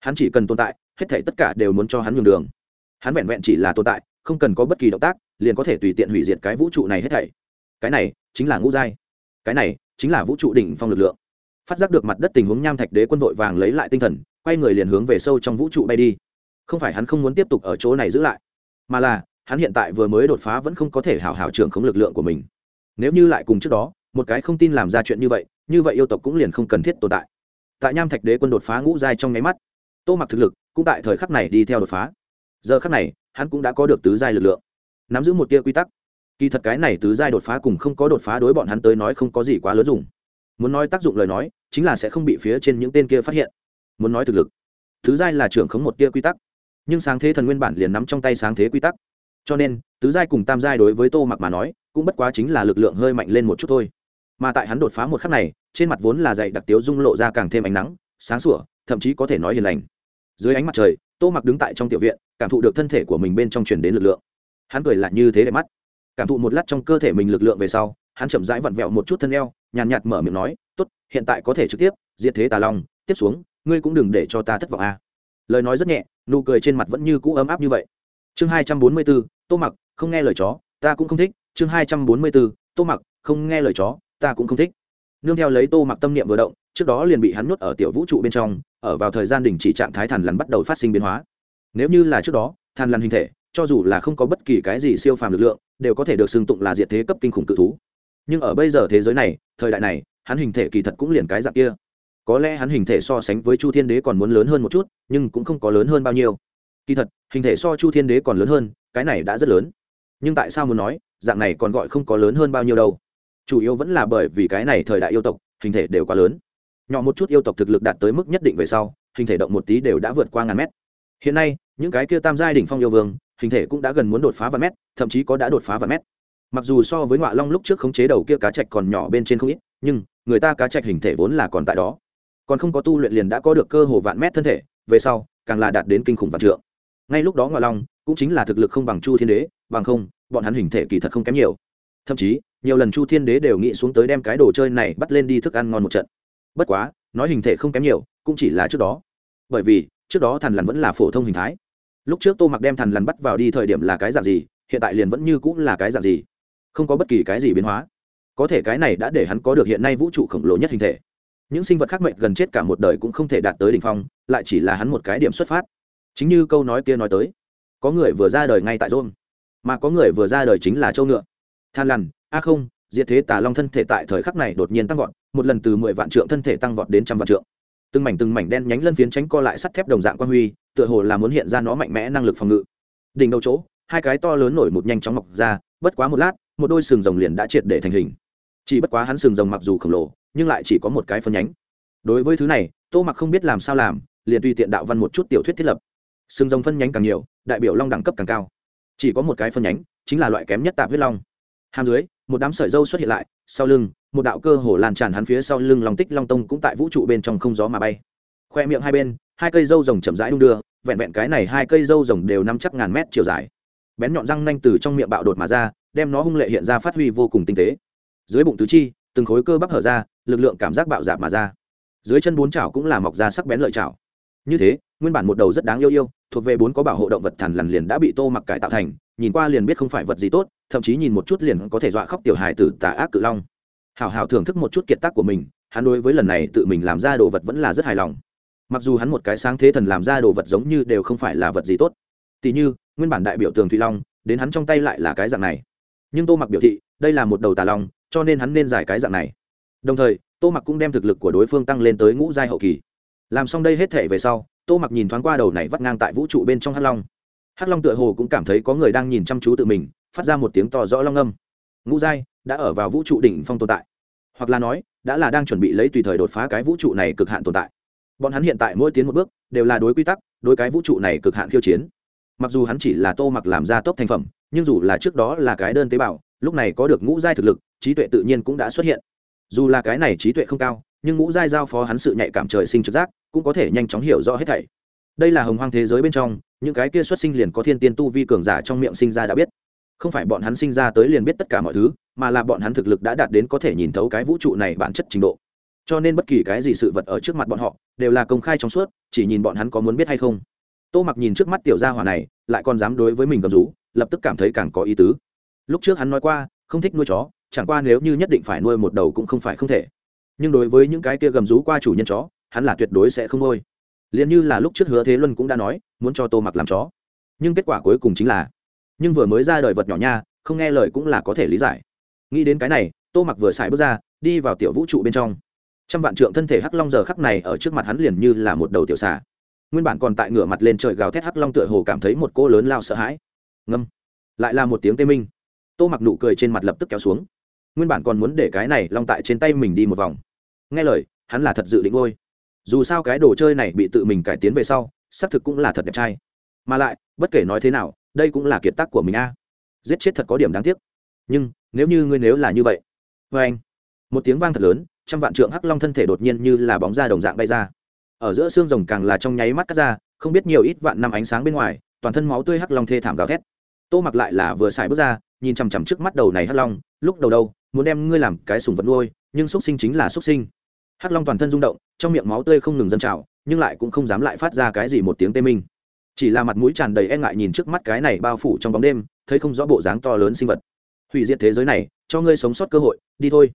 Hắn chỉ cần tồn tại, hết thể tất cả đều muốn cho hắn nhường đường. Hắn vẹn vẹn chỉ là tồn tại, không cần có bất kỳ động tác, liền có thể tùy tiện hủy diệt cái vũ trụ này hết thảy. Cái này, chính là ngũ giai. Cái này, chính là vũ trụ đỉnh phong lực lượng. Phát giác được mặt đất tình huống nham thạch đế quân vội vàng lấy lại tinh thần quay người liền hướng về sâu trong vũ trụ bay đi. Không phải hắn không muốn tiếp tục ở chỗ này giữ lại, mà là, hắn hiện tại vừa mới đột phá vẫn không có thể hảo hảo trưởng khống lực lượng của mình. Nếu như lại cùng trước đó, một cái không tin làm ra chuyện như vậy như vậy yêu tộc cũng liền không cần thiết tồn tại. Tại nham thạch đế quân đột phá ngũ giai trong nháy mắt, tô mặc thực lực cũng tại thời khắc này đi theo đột phá. Giờ khắc này, hắn cũng đã có được tứ giai lực lượng. Nắm giữ một tia quy tắc. Kỳ thật cái này tứ giai đột phá cùng không có đột phá đối bọn hắn tới nói không có gì quá lớn dùng. Muốn nói tác dụng lời nói, chính là sẽ không bị phía trên những tên kia phát hiện muốn nói thực lực. Thứ giai là trưởng khống một tia quy tắc. Nhưng sáng thế thần nguyên bản liền nắm trong tay sáng thế quy tắc. Cho nên, tứ giai cùng tam giai đối với tô mặc mà nói, cũng bất quá chính là lực lượng hơi mạnh lên một chút thôi. Mà tại hắn đột phá một khắc này, trên mặt vốn là dày đặc tiếu dung lộ ra càng thêm ánh nắng, sáng sủa, thậm chí có thể nói hiền lành. Dưới ánh mặt trời, tô mặc đứng tại trong tiểu viện, cảm thụ được thân thể của mình bên trong truyền đến lực lượng. Hắn cười lại như thế đẹp mắt. Cảm thụ một lát trong cơ thể mình lực lượng về sau, hắn chậm rãi vặn vẹo một chút thân eo, nhàn nhạt mở miệng nói, tốt, hiện tại có thể trực tiếp, diệt thế tà long, tiếp xuống ngươi cũng đừng để cho ta thất vọng a à. lời nói rất nhẹ, nụ cười trên mặt vẫn như cũ ấm áp như vậy. Chương hai trăm bốn mươi bốn, tô mặc, không nghe lời chó, ta cũng không thích. Chương hai trăm bốn mươi bốn, tô mặc, không nghe lời chó, ta cũng không thích. Nương theo lấy tô mặc tâm niệm vừa động, trước đó liền bị hắn nuốt ở tiểu vũ trụ bên trong, ở vào thời gian đình chỉ trạng thái thàn lằn bắt đầu phát sinh biến hóa. Nếu như là trước đó thàn lằn hình thể, cho dù là không có bất kỳ cái gì siêu phàm lực lượng, đều có thể được xưng tụng là diệt thế cấp kinh khủng cự thú. Nhưng ở bây giờ thế giới này, thời đại này, hắn hình thể kỳ thật cũng liền cái dạng kia có lẽ hắn hình thể so sánh với chu thiên đế còn muốn lớn hơn một chút, nhưng cũng không có lớn hơn bao nhiêu. Kỳ thật, hình thể so chu thiên đế còn lớn hơn, cái này đã rất lớn. Nhưng tại sao muốn nói, dạng này còn gọi không có lớn hơn bao nhiêu đâu? Chủ yếu vẫn là bởi vì cái này thời đại yêu tộc, hình thể đều quá lớn. Nhỏ một chút yêu tộc thực lực đạt tới mức nhất định về sau, hình thể động một tí đều đã vượt qua ngàn mét. Hiện nay, những cái kia tam giai đỉnh phong yêu vương, hình thể cũng đã gần muốn đột phá vạn mét, thậm chí có đã đột phá vạn mét. Mặc dù so với ngọa long lúc trước khống chế đầu kia cá trạch còn nhỏ bên trên không ít, nhưng người ta cá trạch hình thể vốn là còn tại đó còn không có tu luyện liền đã có được cơ hồ vạn mét thân thể, về sau, càng là đạt đến kinh khủng vạn trượng. Ngay lúc đó ngoại long cũng chính là thực lực không bằng chu thiên đế, bằng không, bọn hắn hình thể kỳ thật không kém nhiều. Thậm chí, nhiều lần chu thiên đế đều nghĩ xuống tới đem cái đồ chơi này bắt lên đi thức ăn ngon một trận. Bất quá, nói hình thể không kém nhiều, cũng chỉ là trước đó. Bởi vì, trước đó thằn lằn vẫn là phổ thông hình thái. Lúc trước tô mặc đem thằn lằn bắt vào đi thời điểm là cái dạng gì, hiện tại liền vẫn như cũng là cái dạng gì. Không có bất kỳ cái gì biến hóa. Có thể cái này đã để hắn có được hiện nay vũ trụ khổng lồ nhất hình thể những sinh vật khác mệnh gần chết cả một đời cũng không thể đạt tới đ ỉ n h phong, lại chỉ là hắn một cái điểm xuất phát. Chính như câu nói kia nói tới, có người vừa ra đời ngay tại rôn mà có người vừa ra đời chính là châu ngựa. Than lằn, a không, diệt thế tà long thân thể tại thời khắc này đột nhiên tăng vọt, một lần từ mười vạn trượng thân thể tăng vọt đến trăm vạn trượng. Từng mảnh từng mảnh đen nhánh lân phiến tránh co lại sắt thép đồng dạng quan huy, tựa hồ là muốn hiện ra nó mạnh mẽ năng lực phòng ngự. Đỉnh đầu chỗ, hai cái to lớn nổi một nhanh chóng mọc ra, bất quá một lát, một đôi sừng rồng liền đã triệt để thành hình. Chỉ bất quá hắn sừng rồng mặc dù khổng lồ nhưng lại chỉ có một cái phân nhánh. Đối với thứ này, tô mặc không biết làm sao làm, liền tùy tiện đạo văn một chút tiểu thuyết thiết lập. Sừng rồng phân nhánh càng nhiều, đại biểu long đẳng cấp càng cao. Chỉ có một cái phân nhánh, chính là loại kém nhất tạp huyết long. Hàm dưới, một đám sợi dâu xuất hiện lại, sau lưng, một đạo cơ hồ lan tràn hắn phía sau lưng long tích long tông cũng tại vũ trụ bên trong không gió mà bay. Khoe miệng hai bên, hai cây dâu rồng chậm rãi đung đưa, vẹn vẹn cái này hai cây dâu rồng đều năm chắc ngàn mét chiều dài. Bén nhọn răng nanh từ trong miệng bạo đột mà ra, đem nó hung lệ hiện ra phát huy vô cùng tinh tế. Dưới bụng tứ chi từng khối cơ bắp hở ra, lực lượng cảm giác bạo dạp mà ra. Dưới chân bốn chảo cũng là mọc ra sắc bén lợi chảo. Như thế, nguyên bản một đầu rất đáng yêu yêu, thuộc về bốn có bảo hộ động vật thằn lằn liền đã bị tô mặc cải tạo thành, nhìn qua liền biết không phải vật gì tốt, thậm chí nhìn một chút liền có thể dọa khóc tiểu hài tử tà ác cự long. Hảo hảo thưởng thức một chút kiệt tác của mình, hắn đối với lần này tự mình làm ra đồ vật vẫn là rất hài lòng. Mặc dù hắn một cái sáng thế thần làm ra đồ vật giống như đều không phải là vật gì tốt. Tỉ như, nguyên bản đại biểu tường thụy long, đến hắn trong tay lại là cái dạng này. Nhưng tô mặc biểu thị, đây là một đầu tà long cho nên hắn nên giải cái dạng này. Đồng thời, tô mặc cũng đem thực lực của đối phương tăng lên tới ngũ giai hậu kỳ. Làm xong đây hết thể về sau, tô mặc nhìn thoáng qua đầu này vắt ngang tại vũ trụ bên trong hắc long. Hắc long tựa hồ cũng cảm thấy có người đang nhìn chăm chú tự mình, phát ra một tiếng to rõ long âm. Ngũ giai đã ở vào vũ trụ đỉnh phong tồn tại. Hoặc là nói, đã là đang chuẩn bị lấy tùy thời đột phá cái vũ trụ này cực hạn tồn tại. Bọn hắn hiện tại mỗi tiến một bước, đều là đối quy tắc, đối cái vũ trụ này cực hạn khiêu chiến. Mặc dù hắn chỉ là tô mặc làm ra tốt thành phẩm, nhưng dù là trước đó là cái đơn tế bào, lúc này có được ngũ giai thực lực trí tuệ tự nhiên cũng đã xuất hiện. Dù là cái này trí tuệ không cao, nhưng ngũ giai giao phó hắn sự nhạy cảm trời sinh trực giác, cũng có thể nhanh chóng hiểu rõ hết thảy. Đây là hồng hoang thế giới bên trong, những cái kia xuất sinh liền có thiên tiên tu vi cường giả trong miệng sinh ra đã biết. Không phải bọn hắn sinh ra tới liền biết tất cả mọi thứ, mà là bọn hắn thực lực đã đạt đến có thể nhìn thấu cái vũ trụ này bản chất trình độ. Cho nên bất kỳ cái gì sự vật ở trước mặt bọn họ, đều là công khai trong suốt, chỉ nhìn bọn hắn có muốn biết hay không. Tô mặc nhìn trước mắt tiểu gia hỏa này, lại còn dám đối với mình cầm rú, lập tức cảm thấy càng có ý tứ. Lúc trước hắn nói qua, không thích nuôi chó chẳng qua nếu như nhất định phải nuôi một đầu cũng không phải không thể. Nhưng đối với những cái kia gầm rú qua chủ nhân chó, hắn là tuyệt đối sẽ không nuôi. Liền như là lúc trước hứa thế luân cũng đã nói, muốn cho tô mặc làm chó. Nhưng kết quả cuối cùng chính là, nhưng vừa mới ra đời vật nhỏ nha, không nghe lời cũng là có thể lý giải. Nghĩ đến cái này, tô mặc vừa xài bước ra, đi vào tiểu vũ trụ bên trong. Trăm vạn trượng thân thể hắc long giờ khắc này ở trước mặt hắn liền như là một đầu tiểu xà. Nguyên bản còn tại ngửa mặt lên trời gào thét hắc long tựa hồ cảm thấy một cô lớn lao sợ hãi. Ngâm. Lại là một tiếng tê minh. Tô mặc nụ cười trên mặt lập tức kéo xuống nguyên bản còn muốn để cái này long tại trên tay mình đi một vòng. Nghe lời, hắn là thật dự định ngôi. Dù sao cái đồ chơi này bị tự mình cải tiến về sau, xác thực cũng là thật đẹp trai. Mà lại, bất kể nói thế nào, đây cũng là kiệt tác của mình a. Giết chết thật có điểm đáng tiếc. Nhưng, nếu như ngươi nếu là như vậy. Vê anh, một tiếng vang thật lớn, trăm vạn trượng hắc long thân thể đột nhiên như là bóng da đồng dạng bay ra. Ở giữa xương rồng càng là trong nháy mắt cắt ra, không biết nhiều ít vạn năm ánh sáng bên ngoài, toàn thân máu tươi hắc long thê thảm gào thét. Tô mặc lại là vừa xài bước ra, nhìn chằm chằm trước mắt đầu này hắc long, lúc đầu đâu muốn đem ngươi làm cái sùng vật nuôi, nhưng xúc sinh chính là xúc sinh. Hắc long toàn thân rung động, trong miệng máu tươi không ngừng dâng trào, nhưng lại cũng không dám lại phát ra cái gì một tiếng tê minh. Chỉ là mặt mũi tràn đầy e ngại nhìn trước mắt cái này bao phủ trong bóng đêm, thấy không rõ bộ dáng to lớn sinh vật. Hủy diệt thế giới này, cho ngươi sống sót cơ hội, đi thôi.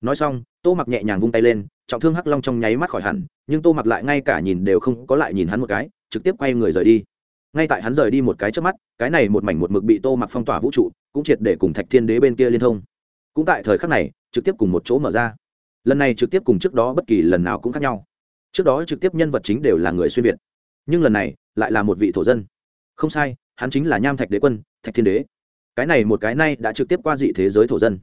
Nói xong, tô mặc nhẹ nhàng vung tay lên, trọng thương hắc long trong nháy mắt khỏi hẳn, nhưng tô mặc lại ngay cả nhìn đều không có lại nhìn hắn một cái, trực tiếp quay người rời đi. Ngay tại hắn rời đi một cái trước mắt, cái này một mảnh một mực bị tô mặc phong tỏa vũ trụ, cũng triệt để cùng thạch thiên đế bên kia liên thông cũng tại thời khắc này, trực tiếp cùng một chỗ mở ra. Lần này trực tiếp cùng trước đó bất kỳ lần nào cũng khác nhau. Trước đó trực tiếp nhân vật chính đều là người xuyên việt, nhưng lần này lại là một vị thổ dân. Không sai, hắn chính là nham thạch đế quân, thạch thiên đế. Cái này một cái nay đã trực tiếp qua dị thế giới thổ dân.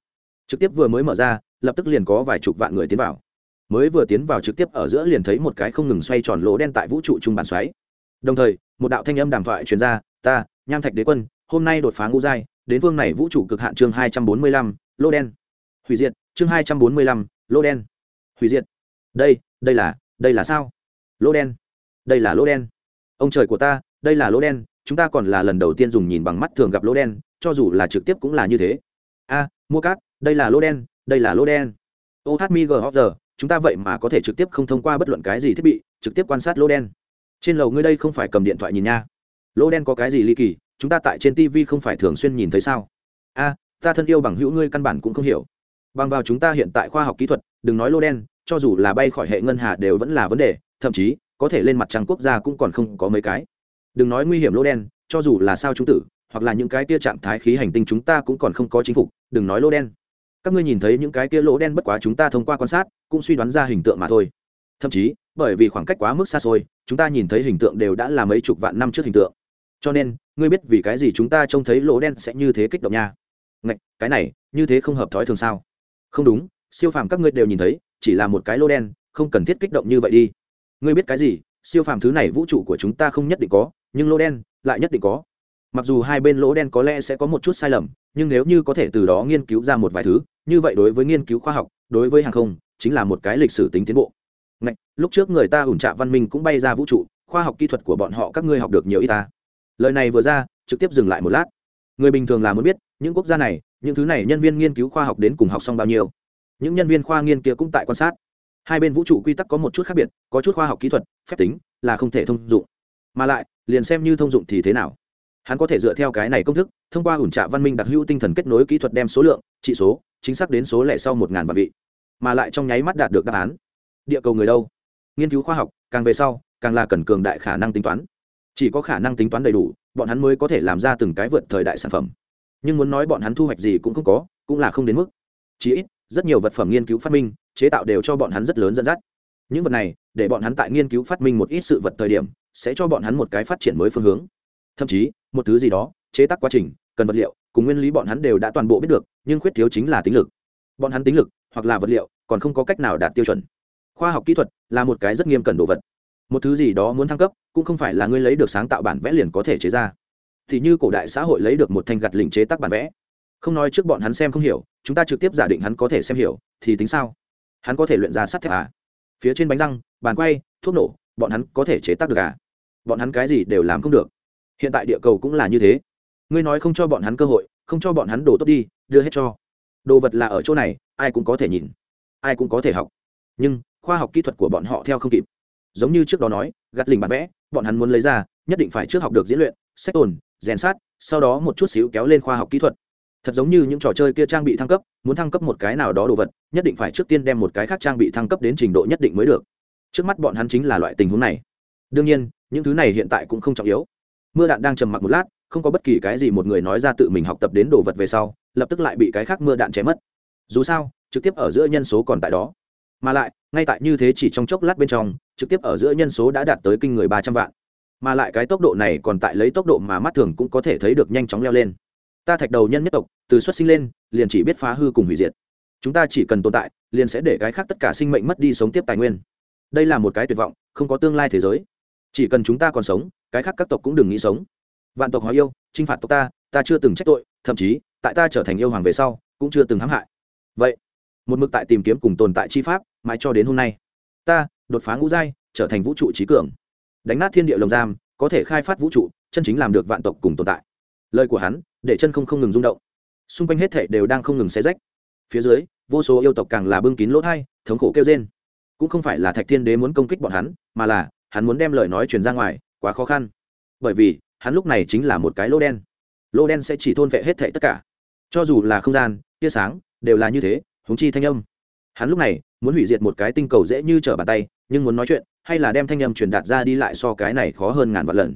Trực tiếp vừa mới mở ra, lập tức liền có vài chục vạn người tiến vào. Mới vừa tiến vào trực tiếp ở giữa liền thấy một cái không ngừng xoay tròn lỗ đen tại vũ trụ trung bản xoáy. Đồng thời, một đạo thanh âm đàm thoại truyền ra, ta, nham thạch đế quân, hôm nay đột phá ngũ giai, đến phương này vũ trụ cực hạn chương hai trăm bốn mươi lăm lô đen. Hủy diệt, chương hai trăm bốn mươi lăm, lô đen. Hủy diệt. Đây đây là đây là sao? Lô đen. Đây là lô đen. Ông trời của ta, đây là lô đen, chúng ta còn là lần đầu tiên dùng nhìn bằng mắt thường gặp lô đen, cho dù là trực tiếp cũng là như thế. A, mua cát, đây là lô đen, đây là lô đen. Ô g giờ, chúng ta vậy mà có thể trực tiếp không thông qua bất luận cái gì thiết bị, trực tiếp quan sát lô đen. Trên lầu ngươi đây không phải cầm điện thoại nhìn nha. Lô đen có cái gì ly kỳ, chúng ta tại trên tv không phải thường xuyên nhìn thấy sao? A ta thân yêu bằng hữu ngươi căn bản cũng không hiểu. Bằng vào chúng ta hiện tại khoa học kỹ thuật, đừng nói lô đen, cho dù là bay khỏi hệ ngân hà đều vẫn là vấn đề, thậm chí, có thể lên mặt trăng quốc gia cũng còn không có mấy cái. Đừng nói nguy hiểm lô đen, cho dù là sao chúng tử, hoặc là những cái tia trạng thái khí hành tinh chúng ta cũng còn không có chính phục, đừng nói lô đen. Các ngươi nhìn thấy những cái kia lỗ đen bất quá chúng ta thông qua quan sát, cũng suy đoán ra hình tượng mà thôi. Thậm chí, bởi vì khoảng cách quá mức xa xôi, chúng ta nhìn thấy hình tượng đều đã là mấy chục vạn năm trước hình tượng. Cho nên, ngươi biết vì cái gì chúng ta trông thấy lỗ đen sẽ như thế kích động nha ngạch cái này như thế không hợp thói thường sao? Không đúng siêu phàm các ngươi đều nhìn thấy chỉ là một cái lỗ đen không cần thiết kích động như vậy đi. Ngươi biết cái gì siêu phàm thứ này vũ trụ của chúng ta không nhất định có nhưng lỗ đen lại nhất định có. Mặc dù hai bên lỗ đen có lẽ sẽ có một chút sai lầm nhưng nếu như có thể từ đó nghiên cứu ra một vài thứ như vậy đối với nghiên cứu khoa học đối với hàng không chính là một cái lịch sử tính tiến bộ. Ngạch, lúc trước người ta ủn trạ văn minh cũng bay ra vũ trụ khoa học kỹ thuật của bọn họ các ngươi học được nhiều y ta. Lời này vừa ra trực tiếp dừng lại một lát. Người bình thường là muốn biết những quốc gia này, những thứ này nhân viên nghiên cứu khoa học đến cùng học xong bao nhiêu? Những nhân viên khoa nghiên kia cũng tại quan sát. Hai bên vũ trụ quy tắc có một chút khác biệt, có chút khoa học kỹ thuật, phép tính là không thể thông dụng. Mà lại, liền xem như thông dụng thì thế nào? Hắn có thể dựa theo cái này công thức, thông qua ủn trạ văn minh đặc hữu tinh thần kết nối kỹ thuật đem số lượng, trị số, chính xác đến số lẻ sau một ngàn vạn vị. Mà lại trong nháy mắt đạt được đáp án. Địa cầu người đâu? Nghiên cứu khoa học, càng về sau, càng là cần cường đại khả năng tính toán. Chỉ có khả năng tính toán đầy đủ, bọn hắn mới có thể làm ra từng cái vượt thời đại sản phẩm nhưng muốn nói bọn hắn thu hoạch gì cũng không có, cũng là không đến mức. Chí ít, rất nhiều vật phẩm nghiên cứu phát minh, chế tạo đều cho bọn hắn rất lớn dẫn dắt. Những vật này, để bọn hắn tại nghiên cứu phát minh một ít sự vật thời điểm, sẽ cho bọn hắn một cái phát triển mới phương hướng. Thậm chí, một thứ gì đó, chế tác quá trình, cần vật liệu, cùng nguyên lý bọn hắn đều đã toàn bộ biết được, nhưng khuyết thiếu chính là tính lực. Bọn hắn tính lực, hoặc là vật liệu, còn không có cách nào đạt tiêu chuẩn. Khoa học kỹ thuật là một cái rất nghiêm cẩn đồ vật. Một thứ gì đó muốn thăng cấp, cũng không phải là ngươi lấy được sáng tạo bản vẽ liền có thể chế ra thì như cổ đại xã hội lấy được một thanh gặt lình chế tác bản vẽ. Không nói trước bọn hắn xem không hiểu, chúng ta trực tiếp giả định hắn có thể xem hiểu, thì tính sao? Hắn có thể luyện ra sắt thép à? Phía trên bánh răng, bàn quay, thuốc nổ, bọn hắn có thể chế tác được à? Bọn hắn cái gì đều làm không được. Hiện tại địa cầu cũng là như thế. Ngươi nói không cho bọn hắn cơ hội, không cho bọn hắn đổ tốt đi, đưa hết cho. Đồ vật là ở chỗ này, ai cũng có thể nhìn, ai cũng có thể học. Nhưng, khoa học kỹ thuật của bọn họ theo không kịp. Giống như trước đó nói gắt lình bản vẽ, bọn hắn muốn lấy ra, nhất định phải trước học được diễn luyện sách tồn, rèn sát, sau đó một chút xíu kéo lên khoa học kỹ thuật. Thật giống như những trò chơi kia trang bị thăng cấp, muốn thăng cấp một cái nào đó đồ vật, nhất định phải trước tiên đem một cái khác trang bị thăng cấp đến trình độ nhất định mới được. Trước mắt bọn hắn chính là loại tình huống này. Đương nhiên, những thứ này hiện tại cũng không trọng yếu. Mưa đạn đang trầm mặc một lát, không có bất kỳ cái gì một người nói ra tự mình học tập đến đồ vật về sau, lập tức lại bị cái khác mưa đạn chém mất. Dù sao, trực tiếp ở giữa nhân số còn tại đó. Mà lại, ngay tại như thế chỉ trong chốc lát bên trong, trực tiếp ở giữa nhân số đã đạt tới kinh người ba trăm vạn mà lại cái tốc độ này còn tại lấy tốc độ mà mắt thường cũng có thể thấy được nhanh chóng leo lên. Ta thạch đầu nhân nhất tộc, từ xuất sinh lên, liền chỉ biết phá hư cùng hủy diệt. Chúng ta chỉ cần tồn tại, liền sẽ để cái khác tất cả sinh mệnh mất đi sống tiếp tài nguyên. Đây là một cái tuyệt vọng, không có tương lai thế giới. Chỉ cần chúng ta còn sống, cái khác các tộc cũng đừng nghĩ sống. Vạn tộc hóa yêu t r i n h phạt tộc ta ta chưa từng trách tội, thậm chí, tại ta trở thành yêu hoàng về sau, cũng chưa từng hãm hại. Vậy, một mực tại tìm kiếm cùng tồn tại chi pháp, mãi cho đến hôm nay. Ta, đột phá ngũ giai, trở thành vũ trụ trí cường đánh nát thiên địa lồng giam, có thể khai phát vũ trụ, chân chính làm được vạn tộc cùng tồn tại. Lời của hắn, để chân không không ngừng rung động. Xung quanh hết thệ đều đang không ngừng xé rách. Phía dưới, vô số yêu tộc càng là bưng kín lỗ thai, thống khổ kêu trên cũng không phải là thạch thiên đế muốn công kích bọn hắn, mà là, hắn muốn đem lời nói truyền ra ngoài, quá khó khăn. Bởi vì, hắn lúc này chính là một cái lô đen. Lô đen sẽ chỉ thôn vệ hết thệ tất cả. Cho dù là không gian, tia sáng, đều là như thế húng chi thanh âm. Hắn lúc này, muốn hủy diệt một cái tinh cầu dễ như trở bàn tay, nhưng muốn nói chuyện hay là đem thanh âm truyền đạt ra đi lại so cái này khó hơn ngàn vạn lần.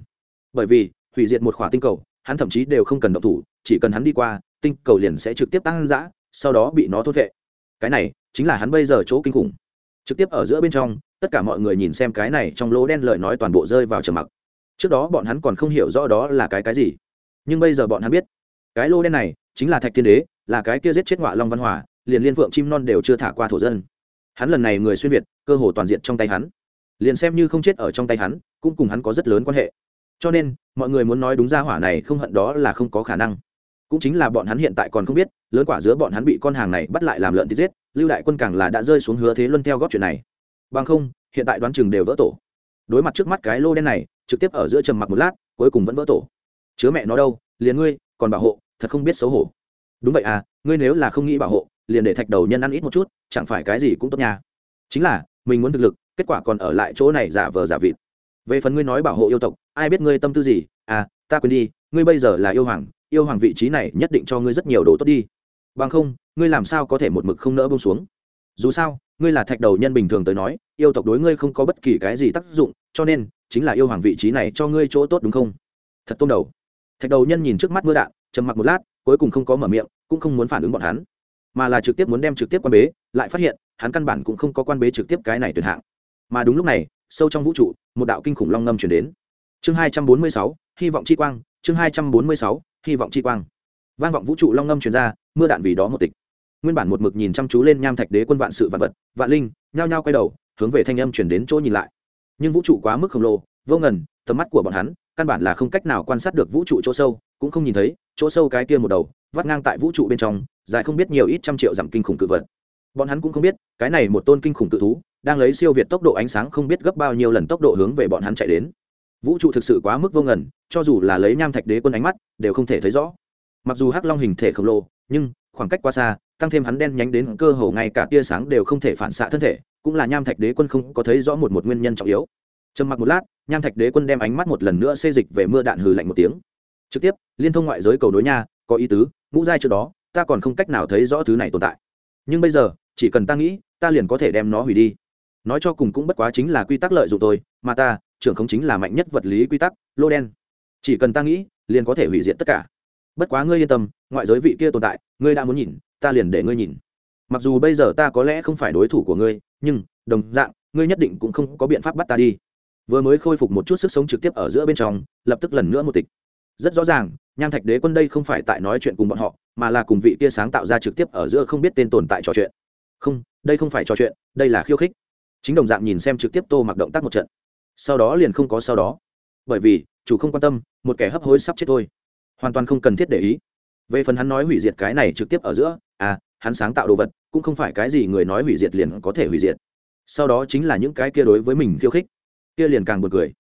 Bởi vì, hủy diệt một khỏa tinh cầu, hắn thậm chí đều không cần động thủ, chỉ cần hắn đi qua, tinh cầu liền sẽ trực tiếp tăng giã sau đó bị nó thốt vệ cái này, chính là hắn bây giờ chỗ kinh khủng. Trực tiếp ở giữa bên trong, tất cả mọi người nhìn xem cái này trong lỗ đen lời nói toàn bộ rơi vào trầm mặc. Trước đó bọn hắn còn không hiểu rõ đó là cái cái gì. Nhưng bây giờ bọn hắn biết, cái lỗ đen này chính là thạch thiên đế, là cái kia giết chết ngọa long văn hòa, liền liên vượng chim non đều chưa thả qua thổ dân. Hắn lần này người xuyên việt, cơ hồ toàn diện trong tay hắn liền xem như không chết ở trong tay hắn, cũng cùng hắn có rất lớn quan hệ. Cho nên, mọi người muốn nói đúng ra hỏa này không hận đó là không có khả năng. Cũng chính là bọn hắn hiện tại còn không biết, lớn quả giữa bọn hắn bị con hàng này bắt lại làm lợn thịt giết, lưu đại quân càng là đã rơi xuống hứa thế luân theo góp chuyện này. Bằng không, hiện tại đoán chừng đều vỡ tổ. Đối mặt trước mắt cái lô đen này, trực tiếp ở giữa trầm mặc một lát, cuối cùng vẫn vỡ tổ. Chứa mẹ nó đâu, liền ngươi, còn bảo hộ, thật không biết xấu hổ. Đúng vậy à ngươi nếu là không nghĩ bảo hộ, liền để thạch đầu nhân ăn ít một chút, chẳng phải cái gì cũng tốt nha. Chính là, mình muốn thực lực kết quả còn ở lại chỗ này giả vờ giả vịt. Về phần ngươi nói bảo hộ yêu tộc, ai biết ngươi tâm tư gì? À ta quên đi, ngươi bây giờ là yêu hoàng yêu hoàng vị trí này nhất định cho ngươi rất nhiều đồ tốt đi. Bằng không, ngươi làm sao có thể một mực không nỡ bông xuống? Dù sao, ngươi là thạch đầu nhân bình thường tới nói, yêu tộc đối ngươi không có bất kỳ cái gì tác dụng, cho nên, chính là yêu hoàng vị trí này cho ngươi chỗ tốt đúng không? Thật tôm đầu. Thạch đầu nhân nhìn trước mắt mưa đạn, trầm mặc một lát, cuối cùng không có mở miệng, cũng không muốn phản ứng bọn hắn, mà là trực tiếp muốn đem trực tiếp quan bế, lại phát hiện, hắn căn bản cũng không có quan bế trực tiếp cái này tuyệt hạng mà đúng lúc này, sâu trong vũ trụ, một đạo kinh khủng long ngâm chuyển đến. Chương hai trăm bốn mươi sáu, hy vọng chi quang, chương hai trăm bốn mươi sáu, hy vọng chi quang. Vang vọng vũ trụ long ngâm chuyển ra, mưa đạn vì đó một tịch. Nguyên bản một mực nhìn chăm chú lên nham thạch đế quân vạn sự vạn vật, vạn linh, nhao nhao quay đầu, hướng về thanh âm chuyển đến chỗ nhìn lại. Nhưng vũ trụ quá mức khổng lồ, vô ngần, tầm mắt của bọn hắn, căn bản là không cách nào quan sát được vũ trụ chỗ sâu, cũng không nhìn thấy, chỗ sâu cái kia một đầu, vắt ngang tại vũ trụ bên trong, dài không biết nhiều ít trăm triệu dặm kinh khủng cự vật. Bọn hắn cũng không biết, cái này một tôn kinh khủng cự thú đang lấy siêu việt tốc độ ánh sáng không biết gấp bao nhiêu lần tốc độ hướng về bọn hắn chạy đến. Vũ trụ thực sự quá mức vô ngần, cho dù là lấy nham thạch đế quân ánh mắt, đều không thể thấy rõ. Mặc dù hắc long hình thể khổng lồ, nhưng khoảng cách quá xa, tăng thêm hắn đen nhánh đến cơ hồ ngay cả tia sáng đều không thể phản xạ thân thể, cũng là nham thạch đế quân không có thấy rõ một một nguyên nhân trọng yếu. Trầm mặc một lát, nham thạch đế quân đem ánh mắt một lần nữa xê dịch về mưa đạn hừ lạnh một tiếng. Trực tiếp, liên thông ngoại giới cầu đối nha, có ý tứ, ngũ giai trước đó, ta còn không cách nào thấy rõ thứ này tồn tại. Nhưng bây giờ, chỉ cần ta nghĩ, ta liền có thể đem nó hủy đi nói cho cùng cũng bất quá chính là quy tắc lợi dụng tôi, mà ta, trưởng không chính là mạnh nhất vật lý quy tắc, lô đen. Chỉ cần ta nghĩ, liền có thể hủy diệt tất cả. Bất quá ngươi yên tâm, ngoại giới vị kia tồn tại, ngươi đã muốn nhìn, ta liền để ngươi nhìn. Mặc dù bây giờ ta có lẽ không phải đối thủ của ngươi, nhưng, đồng dạng, ngươi nhất định cũng không có biện pháp bắt ta đi. Vừa mới khôi phục một chút sức sống trực tiếp ở giữa bên trong, lập tức lần nữa một tịch. Rất rõ ràng, nham thạch đế quân đây không phải tại nói chuyện cùng bọn họ, mà là cùng vị kia sáng tạo ra trực tiếp ở giữa không biết tên tồn tại trò chuyện. Không, đây không phải trò chuyện, đây là khiêu khích chính đồng dạng nhìn xem trực tiếp tô mặc động tác một trận sau đó liền không có sau đó bởi vì chủ không quan tâm một kẻ hấp hối sắp chết thôi hoàn toàn không cần thiết để ý về phần hắn nói hủy diệt cái này trực tiếp ở giữa à hắn sáng tạo đồ vật cũng không phải cái gì người nói hủy diệt liền có thể hủy diệt sau đó chính là những cái kia đối với mình khiêu khích kia liền càng buồn cười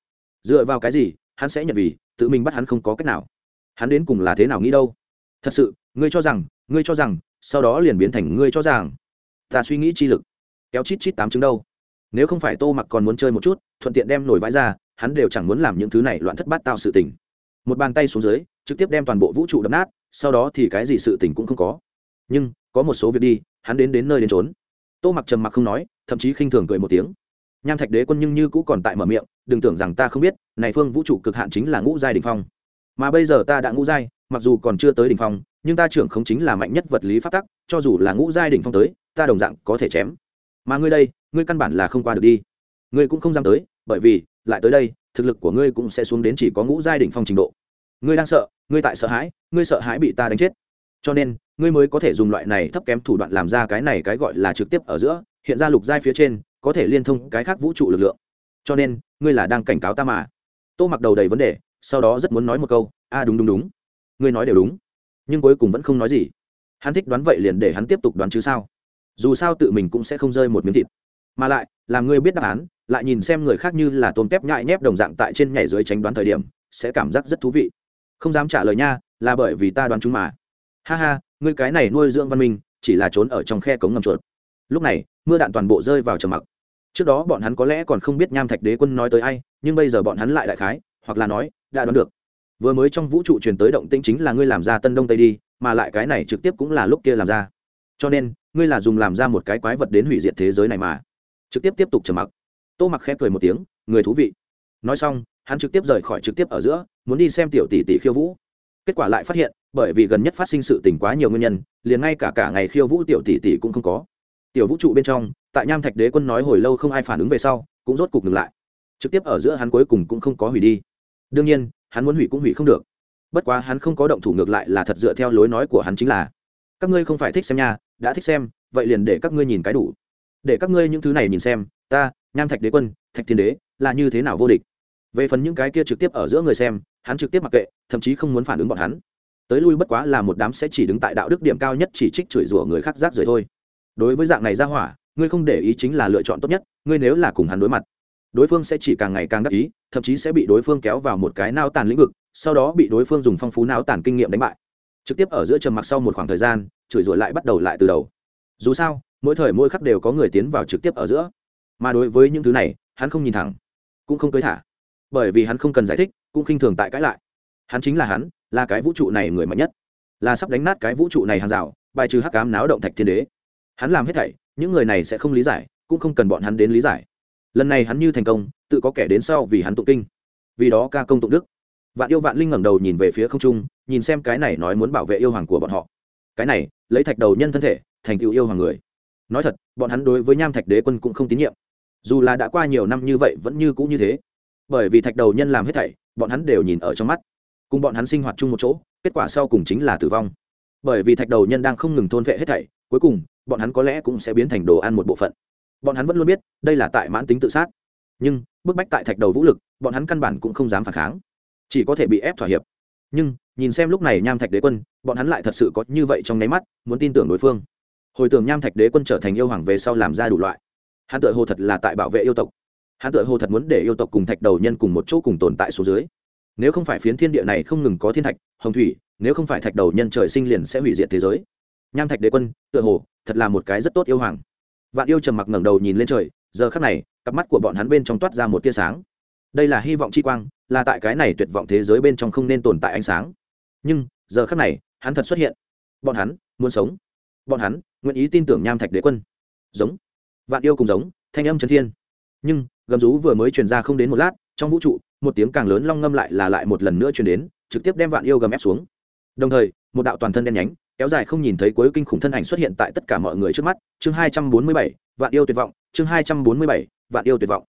dựa vào cái gì hắn sẽ nhận vì tự mình bắt hắn không có cách nào hắn đến cùng là thế nào nghĩ đâu thật sự ngươi cho rằng ngươi cho rằng sau đó liền biến thành ngươi cho rằng ta suy nghĩ chi lực kéo chít chít tám chứng đâu nếu không phải tô mặc còn muốn chơi một chút, thuận tiện đem nổi vãi ra, hắn đều chẳng muốn làm những thứ này loạn thất bát tạo sự tình. Một bàn tay xuống dưới, trực tiếp đem toàn bộ vũ trụ đập nát, sau đó thì cái gì sự tình cũng không có. Nhưng, có một số việc đi, hắn đến đến nơi đến trốn tô mặc trầm mặc không nói, thậm chí khinh thường cười một tiếng. Nham thạch đế quân nhưng như cũ còn tại mở miệng, đừng tưởng rằng ta không biết, này phương vũ trụ cực hạn chính là ngũ giai đình phong. Mà bây giờ ta đã ngũ giai, mặc dù còn chưa tới đỉnh phong, nhưng ta trưởng không chính là mạnh nhất vật lý pháp tắc, cho dù là ngũ giai đỉnh phong tới, ta đồng dạng có thể chém mà ngươi đây, ngươi căn bản là không qua được đi. Ngươi cũng không dám tới, bởi vì, lại tới đây, thực lực của ngươi cũng sẽ xuống đến chỉ có ngũ giai đỉnh phong trình độ. Ngươi đang sợ, ngươi tại sợ hãi, ngươi sợ hãi bị ta đánh chết. Cho nên, ngươi mới có thể dùng loại này thấp kém thủ đoạn làm ra cái này cái gọi là trực tiếp ở giữa, hiện ra lục giai phía trên, có thể liên thông cái khác vũ trụ lực lượng. Cho nên, ngươi là đang cảnh cáo ta mà. Tô mặc đầu đầy vấn đề, sau đó rất muốn nói một câu, a, đúng đúng đúng. Ngươi nói đều đúng, nhưng cuối cùng vẫn không nói gì. Hắn thích đoán vậy liền để hắn tiếp tục đoán chứ sao? Dù sao tự mình cũng sẽ không rơi một miếng thịt. Mà lại, làm ngươi biết đáp án, lại nhìn xem người khác như là tôm tép nhại nhép đồng dạng tại trên nhảy dưới tránh đoán thời điểm, sẽ cảm giác rất thú vị. Không dám trả lời nha, là bởi vì ta đoán chúng mà. Ha ha ngươi cái này nuôi dưỡng văn minh, chỉ là trốn ở trong khe cống ngầm chuột. Lúc này, mưa đạn toàn bộ rơi vào trầm mặc. Trước đó bọn hắn có lẽ còn không biết nham thạch đế quân nói tới ai, nhưng bây giờ bọn hắn lại đại khái, hoặc là nói, đã đoán được. Vừa mới trong vũ trụ truyền tới động tĩnh chính là ngươi làm ra tân đông tây đi, mà lại cái này trực tiếp cũng là lúc kia làm ra. Cho nên ngươi là dùng làm ra một cái quái vật đến hủy diệt thế giới này mà. Trực tiếp tiếp tục trầm mặc. Tô mặc khẽ cười một tiếng, người thú vị. Nói xong, hắn trực tiếp rời khỏi trực tiếp ở giữa, muốn đi xem tiểu tỷ tỷ khiêu vũ. Kết quả lại phát hiện, bởi vì gần nhất phát sinh sự tình quá nhiều nguyên nhân, liền ngay cả cả ngày khiêu vũ tiểu tỷ tỷ cũng không có. Tiểu vũ trụ bên trong, tại nham thạch đế quân nói hồi lâu không ai phản ứng về sau, cũng rốt cục ngừng lại. Trực tiếp ở giữa hắn cuối cùng cũng không có hủy đi. Đương nhiên, hắn muốn hủy cũng hủy không được. Bất quá hắn không có động thủ ngược lại là thật dựa theo lối nói của hắn chính là các ngươi không phải thích xem nha, đã thích xem, vậy liền để các ngươi nhìn cái đủ. Để các ngươi những thứ này nhìn xem, ta, nham thạch đế quân, thạch thiên đế, là như thế nào vô địch? Về phần những cái kia trực tiếp ở giữa người xem, hắn trực tiếp mặc kệ, thậm chí không muốn phản ứng bọn hắn. Tới lui bất quá là một đám sẽ chỉ đứng tại đạo đức điểm cao nhất chỉ trích chửi rủa người khác rác rưởi thôi. Đối với dạng này ra hỏa, ngươi không để ý chính là lựa chọn tốt nhất, ngươi nếu là cùng hắn đối mặt, đối phương sẽ chỉ càng ngày càng đắc ý, thậm chí sẽ bị đối phương kéo vào một cái nao tàn lĩnh vực, sau đó bị đối phương dùng phong phú não tàn kinh nghiệm đánh bại trực tiếp ở giữa trầm mặc sau một khoảng thời gian, chửi rủa lại bắt đầu lại từ đầu. Dù sao, mỗi thời mỗi khắc đều có người tiến vào trực tiếp ở giữa. Mà đối với những thứ này, hắn không nhìn thẳng, cũng không cưới thả. Bởi vì hắn không cần giải thích, cũng khinh thường tại cãi lại. Hắn chính là hắn, là cái vũ trụ này người mạnh nhất. Là sắp đánh nát cái vũ trụ này hàng rào, bài trừ hắc cám náo động thạch thiên đế. Hắn làm hết thảy, những người này sẽ không lý giải, cũng không cần bọn hắn đến lý giải. Lần này hắn như thành công, tự có kẻ đến sau vì hắn tụng kinh. Vì đó ca công tụng đức. Vạn yêu vạn linh ngẩng đầu nhìn về phía không trung nhìn xem cái này nói muốn bảo vệ yêu hoàng của bọn họ. Cái này, lấy thạch đầu nhân thân thể, thành tựu yêu hoàng người. Nói thật, bọn hắn đối với nham thạch đế quân cũng không tín nhiệm. Dù là đã qua nhiều năm như vậy vẫn như cũ như thế. Bởi vì thạch đầu nhân làm hết thảy, bọn hắn đều nhìn ở trong mắt. Cùng bọn hắn sinh hoạt chung một chỗ, kết quả sau cùng chính là tử vong. Bởi vì thạch đầu nhân đang không ngừng thôn vệ hết thảy, cuối cùng, bọn hắn có lẽ cũng sẽ biến thành đồ ăn một bộ phận. Bọn hắn vẫn luôn biết, đây là tại mãn tính tự sát. Nhưng, bức bách tại thạch đầu vũ lực, bọn hắn căn bản cũng không dám phản kháng. Chỉ có thể bị ép thỏa hiệp. Nhưng nhìn xem lúc này nham thạch đế quân, bọn hắn lại thật sự có như vậy trong nháy mắt, muốn tin tưởng đối phương. Hồi tưởng nham thạch đế quân trở thành yêu hoàng về sau làm ra đủ loại. Hắn tự hồ thật là tại bảo vệ yêu tộc. Hắn tự hồ thật muốn để yêu tộc cùng thạch đầu nhân cùng một chỗ cùng tồn tại số dưới. Nếu không phải phiến thiên địa này không ngừng có thiên thạch, hồng thủy, nếu không phải thạch đầu nhân trời sinh liền sẽ hủy diệt thế giới. Nham thạch đế quân tự hồ, thật là một cái rất tốt yêu hoàng. Vạn yêu trầm mặc ngẩng đầu nhìn lên trời, giờ khắc này, cặp mắt của bọn hắn bên trong toát ra một tia sáng. Đây là hy vọng chi quang, là tại cái này tuyệt vọng thế giới bên trong không nên tồn tại ánh sáng nhưng, giờ khắc này, hắn thật xuất hiện. Bọn hắn muốn sống. Bọn hắn nguyện ý tin tưởng nham thạch đế quân. Giống. Vạn yêu cùng giống, thanh âm trấn thiên. Nhưng, gầm rú vừa mới truyền ra không đến một lát, trong vũ trụ, một tiếng càng lớn long ngâm lại là lại một lần nữa truyền đến, trực tiếp đem vạn yêu gầm ép xuống. Đồng thời, một đạo toàn thân đen nhánh, kéo dài không nhìn thấy cuối kinh khủng thân ảnh xuất hiện tại tất cả mọi người trước mắt. Chương hai trăm bốn mươi bảy, vạn yêu tuyệt vọng. Chương hai trăm bốn mươi bảy, vạn yêu tuyệt vọng.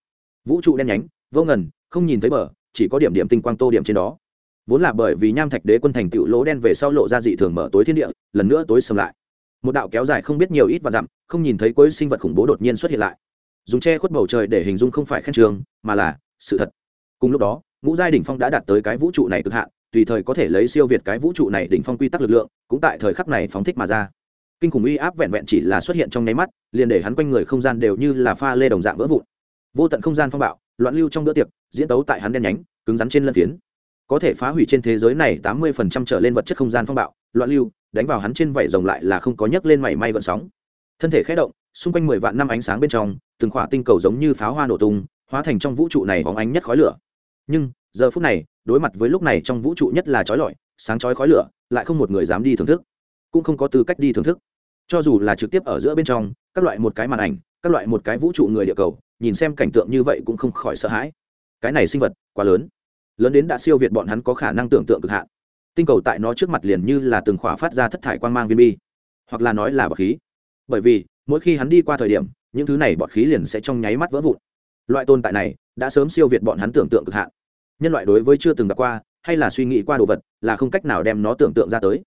Vũ trụ đen nhánh, vô ngần, không nhìn thấy bờ, chỉ có điểm điểm tinh quang tô điểm trên đó vốn là bởi vì nham thạch đế quân thành tựu lỗ đen về sau lộ ra dị thường mở tối thiên địa, lần nữa tối sầm lại. Một đạo kéo dài không biết nhiều ít và dặm, không nhìn thấy cuối sinh vật khủng bố đột nhiên xuất hiện lại. Dùng che khuất bầu trời để hình dung không phải khen trường, mà là sự thật. Cùng lúc đó, ngũ giai đỉnh phong đã đạt tới cái vũ trụ này cực hạn, tùy thời có thể lấy siêu việt cái vũ trụ này đỉnh phong quy tắc lực lượng, cũng tại thời khắc này phóng thích mà ra. Kinh khủng uy áp vẹn vẹn chỉ là xuất hiện trong nháy mắt, liền để hắn quanh người không gian đều như là pha lê đồng dạng vỡ vụn. Vô tận không gian phong bạo, loạn lưu trong bữa tiệc, diễn tấu tại hắn đen nhánh, cứng rắn trên lân phiến có thể phá hủy trên thế giới này tám mươi phần trăm trở lên vật chất không gian phong bạo, loạn lưu, đánh vào hắn trên vảy rồng lại là không có nhấc lên mảy may gợn sóng. Thân thể khẽ động, xung quanh mười vạn năm ánh sáng bên trong, từng khỏa tinh cầu giống như pháo hoa nổ tung, hóa thành trong vũ trụ này bóng ánh nhất khói lửa. Nhưng, giờ phút này, đối mặt với lúc này trong vũ trụ nhất là trói lọi, sáng chói khói lửa, lại không một người dám đi thưởng thức, cũng không có tư cách đi thưởng thức. Cho dù là trực tiếp ở giữa bên trong, các loại một cái màn ảnh, các loại một cái vũ trụ người địa cầu, nhìn xem cảnh tượng như vậy cũng không khỏi sợ hãi. Cái này sinh vật quá lớn lớn đến đã siêu việt bọn hắn có khả năng tưởng tượng cực hạn. Tinh cầu tại nó trước mặt liền như là từng khỏa phát ra thất thải quan g mang viên bi, hoặc là nói là bọt khí. Bởi vì, mỗi khi hắn đi qua thời điểm, những thứ này bọt khí liền sẽ trong nháy mắt vỡ vụn. Loại tồn tại này đã sớm siêu việt bọn hắn tưởng tượng cực hạn. Nhân loại đối với chưa từng gặp qua, hay là suy nghĩ qua đồ vật, là không cách nào đem nó tưởng tượng ra tới.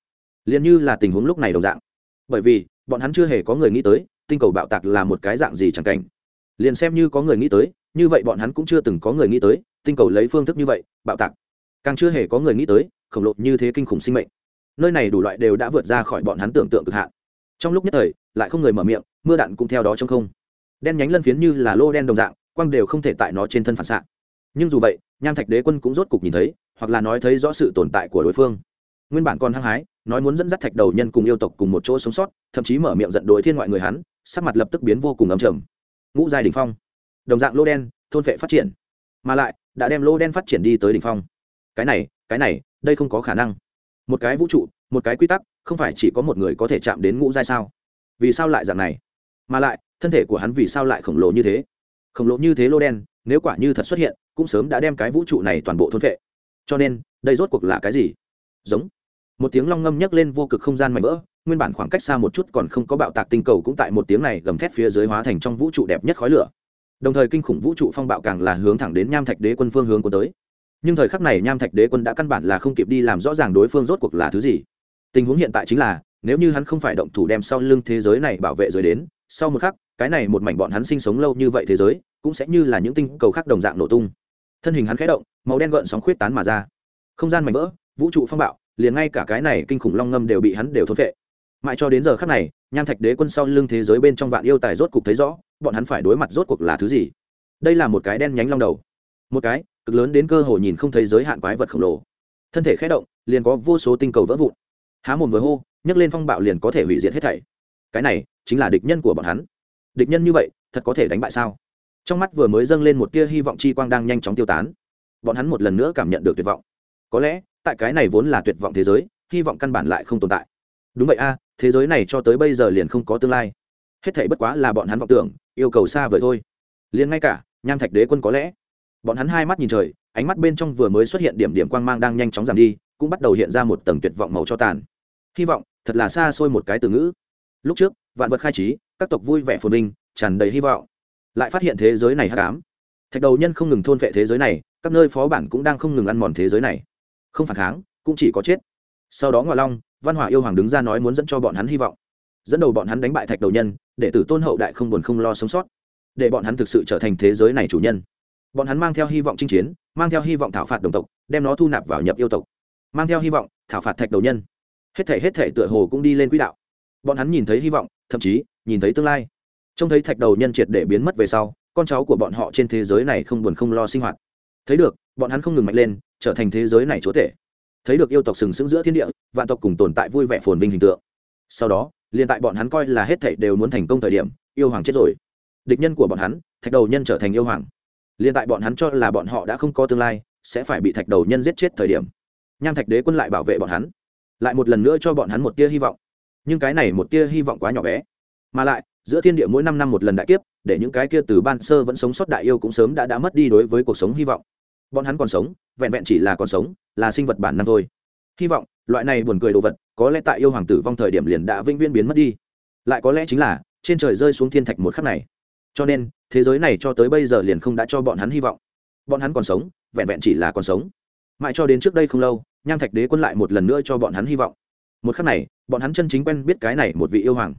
Liền như là tình huống lúc này đồng dạng. Bởi vì, bọn hắn chưa hề có người nghĩ tới, tinh cầu bạo tạc là một cái dạng gì chẳng cảnh. Liền xem như có người nghĩ tới, như vậy bọn hắn cũng chưa từng có người nghĩ tới tinh cầu lấy phương thức như vậy, bạo tạc. Càng chưa hề có người nghĩ tới, khổng lồ như thế kinh khủng sinh mệnh. Nơi này đủ loại đều đã vượt ra khỏi bọn hắn tưởng tượng cực hạn. Trong lúc nhất thời, lại không người mở miệng, mưa đạn cũng theo đó trong không. Đen nhánh lân phiến như là lô đen đồng dạng, quang đều không thể tại nó trên thân phản xạ. Nhưng dù vậy, nham thạch đế quân cũng rốt cục nhìn thấy, hoặc là nói thấy rõ sự tồn tại của đối phương. Nguyên bản còn hăng hái, nói muốn dẫn dắt thạch đầu nhân cùng yêu tộc cùng một chỗ sống sót, thậm chí mở miệng giận đối thiên ngoại người hắn, sắc mặt lập tức biến vô cùng ấm trầm. Ngũ giai đỉnh phong. Đồng dạng lô đen, thôn vệ phát triển. Mà lại đã đem lô đen phát triển đi tới đỉnh phong. Cái này cái này, đây không có khả năng. Một cái vũ trụ, một cái quy tắc, không phải chỉ có một người có thể chạm đến ngũ giai sao? Vì sao lại dạng này? Mà lại, thân thể của hắn vì sao lại khổng lồ như thế? Khổng lồ như thế lô đen, nếu quả như thật xuất hiện, cũng sớm đã đem cái vũ trụ này toàn bộ thôn vệ cho nên, đây rốt cuộc là cái gì? Giống. Một tiếng long ngâm nhấc lên vô cực không gian mạnh vỡ, nguyên bản khoảng cách xa một chút còn không có bạo tạc tinh cầu cũng tại một tiếng này gầm thét phía dưới hóa thành trong vũ trụ đẹp nhất khói lửa đồng thời kinh khủng vũ trụ phong bạo càng là hướng thẳng đến nham thạch đế quân phương hướng của tới. Nhưng thời khắc này nham thạch đế quân đã căn bản là không kịp đi làm rõ ràng đối phương rốt cuộc là thứ gì. Tình huống hiện tại chính là, nếu như hắn không phải động thủ đem sau lưng thế giới này bảo vệ rồi đến, sau một khắc, cái này một mảnh bọn hắn sinh sống lâu như vậy thế giới, cũng sẽ như là những tinh cầu khác đồng dạng nổ tung. Thân hình hắn khẽ động, màu đen gợn sóng khuyết tán mà ra. Không gian mảnh vỡ, vũ trụ phong bạo, liền ngay cả cái này kinh khủng long ngâm đều bị hắn đều thốt vệ mãi cho đến giờ khắc này, nham thạch đế quân sau lưng thế giới bên trong vạn yêu tài rốt cục thấy rõ bọn hắn phải đối mặt rốt cuộc là thứ gì? Đây là một cái đen nhánh long đầu. Một cái, cực lớn đến cơ hồ nhìn không thấy giới hạn quái vật khổng lồ. Thân thể khẽ động, liền có vô số tinh cầu vỡ vụn. Há mồm vừa hô, nhấc lên phong bạo liền có thể hủy diệt hết thảy. Cái này, chính là địch nhân của bọn hắn. Địch nhân như vậy, thật có thể đánh bại sao? Trong mắt vừa mới dâng lên một tia hy vọng chi quang đang nhanh chóng tiêu tán. Bọn hắn một lần nữa cảm nhận được tuyệt vọng. Có lẽ, tại cái này vốn là tuyệt vọng thế giới, hy vọng căn bản lại không tồn tại. Đúng vậy a, thế giới này cho tới bây giờ liền không có tương lai hết thảy bất quá là bọn hắn vọng tưởng, yêu cầu xa vời thôi. Liền ngay cả, nham thạch đế quân có lẽ. Bọn hắn hai mắt nhìn trời, ánh mắt bên trong vừa mới xuất hiện điểm điểm quang mang đang nhanh chóng giảm đi, cũng bắt đầu hiện ra một tầng tuyệt vọng màu cho tàn. Hy vọng, thật là xa xôi một cái từ ngữ. Lúc trước, vạn vật khai trí, các tộc vui vẻ phồn vinh, tràn đầy hy vọng. Lại phát hiện thế giới này hát cám thạch đầu nhân không ngừng thôn vệ thế giới này, các nơi phó bản cũng đang không ngừng ăn mòn thế giới này. Không phản kháng, cũng chỉ có chết. Sau đó ngoại long, văn hỏa yêu hoàng đứng ra nói muốn dẫn cho bọn hắn hy vọng dẫn đầu bọn hắn đánh bại thạch đầu nhân, để tử tôn hậu đại không buồn không lo sống sót, để bọn hắn thực sự trở thành thế giới này chủ nhân. Bọn hắn mang theo hy vọng chinh chiến, mang theo hy vọng thảo phạt đồng tộc, đem nó thu nạp vào nhập yêu tộc. Mang theo hy vọng thảo phạt thạch đầu nhân. Hết thể hết thể tựa hồ cũng đi lên quỹ đạo. Bọn hắn nhìn thấy hy vọng, thậm chí nhìn thấy tương lai. Trông thấy thạch đầu nhân triệt để biến mất về sau, con cháu của bọn họ trên thế giới này không buồn không lo sinh hoạt. Thấy được, bọn hắn không ngừng mạnh lên, trở thành thế giới này chúa tể. Thấy được yêu tộc sừng sững giữa thiên địa, vạn tộc cùng tồn tại vui vẻ phồn vinh hình tượng. Sau đó liền tại bọn hắn coi là hết thảy đều muốn thành công thời điểm, yêu hoàng chết rồi. Địch nhân của bọn hắn, thạch đầu nhân trở thành yêu hoàng. Liền tại bọn hắn cho là bọn họ đã không có tương lai, sẽ phải bị thạch đầu nhân giết chết thời điểm. Nham thạch đế quân lại bảo vệ bọn hắn. Lại một lần nữa cho bọn hắn một tia hy vọng. Nhưng cái này một tia hy vọng quá nhỏ bé. Mà lại, giữa thiên địa mỗi năm năm một lần đại kiếp, để những cái kia từ ban sơ vẫn sống sót đại yêu cũng sớm đã đã mất đi đối với cuộc sống hy vọng. Bọn hắn còn sống, vẹn vẹn chỉ là còn sống, là sinh vật bản năng thôi. Hy vọng loại này buồn cười đồ vật, có lẽ tại yêu hoàng tử vong thời điểm liền đã vĩnh viễn biến mất đi. Lại có lẽ chính là, trên trời rơi xuống thiên thạch một khắc này. Cho nên, thế giới này cho tới bây giờ liền không đã cho bọn hắn hy vọng. Bọn hắn còn sống, vẹn vẹn chỉ là còn sống. Mãi cho đến trước đây không lâu, nham thạch đế quân lại một lần nữa cho bọn hắn hy vọng. Một khắc này, bọn hắn chân chính quen biết cái này một vị yêu hoàng.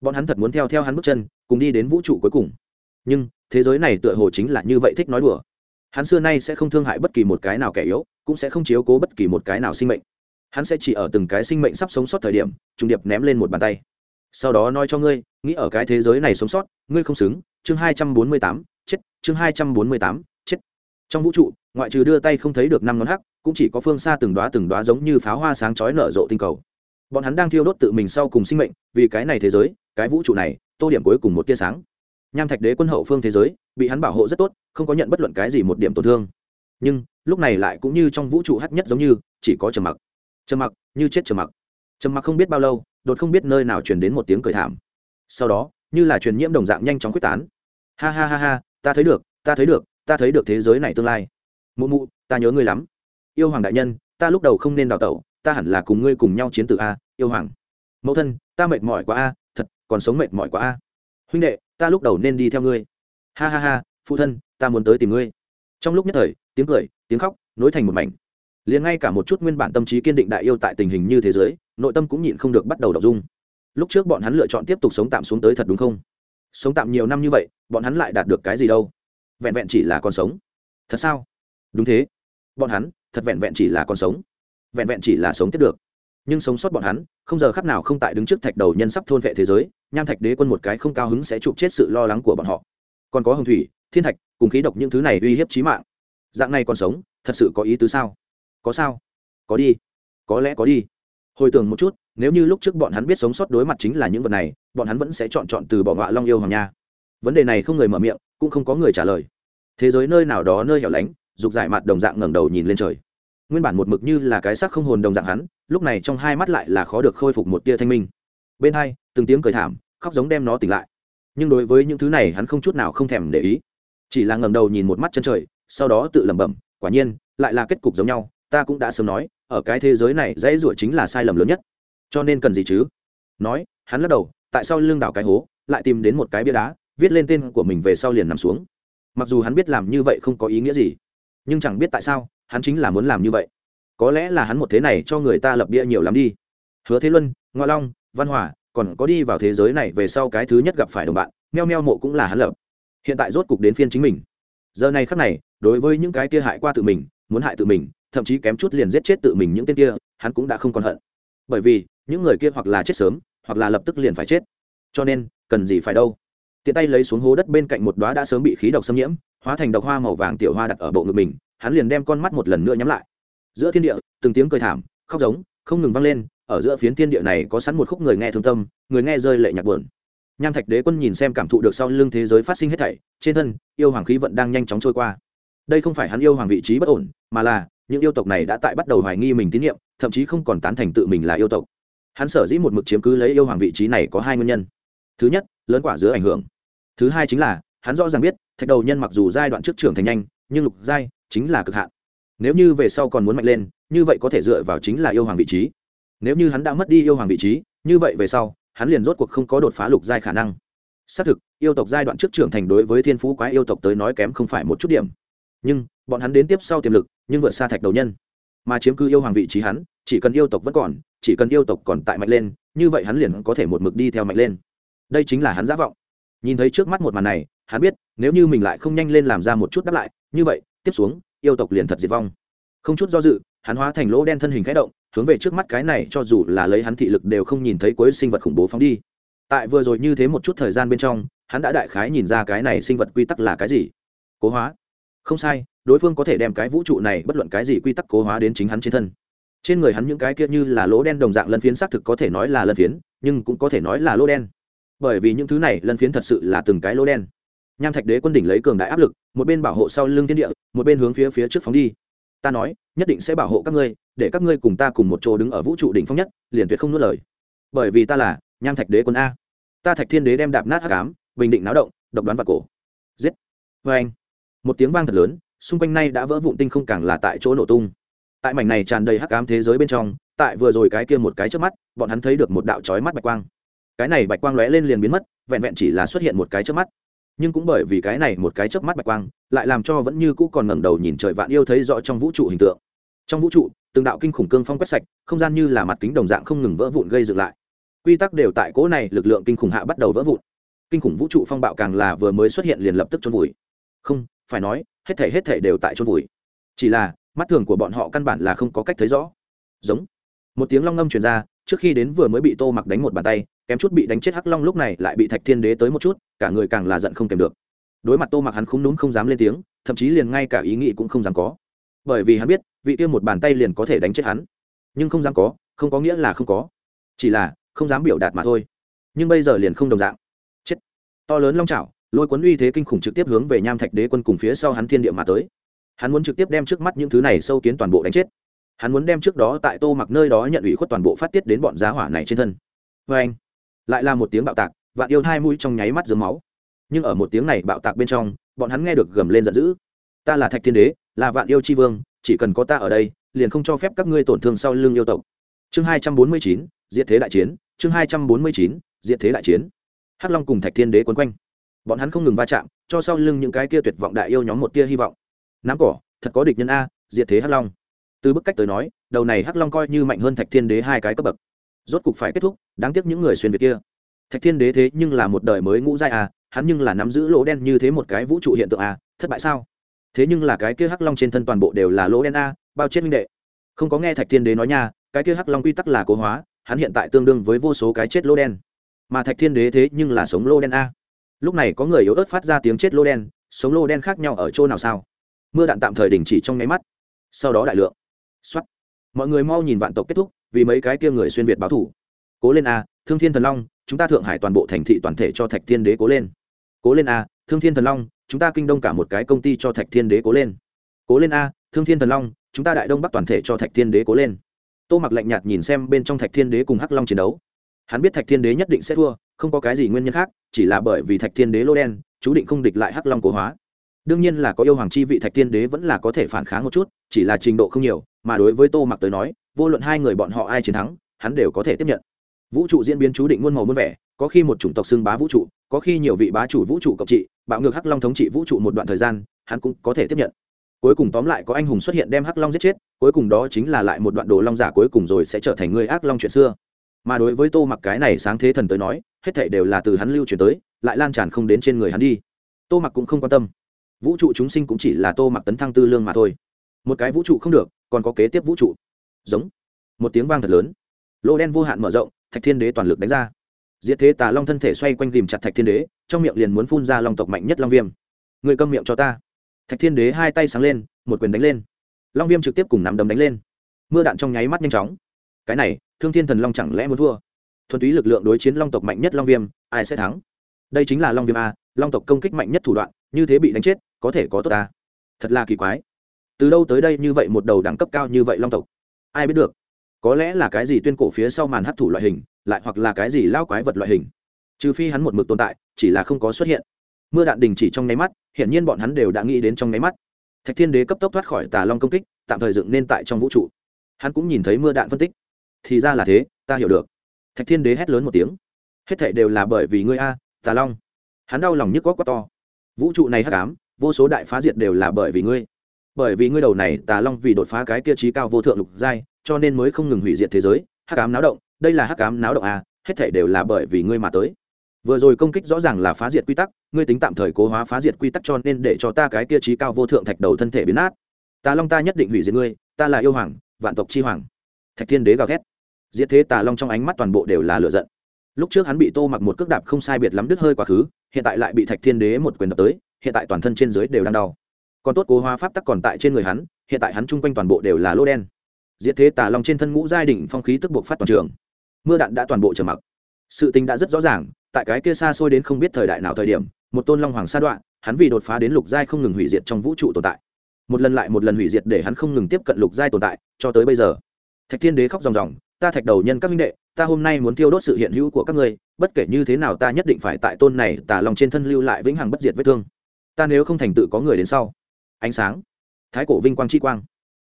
Bọn hắn thật muốn theo theo hắn bước chân, cùng đi đến vũ trụ cuối cùng. Nhưng, thế giới này tựa hồ chính là như vậy thích nói đùa. Hắn xưa nay sẽ không thương hại bất kỳ một cái nào kẻ yếu, cũng sẽ không chiếu cố bất kỳ một cái nào sinh mệnh hắn sẽ chỉ ở từng cái sinh mệnh sắp sống sót thời điểm, trùng điệp ném lên một bàn tay. Sau đó nói cho ngươi, nghĩ ở cái thế giới này sống sót, ngươi không xứng, chương hai trăm bốn mươi tám, chết, chương hai trăm bốn mươi tám, chết. Trong vũ trụ, ngoại trừ đưa tay không thấy được năm ngón hắc, cũng chỉ có phương xa từng đoá từng đoá giống như pháo hoa sáng chói nở rộ tinh cầu. Bọn hắn đang thiêu đốt tự mình sau cùng sinh mệnh, vì cái này thế giới, cái vũ trụ này, tô điểm cuối cùng một tia sáng. Nham thạch đế quân hậu phương thế giới, bị hắn bảo hộ rất tốt, không có nhận bất luận cái gì một điểm tổn thương. Nhưng, lúc này lại cũng như trong vũ trụ hắt nhất giống như, chỉ có trầm mặc trầm mặc, như chết trầm mặc. Trầm mặc không biết bao lâu, đột không biết nơi nào truyền đến một tiếng cười thảm. Sau đó, như là truyền nhiễm đồng dạng nhanh chóng quyết tán. Ha ha ha ha, ta thấy được, ta thấy được, ta thấy được thế giới này tương lai. Mụ mụ, ta nhớ ngươi lắm. Yêu hoàng đại nhân, ta lúc đầu không nên đào tẩu, ta hẳn là cùng ngươi cùng nhau chiến tử a, yêu hoàng. Mẫu thân, ta mệt mỏi quá a, thật, còn sống mệt mỏi quá a. Huynh đệ, ta lúc đầu nên đi theo ngươi. Ha ha ha, phụ thân, ta muốn tới tìm ngươi. Trong lúc nhất thời, tiếng cười, tiếng khóc, nối thành một mảnh liền ngay cả một chút nguyên bản tâm trí kiên định đại yêu tại tình hình như thế giới, nội tâm cũng nhịn không được bắt đầu đọc dung. Lúc trước bọn hắn lựa chọn tiếp tục sống tạm xuống tới thật đúng không? Sống tạm nhiều năm như vậy, bọn hắn lại đạt được cái gì đâu? Vẹn vẹn chỉ là còn sống. Thật sao? Đúng thế. Bọn hắn, thật vẹn vẹn chỉ là còn sống. Vẹn vẹn chỉ là sống tiếp được. Nhưng sống sót bọn hắn, không giờ khắc nào không tại đứng trước thạch đầu nhân sắp thôn vệ thế giới, nham thạch đế quân một cái không cao hứng sẽ chụp chết sự lo lắng của bọn họ. Còn có hồng thủy, thiên thạch, cùng khí độc những thứ này uy hiếp trí mạng. Dạng này còn sống, thật sự có ý tứ sao? Có sao? Có đi. Có lẽ có đi. Hồi tưởng một chút, nếu như lúc trước bọn hắn biết sống sót đối mặt chính là những vật này, bọn hắn vẫn sẽ chọn chọn từ bỏ ngọa long yêu hoàng nha. Vấn đề này không người mở miệng, cũng không có người trả lời. Thế giới nơi nào đó nơi hẻo lánh, dục giải mặt đồng dạng ngẩng đầu nhìn lên trời. Nguyên bản một mực như là cái sắc không hồn đồng dạng hắn, lúc này trong hai mắt lại là khó được khôi phục một tia thanh minh. Bên hai, từng tiếng cười thảm, khóc giống đem nó tỉnh lại. Nhưng đối với những thứ này hắn không chút nào không thèm để ý. Chỉ là ngẩng đầu nhìn một mắt chân trời, sau đó tự lẩm bẩm, quả nhiên, lại là kết cục giống nhau ta cũng đã sớm nói, ở cái thế giới này dễ rủa chính là sai lầm lớn nhất. Cho nên cần gì chứ? Nói, hắn lắc đầu, tại sao lương đảo cái hố, lại tìm đến một cái bia đá, viết lên tên của mình về sau liền nằm xuống. Mặc dù hắn biết làm như vậy không có ý nghĩa gì, nhưng chẳng biết tại sao, hắn chính là muốn làm như vậy. Có lẽ là hắn một thế này cho người ta lập bia nhiều lắm đi. Hứa thế luân, ngoa long, văn hòa còn có đi vào thế giới này về sau cái thứ nhất gặp phải đồng bạn, meo meo mộ cũng là hắn lập. Hiện tại rốt cục đến phiên chính mình. Giờ này khắc này, đối với những cái kia hại qua tự mình, muốn hại tự mình thậm chí kém chút liền giết chết tự mình những tên kia, hắn cũng đã không còn hận. Bởi vì, những người kia hoặc là chết sớm, hoặc là lập tức liền phải chết. Cho nên, cần gì phải đâu? Tiện tay lấy xuống hố đất bên cạnh một đoá đã sớm bị khí độc xâm nhiễm, hóa thành độc hoa màu vàng tiểu hoa đặt ở bộ ngực mình, hắn liền đem con mắt một lần nữa nhắm lại. Giữa thiên địa, từng tiếng cười thảm, khóc giống, không ngừng vang lên, ở giữa phiến thiên địa này có sẵn một khúc người nghe thương tâm, người nghe rơi lệ nhạc buồn. Nham thạch đế quân nhìn xem cảm thụ được sau lưng thế giới phát sinh hết thảy, trên thân, yêu hoàng khí vận đang nhanh chóng trôi qua. Đây không phải hắn yêu hoàng vị trí bất ổn, mà là những yêu tộc này đã tại bắt đầu hoài nghi mình tín nhiệm, thậm chí không còn tán thành tự mình là yêu tộc. Hắn sở dĩ một mực chiếm cứ lấy yêu hoàng vị trí này có hai nguyên nhân. Thứ nhất, lớn quả giữa ảnh hưởng. Thứ hai chính là, hắn rõ ràng biết, thạch đầu nhân mặc dù giai đoạn trước trưởng thành nhanh, nhưng lục giai chính là cực hạn. Nếu như về sau còn muốn mạnh lên, như vậy có thể dựa vào chính là yêu hoàng vị trí. Nếu như hắn đã mất đi yêu hoàng vị trí, như vậy về sau, hắn liền rốt cuộc không có đột phá lục giai khả năng. Xác thực, yêu tộc giai đoạn trước trưởng thành đối với thiên phú quái yêu tộc tới nói kém không phải một chút điểm. Nhưng bọn hắn đến tiếp sau tiềm lực, nhưng vượt xa thạch đầu nhân. Mà chiếm cứ yêu hoàng vị trí hắn, chỉ cần yêu tộc vẫn còn, chỉ cần yêu tộc còn tại mạnh lên, như vậy hắn liền có thể một mực đi theo mạnh lên. Đây chính là hắn giả vọng. Nhìn thấy trước mắt một màn này, hắn biết, nếu như mình lại không nhanh lên làm ra một chút đáp lại, như vậy, tiếp xuống, yêu tộc liền thật diệt vong. Không chút do dự, hắn hóa thành lỗ đen thân hình khẽ động, hướng về trước mắt cái này cho dù là lấy hắn thị lực đều không nhìn thấy cuối sinh vật khủng bố phóng đi. Tại vừa rồi như thế một chút thời gian bên trong, hắn đã đại khái nhìn ra cái này sinh vật quy tắc là cái gì. Cố hóa. Không sai đối phương có thể đem cái vũ trụ này bất luận cái gì quy tắc cố hóa đến chính hắn trên thân. Trên người hắn những cái kia như là lỗ đen đồng dạng lân phiến xác thực có thể nói là lân phiến, nhưng cũng có thể nói là lỗ đen. Bởi vì những thứ này lân phiến thật sự là từng cái lỗ đen. Nham thạch đế quân đỉnh lấy cường đại áp lực, một bên bảo hộ sau lưng thiên địa, một bên hướng phía phía trước phóng đi. Ta nói, nhất định sẽ bảo hộ các ngươi, để các ngươi cùng ta cùng một chỗ đứng ở vũ trụ đỉnh phong nhất, liền tuyệt không nuốt lời. Bởi vì ta là nham thạch đế quân a. Ta thạch thiên đế đem đạp nát hắc ám, bình định náo động, độc đoán vào cổ. Giết. Vê anh một tiếng vang thật lớn xung quanh nay đã vỡ vụn tinh không càng là tại chỗ nổ tung. Tại mảnh này tràn đầy hắc ám thế giới bên trong, tại vừa rồi cái kia một cái trước mắt, bọn hắn thấy được một đạo trói mắt bạch quang. Cái này bạch quang lóe lên liền biến mất, vẹn vẹn chỉ là xuất hiện một cái trước mắt. Nhưng cũng bởi vì cái này một cái chớp mắt bạch quang, lại làm cho vẫn như cũ còn ngẩng đầu nhìn trời vạn yêu thấy rõ trong vũ trụ hình tượng. Trong vũ trụ, từng đạo kinh khủng cương phong quét sạch, không gian như là mặt kính đồng dạng không ngừng vỡ vụn gây dựng lại. Quy tắc đều tại cỗ này, lực lượng kinh khủng hạ bắt đầu vỡ vụn. Kinh khủng vũ trụ phong bạo càng là vừa mới xuất hiện liền lập tức chôn vùi. Không, phải nói hết thể hết thể đều tại chôn vùi. Chỉ là, mắt thường của bọn họ căn bản là không có cách thấy rõ. Giống. Một tiếng long ngâm truyền ra, trước khi đến vừa mới bị tô mặc đánh một bàn tay, kém chút bị đánh chết hắc long lúc này lại bị thạch thiên đế tới một chút, cả người càng là giận không kèm được. Đối mặt tô mặc hắn không núm không dám lên tiếng, thậm chí liền ngay cả ý nghĩ cũng không dám có. Bởi vì hắn biết, vị kia một bàn tay liền có thể đánh chết hắn. Nhưng không dám có, không có nghĩa là không có. Chỉ là, không dám biểu đạt mà thôi. Nhưng bây giờ liền không đồng dạng. Chết. To lớn long chảo lôi cuốn uy thế kinh khủng trực tiếp hướng về nham thạch đế quân cùng phía sau hắn thiên địa mà tới. Hắn muốn trực tiếp đem trước mắt những thứ này sâu kiến toàn bộ đánh chết. Hắn muốn đem trước đó tại tô mặc nơi đó nhận ủy khuất toàn bộ phát tiết đến bọn giá hỏa này trên thân. Vê anh, lại là một tiếng bạo tạc, vạn yêu hai mũi trong nháy mắt dưới máu. Nhưng ở một tiếng này bạo tạc bên trong, bọn hắn nghe được gầm lên giận dữ. Ta là thạch thiên đế, là vạn yêu c h i vương, chỉ cần có ta ở đây, liền không cho phép các ngươi tổn thương sau lưng yêu tộc. Chương hai trăm bốn mươi chín diện thế đại chiến, chương hai trăm bốn mươi chín diện thế đại chiến. Hắc long cùng thạch thiên đế quấn quanh bọn hắn không ngừng va chạm, cho sau lưng những cái kia tuyệt vọng đại yêu nhóm một tia hy vọng. Nắm cỏ, thật có địch nhân a, diệt thế hắc long. Từ bức cách tới nói, đầu này hắc long coi như mạnh hơn thạch thiên đế hai cái cấp bậc. Rốt cục phải kết thúc, đáng tiếc những người xuyên việt kia. Thạch thiên đế thế nhưng là một đời mới ngũ giai a, hắn nhưng là nắm giữ lỗ đen như thế một cái vũ trụ hiện tượng a, thất bại sao? Thế nhưng là cái kia hắc long trên thân toàn bộ đều là lỗ đen a, bao chết minh đệ. Không có nghe thạch thiên đế nói nha, cái kia hắc long quy tắc là cố hóa, hắn hiện tại tương đương với vô số cái chết lỗ đen. Mà thạch thiên đế thế nhưng là sống lỗ đen a lúc này có người yếu ớt phát ra tiếng chết lô đen, sống lô đen khác nhau ở chỗ nào sao? Mưa đạn tạm thời đình chỉ trong nháy mắt. Sau đó đại lượng. Xuất mọi người mau nhìn vạn tộc kết thúc, vì mấy cái kia người xuyên việt báo thủ. Cố lên a, thương thiên thần long, chúng ta thượng hải toàn bộ thành thị toàn thể cho thạch thiên đế cố lên. Cố lên a, thương thiên thần long, chúng ta kinh đông cả một cái công ty cho thạch thiên đế cố lên. Cố lên a, thương thiên thần long, chúng ta đại đông bắc toàn thể cho thạch thiên đế cố lên. Tô mặc lạnh nhạt nhìn xem bên trong thạch thiên đế cùng hắc long chiến đấu. Hắn biết thạch thiên đế nhất định sẽ thua, không có cái gì nguyên nhân khác chỉ là bởi vì thạch thiên đế lô đen, chú định không địch lại hắc long cố hóa. Đương nhiên là có yêu hoàng chi vị thạch thiên đế vẫn là có thể phản kháng một chút, chỉ là trình độ không nhiều, mà đối với tô mặc tới nói, vô luận hai người bọn họ ai chiến thắng, hắn đều có thể tiếp nhận. Vũ trụ diễn biến chú định muôn màu muôn vẻ, có khi một chủng tộc xưng bá vũ trụ, có khi nhiều vị bá chủ vũ trụ cộng trị, bạo ngược hắc long thống trị vũ trụ một đoạn thời gian, hắn cũng có thể tiếp nhận. Cuối cùng tóm lại có anh hùng xuất hiện đem hắc long giết chết, cuối cùng đó chính là lại một đoạn đồ long giả cuối cùng rồi sẽ trở thành người ác long chuyện xưa mà đối với tô mặc cái này sáng thế thần tới nói, hết thảy đều là từ hắn lưu truyền tới, lại lan tràn không đến trên người hắn đi. Tô mặc cũng không quan tâm. Vũ trụ chúng sinh cũng chỉ là tô mặc tấn thăng tư lương mà thôi. Một cái vũ trụ không được, còn có kế tiếp vũ trụ. Giống. Một tiếng vang thật lớn. Lô đen vô hạn mở rộng, thạch thiên đế toàn lực đánh ra. Diệt thế tà long thân thể xoay quanh ghìm chặt thạch thiên đế, trong miệng liền muốn phun ra long tộc mạnh nhất long viêm. Người câm miệng cho ta. Thạch thiên đế hai tay sáng lên, một quyền đánh lên. Long viêm trực tiếp cùng nắm đấm đánh lên. Mưa đạn trong nháy mắt nhanh chóng. Cái này thương thiên thần long chẳng lẽ muốn thua? Thuần túy lực lượng đối chiến long tộc mạnh nhất long viêm, ai sẽ thắng? Đây chính là long viêm a, long tộc công kích mạnh nhất thủ đoạn, như thế bị đánh chết, có thể có tốt ta. Thật là kỳ quái. Từ đâu tới đây như vậy một đầu đẳng cấp cao như vậy long tộc? Ai biết được. Có lẽ là cái gì tuyên cổ phía sau màn hấp thủ loại hình, lại hoặc là cái gì lao quái vật loại hình. Trừ phi hắn một mực tồn tại, chỉ là không có xuất hiện. Mưa đạn đình chỉ trong nháy mắt, hiển nhiên bọn hắn đều đã nghĩ đến trong nháy mắt. Thạch thiên đế cấp tốc thoát khỏi tà long công kích, tạm thời dựng nên tại trong vũ trụ. Hắn cũng nhìn thấy mưa đạn phân tích thì ra là thế, ta hiểu được. Thạch thiên đế hét lớn một tiếng. Hết thệ đều là bởi vì ngươi a, tà long. Hắn đau lòng nhức góc quá to. Vũ trụ này hắc ám, vô số đại phá diệt đều là bởi vì ngươi. Bởi vì ngươi đầu này, tà long vì đột phá cái kia trí cao vô thượng lục giai, cho nên mới không ngừng hủy diệt thế giới, hắc ám náo động, đây là hắc ám náo động a. hết thệ đều là bởi vì ngươi mà tới. Vừa rồi công kích rõ ràng là phá diệt quy tắc, ngươi tính tạm thời cố hóa phá diệt quy tắc cho nên để cho ta cái kia trí cao vô thượng thạch đầu thân thể biến nát. Tà long ta nhất định hủy diệt ngươi, ta là yêu hoàng, vạn tộc chi hoàng. Thạch thiên đế gào thét diệt thế tà long trong ánh mắt toàn bộ đều là lựa giận. Lúc trước hắn bị tô mặc một cước đạp không sai biệt lắm đứt hơi quá khứ, hiện tại lại bị thạch thiên đế một quyền đập tới, hiện tại toàn thân trên dưới đều đang đau. Còn tốt cố hóa pháp tắc còn tại trên người hắn, hiện tại hắn chung quanh toàn bộ đều là lô đen. Diệt thế tà long trên thân ngũ giai đỉnh phong khí tức buộc phát toàn trường. Mưa đạn đã toàn bộ trở mặc. Sự tình đã rất rõ ràng, tại cái kia xa xôi đến không biết thời đại nào thời điểm, một tôn long hoàng sa đoạn, hắn vì đột phá đến lục giai không ngừng hủy diệt trong vũ trụ tồn tại. Một lần lại một lần hủy diệt để hắn không ngừng tiếp cận lục giai tồn tại, cho tới bây giờ. Thạch thiên đế khóc ròng ròng ta thạch đầu nhân các minh đệ, ta hôm nay muốn thiêu đốt sự hiện hữu của các ngươi, bất kể như thế nào ta nhất định phải tại tôn này tà lòng trên thân lưu lại vĩnh hằng bất diệt vết thương. Ta nếu không thành tự có người đến sau. Ánh sáng. Thái cổ vinh quang chi quang.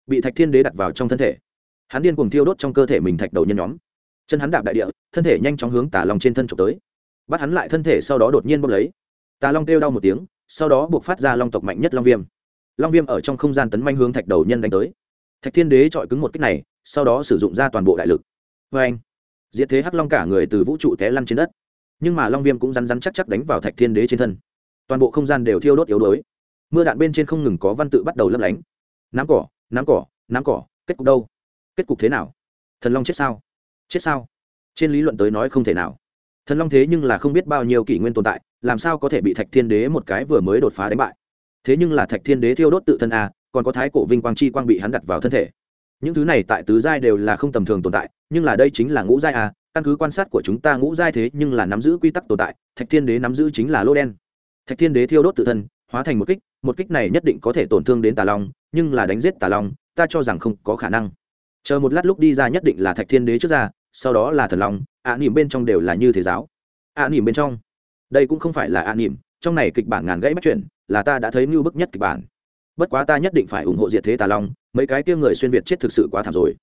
Bị thạch thiên đế đặt vào trong thân thể. Hắn điên cùng thiêu đốt trong cơ thể mình thạch đầu nhân nhóm. Chân hắn đạp đại địa, thân thể nhanh chóng hướng tà long trên thân trộm tới. Bắt hắn lại thân thể sau đó đột nhiên bốc lấy. Tà long kêu đau một tiếng, sau đó buộc phát ra long tộc mạnh nhất long viêm. Long viêm ở trong không gian tấn manh hướng thạch đầu nhân đánh tới. Thạch thiên đế chọi cứng một cách này sau đó sử dụng ra toàn bộ đại lực. Vê anh, diệt thế hắc long cả người từ vũ trụ té lăn trên đất. Nhưng mà long viêm cũng rắn rắn chắc chắc đánh vào thạch thiên đế trên thân. Toàn bộ không gian đều thiêu đốt yếu đuối. Mưa đạn bên trên không ngừng có văn tự bắt đầu lấp lánh. Nắm cỏ nắm cỏ nắm cỏ, kết cục đâu? Kết cục thế nào? Thần long chết sao? Chết sao? Trên lý luận tới nói không thể nào. Thần long thế nhưng là không biết bao nhiêu kỷ nguyên tồn tại, làm sao có thể bị thạch thiên đế một cái vừa mới đột phá đánh bại? Thế nhưng là thạch thiên đế thiêu đốt tự thân a còn có thái cổ vinh quang chi quang bị hắn đặt vào thân thể những thứ này tại tứ giai đều là không tầm thường tồn tại nhưng là đây chính là ngũ giai à? căn cứ quan sát của chúng ta ngũ giai thế nhưng là nắm giữ quy tắc tồn tại thạch thiên đế nắm giữ chính là lô đen. Thạch thiên đế thiêu đốt tự thân hóa thành một kích một kích này nhất định có thể tổn thương đến tà long nhưng là đánh giết tà long ta cho rằng không có khả năng. Chờ một lát lúc đi ra nhất định là thạch thiên đế trước ra sau đó là thần long ạ à, nỉm bên trong đều là như thế giáo. Ạ à, nỉm bên trong. Đây cũng không phải là ạ à, nỉm trong này kịch bản ngàn gãy bắt chuyện là ta đã thấy mưu bức nhất kịch bản bất quá ta nhất định phải ủng hộ diệt thế tà long, mấy cái kia người xuyên việt chết thực sự quá thảm rồi.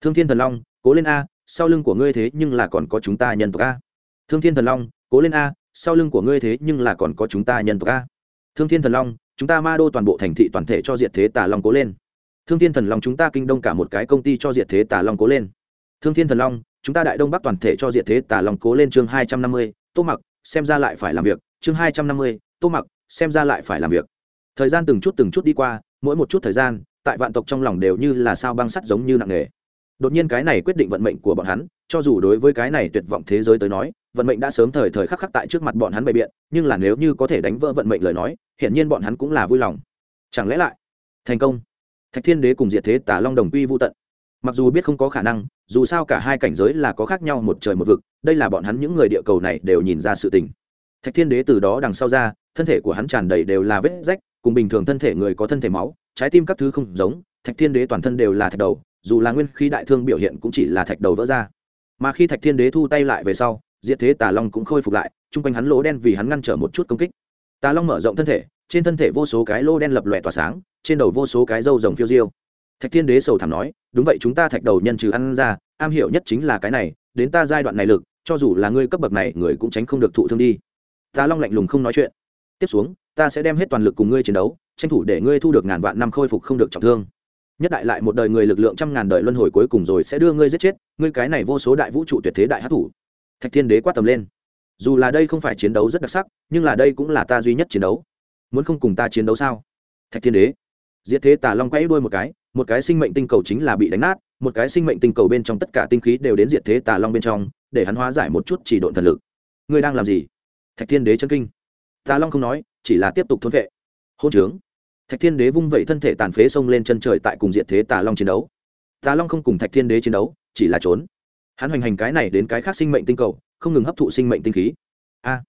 Thương thiên thần long, cố lên a, sau lưng của ngươi thế nhưng là còn có chúng ta nhân tộc a. Thương thiên thần long, cố lên a, sau lưng của ngươi thế nhưng là còn có chúng ta nhân tộc a. Thương thiên thần long, chúng ta ma đô toàn bộ thành thị toàn thể cho diệt thế tà long cố lên. Thương thiên thần long, chúng ta kinh đông cả một cái công ty cho diệt thế tà long cố lên. Thương thiên thần long, chúng ta đại đông bắc toàn thể cho diệt thế tà long cố lên chương hai trăm năm mươi, tô mặc, xem ra lại phải làm việc. Chương hai trăm năm mươi, tô mặc, xem ra lại phải làm việc thời gian từng chút từng chút đi qua, mỗi một chút thời gian, tại vạn tộc trong lòng đều như là sao băng sắt giống như nặng nề. Đột nhiên cái này quyết định vận mệnh của bọn hắn, cho dù đối với cái này tuyệt vọng thế giới tới nói, vận mệnh đã sớm thời thời khắc khắc tại trước mặt bọn hắn bày biện, nhưng là nếu như có thể đánh vỡ vận mệnh lời nói, hiển nhiên bọn hắn cũng là vui lòng. Chẳng lẽ lại? Thành công. Thạch thiên đế cùng diệt thế tả long đồng quy vô tận. Mặc dù biết không có khả năng, dù sao cả hai cảnh giới là có khác nhau một trời một vực, đây là bọn hắn những người địa cầu này đều nhìn ra sự tình thạch thiên đế từ đó đằng sau ra, thân thể của hắn tràn đầy đều là vết rách, cùng bình thường thân thể người có thân thể máu, trái tim các thứ không giống, thạch thiên đế toàn thân đều là thạch đầu, dù là nguyên khí đại thương biểu hiện cũng chỉ là thạch đầu vỡ ra. Mà khi thạch thiên đế thu tay lại về sau, diệt thế tà long cũng khôi phục lại, chung quanh hắn lỗ đen vì hắn ngăn trở một chút công kích. Tà long mở rộng thân thể, trên thân thể vô số cái lỗ đen lập lòe tỏa sáng, trên đầu vô số cái râu rồng phiêu diêu. Thạch thiên đế sầu thảm nói, đúng vậy, chúng ta thạch đầu nhân trừ ăn ra, am hiểu nhất chính là cái này, đến ta giai đoạn này lực, cho dù là ngươi cấp bậc này, người cũng tránh không được thụ thương đi tà long lạnh lùng không nói chuyện. Tiếp xuống, ta sẽ đem hết toàn lực cùng ngươi chiến đấu, tranh thủ để ngươi thu được ngàn vạn năm khôi phục không được trọng thương. Nhất đại lại một đời người lực lượng trăm ngàn đời luân hồi cuối cùng rồi sẽ đưa ngươi giết chết, ngươi cái này vô số đại vũ trụ tuyệt thế đại hát thủ. Thạch thiên đế quát tầm lên. Dù là đây không phải chiến đấu rất đặc sắc, nhưng là đây cũng là ta duy nhất chiến đấu. Muốn không cùng ta chiến đấu sao? Thạch thiên đế. Diệt thế tà long quay đuôi một cái một cái sinh mệnh tinh cầu chính là bị đánh nát, một cái sinh mệnh tinh cầu bên trong tất cả tinh khí đều đến diệt thế tà long bên trong, để hắn hóa giải một chút chỉ độn thần lực. Ngươi đang làm gì? Thạch thiên đế chân kinh. Tà long không nói, chỉ là tiếp tục thôn vệ. Hôn trướng. Thạch thiên đế vung vẩy thân thể tàn phế xông lên chân trời tại cùng diện thế tà long chiến đấu. Tà long không cùng thạch thiên đế chiến đấu, chỉ là trốn. Hắn hoành hành cái này đến cái khác sinh mệnh tinh cầu, không ngừng hấp thụ sinh mệnh tinh khí. A.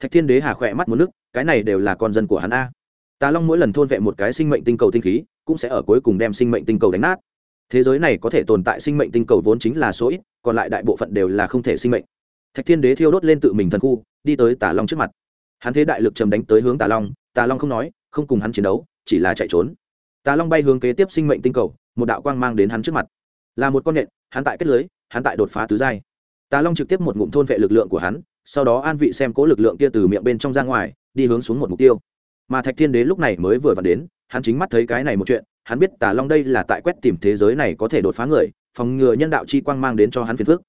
Thạch thiên đế hà khỏe mắt một nước, cái này đều là con dân của hắn a. Tà long mỗi lần thôn vệ một cái sinh mệnh tinh cầu tinh khí, cũng sẽ ở cuối cùng đem sinh mệnh tinh cầu đánh nát. Thế giới này có thể tồn tại sinh mệnh tinh cầu vốn chính là số ít, còn lại đại bộ phận đều là không thể sinh mệnh thạch thiên đế thiêu đốt lên tự mình thần khu, đi tới tà long trước mặt. Hắn thế đại lực trầm đánh tới hướng tà long tà long không nói, không cùng hắn chiến đấu, chỉ là chạy trốn. Tà long bay hướng kế tiếp sinh mệnh tinh cầu, một đạo quang mang đến hắn trước mặt. Là một con nện hắn tại kết lưới, hắn tại đột phá tứ giai. Tà long trực tiếp một ngụm thôn vệ lực lượng của hắn, sau đó an vị xem cố lực lượng kia từ miệng bên trong ra ngoài, đi hướng xuống một mục tiêu. Mà thạch thiên đế lúc này mới vừa vặn đến, hắn chính mắt thấy cái này một chuyện, hắn biết tà long đây là tại quét tìm thế giới này có thể đột phá người, phòng ngừa nhân đạo chi quang mang đến cho hắn phiền phước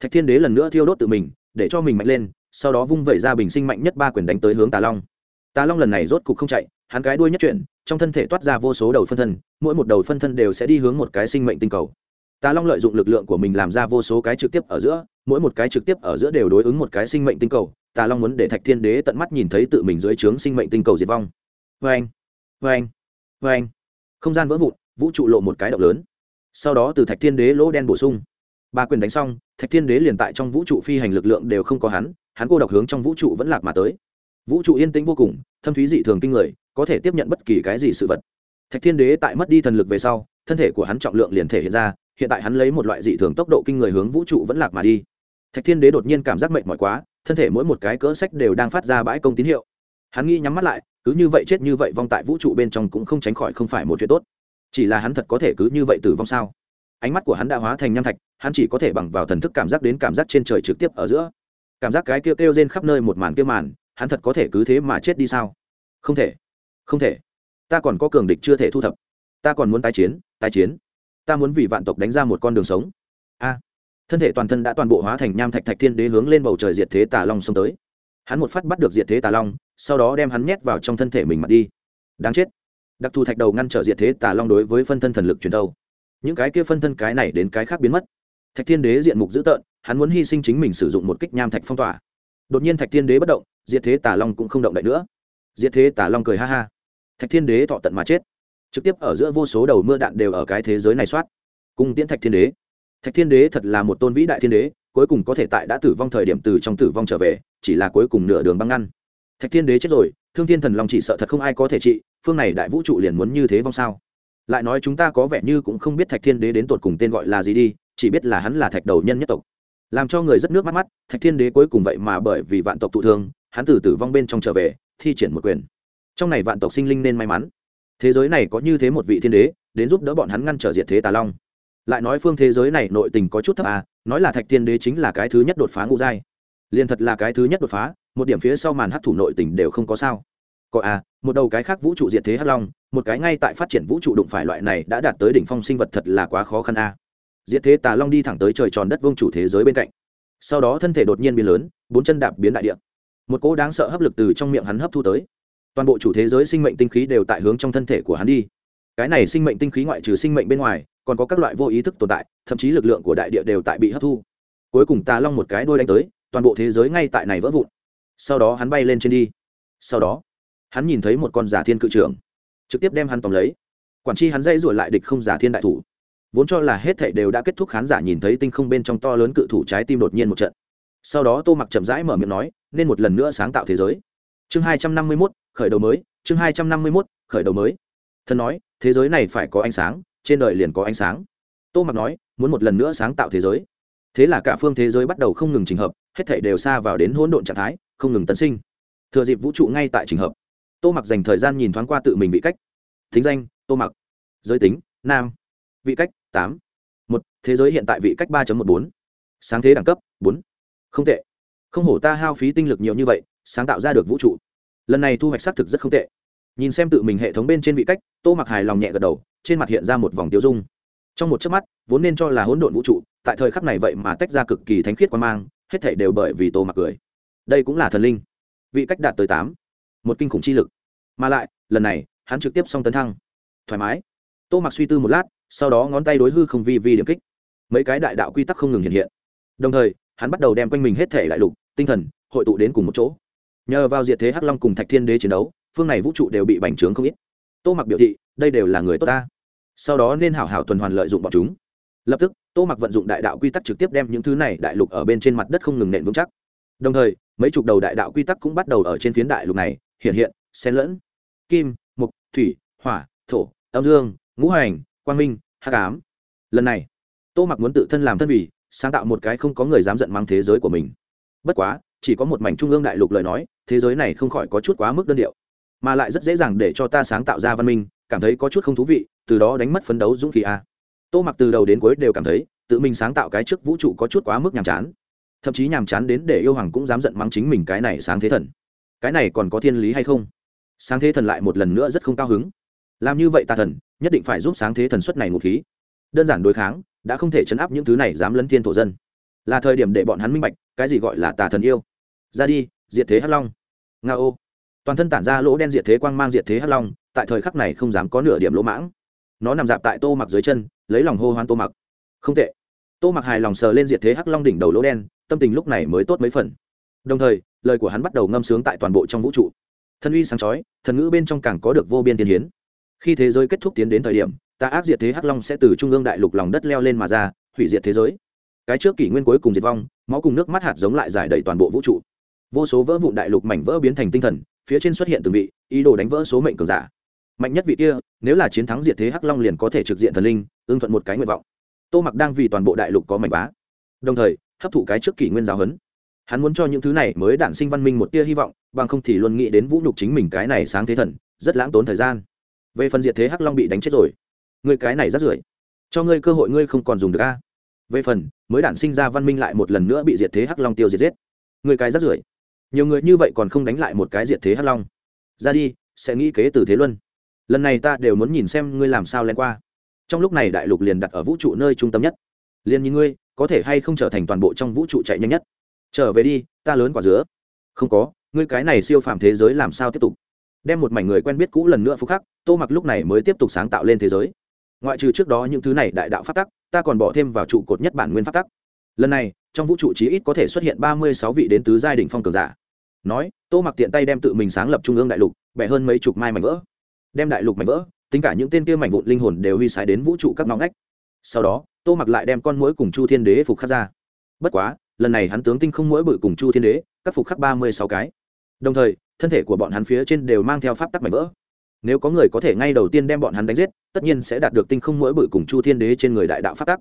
thạch thiên đế lần nữa thiêu đốt tự mình, để cho mình mạnh lên, sau đó vung vẩy ra bình sinh mạnh nhất ba quyền đánh tới hướng tà long. Tà long lần này rốt cục không chạy, hắn cái đuôi nhất chuyển, trong thân thể toát ra vô số đầu phân thân, mỗi một đầu phân thân đều sẽ đi hướng một cái sinh mệnh tinh cầu. Tà long lợi dụng lực lượng của mình làm ra vô số cái trực tiếp ở giữa, mỗi một cái trực tiếp ở giữa đều đối ứng một cái sinh mệnh tinh cầu. Tà long muốn để thạch thiên đế tận mắt nhìn thấy tự mình dưới trướng sinh mệnh tinh cầu diệt vong. Vê anh vê anh vê anh không gian vỡ vụn, vũ trụ lộ một cái động lớn. Sau đó từ thạch thiên đế lỗ đen bổ sung ba quyền đánh xong, thạch thiên đế liền tại trong vũ trụ phi hành lực lượng đều không có hắn hắn cô độc hướng trong vũ trụ vẫn lạc mà tới. Vũ trụ yên tĩnh vô cùng, thâm thúy dị thường kinh người, có thể tiếp nhận bất kỳ cái gì sự vật. Thạch thiên đế tại mất đi thần lực về sau, thân thể của hắn trọng lượng liền thể hiện ra, hiện tại hắn lấy một loại dị thường tốc độ kinh người hướng vũ trụ vẫn lạc mà đi. Thạch thiên đế đột nhiên cảm giác mệt mỏi quá, thân thể mỗi một cái cỡ sách đều đang phát ra bãi công tín hiệu. Hắn nghĩ nhắm mắt lại, cứ như vậy chết như vậy vong tại vũ trụ bên trong cũng không tránh khỏi không phải một chuyện tốt. Chỉ là hắn thật có thể cứ như vậy tử vong sao? Ánh mắt của hắn đã hóa thành nham thạch, hắn chỉ có thể bằng vào thần thức cảm giác đến cảm giác trên trời trực tiếp ở giữa. Cảm giác cái kêu kêu rên khắp nơi một màn kêu màn, hắn thật có thể cứ thế mà chết đi sao? Không thể không thể. Ta còn có cường địch chưa thể thu thập. Ta còn muốn tái chiến tái chiến. Ta muốn vì vạn tộc đánh ra một con đường sống. A. Thân thể toàn thân đã toàn bộ hóa thành nham thạch thạch thiên đế hướng lên bầu trời diệt thế tà long xông tới. Hắn một phát bắt được diệt thế tà long, sau đó đem hắn nhét vào trong thân thể mình mặt đi. Đáng chết. Đặc thù thạch đầu ngăn trở diệt thế tà long đối với phân thân thần lực truyền thâu những cái kia phân thân cái này đến cái khác biến mất. Thạch thiên đế diện mục dữ tợn, hắn muốn hy sinh chính mình sử dụng một kích nham thạch phong tỏa. Đột nhiên thạch thiên đế bất động, diệt thế Tả long cũng không động đậy nữa. Diệt thế Tả long cười ha ha. Thạch thiên đế thọ tận mà chết. Trực tiếp ở giữa vô số đầu mưa đạn đều ở cái thế giới này soát. Cung tiễn thạch thiên đế. Thạch thiên đế thật là một tôn vĩ đại thiên đế, cuối cùng có thể tại đã tử vong thời điểm từ trong tử vong trở về, chỉ là cuối cùng nửa đường băng ngăn. Thạch thiên đế chết rồi, thương thiên thần long chỉ sợ thật không ai có thể trị, phương này đại vũ trụ liền muốn như thế vong sao? Lại nói chúng ta có vẻ như cũng không biết thạch thiên đế đến tột cùng tên gọi là gì đi, chỉ biết là hắn là thạch đầu nhân nhất tộc. Làm cho người rất nước mắt mắt, thạch thiên đế cuối cùng vậy mà bởi vì vạn tộc thụ thương, hắn từ tử vong bên trong trở về, thi triển một quyền. Trong này vạn tộc sinh linh nên may mắn. Thế giới này có như thế một vị thiên đế, đến giúp đỡ bọn hắn ngăn trở diệt thế tà long. Lại nói phương thế giới này nội tình có chút thấp à nói là thạch thiên đế chính là cái thứ nhất đột phá ngũ giai. Liền thật là cái thứ nhất đột phá, một điểm phía sau màn hấp thủ nội tình đều không có sao có à một đầu cái khác vũ trụ diệt thế hắc long, một cái ngay tại phát triển vũ trụ đụng phải loại này đã đạt tới đỉnh phong sinh vật thật là quá khó khăn a. À. diệt thế tà long đi thẳng tới trời tròn đất vương chủ thế giới bên cạnh. Sau đó thân thể đột nhiên biến lớn, bốn chân đạp biến đại địa. Một cỗ đáng sợ hấp lực từ trong miệng hắn hấp thu tới. Toàn bộ chủ thế giới sinh mệnh tinh khí đều tại hướng trong thân thể của hắn đi. Cái này sinh mệnh tinh khí ngoại trừ sinh mệnh bên ngoài, còn có các loại vô ý thức tồn tại, thậm chí lực lượng của đại địa đều tại bị hấp thu. Cuối cùng tà long một cái đôi đánh tới, toàn bộ thế giới ngay tại này vỡ vụn. Sau đó hắn bay lên trên đi. Sau đó hắn nhìn thấy một con giả thiên cự trưởng, trực tiếp đem hắn tóm lấy. Quản tri hắn dây rủi lại địch không giả thiên đại thủ. Vốn cho là hết thảy đều đã kết thúc khán giả nhìn thấy tinh không bên trong to lớn cự thủ trái tim đột nhiên một trận. Sau đó tô mặc chậm rãi mở miệng nói, nên một lần nữa sáng tạo thế giới. Chương hai trăm năm mươi mốt, khởi đầu mới. Chương hai trăm năm mươi mốt, khởi đầu mới. Thân nói, thế giới này phải có ánh sáng, trên đời liền có ánh sáng. Tô mặc nói, muốn một lần nữa sáng tạo thế giới. Thế là cả phương thế giới bắt đầu không ngừng trình hợp, hết thảy đều xa vào đến hỗn độn trạng thái, không ngừng tấn sinh. Thừa dịp vũ trụ ngay tại trình hợp tô mặc dành thời gian nhìn thoáng qua tự mình vị cách. Thính danh, tô mặc. Giới tính, nam. Vị cách, tám. Một, thế giới hiện tại vị cách ba một bốn. Sáng thế đẳng cấp, bốn. Không tệ. Không hổ ta hao phí tinh lực nhiều như vậy, sáng tạo ra được vũ trụ. Lần này thu hoạch xác thực rất không tệ. Nhìn xem tự mình hệ thống bên trên vị cách, tô mặc hài lòng nhẹ gật đầu, trên mặt hiện ra một vòng tiêu dung. Trong một chớp mắt, vốn nên cho là hỗn độn vũ trụ, tại thời khắc này vậy mà tách ra cực kỳ thánh khiết quan mang, hết thể đều bởi vì tô mặc cười. Đây cũng là thần linh. Vị cách đạt tới tám một kinh khủng chi lực. Mà lại, lần này, hắn trực tiếp xong tấn thăng. Thoải mái. Tô mặc suy tư một lát, sau đó ngón tay đối hư không vi vi điểm kích. Mấy cái đại đạo quy tắc không ngừng hiện hiện. Đồng thời, hắn bắt đầu đem quanh mình hết thể đại lục, tinh thần, hội tụ đến cùng một chỗ. Nhờ vào diệt thế hắc long cùng thạch thiên đế chiến đấu, phương này vũ trụ đều bị bành trướng không ít. Tô mặc biểu thị, đây đều là người tốt ta. Sau đó nên hảo hảo tuần hoàn lợi dụng bọn chúng. Lập tức, tô mặc vận dụng đại đạo quy tắc trực tiếp đem những thứ này đại lục ở bên trên mặt đất không ngừng nện vững chắc. Đồng thời, mấy chục đầu đại đạo quy tắc cũng bắt đầu ở trên phiến đại lục này hiện hiện, xen lẫn. Kim, mục, thủy, hỏa, thổ, âm dương, ngũ hành, quang minh, hắc ám. Lần này, tô mặc muốn tự thân làm thân vì, sáng tạo một cái không có người dám giận mang thế giới của mình. Bất quá, chỉ có một mảnh trung ương đại lục lời nói, thế giới này không khỏi có chút quá mức đơn điệu. Mà lại rất dễ dàng để cho ta sáng tạo ra văn minh, cảm thấy có chút không thú vị, từ đó đánh mất phấn đấu dũng khí a. Tô mặc từ đầu đến cuối đều cảm thấy, tự mình sáng tạo cái trước vũ trụ có chút quá mức nhàm chán. Thậm chí nhàm chán đến để yêu hoàng cũng dám giận mắng chính mình cái này sáng thế thần cái này còn có thiên lý hay không? Sáng thế thần lại một lần nữa rất không cao hứng. Làm như vậy tà thần, nhất định phải giúp sáng thế thần xuất này ngục khí. Đơn giản đối kháng, đã không thể chấn áp những thứ này dám lấn thiên thổ dân. Là thời điểm để bọn hắn minh bạch, cái gì gọi là tà thần yêu. Ra đi, diệt thế hắc long. Nga ô. Toàn thân tản ra lỗ đen diệt thế quang mang diệt thế hắc long, tại thời khắc này không dám có nửa điểm lỗ mãng. Nó nằm dạp tại tô mặc dưới chân, lấy lòng hô hoan tô mặc. Không tệ. Tô mặc hài lòng sờ lên diệt thế hắc long đỉnh đầu lỗ đen, tâm tình lúc này mới tốt mấy phần. Đồng thời lời của hắn bắt đầu ngâm sướng tại toàn bộ trong vũ trụ. Thân uy sáng chói, thần ngữ bên trong càng có được vô biên tiên hiến. Khi thế giới kết thúc tiến đến thời điểm, ta ác diệt thế hắc long sẽ từ trung ương đại lục lòng đất leo lên mà ra, hủy diệt thế giới. Cái trước kỷ nguyên cuối cùng diệt vong, máu cùng nước mắt hạt giống lại giải đầy toàn bộ vũ trụ. Vô số vỡ vụn đại lục mảnh vỡ biến thành tinh thần, phía trên xuất hiện từng vị, ý đồ đánh vỡ số mệnh cường giả. Mạnh nhất vị kia, nếu là chiến thắng diệt thế hắc long liền có thể trực diện thần linh, ưng thuận một cái nguyện vọng. Tô mặc đang vì toàn bộ đại lục có mảnh vá. Đồng thời, hấp thụ cái trước kỷ nguyên giáo huấn hắn muốn cho những thứ này mới đản sinh văn minh một tia hy vọng, bằng không thì luôn nghĩ đến vũ nhục chính mình cái này sáng thế thần, rất lãng tốn thời gian. Về phần diệt thế hắc long bị đánh chết rồi, người cái này rất rưởi cho ngươi cơ hội ngươi không còn dùng được a. Về phần, mới đản sinh ra văn minh lại một lần nữa bị diệt thế hắc long tiêu diệt giết. Người cái rất rưởi nhiều người như vậy còn không đánh lại một cái diệt thế hắc long. Ra đi, sẽ nghĩ kế từ thế luân. Lần này ta đều muốn nhìn xem ngươi làm sao len qua. Trong lúc này đại lục liền đặt ở vũ trụ nơi trung tâm nhất. Liền như ngươi, có thể hay không trở thành toàn bộ trong vũ trụ chạy nhanh nhất? Trở về đi, ta lớn quả dứa. Không có, ngươi cái này siêu phàm thế giới làm sao tiếp tục? Đem một mảnh người quen biết cũ lần nữa phúc khắc, tô mặc lúc này mới tiếp tục sáng tạo lên thế giới. Ngoại trừ trước đó những thứ này đại đạo phát tắc, ta còn bỏ thêm vào trụ cột nhất bản nguyên phát tắc. Lần này, trong vũ trụ chí ít có thể xuất hiện ba mươi sáu vị đến tứ giai đ ỉ n h phong cường giả. Nói, tô mặc tiện tay đem tự mình sáng lập trung ương đại lục, bẻ hơn mấy chục mai mảnh vỡ. Đem đại lục mảnh vỡ, tính cả những tên kia mảnh vụn linh hồn đều huy sái đến vũ trụ các nóng ngách. Sau đó, tô mặc lại đem con mũi cùng chu thiên đế phục khắc ra. Bất quá lần này hắn tướng tinh không mũi bự cùng chu thiên đế, các phục khắc ba mươi sáu cái. Đồng thời, thân thể của bọn hắn phía trên đều mang theo pháp tắc mảnh vỡ. Nếu có người có thể ngay đầu tiên đem bọn hắn đánh giết, tất nhiên sẽ đạt được tinh không mũi bự cùng chu thiên đế trên người đại đạo pháp tắc.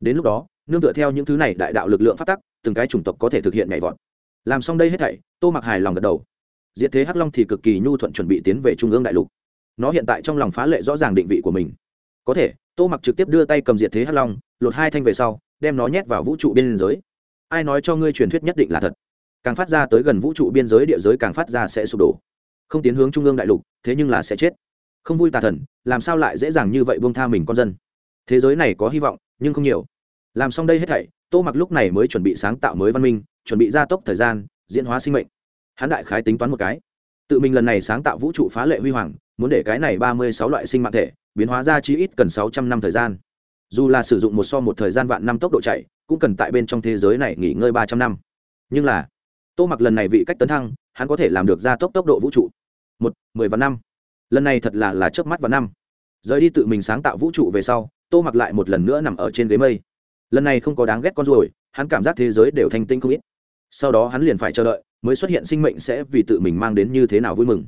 Đến lúc đó, nương tựa theo những thứ này đại đạo lực lượng pháp tắc, từng cái chủng tộc có thể thực hiện nhảy vọt. Làm xong đây hết thảy, tô mặc hài lòng gật đầu. Diệt thế hắc long thì cực kỳ nhu thuận chuẩn bị tiến về trung ương đại lục. Nó hiện tại trong lòng phá lệ rõ ràng định vị của mình. Có thể, tô mặc trực tiếp đưa tay cầm diệt thế hắc long, lột hai thanh về sau, đem nó nhét vào vũ trụ bên liên giới ai nói cho ngươi truyền thuyết nhất định là thật? Càng phát ra tới gần vũ trụ biên giới địa giới càng phát ra sẽ sụp đổ. Không tiến hướng trung ương đại lục, thế nhưng là sẽ chết. Không vui tà thần, làm sao lại dễ dàng như vậy buông tha mình con dân? Thế giới này có hy vọng, nhưng không nhiều. Làm xong đây hết thảy, tô mặc lúc này mới chuẩn bị sáng tạo mới văn minh, chuẩn bị gia tốc thời gian, diễn hóa sinh mệnh. Hắn đại khái tính toán một cái. Tự mình lần này sáng tạo vũ trụ phá lệ huy hoàng, muốn để cái này ba mươi sáu loại sinh mạng thể, biến hóa ra chí ít cần sáu trăm năm thời gian dù là sử dụng một so một thời gian vạn năm tốc độ chạy, cũng cần tại bên trong thế giới này nghỉ ngơi ba trăm năm. Nhưng là, tô mặc lần này vị cách tấn thăng, hắn có thể làm được gia tốc tốc độ vũ trụ. Một, mười vạn năm. Lần này thật là là chớp mắt vạn năm. Rời đi tự mình sáng tạo vũ trụ về sau, tô mặc lại một lần nữa nằm ở trên ghế mây. Lần này không có đáng ghét con ruồi, hắn cảm giác thế giới đều thanh tinh không ít. Sau đó hắn liền phải chờ đợi, mới xuất hiện sinh mệnh sẽ vì tự mình mang đến như thế nào vui mừng.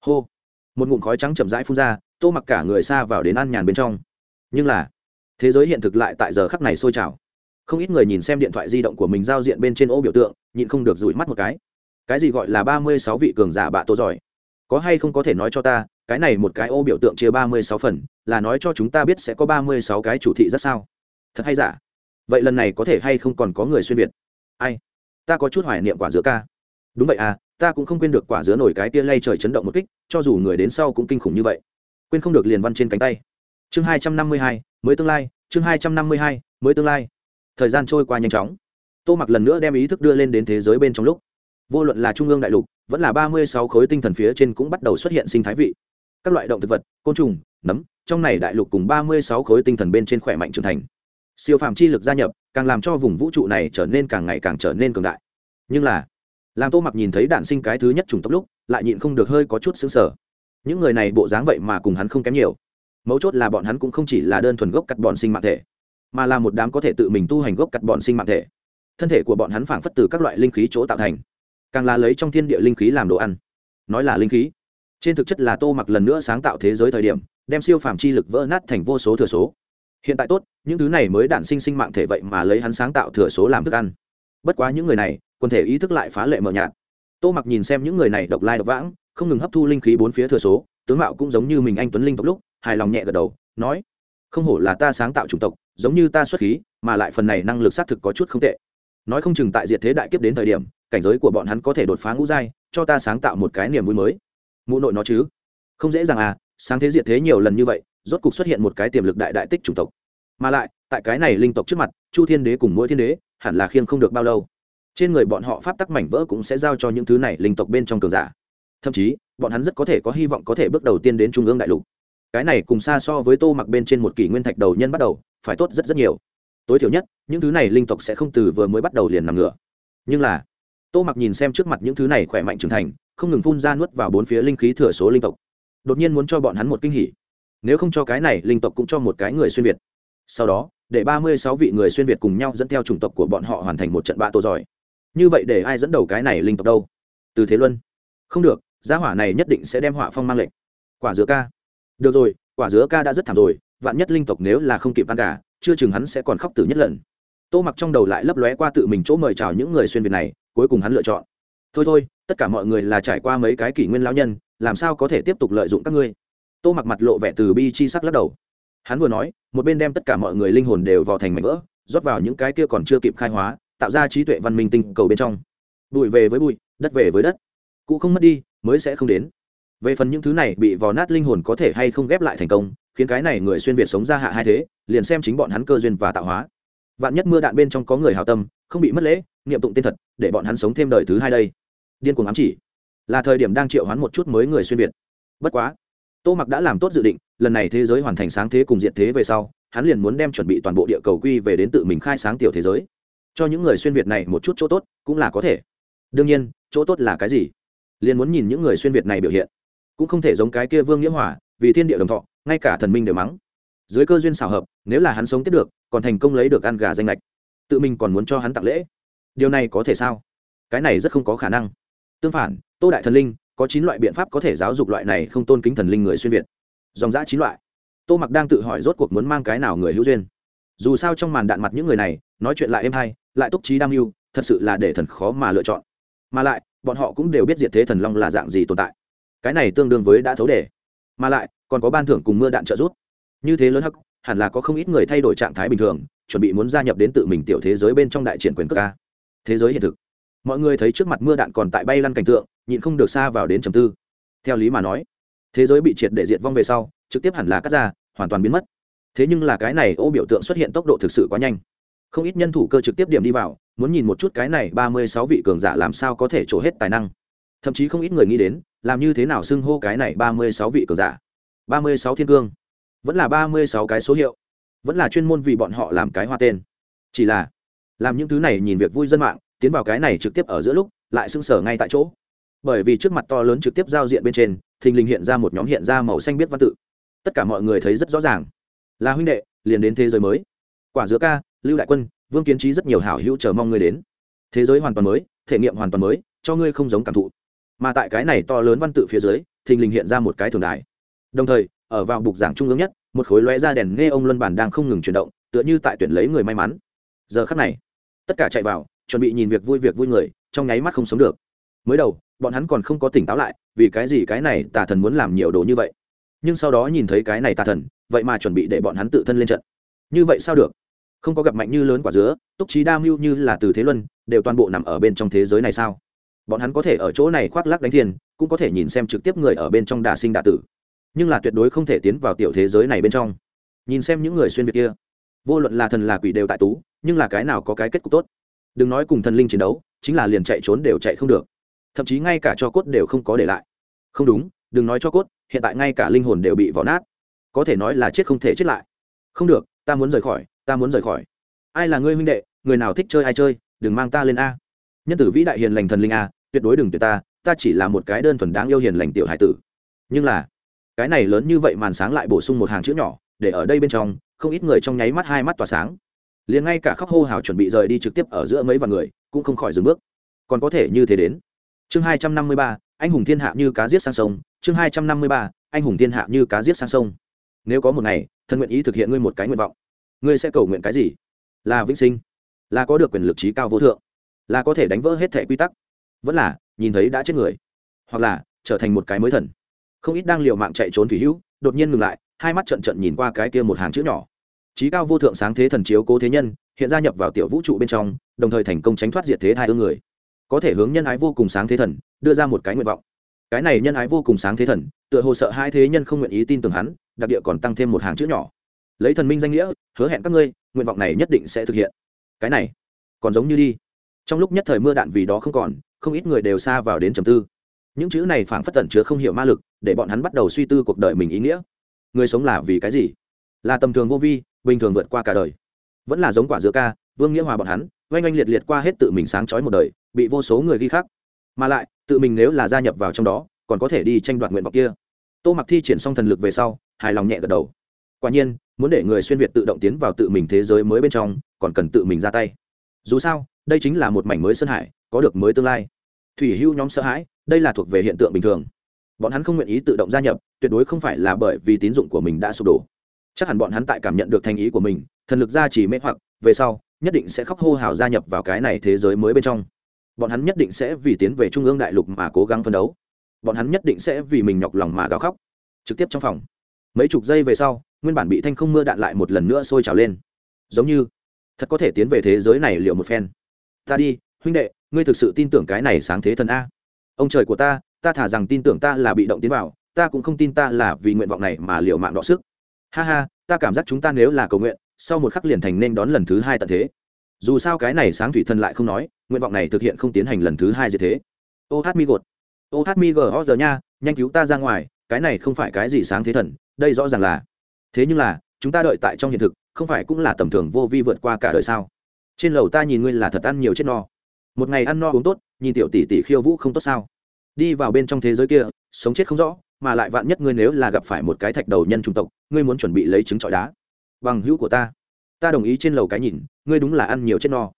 Hô. Một ngụm khói trắng chậm rãi phun ra, tô mặc cả người xa vào đến ăn nhàn bên trong. Nhưng là thế giới hiện thực lại tại giờ khắc này sôi trào. Không ít người nhìn xem điện thoại di động của mình giao diện bên trên ô biểu tượng, nhịn không được rủi mắt một cái. Cái gì gọi là ba mươi sáu vị cường giả bạ tô giỏi? Có hay không có thể nói cho ta, cái này một cái ô biểu tượng chia ba mươi sáu phần, là nói cho chúng ta biết sẽ có ba mươi sáu cái chủ thị rất sao? Thật hay giả? Vậy lần này có thể hay không còn có người xuyên việt? Ai? Ta có chút hoài niệm quả dứa ca. Đúng vậy à ta cũng không quên được quả dứa nổi cái tia lay trời chấn động một kích, cho dù người đến sau cũng kinh khủng như vậy. Quên không được liền văn trên cánh tay. Chương hai trăm năm mươi hai mới tương lai, chương hai trăm năm mươi hai, mới tương lai. Thời gian trôi qua nhanh chóng. Tô mặc lần nữa đem ý thức đưa lên đến thế giới bên trong lúc. Vô luận là trung ương đại lục, vẫn là ba mươi sáu khối tinh thần phía trên cũng bắt đầu xuất hiện sinh thái vị. Các loại động thực vật, côn trùng, nấm, trong này đại lục cùng ba mươi sáu khối tinh thần bên trên khỏe mạnh trưởng thành. Siêu phàm chi lực gia nhập, càng làm cho vùng vũ trụ này trở nên càng ngày càng trở nên cường đại. Nhưng là, làm tô mặc nhìn thấy đạn sinh cái thứ nhất trùng tốc lúc, lại nhịn không được hơi có chút xứng sở những người này bộ dáng vậy mà cùng hắn không kém nhiều mấu chốt là bọn hắn cũng không chỉ là đơn thuần gốc cắt bọn sinh mạng thể, mà là một đám có thể tự mình tu hành gốc cắt bọn sinh mạng thể. Thân thể của bọn hắn phảng phất từ các loại linh khí chỗ tạo thành, càng là lấy trong thiên địa linh khí làm đồ ăn. Nói là linh khí, trên thực chất là tô mặc lần nữa sáng tạo thế giới thời điểm, đem siêu phàm chi lực vỡ nát thành vô số thừa số. Hiện tại tốt, những thứ này mới đản sinh sinh mạng thể vậy mà lấy hắn sáng tạo thừa số làm thức ăn. Bất quá những người này, quần thể ý thức lại phá lệ mờ nhạt. Tô mặc nhìn xem những người này độc lai độc vãng, không ngừng hấp thu linh khí bốn phía thừa số, tướng mạo cũng giống như mình anh tuấn linh tộc lúc hài lòng nhẹ gật đầu, nói, không hổ là ta sáng tạo chủng tộc, giống như ta xuất khí, mà lại phần này năng lực xác thực có chút không tệ. Nói không chừng tại diệt thế đại kiếp đến thời điểm, cảnh giới của bọn hắn có thể đột phá ngũ giai, cho ta sáng tạo một cái niềm vui mới. Mụ nội nó chứ? Không dễ dàng à sáng thế diệt thế nhiều lần như vậy, rốt cục xuất hiện một cái tiềm lực đại đại tích chủng tộc. Mà lại, tại cái này linh tộc trước mặt, chu thiên đế cùng mỗi thiên đế hẳn là khiêng không được bao lâu. Trên người bọn họ pháp tắc mảnh vỡ cũng sẽ giao cho những thứ này linh tộc bên trong cường giả. Thậm chí, bọn hắn rất có thể có hy vọng có thể bước đầu tiên đến trung ương đại lục cái này cùng xa so với tô mặc bên trên một kỷ nguyên thạch đầu nhân bắt đầu, phải tốt rất rất nhiều. Tối thiểu nhất, những thứ này linh tộc sẽ không từ vừa mới bắt đầu liền nằm ngửa. Nhưng là, tô mặc nhìn xem trước mặt những thứ này khỏe mạnh trưởng thành, không ngừng phun ra nuốt vào bốn phía linh khí thừa số linh tộc. Đột nhiên muốn cho bọn hắn một kinh hỉ. Nếu không cho cái này, linh tộc cũng cho một cái người xuyên việt. Sau đó, để ba mươi sáu vị người xuyên việt cùng nhau dẫn theo chủng tộc của bọn họ hoàn thành một trận bạ tô giỏi. Như vậy để ai dẫn đầu cái này linh tộc đâu? Từ thế luân. Không được, gia hỏa này nhất định sẽ đem họa phong mang lệnh. Quả dứa ca được rồi, quả dứa ca đã rất thảm rồi, vạn nhất linh tộc nếu là không kịp ăn cả chưa chừng hắn sẽ còn khóc tử nhất lần. Tô mặc trong đầu lại lấp lóe qua tự mình chỗ mời chào những người xuyên việt này, cuối cùng hắn lựa chọn. Thôi thôi, tất cả mọi người là trải qua mấy cái kỷ nguyên lão nhân, làm sao có thể tiếp tục lợi dụng các ngươi? Tô mặc mặt lộ vẻ từ bi chi sắc lắc đầu. Hắn vừa nói, một bên đem tất cả mọi người linh hồn đều vào thành mảnh vỡ, rót vào những cái kia còn chưa kịp khai hóa, tạo ra trí tuệ văn minh tinh cầu bên trong. Bụi về với bụi, đất về với đất. Cụ không mất đi, mới sẽ không đến về phần những thứ này, bị vò nát linh hồn có thể hay không ghép lại thành công, khiến cái này người xuyên việt sống ra hạ hai thế, liền xem chính bọn hắn cơ duyên và tạo hóa. Vạn nhất mưa đạn bên trong có người hào tâm, không bị mất lễ, niệm tụng tên thật, để bọn hắn sống thêm đời thứ hai đây. Điên cuồng ám chỉ. Là thời điểm đang triệu hoán một chút mới người xuyên việt. Bất quá, tô mặc đã làm tốt dự định, lần này thế giới hoàn thành sáng thế cùng diện thế về sau, hắn liền muốn đem chuẩn bị toàn bộ địa cầu quy về đến tự mình khai sáng tiểu thế giới. Cho những người xuyên việt này một chút chỗ tốt, cũng là có thể. Đương nhiên, chỗ tốt là cái gì? Liền muốn nhìn những người xuyên việt này biểu hiện cũng không thể giống cái kia vương nghĩa hỏa vì thiên địa đồng thọ, ngay cả thần minh đều mắng. Dưới cơ duyên xảo hợp, nếu là hắn sống tiếp được, còn thành công lấy được ăn gà danh lệch, tự mình còn muốn cho hắn tặng lễ. Điều này có thể sao? Cái này rất không có khả năng. Tương phản, tô đại thần linh, có chín loại biện pháp có thể giáo dục loại này không tôn kính thần linh người xuyên việt. Dòng giã chín loại. Tô mặc đang tự hỏi rốt cuộc muốn mang cái nào người hữu duyên. Dù sao trong màn đạn mặt những người này, nói chuyện lại êm hay, lại túc trí đam mưu, thật sự là để thần khó mà lựa chọn. Mà lại, bọn họ cũng đều biết diệt thế thần long là dạng gì tồn tại cái này tương đương với đã thấu đề. Mà lại, còn có ban thưởng cùng mưa đạn trợ rút như thế lớn hắc, hẳn là có không ít người thay đổi trạng thái bình thường, chuẩn bị muốn gia nhập đến tự mình tiểu thế giới bên trong đại triển quyền cơ ca thế giới hiện thực. Mọi người thấy trước mặt mưa đạn còn tại bay lăn cảnh tượng, nhịn không được xa vào đến trầm tư. Theo lý mà nói, thế giới bị triệt để diệt vong về sau, trực tiếp hẳn là cắt ra, hoàn toàn biến mất. Thế nhưng là cái này ô biểu tượng xuất hiện tốc độ thực sự quá nhanh. Không ít nhân thủ cơ trực tiếp điểm đi vào, muốn nhìn một chút cái này ba mươi sáu vị cường giả làm sao có thể trổ hết tài năng thậm chí không ít người nghĩ đến, làm như thế nào xưng hô cái này ba mươi sáu vị cường giả. ba mươi sáu thiên cương. Vẫn là ba mươi sáu cái số hiệu. Vẫn là chuyên môn vì bọn họ làm cái hoa tên. Chỉ là, làm những thứ này nhìn việc vui dân mạng, tiến vào cái này trực tiếp ở giữa lúc, lại sưng sở ngay tại chỗ. Bởi vì trước mặt to lớn trực tiếp giao diện bên trên, thình lình hiện ra một nhóm hiện ra màu xanh biết văn tự. Tất cả mọi người thấy rất rõ ràng. Là huynh đệ, liền đến thế giới mới. Quả dứa ca, lưu đại quân, vương kiến trí rất nhiều hảo hữu chờ mong ngươi đến. Thế giới hoàn toàn mới, thể nghiệm hoàn toàn mới, cho ngươi không giống cảm thụ mà tại cái này to lớn văn tự phía dưới, thình lình hiện ra một cái thường đài. Đồng thời, ở vào bục giảng trung ương nhất, một khối lóe ra đèn nghe ông luân bản đang không ngừng chuyển động, tựa như tại tuyển lấy người may mắn. Giờ khắc này, tất cả chạy vào, chuẩn bị nhìn việc vui việc vui người, trong nháy mắt không sống được. Mới đầu, bọn hắn còn không có tỉnh táo lại, vì cái gì cái này tà thần muốn làm nhiều đồ như vậy. Nhưng sau đó nhìn thấy cái này tà thần, vậy mà chuẩn bị để bọn hắn tự thân lên trận. Như vậy sao được? Không có gặp mạnh như lớn quả dứa, túc trí đa mưu như là từ thế luân, đều toàn bộ nằm ở bên trong thế giới này sao? Bọn hắn có thể ở chỗ này khoác lác đánh thiên, cũng có thể nhìn xem trực tiếp người ở bên trong đà sinh đà tử. Nhưng là tuyệt đối không thể tiến vào tiểu thế giới này bên trong. Nhìn xem những người xuyên việt kia, vô luận là thần là quỷ đều tại tú, nhưng là cái nào có cái kết cục tốt? Đừng nói cùng thần linh chiến đấu, chính là liền chạy trốn đều chạy không được. Thậm chí ngay cả cho cốt đều không có để lại. Không đúng, đừng nói cho cốt, hiện tại ngay cả linh hồn đều bị vỏ nát. Có thể nói là chết không thể chết lại. Không được, ta muốn rời khỏi, ta muốn rời khỏi. Ai là ngươi huynh đệ, người nào thích chơi ai chơi, đừng mang ta lên a nhân tử vĩ đại hiền lành thần linh a, tuyệt đối đừng tuyệt ta ta chỉ là một cái đơn thuần đáng yêu hiền lành tiểu hải tử. Nhưng là, cái này lớn như vậy màn sáng lại bổ sung một hàng chữ nhỏ, để ở đây bên trong, không ít người trong nháy mắt hai mắt tỏa sáng. Liền ngay cả khóc hô hào chuẩn bị rời đi trực tiếp ở giữa mấy vạn người, cũng không khỏi dừng bước. Còn có thể như thế đến. Chương hai trăm năm mươi ba, anh hùng thiên hạ như cá giết sang sông. Chương hai trăm năm mươi ba, anh hùng thiên hạ như cá giết sang sông. Nếu có một ngày, thân nguyện ý thực hiện ngươi một cái nguyện vọng, ngươi sẽ cầu nguyện cái gì? Là vĩnh sinh, là có được quyền lực trí cao vô thượng là có thể đánh vỡ hết thẻ quy tắc. Vẫn là, nhìn thấy đã chết người. Hoặc là, trở thành một cái mới thần. Không ít đang liều mạng chạy trốn thủy hữu, đột nhiên ngừng lại, hai mắt trận trận nhìn qua cái kia một hàng chữ nhỏ. Trí cao vô thượng sáng thế thần chiếu cố thế nhân, hiện gia nhập vào tiểu vũ trụ bên trong, đồng thời thành công tránh thoát diệt thế hai ương người. Có thể hướng nhân ái vô cùng sáng thế thần, đưa ra một cái nguyện vọng. Cái này nhân ái vô cùng sáng thế thần, tựa hồ sợ hai thế nhân không nguyện ý tin tưởng hắn, đặc địa còn tăng thêm một hàng chữ nhỏ. Lấy thần minh danh nghĩa, hứa hẹn các ngươi, nguyện vọng này nhất định sẽ thực hiện. Cái này, còn giống như đi trong lúc nhất thời mưa đạn vì đó không còn, không ít người đều xa vào đến trầm tư. Những chữ này phảng phất tẩn chứa không hiểu ma lực, để bọn hắn bắt đầu suy tư cuộc đời mình ý nghĩa. Người sống là vì cái gì? Là tầm thường vô vi, bình thường vượt qua cả đời. Vẫn là giống quả dứa ca, vương nghĩa hòa bọn hắn, oanh oanh liệt liệt qua hết tự mình sáng trói một đời, bị vô số người ghi khắc. Mà lại, tự mình nếu là gia nhập vào trong đó, còn có thể đi tranh đoạt nguyện vọng kia. Tô mặc thi triển xong thần lực về sau, hài lòng nhẹ gật đầu. Quả nhiên, muốn để người xuyên việt tự động tiến vào tự mình thế giới mới bên trong, còn cần tự mình ra tay. Dù sao đây chính là một mảnh mới sơn hải, có được mới tương lai. Thủy hưu nhóm sợ hãi, đây là thuộc về hiện tượng bình thường. Bọn hắn không nguyện ý tự động gia nhập, tuyệt đối không phải là bởi vì tín dụng của mình đã sụp đổ. Chắc hẳn bọn hắn tại cảm nhận được thành ý của mình, thần lực ra chỉ mê hoặc, về sau, nhất định sẽ khóc hô hào gia nhập vào cái này thế giới mới bên trong. Bọn hắn nhất định sẽ vì tiến về trung ương đại lục mà cố gắng phấn đấu. Bọn hắn nhất định sẽ vì mình nhọc lòng mà gào khóc. Trực tiếp trong phòng, mấy chục giây về sau, nguyên bản bị thanh không mưa đạn lại một lần nữa sôi trào lên. Giống như, thật có thể tiến về thế giới này liệu một phen ta đi, huynh đệ, ngươi thực sự tin tưởng cái này sáng thế thần a. Ông trời của ta ta thả rằng tin tưởng ta là bị động tiến vào, ta cũng không tin ta là vì nguyện vọng này mà liệu mạng đọ sức. Ha ha, ta cảm giác chúng ta nếu là cầu nguyện, sau một khắc liền thành nên đón lần thứ hai tận thế. Dù sao cái này sáng thủy thần lại không nói, nguyện vọng này thực hiện không tiến hành lần thứ hai gì thế. Ô hát mi gột. Ô hát mi gờ giờ nha, nhanh cứu ta ra ngoài, cái này không phải cái gì sáng thế thần, đây rõ ràng là. Thế nhưng là, chúng ta đợi tại trong hiện thực, không phải cũng là tầm thường vô vi vượt qua cả đời sao? Trên lầu ta nhìn ngươi là thật ăn nhiều chết no. Một ngày ăn no uống tốt nhìn tiểu tỷ tỷ khiêu vũ không tốt sao? Đi vào bên trong thế giới kia sống chết không rõ mà lại vạn nhất ngươi nếu là gặp phải một cái thạch đầu nhân trung tộc ngươi muốn chuẩn bị lấy trứng trọi đá. Bằng hữu của ta ta đồng ý trên lầu cái nhìn ngươi đúng là ăn nhiều chết no.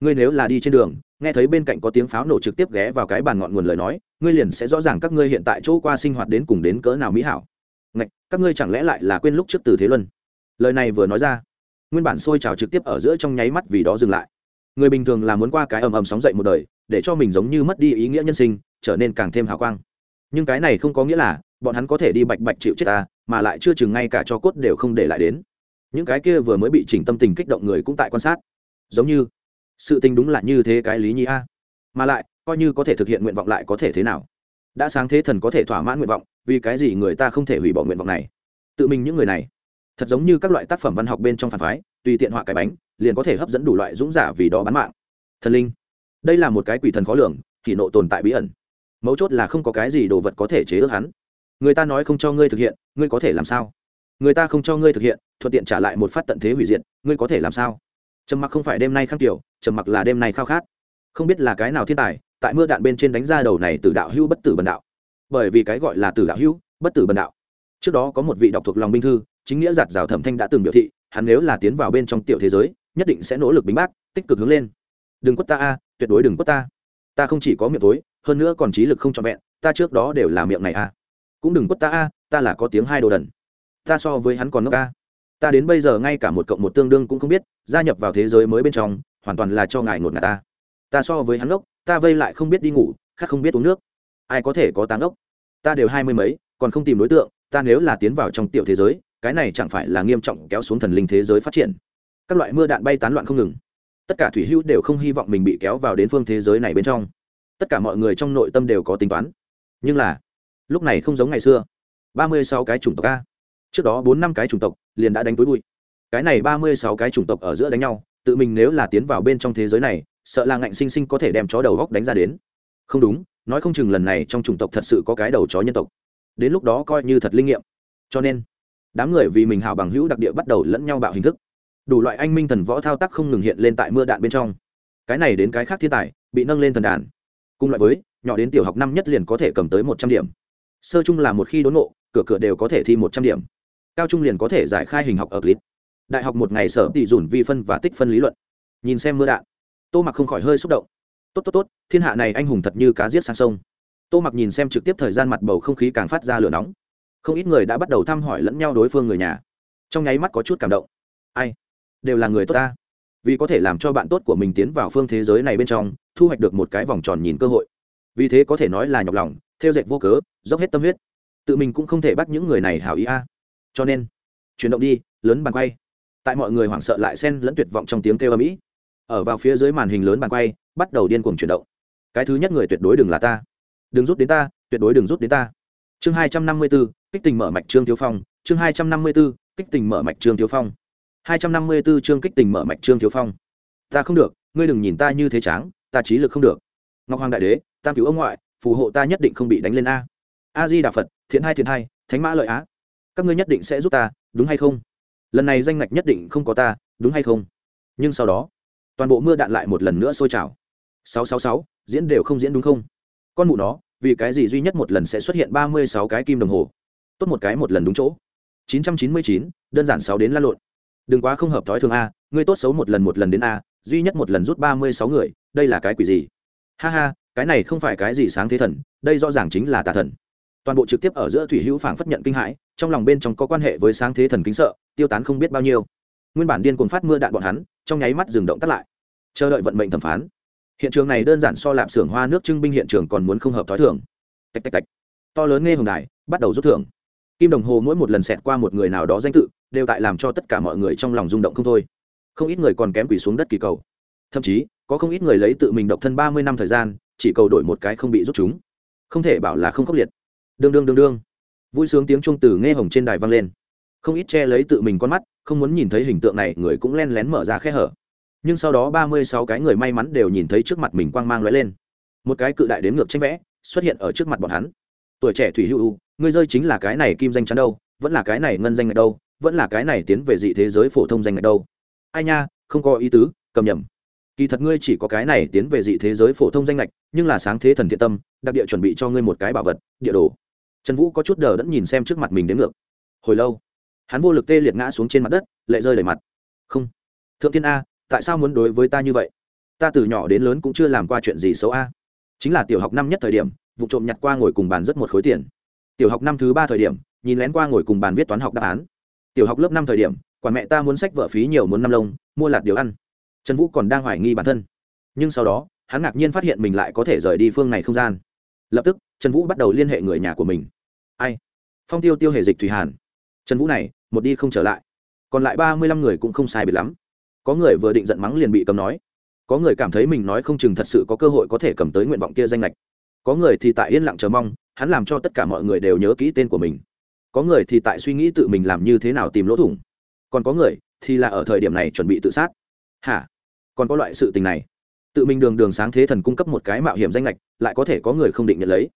Ngươi nếu là đi trên đường nghe thấy bên cạnh có tiếng pháo nổ trực tiếp ghé vào cái bàn ngọn nguồn lời nói ngươi liền sẽ rõ ràng các ngươi hiện tại chỗ qua sinh hoạt đến cùng đến cỡ nào mỹ hảo. Ngạch, các ngươi chẳng lẽ lại là quên lúc trước từ thế luân? Lời này vừa nói ra nguyên bản sôi trào trực tiếp ở giữa trong nháy mắt vì đó dừng lại. Người bình thường là muốn qua cái ầm ầm sóng dậy một đời, để cho mình giống như mất đi ý nghĩa nhân sinh, trở nên càng thêm hào quang. Nhưng cái này không có nghĩa là bọn hắn có thể đi bạch bạch chịu chết ta, mà lại chưa chừng ngay cả cho cốt đều không để lại đến. Những cái kia vừa mới bị chỉnh tâm tình kích động người cũng tại quan sát. Giống như, sự tình đúng là như thế cái lý nhi a. Mà lại, coi như có thể thực hiện nguyện vọng lại có thể thế nào? Đã sáng thế thần có thể thỏa mãn nguyện vọng, vì cái gì người ta không thể hủy bỏ nguyện vọng này? Tự mình những người này thật giống như các loại tác phẩm văn học bên trong phản phái, tùy tiện họa cái bánh, liền có thể hấp dẫn đủ loại dũng giả vì đó bán mạng. Thần linh. Đây là một cái quỷ thần khó lường thì nộ tồn tại bí ẩn. Mấu chốt là không có cái gì đồ vật có thể chế ước hắn. Người ta nói không cho ngươi thực hiện, ngươi có thể làm sao? Người ta không cho ngươi thực hiện, thuận tiện trả lại một phát tận thế hủy diệt, ngươi có thể làm sao? Trầm mặc không phải đêm nay khắc tiểu trầm mặc là đêm nay khao khát. Không biết là cái nào thiên tài, tại mưa đạn bên trên đánh ra đầu này từ đạo hữu bất tử bần đạo. Bởi vì cái gọi là tử đạo hữu, bất tử bần đạo. Trước đó có một vị đọc thuộc lòng binh thư chính nghĩa giặt rào thẩm thanh đã từng biểu thị, hắn nếu là tiến vào bên trong tiểu thế giới, nhất định sẽ nỗ lực bính bác, tích cực hướng lên. Đừng quất ta a, tuyệt đối đừng quất ta. Ta không chỉ có miệng tối hơn nữa còn trí lực không trọn vẹn, ta trước đó đều là miệng này a. Cũng đừng quất ta a, ta là có tiếng hai đồ đần. Ta so với hắn còn ngốc a. Ta đến bây giờ ngay cả một cộng một tương đương cũng không biết, gia nhập vào thế giới mới bên trong, hoàn toàn là cho ngài ngột ngạt ta. Ta so với hắn ngốc, ta vây lại không biết đi ngủ, khác không biết uống nước. Ai có thể có táng ốc ta đều hai mươi mấy, còn không tìm đối tượng, ta nếu là tiến vào trong tiểu thế giới cái này chẳng phải là nghiêm trọng kéo xuống thần linh thế giới phát triển. Các loại mưa đạn bay tán loạn không ngừng. Tất cả thủy hữu đều không hy vọng mình bị kéo vào đến phương thế giới này bên trong. Tất cả mọi người trong nội tâm đều có tính toán. Nhưng là, lúc này không giống ngày xưa. Ba mươi sáu cái chủng tộc a. Trước đó bốn năm cái chủng tộc liền đã đánh túi bụi. Cái này ba mươi sáu cái chủng tộc ở giữa đánh nhau, tự mình nếu là tiến vào bên trong thế giới này, sợ là ngạnh sinh sinh có thể đem chó đầu góc đánh ra đến. Không đúng, nói không chừng lần này trong chủng tộc thật sự có cái đầu chó nhân tộc. Đến lúc đó coi như thật linh nghiệm. Cho nên đám người vì mình hào bằng hữu đặc địa bắt đầu lẫn nhau bạo hình thức. Đủ loại anh minh thần võ thao tác không ngừng hiện lên tại mưa đạn bên trong. Cái này đến cái khác thiên tài, bị nâng lên thần đàn. Cùng loại với, nhỏ đến tiểu học năm nhất liền có thể cầm tới một trăm điểm. Sơ chung là một khi đốn ngộ, cửa cửa đều có thể thi một trăm điểm. Cao trung liền có thể giải khai hình học ở clip đại học một ngày sở tỷ dùn vi phân và tích phân lý luận. Nhìn xem mưa đạn, tô mặc không khỏi hơi xúc động. Tốt tốt tốt, thiên hạ này anh hùng thật như cá giết sang sông. Tô mặc nhìn xem trực tiếp thời gian mặt bầu không khí càng phát ra lửa nóng không ít người đã bắt đầu thăm hỏi lẫn nhau đối phương người nhà. Trong nháy mắt có chút cảm động. Ai? Đều là người tốt ta. Vì có thể làm cho bạn tốt của mình tiến vào phương thế giới này bên trong, thu hoạch được một cái vòng tròn nhìn cơ hội. Vì thế có thể nói là nhọc lòng, theo dệt vô cớ, dốc hết tâm huyết. Tự mình cũng không thể bắt những người này hảo ý a. Cho nên, chuyển động đi, lớn bàn quay. Tại mọi người hoảng sợ lại xen lẫn tuyệt vọng trong tiếng kêu âm ỉ ở vào phía dưới màn hình lớn bàn quay, bắt đầu điên cuồng chuyển động. Cái thứ nhất người tuyệt đối đừng là ta. Đừng rút đến ta, tuyệt đối đừng rút đến ta. Chương hai trăm năm mươi bốn kích tình mở mạch trương thiếu phong, chương hai trăm năm mươi b ố kích tình mở mạch trương thiếu phong. hai trăm năm mươi b ố chương kích tình mở mạch trương thiếu phong. Ta không được, ngươi đừng nhìn ta như thế tráng, ta trí lực không được. Ngọc hoàng đại đế, tam cứu ông ngoại, phù hộ ta nhất định không bị đánh lên a. A di đà phật, thiện hai thiện hai, thánh mã lợi á. Các ngươi nhất định sẽ giúp ta, đúng hay không? Lần này danh ngạch nhất định không có ta, đúng hay không? Nhưng sau đó, toàn bộ mưa đạn lại một lần nữa sôi trào. Sáu sáu sáu, diễn đều không diễn đúng không? Con mụ nó, vì cái gì duy nhất một lần sẽ xuất hiện ba mươi sáu cái kim đồng hồ? Tốt một cái một lần đúng chỗ. Chín trăm chín mươi chín, đơn giản sáu đến la lộn. Đừng quá không hợp thói thường a, ngươi tốt xấu một lần một lần đến a, duy nhất một lần rút ba mươi sáu người, đây là cái quỷ gì? Ha ha, cái này không phải cái gì sáng thế thần, đây rõ ràng chính là tà thần. Toàn bộ trực tiếp ở giữa thủy hữu phảng phất nhận kinh hãi, trong lòng bên trong có quan hệ với sáng thế thần kính sợ, tiêu tán không biết bao nhiêu. Nguyên bản điên cuồng phát mưa đạn bọn hắn, trong nháy mắt dừng động tắt lại. Chờ đợi vận mệnh thẩm phán. Hiện trường này đơn giản so lạp xưởng hoa nước trưng binh hiện trường còn muốn không hợp thói thường. tạch tạch tạch. To lớn nghe hồng đài, bắt đầu rút thưởng kim đồng hồ mỗi một lần xẹt qua một người nào đó danh tự, đều tại làm cho tất cả mọi người trong lòng rung động không thôi. Không ít người còn kém quỷ xuống đất kỳ cầu. Thậm chí, có không ít người lấy tự mình độc thân ba mươi năm thời gian, chỉ cầu đổi một cái không bị rút chúng. Không thể bảo là không khốc liệt. Đương đương đương đương. Vui sướng tiếng trung từ nghe hồng trên đài vang lên. Không ít che lấy tự mình con mắt, không muốn nhìn thấy hình tượng này, người cũng len lén mở ra khe hở. Nhưng sau đó ba mươi sáu cái người may mắn đều nhìn thấy trước mặt mình quang mang lóe lên. Một cái cự đại đếm ngược tranh vẽ, xuất hiện ở trước mặt bọn hắn. Tuổi trẻ thủy hữu ngươi rơi chính là cái này kim danh chắn đâu, vẫn là cái này ngân danh ngạch đâu, vẫn là cái này tiến về dị thế giới phổ thông danh ngạch đâu. Ai nha, không có ý tứ, cầm nhầm. Kỳ thật ngươi chỉ có cái này tiến về dị thế giới phổ thông danh lệch nhưng là sáng thế thần thiện tâm, đặc địa chuẩn bị cho ngươi một cái bảo vật, địa đồ. Trần vũ có chút đờ đẫn nhìn xem trước mặt mình đến ngược. Hồi lâu, hắn vô lực tê liệt ngã xuống trên mặt đất, lệ rơi đầy mặt. Không. Thượng tiên a, tại sao muốn đối với ta như vậy? Ta từ nhỏ đến lớn cũng chưa làm qua chuyện gì xấu a. Chính là tiểu học năm nhất thời điểm, vụ trộm nhặt qua ngồi cùng bàn rất một khối tiền tiểu học năm thứ ba thời điểm, nhìn lén qua ngồi cùng bàn viết toán học đáp án. Tiểu học lớp năm thời điểm, quản mẹ ta muốn sách vợ phí nhiều muốn năm lông, mua lạt điều ăn. Trần vũ còn đang hoài nghi bản thân. Nhưng sau đó, hắn ngạc nhiên phát hiện mình lại có thể rời đi phương này không gian. Lập tức, trần vũ bắt đầu liên hệ người nhà của mình. Ai? Phong tiêu tiêu hệ dịch thủy hàn. Trần vũ này, một đi không trở lại. Còn lại ba mươi lăm người cũng không sai biệt lắm. Có người vừa định giận mắng liền bị cầm nói. Có người cảm thấy mình nói không chừng thật sự có cơ hội có thể cầm tới nguyện vọng kia danh lệch có người thì tại yên lặng chờ mong hắn làm cho tất cả mọi người đều nhớ kỹ tên của mình. Có người thì tại suy nghĩ tự mình làm như thế nào tìm lỗ thủng. Còn có người thì là ở thời điểm này chuẩn bị tự sát. Hả? Còn có loại sự tình này. Tự mình đường đường sáng thế thần cung cấp một cái mạo hiểm danh lệch lại có thể có người không định nhận lấy.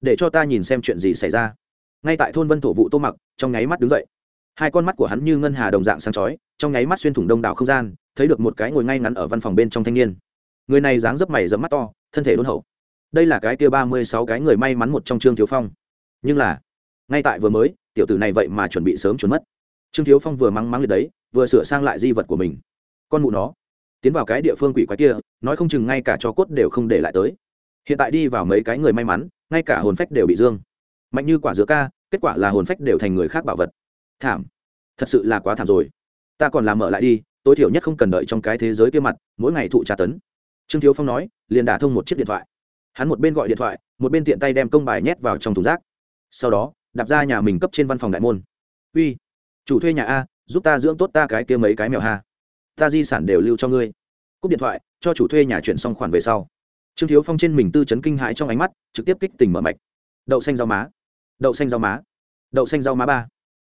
Để cho ta nhìn xem chuyện gì xảy ra. Ngay tại thôn vân thổ vụ tô mặc, trong nháy mắt đứng dậy. Hai con mắt của hắn như ngân hà đồng dạng sáng chói, trong nháy mắt xuyên thủng đông đảo không gian, thấy được một cái ngồi ngay ngắn ở văn phòng bên trong thanh niên. Người này dáng dấp mày dẫm mắt to, thân thể đôn hậu đây là cái kia ba mươi sáu cái người may mắn một trong trương thiếu phong. Nhưng là, ngay tại vừa mới, tiểu tử này vậy mà chuẩn bị sớm trốn mất. Trương thiếu phong vừa mắng mắng liệt đấy, vừa sửa sang lại di vật của mình. Con mụ nó, tiến vào cái địa phương quỷ quái kia, nói không chừng ngay cả cho cốt đều không để lại tới. Hiện tại đi vào mấy cái người may mắn, ngay cả hồn phách đều bị dương. Mạnh như quả dứa ca, kết quả là hồn phách đều thành người khác bảo vật. Thảm, thật sự là quá thảm rồi. Ta còn làm mở lại đi, tối thiểu nhất không cần đợi trong cái thế giới kia mặt, mỗi ngày thụ tra tấn. Trương thiếu phong nói, liền đả thông một chiếc điện thoại hắn một bên gọi điện thoại, một bên tiện tay đem công bài nhét vào trong thùng rác. Sau đó, đạp ra nhà mình cấp trên văn phòng đại môn. Uy, chủ thuê nhà a, giúp ta dưỡng tốt ta cái kia mấy cái mèo ha. Ta di sản đều lưu cho ngươi. Cúp điện thoại, cho chủ thuê nhà chuyển xong khoản về sau. Trương thiếu phong trên mình tư chấn kinh hãi trong ánh mắt, trực tiếp kích tình mở mạch. Đậu xanh rau má, đậu xanh rau má, đậu xanh rau má ba.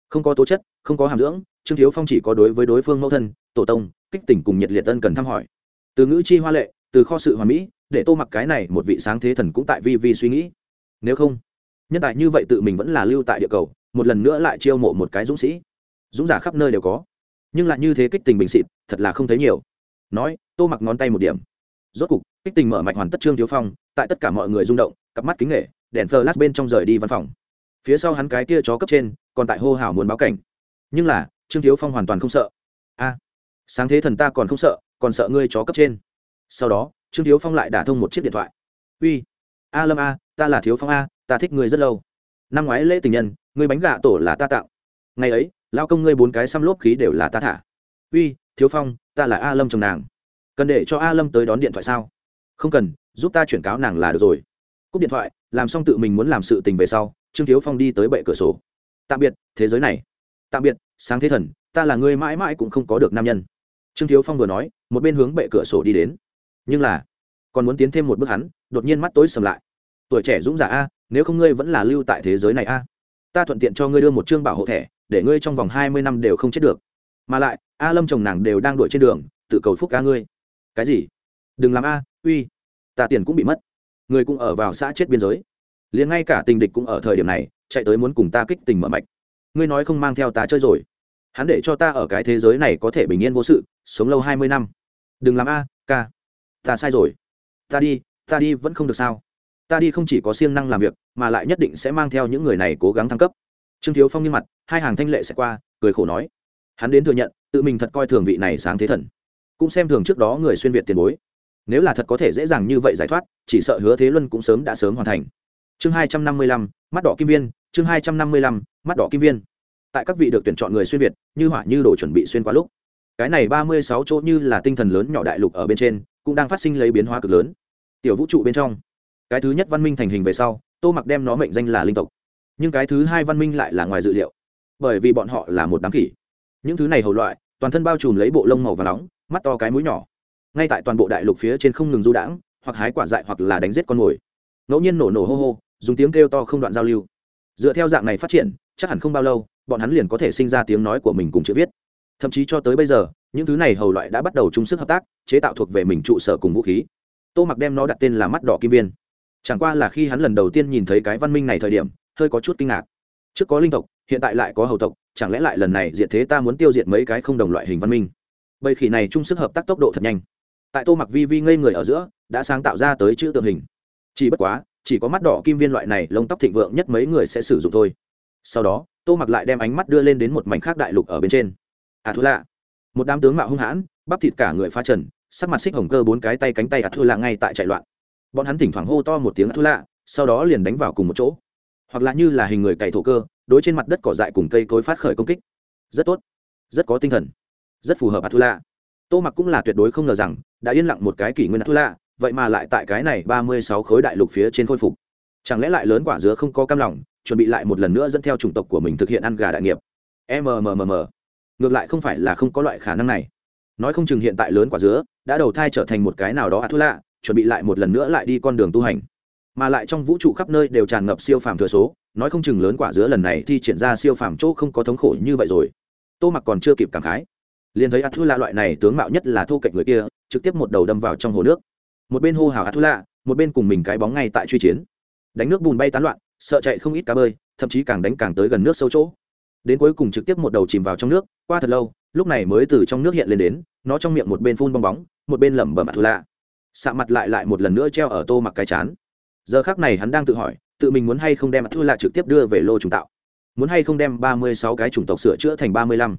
Không có tố chất, không có hàm dưỡng. Trương thiếu phong chỉ có đối với đối phương mẫu thân, tổ tông, kích tỉnh cùng nhiệt liệt tân cần thăm hỏi. Từ ngữ chi hoa lệ, từ kho sự hoàn mỹ để tô mặc cái này một vị sáng thế thần cũng tại vi vi suy nghĩ. Nếu không, nhân tài như vậy tự mình vẫn là lưu tại địa cầu, một lần nữa lại chiêu mộ một cái dũng sĩ. Dũng giả khắp nơi đều có, nhưng lại như thế kích tình bình xịt, thật là không thấy nhiều. Nói, tô mặc ngón tay một điểm. Rốt cục, kích tình mở mạch hoàn tất trương thiếu phong, tại tất cả mọi người rung động, cặp mắt kính nghệ đèn flash bên trong rời đi văn phòng. Phía sau hắn cái kia chó cấp trên, còn tại hô hào muốn báo cảnh. Nhưng là, trương thiếu phong hoàn toàn không sợ. A, sáng thế thần ta còn không sợ, còn sợ ngươi chó cấp trên. Sau đó trương thiếu phong lại đả thông một chiếc điện thoại. Uy, a lâm a, ta là thiếu phong a, ta thích ngươi rất lâu. Năm ngoái lễ tình nhân, ngươi bánh gà tổ là ta tạo. Ngày ấy, lao công ngươi bốn cái xăm lốp khí đều là ta thả. Uy, thiếu phong, ta là a lâm chồng nàng. Cần để cho a lâm tới đón điện thoại sao? Không cần, giúp ta chuyển cáo nàng là được rồi. Cúp điện thoại, làm xong tự mình muốn làm sự tình về sau, trương thiếu phong đi tới bệ cửa sổ. Tạm biệt, thế giới này. Tạm biệt, sáng thế thần, ta là người mãi mãi cũng không có được nam nhân. Trương thiếu phong vừa nói, một bên hướng bệ cửa sổ đi đến nhưng là, còn muốn tiến thêm một bước hắn, đột nhiên mắt tối sầm lại. Tuổi trẻ dũng giả a, nếu không ngươi vẫn là lưu tại thế giới này a. Ta thuận tiện cho ngươi đưa một chương bảo hộ thẻ, để ngươi trong vòng hai mươi năm đều không chết được. Mà lại, a lâm chồng nàng đều đang đuổi trên đường, tự cầu phúc ca ngươi. Cái gì? Đừng làm a, uy. Ta tiền cũng bị mất. Người cũng ở vào xã chết biên giới. Liền ngay cả tình địch cũng ở thời điểm này, chạy tới muốn cùng ta kích tình mở mạch. Ngươi nói không mang theo ta chơi rồi. Hắn để cho ta ở cái thế giới này có thể bình yên vô sự, sống lâu hai mươi năm. Đừng làm a, ca ta sai rồi. Ta đi ta đi vẫn không được sao? Ta đi không chỉ có siêng năng làm việc, mà lại nhất định sẽ mang theo những người này cố gắng thăng cấp. Trương thiếu phong như mặt, hai hàng thanh lệ sẽ qua, cười khổ nói. Hắn đến thừa nhận, tự mình thật coi thường vị này sáng thế thần. Cũng xem thường trước đó người xuyên việt tiền bối. Nếu là thật có thể dễ dàng như vậy giải thoát, chỉ sợ hứa thế luân cũng sớm đã sớm hoàn thành. Chương hai trăm năm mươi lăm, mắt đỏ kim viên, chương hai trăm năm mươi lăm, mắt đỏ kim viên. Tại các vị được tuyển chọn người xuyên việt, như hỏa như đồ chuẩn bị xuyên qua lúc. Cái này ba mươi sáu chỗ như là tinh thần lớn nhỏ đại lục ở bên trên cũng đang phát sinh lấy biến hóa cực lớn. Tiểu vũ trụ bên trong, cái thứ nhất văn minh thành hình về sau, tô mặc đem nó mệnh danh là linh tộc. Nhưng cái thứ hai văn minh lại là ngoài dự liệu, bởi vì bọn họ là một đám khỉ. Những thứ này hầu loại, toàn thân bao trùm lấy bộ lông màu và nóng, mắt to cái mũi nhỏ. Ngay tại toàn bộ đại lục phía trên không ngừng du đãng, hoặc hái quả dại hoặc là đánh giết con mồi. Ngẫu nhiên nổ nổ hô hô, dùng tiếng kêu to không đoạn giao lưu. Dựa theo dạng này phát triển, chắc hẳn không bao lâu, bọn hắn liền có thể sinh ra tiếng nói của mình cùng chữ viết. Thậm chí cho tới bây giờ những thứ này hầu loại đã bắt đầu chung sức hợp tác, chế tạo thuộc về mình trụ sở cùng vũ khí. Tô mặc đem nó đặt tên là mắt đỏ kim viên. Chẳng qua là khi hắn lần đầu tiên nhìn thấy cái văn minh này thời điểm, hơi có chút kinh ngạc. Trước có linh tộc, hiện tại lại có hầu tộc, chẳng lẽ lại lần này diệt thế ta muốn tiêu diệt mấy cái không đồng loại hình văn minh? Bầy khỉ này chung sức hợp tác tốc độ thật nhanh. Tại tô mặc vi vi ngây người ở giữa, đã sáng tạo ra tới chữ tượng hình. Chỉ bất quá, chỉ có mắt đỏ kim viên loại này lông tóc thịnh vượng nhất mấy người sẽ sử dụng thôi. Sau đó, tô mặc lại đem ánh mắt đưa lên đến một mảnh khác đại lục ở bên trên. À thú lạ một đám tướng mạo hung hãn, bắp thịt cả người pha trần, sắc mặt xích hồng cơ bốn cái tay cánh tay ạt thua lạ ngay tại chạy loạn. Bọn hắn thỉnh thoảng hô to một tiếng ạt thua lạ sau đó liền đánh vào cùng một chỗ. Hoặc là như là hình người cày thổ cơ, đối trên mặt đất cỏ dại cùng cây cối phát khởi công kích. Rất tốt. Rất có tinh thần. Rất phù hợp ạt thua lạ tô mặc cũng là tuyệt đối không ngờ rằng, đã yên lặng một cái kỷ nguyên ạt thua lạ vậy mà lại tại cái này ba mươi sáu khối đại lục phía trên khôi phục. Chẳng lẽ lại lớn quả dứa không có cam lòng, chuẩn bị lại một lần nữa dẫn theo chủng tộc của mình thực hiện ăn gà đại nghiệp? Mmm ngược lại không phải là không có loại khả năng này. Nói không chừng hiện tại lớn quả dứa đã đầu thai trở thành một cái nào đó ạ thua lạ chuẩn bị lại một lần nữa lại đi con đường tu hành. Mà lại trong vũ trụ khắp nơi đều tràn ngập siêu phàm thừa số, nói không chừng lớn quả dứa lần này thì triển ra siêu phàm chỗ không có thống khổ như vậy rồi. Tô mặc còn chưa kịp cảm khái. Liền thấy ạt thua lạ loại này tướng mạo nhất là thô cạnh người kia, trực tiếp một đầu đâm vào trong hồ nước. Một bên hô hào ạt thua lạ một bên cùng mình cái bóng ngay tại truy chiến. Đánh nước bùn bay tán loạn, sợ chạy không ít cá bơi, thậm chí càng đánh càng tới gần nước sâu chỗ đến cuối cùng trực tiếp một đầu chìm vào trong nước, qua thật lâu, lúc này mới từ trong nước hiện lên đến, nó trong miệng một bên phun bong bóng, một bên lẩm bẩm mặt thù lạ. Xạ mặt lại lại một lần nữa treo ở tô mặc cái chán. Giờ khác này hắn đang tự hỏi, tự mình muốn hay không đem mặt thua lạ trực tiếp đưa về lô trùng tạo? Muốn hay không đem ba mươi sáu cái chủng tộc sửa chữa thành ba mươi lăm?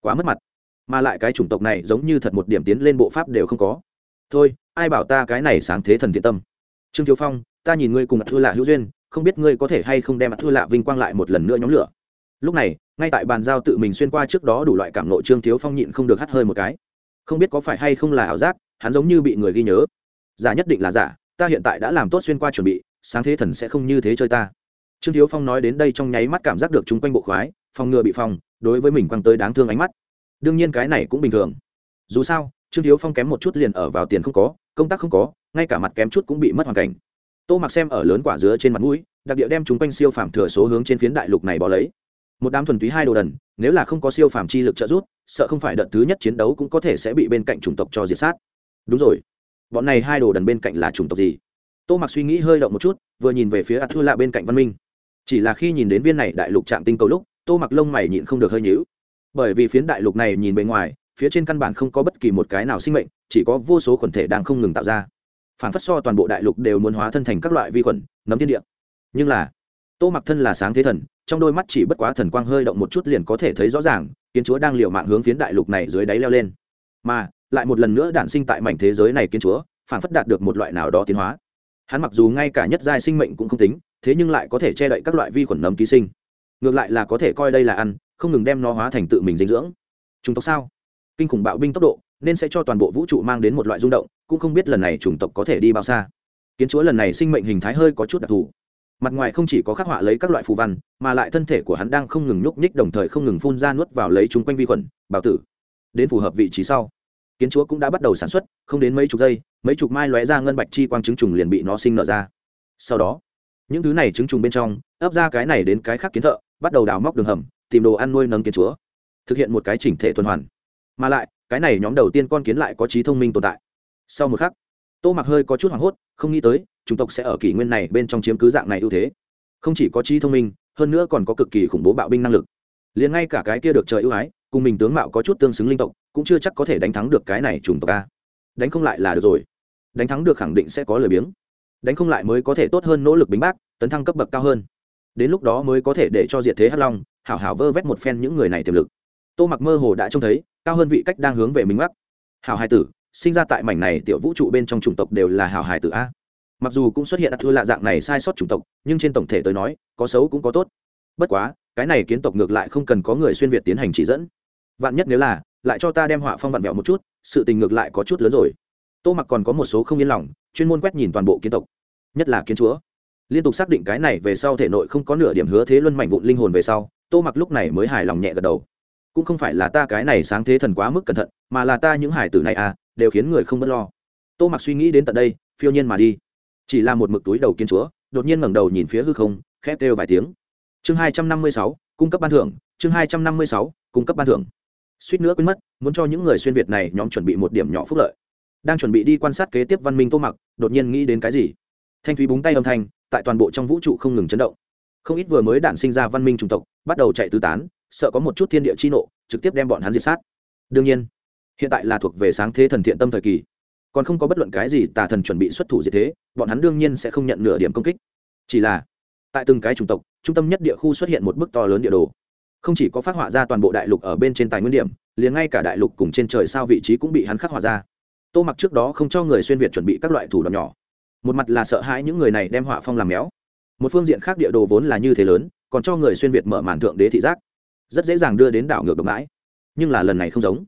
Quá mất mặt. Mà lại cái chủng tộc này giống như thật một điểm tiến lên bộ pháp đều không có. Thôi, ai bảo ta cái này sáng thế thần thiện tâm? Trương thiếu phong, ta nhìn ngươi cùng mặt thua lạ hữu duyên, không biết ngươi có thể hay không đem mặt thua lạ vinh quang lại một lần nữa nhóm lửa? Lúc này, ngay tại bàn giao tự mình xuyên qua trước đó đủ loại cảm nộ trương thiếu phong nhịn không được hắt hơi một cái. Không biết có phải hay không là ảo giác, hắn giống như bị người ghi nhớ. Giả nhất định là giả, ta hiện tại đã làm tốt xuyên qua chuẩn bị, sáng thế thần sẽ không như thế chơi ta. Trương thiếu phong nói đến đây trong nháy mắt cảm giác được chung quanh bộ khoái, phòng ngừa bị phòng, đối với mình quăng tới đáng thương ánh mắt. Đương nhiên cái này cũng bình thường. Dù sao, trương thiếu phong kém một chút liền ở vào tiền không có, công tác không có, ngay cả mặt kém chút cũng bị mất hoàn cảnh. Tô mặc xem ở lớn quả dứa trên mặt mũi, đặc địa đem chúng quanh siêu phàm thừa số hướng trên phiến đại lục này bỏ lấy một đám thuần túy hai đồ đần, nếu là không có siêu phàm chi lực trợ giúp, sợ không phải đợt thứ nhất chiến đấu cũng có thể sẽ bị bên cạnh chủng tộc cho diệt sát. Đúng rồi. Bọn này hai đồ đần bên cạnh là chủng tộc gì? Tô mặc suy nghĩ hơi động một chút, vừa nhìn về phía ạt thua lạ bên cạnh văn minh. Chỉ là khi nhìn đến viên này đại lục trạm tinh cầu lúc, tô mặc lông mày nhịn không được hơi nhíu. Bởi vì phiến đại lục này nhìn bề ngoài, phía trên căn bản không có bất kỳ một cái nào sinh mệnh, chỉ có vô số quần thể đang không ngừng tạo ra. Phản phất so toàn bộ đại lục đều muốn hóa thân thành các loại vi khuẩn nấm thiên địa. Nhưng là tô mặc thân là sáng thế thần, trong đôi mắt chỉ bất quá thần quang hơi động một chút liền có thể thấy rõ ràng, kiến chúa đang liều mạng hướng phiến đại lục này dưới đáy leo lên. Mà, lại một lần nữa đản sinh tại mảnh thế giới này kiến chúa phản phất đạt được một loại nào đó tiến hóa. Hắn mặc dù ngay cả nhất giai sinh mệnh cũng không tính, thế nhưng lại có thể che đậy các loại vi khuẩn nấm ký sinh. Ngược lại là có thể coi đây là ăn, không ngừng đem nó hóa thành tự mình dinh dưỡng. Chúng tộc sao? Kinh khủng bạo binh tốc độ, nên sẽ cho toàn bộ vũ trụ mang đến một loại rung động, cũng không biết lần này chủng tộc có thể đi bao xa. Kiến chúa lần này sinh mệnh hình thái hơi có chút đặc thù mặt ngoài không chỉ có khắc họa lấy các loại phù văn, mà lại thân thể của hắn đang không ngừng nhúc nhích đồng thời không ngừng phun ra nuốt vào lấy chúng quanh vi khuẩn, bào tử. Đến phù hợp vị trí sau, kiến chúa cũng đã bắt đầu sản xuất, không đến mấy chục giây, mấy chục mai lóe ra ngân bạch chi quang trứng trùng liền bị nó sinh nở ra. Sau đó, những thứ này trứng trùng bên trong, ấp ra cái này đến cái khác kiến thợ, bắt đầu đào móc đường hầm, tìm đồ ăn nuôi nấng kiến chúa, thực hiện một cái chỉnh thể tuần hoàn. Mà lại, cái này nhóm đầu tiên con kiến lại có trí thông minh tồn tại. Sau một khắc tô mặc hơi có chút hoảng hốt, không nghĩ tới, chủng tộc sẽ ở kỷ nguyên này bên trong chiếm cứ dạng này ưu thế. Không chỉ có trí thông minh, hơn nữa còn có cực kỳ khủng bố bạo binh năng lực. Liền ngay cả cái kia được trời ưu ái, cùng mình tướng mạo có chút tương xứng linh tộc, cũng chưa chắc có thể đánh thắng được cái này chủng tộc a. Đánh không lại là được rồi. Đánh thắng được khẳng định sẽ có lời biếng. Đánh không lại mới có thể tốt hơn nỗ lực bính bác, tấn thăng cấp bậc cao hơn. Đến lúc đó mới có thể để cho diệt thế hắc long, hảo hảo vơ vét một phen những người này tiềm lực. Tô mặc mơ hồ đã trông thấy, cao hơn vị cách đang hướng về mình bắc hảo hai tử sinh ra tại mảnh này tiểu vũ trụ bên trong chủng tộc đều là hảo hài tử a. Mặc dù cũng xuất hiện thua lạ dạng này sai sót chủng tộc, nhưng trên tổng thể tới nói, có xấu cũng có tốt. Bất quá, cái này kiến tộc ngược lại không cần có người xuyên việt tiến hành chỉ dẫn. Vạn nhất nếu là, lại cho ta đem họa phong vặn vẹo một chút, sự tình ngược lại có chút lớn rồi. Tô mặc còn có một số không yên lòng, chuyên môn quét nhìn toàn bộ kiến tộc, nhất là kiến chúa. Liên tục xác định cái này về sau thể nội không có nửa điểm hứa thế luân mảnh vụn linh hồn về sau, tô mặc lúc này mới hài lòng nhẹ gật đầu. Cũng không phải là ta cái này sáng thế thần quá mức cẩn thận, mà là ta những hải tử này à đều khiến người không b ấ t lo. Tô mặc suy nghĩ đến tận đây, phiêu nhiên mà đi. Chỉ là một mực túi đầu kiến chúa, đột nhiên ngẩng đầu nhìn phía hư không khép đều vài tiếng. Chương hai trăm năm mươi sáu, cung cấp ban thưởng, chương hai trăm năm mươi sáu, cung cấp ban thưởng. Suýt nữa quên mất, muốn cho những người xuyên việt này nhóm chuẩn bị một điểm nhỏ phúc lợi. Đang chuẩn bị đi quan sát kế tiếp văn minh tô mặc, đột nhiên nghĩ đến cái gì? Thanh thúy búng tay âm thanh, tại toàn bộ trong vũ trụ không ngừng chấn động. Không ít vừa mới đản sinh ra văn minh chủng tộc, bắt đầu chạy tứ tán, sợ có một chút thiên địa chi nộ, trực tiếp đem bọn hắn diệt sát. Đương nhiên hiện tại là thuộc về sáng thế thần thiện tâm thời kỳ. Còn không có bất luận cái gì tà thần chuẩn bị xuất thủ gì thế, bọn hắn đương nhiên sẽ không nhận nửa điểm công kích. Chỉ là, tại từng cái chủng tộc, trung tâm nhất địa khu xuất hiện một bức to lớn địa đồ. Không chỉ có phát họa ra toàn bộ đại lục ở bên trên tài nguyên điểm, liền ngay cả đại lục cùng trên trời sao vị trí cũng bị hắn khắc họa ra. Tô mặc trước đó không cho người xuyên việt chuẩn bị các loại thủ đoạn nhỏ. Một mặt là sợ hãi những người này đem họa phong làm méo. Một phương diện khác địa đồ vốn là như thế lớn, còn cho người xuyên việt mở màn thượng đế thị giác. Rất dễ dàng đưa đến đảo ngược độc mãi. Nhưng là lần này không giống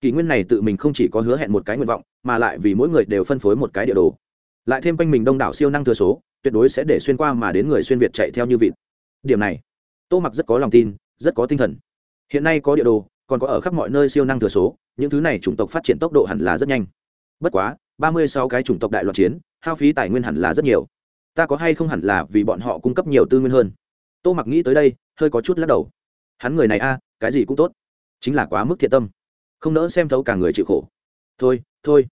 kỷ nguyên này tự mình không chỉ có hứa hẹn một cái nguyện vọng, mà lại vì mỗi người đều phân phối một cái địa đồ. Lại thêm quanh mình đông đảo siêu năng thừa số, tuyệt đối sẽ để xuyên qua mà đến người xuyên việt chạy theo như vịt. Điểm này, tô mặc rất có lòng tin, rất có tinh thần. Hiện nay có địa đồ, còn có ở khắp mọi nơi siêu năng thừa số, những thứ này chủng tộc phát triển tốc độ hẳn là rất nhanh. Bất quá, ba mươi sáu cái chủng tộc đại loạn chiến, hao phí tài nguyên hẳn là rất nhiều. Ta có hay không hẳn là vì bọn họ cung cấp nhiều tư nguyên hơn? Tô mặc nghĩ tới đây, hơi có chút lắc đầu. Hắn người này a, cái gì cũng tốt. Chính là quá mức thiện tâm không nỡ xem thấu cả người chịu khổ. Thôi thôi,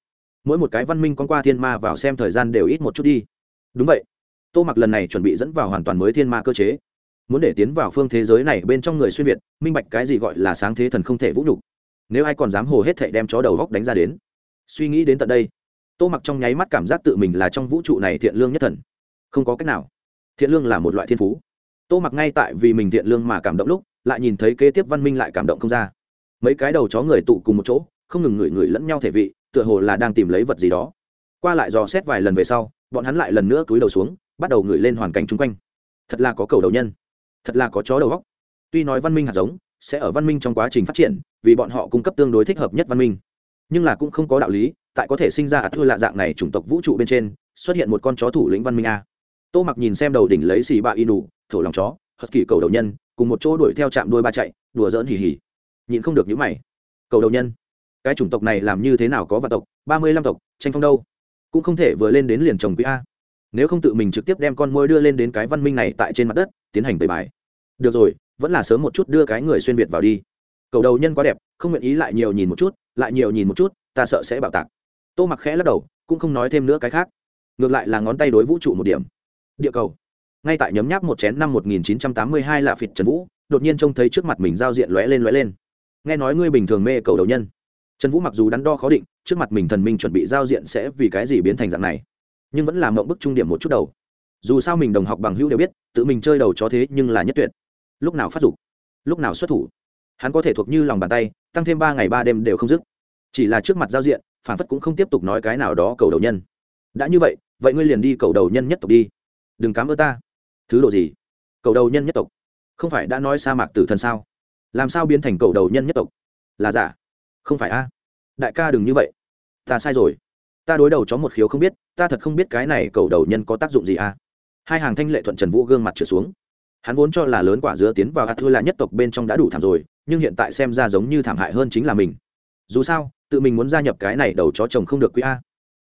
mỗi một cái văn minh con qua thiên ma vào xem thời gian đều ít một chút đi. Đúng vậy. Tô mặc lần này chuẩn bị dẫn vào hoàn toàn mới thiên ma cơ chế. Muốn để tiến vào phương thế giới này bên trong người xuyên việt, minh bạch cái gì gọi là sáng thế thần không thể vũ nhục. Nếu ai còn dám hồ hết thệ đem chó đầu góc đánh ra đến. Suy nghĩ đến tận đây, tô mặc trong nháy mắt cảm giác tự mình là trong vũ trụ này thiện lương nhất thần. Không có cách nào. Thiện lương là một loại thiên phú. Tô mặc ngay tại vì mình thiện lương mà cảm động lúc, lại nhìn thấy kế tiếp văn minh lại cảm động không ra mấy cái đầu chó người tụ cùng một chỗ, không ngừng ngửi ngửi lẫn nhau thể vị, tựa hồ là đang tìm lấy vật gì đó. Qua lại dò xét vài lần về sau, bọn hắn lại lần nữa cúi đầu xuống, bắt đầu ngửi lên hoàn cảnh chung quanh. Thật là có cầu đầu nhân. Thật là có chó đầu góc tuy nói văn minh hạt giống, sẽ ở văn minh trong quá trình phát triển, vì bọn họ cung cấp tương đối thích hợp nhất văn minh. Nhưng là cũng không có đạo lý, tại có thể sinh ra ạt thua lạ dạng này chủng tộc vũ trụ bên trên, xuất hiện một con chó thủ lĩnh văn minh a. Tô mặc nhìn xem đầu đỉnh lấy xì bạ y đủ thổ lòng chó, hất kỳ cầu đầu nhân, cùng một chỗ đuổi theo chạm đuôi ba chạy, đùa dỡn hỉ hỉ nhịn không được những mày. Cầu đầu nhân, cái chủng tộc này làm như thế nào có vạn tộc, ba mươi lăm tộc, tranh phong đâu? Cũng không thể vừa lên đến liền trồng quý a. Nếu không tự mình trực tiếp đem con môi đưa lên đến cái văn minh này tại trên mặt đất, tiến hành tẩy bài. Được rồi, vẫn là sớm một chút đưa cái người xuyên việt vào đi. Cầu đầu nhân quá đẹp, không nguyện ý lại nhiều nhìn một chút, lại nhiều nhìn một chút, ta sợ sẽ bạo tạc. Tô mặc khẽ lắc đầu, cũng không nói thêm nữa cái khác. Ngược lại là ngón tay đối vũ trụ một điểm. Địa cầu. Ngay tại nhấm nháp một chén năm 1982 là phịt trần vũ, đột nhiên trông thấy trước mặt mình giao diện lóe lên lóe lên nghe nói ngươi bình thường mê cầu đầu nhân. Trần vũ mặc dù đắn đo khó định, trước mặt mình thần minh chuẩn bị giao diện sẽ vì cái gì biến thành dạng này, nhưng vẫn là mộng bức trung điểm một chút đầu. Dù sao mình đồng học bằng hữu đều biết, tự mình chơi đầu chó thế nhưng là nhất tuyệt. Lúc nào phát dục, lúc nào xuất thủ, hắn có thể thuộc như lòng bàn tay, tăng thêm ba ngày ba đêm đều không dứt. Chỉ là trước mặt giao diện, phản phất cũng không tiếp tục nói cái nào đó cầu đầu nhân. Đã như vậy vậy ngươi liền đi cầu đầu nhân nhất tộc đi. Đừng cám ơn ta. Thứ độ gì? Cầu đầu nhân nhất tộc. Không phải đã nói sa mạc tử thần sao? Làm sao biến thành cầu đầu nhân nhất tộc? Là giả? Không phải a. Đại ca đừng như vậy. Ta sai rồi. Ta đối đầu chó một khiếu không biết, ta thật không biết cái này cầu đầu nhân có tác dụng gì a. Hai hàng thanh lệ thuận trần vũ gương mặt trở xuống. Hắn vốn cho là lớn quả dứa tiến vào a thư là nhất tộc bên trong đã đủ thảm rồi, nhưng hiện tại xem ra giống như thảm hại hơn chính là mình. Dù sao, tự mình muốn gia nhập cái này đầu chó chồng không được quý a.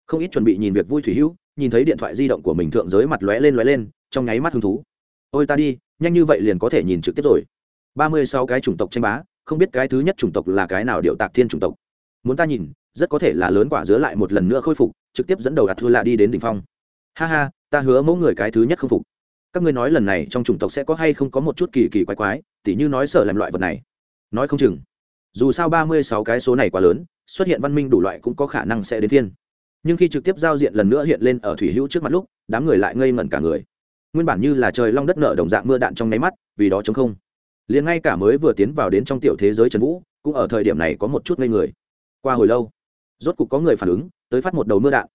Không ít chuẩn bị nhìn việc vui thủy hữu, nhìn thấy điện thoại di động của mình thượng giới mặt lóe lên lóe lên, trong nháy mắt hứng thú. Ôi ta đi, nhanh như vậy liền có thể nhìn trực tiếp rồi ba mươi sáu cái chủng tộc tranh bá, không biết cái thứ nhất chủng tộc là cái nào điệu tạc thiên chủng tộc. Muốn ta nhìn, rất có thể là lớn quả dứa lại một lần nữa khôi phục, trực tiếp dẫn đầu ạt thua lạ đi đến đ ỉ n h phong. Ha ha, ta hứa mẫu người cái thứ nhất không phục. Các ngươi nói lần này trong chủng tộc sẽ có hay không có một chút kỳ kỳ quái quái, tỉ như nói sợ làm loại vật này. Nói không chừng. Dù sao ba mươi sáu cái số này quá lớn, xuất hiện văn minh đủ loại cũng có khả năng sẽ đến thiên nhưng khi trực tiếp giao diện lần nữa hiện lên ở thủy hữu trước mặt lúc, đám người lại ngây ngẩn cả người. Nguyên bản như là trời long đất nợ đồng dạng mưa đạn trong nháy mắt, vì đó chống không liền ngay cả mới vừa tiến vào đến trong tiểu thế giới trần vũ, cũng ở thời điểm này có một chút ngây người. Qua hồi lâu, rốt cục có người phản ứng, tới phát một đầu mưa đạn.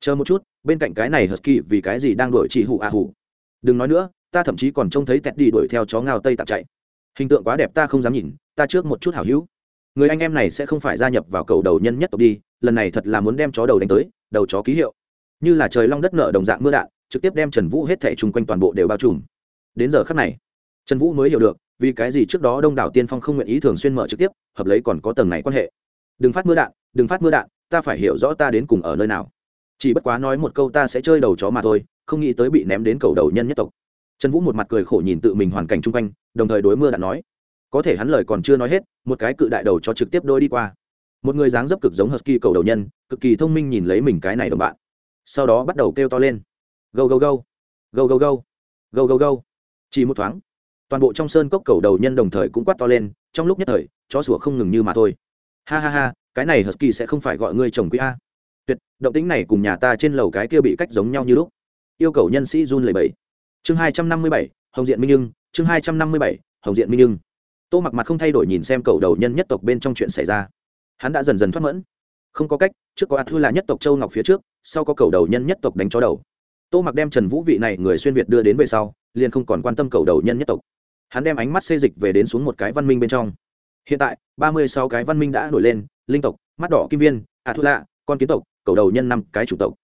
Chờ một chút, bên cạnh cái này husky vì cái gì đang đuổi chị hụ à hụ đừng nói nữa, ta thậm chí còn trông thấy tẹt đi đuổi theo chó ngao tây tạm chạy. Hình tượng quá đẹp ta không dám nhìn, ta trước một chút hảo hữu. Người anh em này sẽ không phải gia nhập vào cầu đầu nhân nhất tộc đi, lần này thật là muốn đem chó đầu đánh tới, đầu chó ký hiệu. Như là trời long đất nợ đồng dạng mưa đạn, trực tiếp đem trần vũ hết thẻ chung quanh toàn bộ đều bao trùm. Đến giờ khắc này, trần vũ mới hiểu được vì cái gì trước đó đông đảo tiên phong không nguyện ý thường xuyên mở trực tiếp, hợp lấy còn có tầng này quan hệ. Đừng phát mưa đạn, đừng phát mưa đạn, ta phải hiểu rõ ta đến cùng ở nơi nào. Chỉ bất quá nói một câu ta sẽ chơi đầu chó mà thôi, không nghĩ tới bị ném đến cầu đầu nhân nhất tộc. Trần vũ một mặt cười khổ nhìn tự mình hoàn cảnh chung quanh, đồng thời đối mưa đạn nói, có thể hắn lời còn chưa nói hết, một cái cự đại đầu cho trực tiếp đôi đi qua. Một người dáng dấp cực giống husky cầu đầu nhân, cực kỳ thông minh nhìn lấy mình cái này đồng bạn. Sau đó bắt đầu kêu to lên. Go go go go go go go go go chỉ một thoáng toàn bộ trong sơn cốc cầu đầu nhân đồng thời cũng quát to lên, trong lúc nhất thời, chó sủa không ngừng như mà thôi. Ha ha ha, cái này hờsky sẽ không phải gọi ngươi chồng quý a. Tuyệt, động tính này cùng nhà ta trên lầu cái kia bị cách giống nhau như lúc. Yêu cầu nhân sĩ run lầy bẫy chương hai trăm năm mươi bảy, hồng diện minh nhưng chương hai trăm năm mươi bảy, hồng diện minh nhưng tô mặc mặt không thay đổi nhìn xem cầu đầu nhân nhất tộc bên trong chuyện xảy ra. Hắn đã dần dần thoát mẫn. Không có cách, trước có a thư là nhất tộc châu ngọc phía trước, sau có cầu đầu nhân nhất tộc đánh chó đầu. Tô mặc đem trần vũ vị này người xuyên việt đưa đến về sau, liền không còn quan tâm cầu đầu nhân nhất tộc hắn đem ánh mắt xê dịch về đến xuống một cái văn minh bên trong. Hiện tại, ba mươi sáu cái văn minh đã nổi lên, linh tộc, mắt đỏ, kim viên a thu lạ con kiến tộc, cầu đầu nhân năm cái chủ tộc.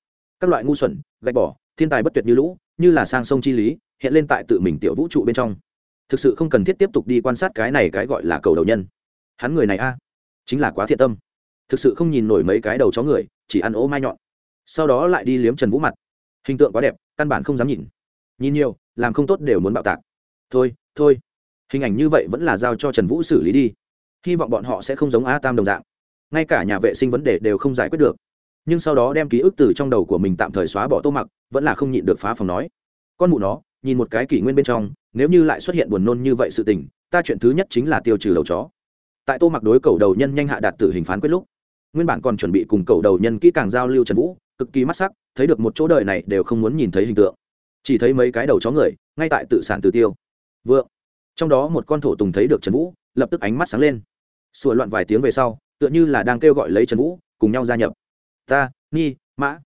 Các loại ngu xuẩn, gạch bỏ, thiên tài bất tuyệt như lũ, như là sang sông chi lý, hiện lên tại tự mình tiểu vũ trụ bên trong. Thực sự không cần thiết tiếp tục đi quan sát cái này cái gọi là cầu đầu nhân. Hắn người này a, chính là quá thiện tâm. Thực sự không nhìn nổi mấy cái đầu chó người, chỉ ăn ố mai nhọn. Sau đó lại đi liếm trần vũ mặt. Hình tượng quá đẹp, căn bản không dám nhìn. Nhìn nhiều, làm không tốt đều muốn bạo tạc thôi thôi. Hình ảnh như vậy vẫn là giao cho trần vũ xử lý đi. Hy vọng bọn họ sẽ không giống a tam đồng dạng. Ngay cả nhà vệ sinh vấn đề đều không giải quyết được. Nhưng sau đó đem ký ức từ trong đầu của mình tạm thời xóa bỏ tô mặc, vẫn là không nhịn được phá phòng nói. Con mụ nó, nhìn một cái kỷ nguyên bên trong, nếu như lại xuất hiện buồn nôn như vậy sự tình, ta chuyện thứ nhất chính là tiêu trừ đầu chó. Tại tô mặc đối cầu đầu nhân nhanh hạ đạt tử hình phán quyết lúc, nguyên bản còn chuẩn bị cùng cầu đầu nhân kỹ càng giao lưu trần vũ, cực kỳ mắt sắc, thấy được một chỗ đời này đều không muốn nhìn thấy hình tượng. Chỉ thấy mấy cái đầu chó người, ngay tại tự sản tự tiêu vượng. Trong đó một con thổ tùng thấy được trần vũ, lập tức ánh mắt sáng lên. Sửa loạn vài tiếng về sau, tựa như là đang kêu gọi lấy trần vũ, cùng nhau gia nhập. Ta, nghi, mã.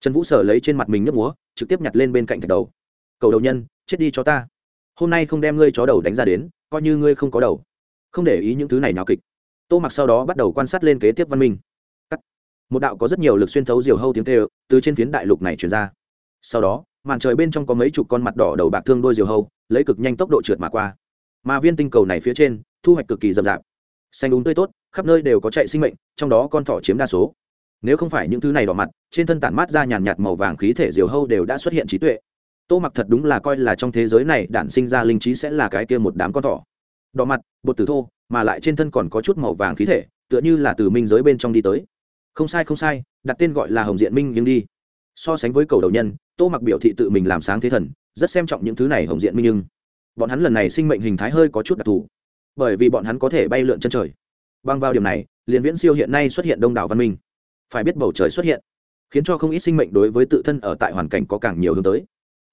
Trần vũ sở lấy trên mặt mình nhấp múa, trực tiếp nhặt lên bên cạnh thạch đầu. Cầu đầu nhân, chết đi cho ta. Hôm nay không đem ngươi chó đầu đánh ra đến, coi như ngươi không có đầu. Không để ý những thứ này nào kịch. Tô mặc sau đó bắt đầu quan sát lên kế tiếp văn minh. Một đạo có rất nhiều lực xuyên thấu diều hâu tiếng tê từ trên phiến đại lục này truyền ra. Sau đó màn trời bên trong có mấy chục con mặt đỏ đầu bạc thương đôi diều hâu, lấy cực nhanh tốc độ trượt mà qua. Mà viên tinh cầu này phía trên, thu hoạch cực kỳ rậm rạp. Xanh đúng tươi tốt, khắp nơi đều có chạy sinh mệnh, trong đó con thỏ chiếm đa số. Nếu không phải những thứ này đỏ mặt, trên thân tản mát ra nhàn nhạt màu vàng khí thể diều hâu đều đã xuất hiện trí tuệ. Tô mặc thật đúng là coi là trong thế giới này đản sinh ra linh trí sẽ là cái kia một đám con thỏ. Đỏ mặt, bột tử thô, mà lại trên thân còn có chút màu vàng khí thể, tựa như là từ minh giới bên trong đi tới. Không sai không sai, đặt tên gọi là hồng diện minh nhưng đi so sánh với cầu đầu nhân, tô mặc biểu thị tự mình làm sáng thế thần, rất xem trọng những thứ này hồng diện minh nhưng bọn hắn lần này sinh mệnh hình thái hơi có chút đặc thù, bởi vì bọn hắn có thể bay lượn chân trời. Băng vào điểm này liền viễn siêu hiện nay xuất hiện đông đảo văn minh. Phải biết bầu trời xuất hiện, khiến cho không ít sinh mệnh đối với tự thân ở tại hoàn cảnh có càng nhiều hướng tới.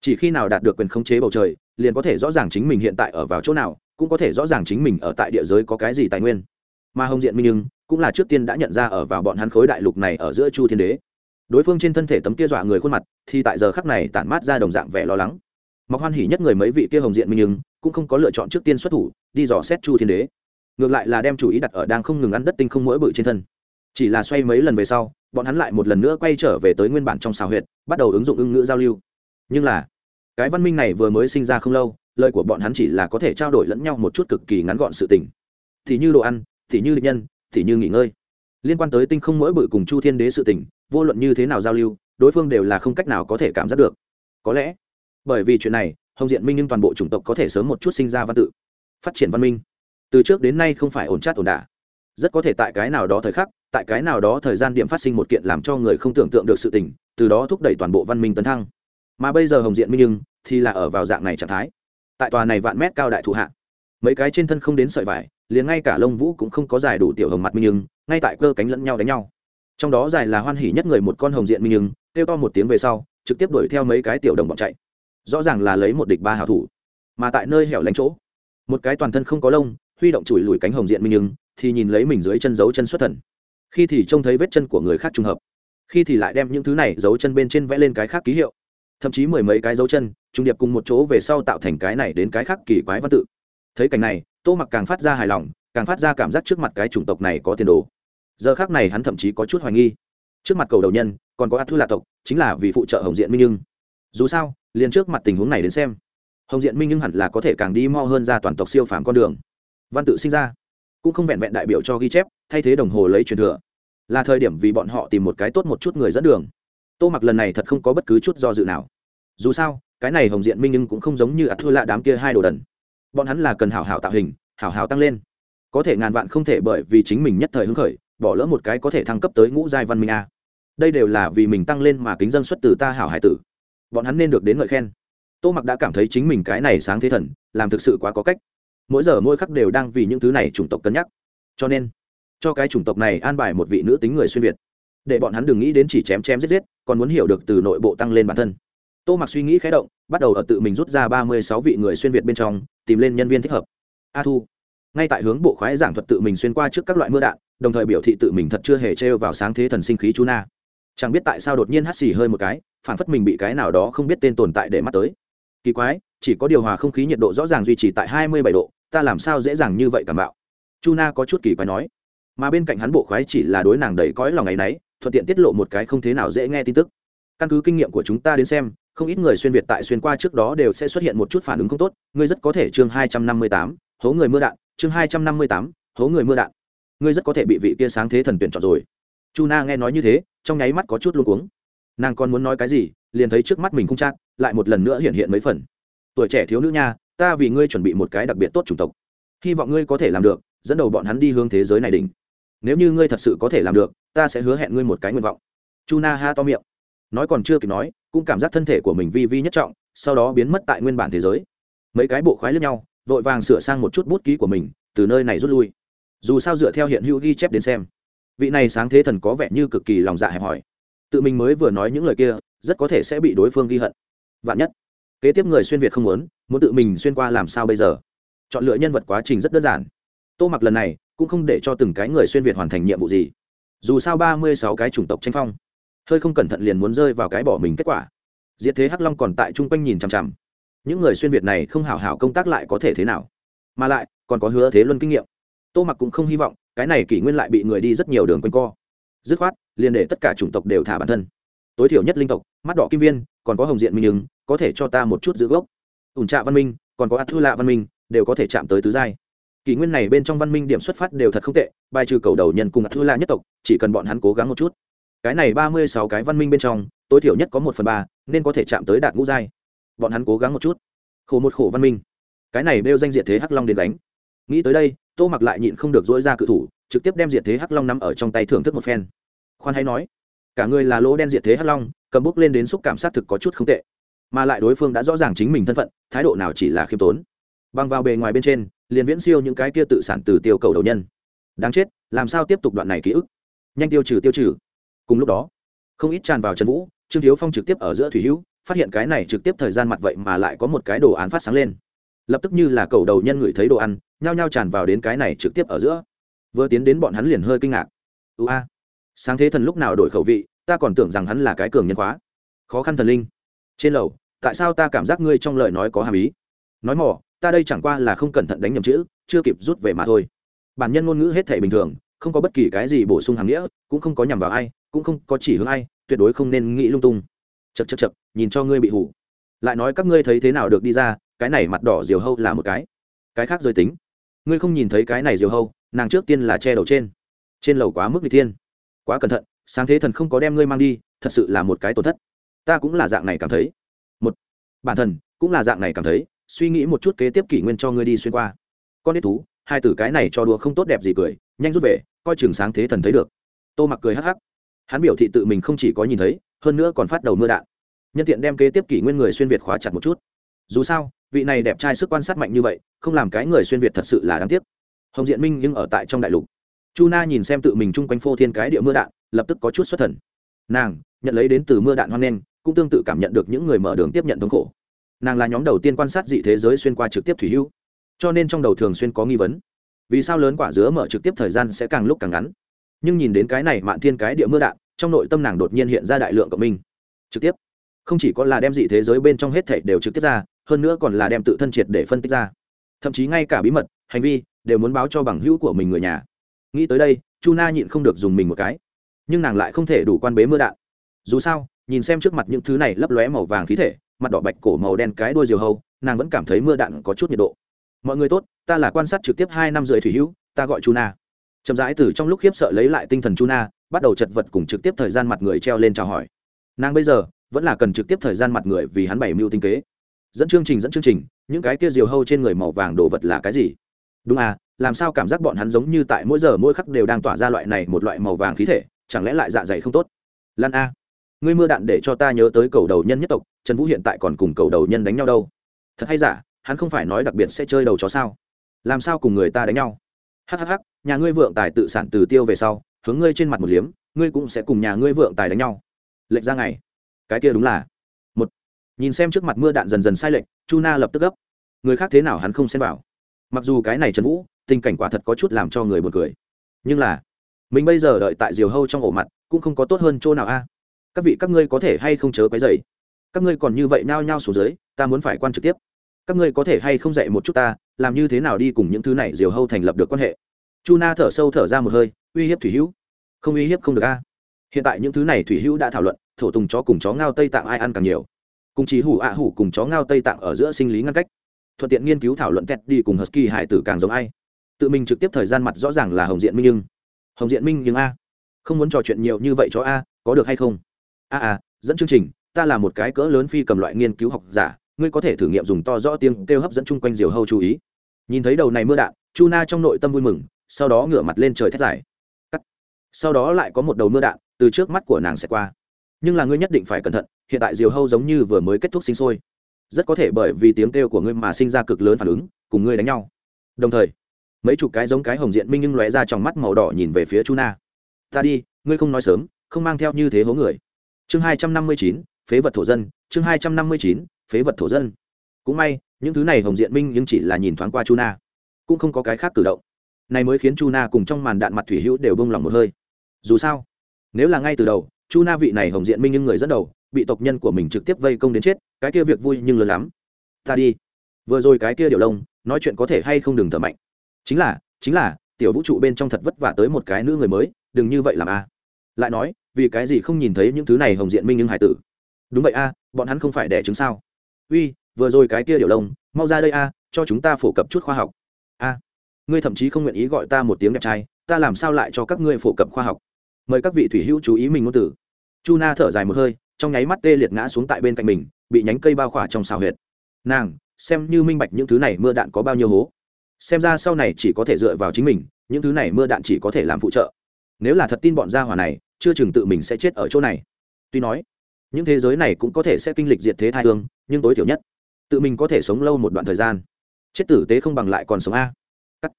Chỉ khi nào đạt được quyền khống chế bầu trời, liền có thể rõ ràng chính mình hiện tại ở vào chỗ nào, cũng có thể rõ ràng chính mình ở tại địa giới có cái gì tài nguyên. Mà hồng diện minh nhưng cũng là trước tiên đã nhận ra ở vào bọn hắn khối đại lục này ở giữa chu thiên đế đối phương trên thân thể tấm kia dọa người khuôn mặt, thì tại giờ khắc này tản mát ra đồng dạng vẻ lo lắng. Mọc hoan hỉ nhất người mấy vị kia hồng diện minh nhưng, cũng không có lựa chọn trước tiên xuất thủ, đi dò xét chu thiên đế. Ngược lại là đem chủ ý đặt ở đang không ngừng ăn đất tinh không mỗi bự trên thân. Chỉ là xoay mấy lần về sau, bọn hắn lại một lần nữa quay trở về tới nguyên bản trong xào huyệt, bắt đầu ứng dụng ưng ngữ giao lưu. Nhưng là, cái văn minh này vừa mới sinh ra không lâu, lời của bọn hắn chỉ là có thể trao đổi lẫn nhau một chút cực kỳ ngắn gọn sự tình. Thì như đồ ăn, thì như định nhân, thì như nghỉ ngơi. Liên quan tới tinh không mỗi bự cùng chu thiên đế sự tình vô luận như thế nào giao lưu, đối phương đều là không cách nào có thể cảm giác được. Có lẽ, bởi vì chuyện này, hồng diện minh nhưng toàn bộ chủng tộc có thể sớm một chút sinh ra văn tự, phát triển văn minh. Từ trước đến nay không phải ổn chát ổn đả. Rất có thể tại cái nào đó thời khắc, tại cái nào đó thời gian điểm phát sinh một kiện làm cho người không tưởng tượng được sự tình, từ đó thúc đẩy toàn bộ văn minh tấn thăng. Mà bây giờ hồng diện minh nhưng thì là ở vào dạng này trạng thái. Tại tòa này vạn mét cao đại thụ hạ, mấy cái trên thân không đến sợi vải, liền ngay cả lông vũ cũng không có dài đủ tiểu hồng mặt minh nhưng, ngay tại cơ cánh lẫn nhau đánh nhau trong đó dài là hoan hỉ nhất người một con hồng diện minh nhưng kêu to một tiếng về sau, trực tiếp đuổi theo mấy cái tiểu đồng bọn chạy. Rõ ràng là lấy một địch ba hảo thủ. Mà tại nơi hẻo lánh chỗ, một cái toàn thân không có lông, huy động chùi lùi cánh hồng diện minh nhưng thì nhìn lấy mình dưới chân dấu chân xuất thần. Khi thì trông thấy vết chân của người khác trùng hợp, khi thì lại đem những thứ này dấu chân bên trên vẽ lên cái khác ký hiệu. Thậm chí mười mấy cái dấu chân trung điệp cùng một chỗ về sau tạo thành cái này đến cái khác kỳ quái văn tự. Thấy cảnh này, tô mặc càng phát ra hài lòng, càng phát ra cảm giác trước mặt cái chủng tộc này có tiền đồ giờ khác này hắn thậm chí có chút hoài nghi. Trước mặt cầu đầu nhân, còn có a thư lạ tộc, chính là vì phụ trợ hồng diện minh nhưng dù sao, liền trước mặt tình huống này đến xem, hồng diện minh nhưng hẳn là có thể càng đi mo hơn ra toàn tộc siêu phàm con đường. Văn tự sinh ra, cũng không vẹn vẹn đại biểu cho ghi chép, thay thế đồng hồ lấy truyền thừa. Là thời điểm vì bọn họ tìm một cái tốt một chút người dẫn đường. Tô mặc lần này thật không có bất cứ chút do dự nào. Dù sao, cái này hồng diện minh nhưng cũng không giống như ạt thua lạ đám kia hai đồ đần. Bọn hắn là cần hảo hảo tạo hình, hảo hảo tăng lên. Có thể ngàn vạn không thể bởi vì chính mình nhất thời hứng khởi bỏ lỡ một cái có thể thăng cấp tới ngũ giai văn minh a. Đây đều là vì mình tăng lên mà kính dân xuất từ ta hảo hải tử. Bọn hắn nên được đến ngợi khen. Tô mặc đã cảm thấy chính mình cái này sáng thế thần, làm thực sự quá có cách. Mỗi giờ mỗi khắc đều đang vì những thứ này chủng tộc cân nhắc. Cho nên, cho cái chủng tộc này an bài một vị nữ tính người xuyên việt. Để bọn hắn đừng nghĩ đến chỉ chém chém giết giết, còn muốn hiểu được từ nội bộ tăng lên bản thân. Tô mặc suy nghĩ khé động, bắt đầu ở tự mình rút ra ba mươi sáu vị người xuyên việt bên trong, tìm lên nhân viên thích hợp. A thu, ngay tại hướng bộ khoái giảng thuật tự mình xuyên qua trước các loại mưa đạn đồng thời biểu thị tự mình thật chưa hề trêu vào sáng thế thần sinh khí chú na. Chẳng biết tại sao đột nhiên hắt xì hơi một cái phản phất mình bị cái nào đó không biết tên tồn tại để mắt tới. Kỳ quái, chỉ có điều hòa không khí nhiệt độ rõ ràng duy trì tại hai mươi bảy độ, ta làm sao dễ dàng như vậy cảm bạo? Chu na có chút kỳ quái nói. Mà bên cạnh hắn bộ khoái chỉ là đối nàng đầy cõi lòng ngày nấy, thuận tiện tiết lộ một cái không thế nào dễ nghe tin tức. Căn cứ kinh nghiệm của chúng ta đến xem, không ít người xuyên việt tại xuyên qua trước đó đều sẽ xuất hiện một chút phản ứng không tốt. Ngươi rất có thể chương hai trăm năm mươi tám, hố người mưa đạn, chương hai trăm năm mươi tám, hố người mưa đạn ngươi rất có thể bị vị kia sáng thế thần tuyển chọn rồi. Chu na nghe nói như thế, trong nháy mắt có chút luôn cuống. Nàng còn muốn nói cái gì, liền thấy trước mắt mình không chắc lại một lần nữa hiện hiện mấy phần. Tuổi trẻ thiếu nữ nha, ta vì ngươi chuẩn bị một cái đặc biệt tốt chủng tộc. Hy vọng ngươi có thể làm được, dẫn đầu bọn hắn đi hướng thế giới này đỉnh. Nếu như ngươi thật sự có thể làm được, ta sẽ hứa hẹn ngươi một cái nguyện vọng. Chu na ha to miệng. Nói còn chưa kịp nói, cũng cảm giác thân thể của mình vi vi nhất trọng, sau đó biến mất tại nguyên bản thế giới. Mấy cái bộ khoái lẫn nhau, vội vàng sửa sang một chút bút ký của mình, từ nơi này rút lui dù sao dựa theo hiện hữu ghi chép đến xem, vị này sáng thế thần có vẻ như cực kỳ lòng dạ hẹp hòi. Tự mình mới vừa nói những lời kia, rất có thể sẽ bị đối phương ghi hận. Vạn nhất, kế tiếp người xuyên việt không muốn muốn tự mình xuyên qua làm sao bây giờ? Chọn lựa nhân vật quá trình rất đơn giản. Tô mặc lần này cũng không để cho từng cái người xuyên việt hoàn thành nhiệm vụ gì. Dù sao ba mươi sáu cái chủng tộc tranh phong, hơi không cẩn thận liền muốn rơi vào cái bỏ mình kết quả. Diệt thế hắc long còn tại chung quanh nhìn chằm chằm. Những người xuyên việt này không hảo hảo công tác lại có thể thế nào? Mà lại, còn có hứa thế luân kinh nghiệm tô mặc cũng không hy vọng, cái này kỷ nguyên lại bị người đi rất nhiều đường quanh co. Dứt khoát, liền để tất cả chủng tộc đều thả bản thân. Tối thiểu nhất linh tộc, mắt đỏ kim viên, còn có hồng diện minh ứng, có thể cho ta một chút giữ gốc. Ủn trạ văn minh, còn có ạt thư lạ văn minh, đều có thể chạm tới tứ giai. Kỷ nguyên này bên trong văn minh điểm xuất phát đều thật không tệ, bài trừ cầu đầu nhân cùng ạt thư lạ nhất tộc, chỉ cần bọn hắn cố gắng một chút. Cái này ba mươi sáu cái văn minh bên trong, tối thiểu nhất có một phần ba, nên có thể chạm tới đạt ngũ giai. Bọn hắn cố gắng một chút. Khổ một khổ văn minh. Cái này bêu danh diện thế hắc long đến đánh nghĩ tới đây tô mặc lại nhịn không được dỗi ra cự thủ, trực tiếp đem diệt thế hắc long nắm ở trong tay thưởng thức một phen. Khoan hay nói, cả người là lỗ đen diệt thế hắc long, cầm bút lên đến xúc cảm xác thực có chút không tệ. Mà lại đối phương đã rõ ràng chính mình thân phận, thái độ nào chỉ là khiêm tốn. Băng vào bề ngoài bên trên, liền viễn siêu những cái kia tự sản từ tiêu cầu đầu nhân. Đáng chết, làm sao tiếp tục đoạn này ký ức? Nhanh tiêu trừ tiêu trừ. Cùng lúc đó, không ít tràn vào trần vũ, trương thiếu phong trực tiếp ở giữa thủy hữu, phát hiện cái này trực tiếp thời gian mặt vậy mà lại có một cái đồ án phát sáng lên lập tức như là cầu đầu nhân ngửi thấy đồ ăn, nhao nhao tràn vào đến cái này trực tiếp ở giữa. Vừa tiến đến bọn hắn liền hơi kinh ngạc. Ưu a, sáng thế thần lúc nào đổi khẩu vị, ta còn tưởng rằng hắn là cái cường nhân khóa. Khó khăn thần linh. Trên lầu, tại sao ta cảm giác ngươi trong lời nói có hàm ý? Nói mỏ, ta đây chẳng qua là không cẩn thận đánh nhầm chữ, chưa kịp rút về mà thôi. Bản nhân ngôn ngữ hết thể bình thường, không có bất kỳ cái gì bổ sung hàm nghĩa, cũng không có nhằm vào ai, cũng không có chỉ hướng ai, tuyệt đối không nên nghĩ lung tung. Chật chật chật nhìn cho ngươi bị hủ. Lại nói các ngươi thấy thế nào được đi ra cái này mặt đỏ diều hâu là một cái. Cái khác giới tính. Ngươi không nhìn thấy cái này diều hâu, nàng trước tiên là che đầu trên. Trên lầu quá mức vị thiên. Quá cẩn thận, sáng thế thần không có đem ngươi mang đi, thật sự là một cái tổn thất. Ta cũng là dạng này cảm thấy. Một, bản thân cũng là dạng này cảm thấy, suy nghĩ một chút kế tiếp kỷ nguyên cho ngươi đi xuyên qua. Con ít thú, hai từ cái này cho đùa không tốt đẹp gì cười, nhanh rút về, coi chừng sáng thế thần thấy được. Tô mặc cười hắc hắc. Hắn biểu thị tự mình không chỉ có nhìn thấy, hơn nữa còn phát đầu mưa đạn. Nhân tiện đem kế tiếp kỷ nguyên người xuyên việt khóa chặt một chút. Dù sao vị này đẹp trai sức quan sát mạnh như vậy, không làm cái người xuyên việt thật sự là đáng tiếc. Hồng diện minh nhưng ở tại trong đại lục. Chu na nhìn xem tự mình chung quanh phô thiên cái địa mưa đạn, lập tức có chút xuất thần. Nàng, nhận lấy đến từ mưa đạn hoang nen cũng tương tự cảm nhận được những người mở đường tiếp nhận thống khổ. Nàng là nhóm đầu tiên quan sát dị thế giới xuyên qua trực tiếp thủy hưu. Cho nên trong đầu thường xuyên có nghi vấn. Vì sao lớn quả dứa mở trực tiếp thời gian sẽ càng lúc càng ngắn? Nhưng nhìn đến cái này mạn thiên cái địa mưa đạn, trong nội tâm nàng đột nhiên hiện ra đại lượng cộng minh. Trực tiếp. Không chỉ có là đem dị thế giới bên trong hết thể đều trực tiếp ra hơn nữa còn là đem tự thân triệt để phân tích ra. Thậm chí ngay cả bí mật, hành vi đều muốn báo cho bằng hữu của mình người nhà. Nghĩ tới đây, chu na nhịn không được dùng mình một cái. Nhưng nàng lại không thể đủ quan bế mưa đạn. Dù sao, nhìn xem trước mặt những thứ này lấp lóe màu vàng khí thể, mặt đỏ bạch cổ màu đen cái đuôi diều hâu, nàng vẫn cảm thấy mưa đạn có chút nhiệt độ. Mọi người tốt, ta là quan sát trực tiếp hai năm rưỡi thủy hữu, ta gọi chu na. Chậm rãi từ trong lúc khiếp sợ lấy lại tinh thần chu na, bắt đầu chật vật cùng trực tiếp thời gian mặt người treo lên chào hỏi. Nàng bây giờ vẫn là cần trực tiếp thời gian mặt người vì hắn bảy mưu tinh kế dẫn chương trình dẫn chương trình, những cái kia diều hâu trên người màu vàng đồ vật là cái gì? Đúng à làm sao cảm giác bọn hắn giống như tại mỗi giờ mỗi khắc đều đang tỏa ra loại này một loại màu vàng khí thể, chẳng lẽ lại dạ dày không tốt? Lan a, ngươi mưa đạn để cho ta nhớ tới cầu đầu nhân nhất tộc, trần vũ hiện tại còn cùng cầu đầu nhân đánh nhau đâu. Thật hay giả, hắn không phải nói đặc biệt sẽ chơi đầu chó sao? Làm sao cùng người ta đánh nhau? Hhh nhà ngươi vượng tài tự sản từ tiêu về sau, hướng ngươi trên mặt một liếm, ngươi cũng sẽ cùng nhà ngươi vượng tài đánh nhau. Lệnh ra ngày. Cái kia đúng là nhìn xem trước mặt mưa đạn dần dần sai lệch, chu na lập tức gấp. Người khác thế nào hắn không xem vào. Mặc dù cái này trần vũ, tình cảnh quả thật có chút làm cho người buồn cười. Nhưng là, mình bây giờ đợi tại diều hâu trong ổ mặt, cũng không có tốt hơn chỗ nào a. Các vị, các ngươi có thể hay không chớ cái dày các ngươi còn như vậy nao nhao xuống dưới, ta muốn phải quan trực tiếp. Các ngươi có thể hay không dạy một chút ta, làm như thế nào đi cùng những thứ này diều hâu thành lập được quan hệ? Chu na thở sâu thở ra một hơi, uy hiếp thủy hữu. Không uy hiếp không được a. Hiện tại những thứ này thủy hữu đã thảo luận, thổ tùng chó cùng chó ngao tây tạng ai ăn càng nhiều cùng chỉ hủ ạ hủ cùng chó ngao tây tạng ở giữa sinh lý ngăn cách. Thuận tiện nghiên cứu thảo luận tét đi cùng husky hải tử càng giống ai. Tự mình trực tiếp thời gian mặt rõ ràng là hồng diện minh nhưng. Hồng diện minh nhưng a. Không muốn trò chuyện nhiều như vậy cho a, có được hay không? A a, dẫn chương trình, ta là một cái cỡ lớn phi cầm loại nghiên cứu học giả, ngươi có thể thử nghiệm dùng to rõ tiếng kêu hấp dẫn chung quanh diều hâu chú ý. Nhìn thấy đầu này mưa đạn, chu na trong nội tâm vui mừng, sau đó ngửa mặt lên trời thét dài. Sau đó lại có một đầu mưa đạn, từ trước mắt của nàng sẽ qua. Nhưng là ngươi nhất định phải cẩn thận hiện tại diều hâu giống như vừa mới kết thúc sinh sôi. Rất có thể bởi vì tiếng kêu của ngươi mà sinh ra cực lớn phản ứng, cùng ngươi đánh nhau. Đồng thời, mấy chục cái giống cái hồng diện minh nhưng lóe ra trong mắt màu đỏ nhìn về phía chu na ta đi, ngươi không nói sớm, không mang theo như thế hố người. Chương hai trăm năm mươi chín, phế vật thổ dân. Chương hai trăm năm mươi chín, phế vật thổ dân. Cũng may, những thứ này hồng diện minh nhưng chỉ là nhìn thoáng qua chu na cũng không có cái khác cử động. Này mới khiến chu na cùng trong màn đạn mặt thủy hữu đều bông lòng một hơi. Dù sao, nếu là ngay từ đầu chu na vị này hồng diện minh nhưng người dẫn đầu bị tộc nhân của mình trực tiếp vây công đến chết, cái kia việc vui nhưng lớn lắm. Ta đi. Vừa rồi cái kia điều lông nói chuyện có thể hay không đừng thở mạnh. Chính là chính là, tiểu vũ trụ bên trong thật vất vả tới một cái nữ người mới, đừng như vậy làm a. À. Lại nói, vì cái gì không nhìn thấy những thứ này hồng diện minh nhưng hải tử? Đúng vậy a à, bọn hắn không phải đẻ trứng sao? Uy, vừa rồi cái kia điều lông mau ra đây a à, cho chúng ta phổ cập chút khoa học. A, ngươi thậm chí không nguyện ý gọi ta một tiếng đẹp trai, ta làm sao lại cho các ngươi phổ cập khoa học? Mời các vị thủy hữu chú ý mình ngôn tử chu na thở dài một hơi trong nháy mắt tê liệt ngã xuống tại bên cạnh mình, bị nhánh cây bao khỏa trong xào huyệt. Nàng, xem như minh bạch những thứ này mưa đạn có bao nhiêu hố. Xem ra sau này chỉ có thể dựa vào chính mình, những thứ này mưa đạn chỉ có thể làm phụ trợ. Nếu là thật tin bọn gia hỏa này, chưa chừng tự mình sẽ chết ở chỗ này. Tuy nói, những thế giới này cũng có thể sẽ kinh lịch diệt thế thai hương, nhưng tối thiểu nhất, tự mình có thể sống lâu một đoạn thời gian. Chết tử tế không bằng lại còn sống a. Cắt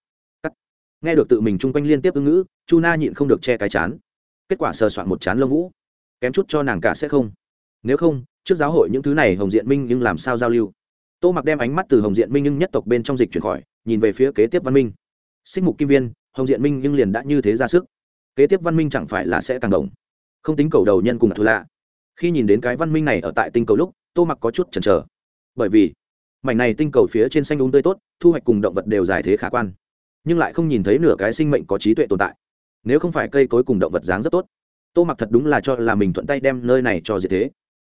cắt. Nghe được tự mình chung quanh liên tiếp ứng ngữ, chu na nhịn không được che cái chán. Kết quả sờ soạn một chán lông vũ kém chút cho nàng cả sẽ không. Nếu không, trước giáo hội những thứ này hồng diện minh nhưng làm sao giao lưu? Tô mặc đem ánh mắt từ hồng diện minh nhưng nhất tộc bên trong dịch chuyển khỏi, nhìn về phía kế tiếp văn minh. Xích mục kim viên, hồng diện minh nhưng liền đã như thế ra sức. Kế tiếp văn minh chẳng phải là sẽ càng đồng không tính cầu đầu nhân cùng thù lạ khi nhìn đến cái văn minh này ở tại tinh cầu lúc, tô mặc có chút chần chờ. Bởi vì, mảnh này tinh cầu phía trên xanh đúng tươi tốt, thu hoạch cùng động vật đều dài thế khả quan. Nhưng lại không nhìn thấy nửa cái sinh mệnh có trí tuệ tồn tại. Nếu không phải cây cối cùng động vật dáng rất tốt tô mặc thật đúng là cho là mình thuận tay đem nơi này cho diệt thế.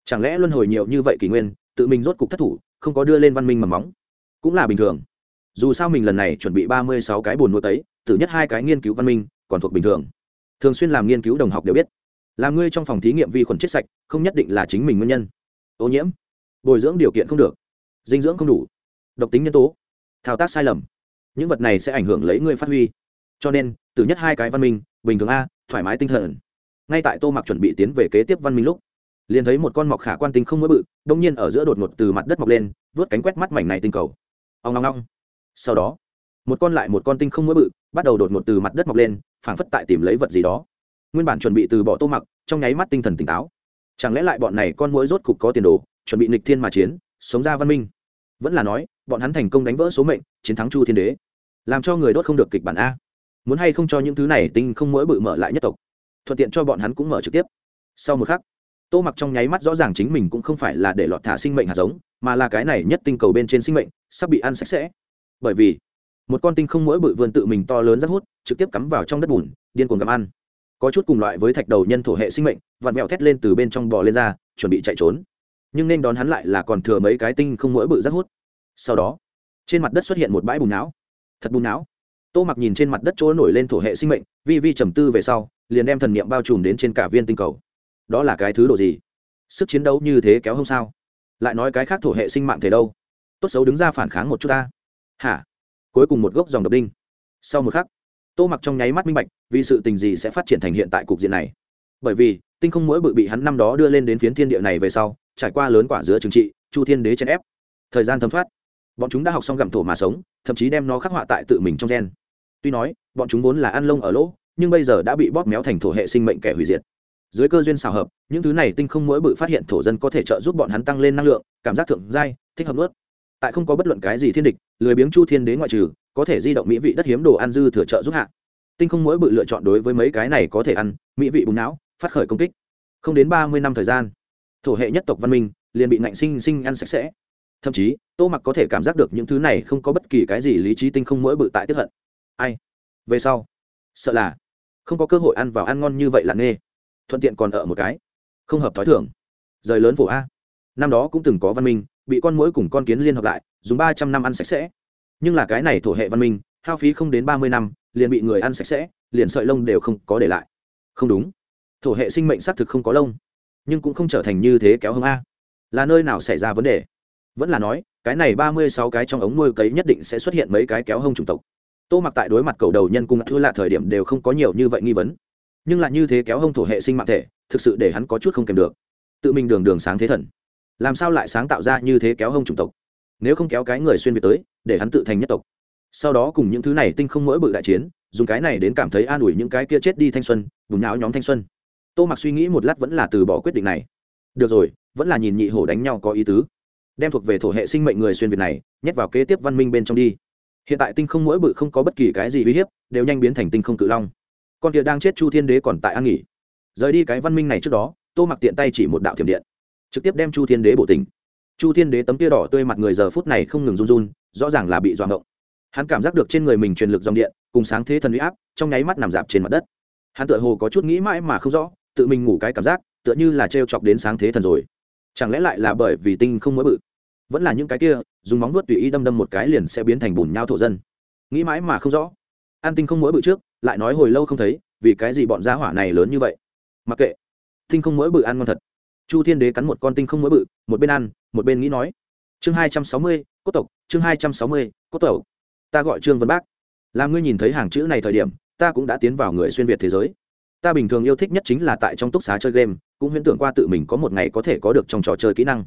Chẳng lẽ luân hồi nhiều như vậy kỷ nguyên, tự mình rốt cục thất thủ, không có đưa lên văn minh mầm móng? Cũng là bình thường. Dù sao mình lần này chuẩn bị ba mươi sáu cái bồn nuôi tấy từ nhất hai cái nghiên cứu văn minh, còn thuộc bình thường. Thường xuyên làm nghiên cứu đồng học đều biết. Là ngươi trong phòng thí nghiệm vi khuẩn chết sạch, không nhất định là chính mình nguyên nhân. Ô nhiễm. Bồi dưỡng điều kiện không được. Dinh dưỡng không đủ. Độc tính nhân tố. Thao tác sai lầm. Những vật này sẽ ảnh hưởng lấy ngươi phát huy. Cho nên từ nhất hai cái văn minh, bình thường a, thoải mái tinh thần ngay tại tô mặc chuẩn bị tiến về kế tiếp văn minh lúc, liền thấy một con mọc khả quan tinh không mới bự, đông nhiên ở giữa đột ngột từ mặt đất mọc lên, vớt cánh quét mắt mảnh này tinh cầu. Ông long long sau đó, một con lại một con tinh không mới bự bắt đầu đột ngột từ mặt đất mọc lên, phảng phất tại tìm lấy vật gì đó. Nguyên bản chuẩn bị từ bỏ tô mặc, trong nháy mắt tinh thần tỉnh táo. Chẳng lẽ lại bọn này con mũi rốt cục có tiền đồ, chuẩn bị nịch thiên mà chiến, sống ra văn minh? Vẫn là nói, bọn hắn thành công đánh vỡ số mệnh, chiến thắng chu thiên đế. Làm cho người đốt không được kịch bản a. Muốn hay không cho những thứ này tinh không mỗi bự mở lại nhất tộc? Thuận tiện cho bọn hắn cũng mở trực tiếp. Sau một khắc, tô mặc trong nháy mắt rõ ràng chính mình cũng không phải là để lọt thả sinh mệnh hạt giống, mà là cái này nhất tinh cầu bên trên sinh mệnh, sắp bị ăn sạch sẽ. Bởi vì, một con tinh không mỗi bự vươn tự mình to lớn rất hút, trực tiếp cắm vào trong đất bùn, điên cuồng gặm ăn. Có chút cùng loại với thạch đầu nhân thổ hệ sinh mệnh, vặn mẹo thét lên từ bên trong bò lên ra, chuẩn bị chạy trốn. Nhưng nên đón hắn lại là còn thừa mấy cái tinh không mỗi bự rất hút. Sau đó, trên mặt đất xuất hiện một bãi bùn não. Thật bùn não. Tô mặc nhìn trên mặt đất chỗ nổi lên thổ hệ sinh mệnh, vi vi trầm tư về sau liền đem thần niệm bao trùm đến trên cả viên tinh cầu. Đó là cái thứ độ gì? Sức chiến đấu như thế kéo không sao? Lại nói cái khác thổ hệ sinh mạng thể đâu? Tốt xấu đứng ra phản kháng một chút ta. Hả? Cuối cùng một gốc dòng độc đinh. Sau một khắc, tô mặc trong nháy mắt minh bạch, vì sự tình gì sẽ phát triển thành hiện tại cục diện này. Bởi vì, tinh không mỗi bự bị hắn năm đó đưa lên đến phiến thiên địa này về sau, trải qua lớn quả giữa trừng trị, chu thiên đế chèn ép. Thời gian thấm thoát. Bọn chúng đã học xong gặm thổ mà sống, thậm chí đem nó khắc họa tại tự mình trong gen. Tuy nói, bọn chúng vốn là ăn lông ở lỗ nhưng bây giờ đã bị bóp méo thành thổ hệ sinh mệnh kẻ hủy diệt. Dưới cơ duyên xào hợp, những thứ này tinh không mỗi bự phát hiện thổ dân có thể trợ giúp bọn hắn tăng lên năng lượng, cảm giác thượng giai, thích hợp nuốt. Tại không có bất luận cái gì thiên địch, lười biếng chu thiên đế ngoại trừ, có thể di động mỹ vị đất hiếm đồ ăn dư thừa trợ giúp hạ. Tinh không mỗi bự lựa chọn đối với mấy cái này có thể ăn, mỹ vị bùng não, phát khởi công kích. Không đến ba mươi năm thời gian, thổ hệ nhất tộc văn minh liền bị nạnh sinh sinh ăn sạch sẽ. Thậm chí, tô mặc có thể cảm giác được những thứ này không có bất kỳ cái gì lý trí tinh không mỗi bự tại tiếp hận. Ai? Về sau, sợ là không có cơ hội ăn vào ăn ngon như vậy là nghe thuận tiện còn ở một cái. Không hợp thói thường. Rời lớn phổ a. Năm đó cũng từng có văn minh, bị con mũi cùng con kiến liên hợp lại, dùng ba trăm năm ăn sạch sẽ. Nhưng là cái này thổ hệ văn minh, hao phí không đến ba mươi năm, liền bị người ăn sạch sẽ, liền sợi lông đều không có để lại. Không đúng. Thổ hệ sinh mệnh xác thực không có lông, nhưng cũng không trở thành như thế kéo hông a. Là nơi nào xảy ra vấn đề? Vẫn là nói, cái này ba mươi sáu cái trong ống nuôi cấy nhất định sẽ xuất hiện mấy cái kéo hông chủng tộc tô mặc tại đối mặt cầu đầu nhân cung thua lạ thời điểm đều không có nhiều như vậy nghi vấn. Nhưng lại như thế kéo hông thổ hệ sinh mạng thể, thực sự để hắn có chút không kèm được. Tự mình đường đường sáng thế thần. Làm sao lại sáng tạo ra như thế kéo hông chủng tộc? Nếu không kéo cái người xuyên việt tới, để hắn tự thành nhất tộc. Sau đó cùng những thứ này tinh không mỗi bự đại chiến, dùng cái này đến cảm thấy an ủi những cái kia chết đi thanh xuân, bùn não nhóm thanh xuân. Tô mặc suy nghĩ một lát vẫn là từ bỏ quyết định này. Được rồi, vẫn là nhìn nhị hổ đánh nhau có ý tứ. Đem thuộc về thổ hệ sinh mệnh người xuyên việt này, nhét vào kế tiếp văn minh bên trong đi hiện tại tinh không mỗi bự không có bất kỳ cái gì uy hiếp, đều nhanh biến thành tinh không cự long. Con kia đang chết chu thiên đế còn tại an nghỉ. Rời đi cái văn minh này trước đó, tô mặc tiện tay chỉ một đạo thiểm điện, trực tiếp đem chu thiên đế bổ tình chu thiên đế tấm tia đỏ tươi mặt người giờ phút này không ngừng run run, rõ ràng là bị dọa động hắn cảm giác được trên người mình truyền lực dòng điện, cùng sáng thế thần huy áp, trong nháy mắt nằm dạp trên mặt đất. Hắn tựa hồ có chút nghĩ mãi mà không rõ, tự mình ngủ cái cảm giác, tựa như là t chọc đến sáng thế thần rồi. Chẳng lẽ lại là bởi vì tinh không mới bự? Vẫn là những cái kia dùng móng vuốt tùy ý đâm đâm một cái liền sẽ biến thành bùn nhau thổ dân. Nghĩ mãi mà không rõ. An tinh không mỗi bự trước, lại nói hồi lâu không thấy, vì cái gì bọn gia hỏa này lớn như vậy? Mặc kệ. Tinh không mỗi bự ăn ngon thật. Chu thiên đế cắn một con tinh không mỗi bự một bên ăn, một bên nghĩ nói. Chương hai trăm sáu mươi, cốt tộc, chương hai trăm sáu mươi, cốt tộc. Ta gọi trương vân bác. Làm ngươi nhìn thấy hàng chữ này thời điểm, ta cũng đã tiến vào người xuyên việt thế giới. Ta bình thường yêu thích nhất chính là tại trong túc xá chơi game, cũng huyễn tưởng qua tự mình có một ngày có thể có được trong trò chơi kỹ năng.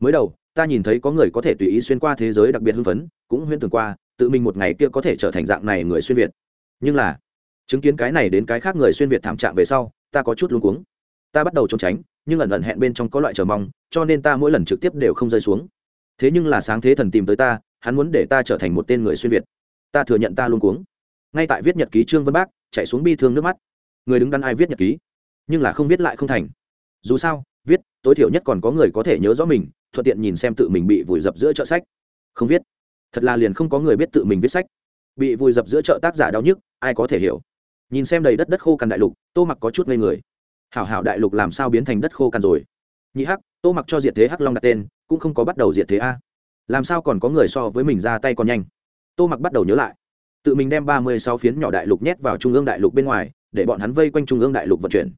Mới đầu ta nhìn thấy có người có thể tùy ý xuyên qua thế giới đặc biệt hưng phấn, cũng huyễn tưởng qua, tự mình một ngày kia có thể trở thành dạng này người xuyên việt. Nhưng là, chứng kiến cái này đến cái khác người xuyên việt thảm trạng về sau, ta có chút luống cuống. Ta bắt đầu trốn tránh, nhưng ẩn ẩn hẹn bên trong có loại chờ mong, cho nên ta mỗi lần trực tiếp đều không rơi xuống. Thế nhưng là sáng thế thần tìm tới ta, hắn muốn để ta trở thành một tên người xuyên việt. Ta thừa nhận ta luôn cuống. Ngay tại viết nhật ký trương vân bác, chạy xuống bi thương nước mắt. Người đứng đắn ai viết nhật ký? Nhưng là không viết lại không thành. Dù sao, viết, tối thiểu nhất còn có người có thể nhớ rõ mình thuận tiện nhìn xem tự mình bị vùi dập giữa chợ sách. Không viết. Thật là liền không có người biết tự mình viết sách. Bị vùi dập giữa chợ tác giả đau nhức, ai có thể hiểu. Nhìn xem đầy đất đất khô cằn đại lục, tô mặc có chút ngây người. Hảo hảo đại lục làm sao biến thành đất khô cằn rồi? Nhị hắc, tô mặc cho diệt thế hắc long đặt tên, cũng không có bắt đầu diệt thế a. Làm sao còn có người so với mình ra tay còn nhanh? Tô mặc bắt đầu nhớ lại. Tự mình đem ba mươi sáu phiến nhỏ đại lục nhét vào trung ương đại lục bên ngoài, để bọn hắn vây quanh trung ương đại lục vận chuyển.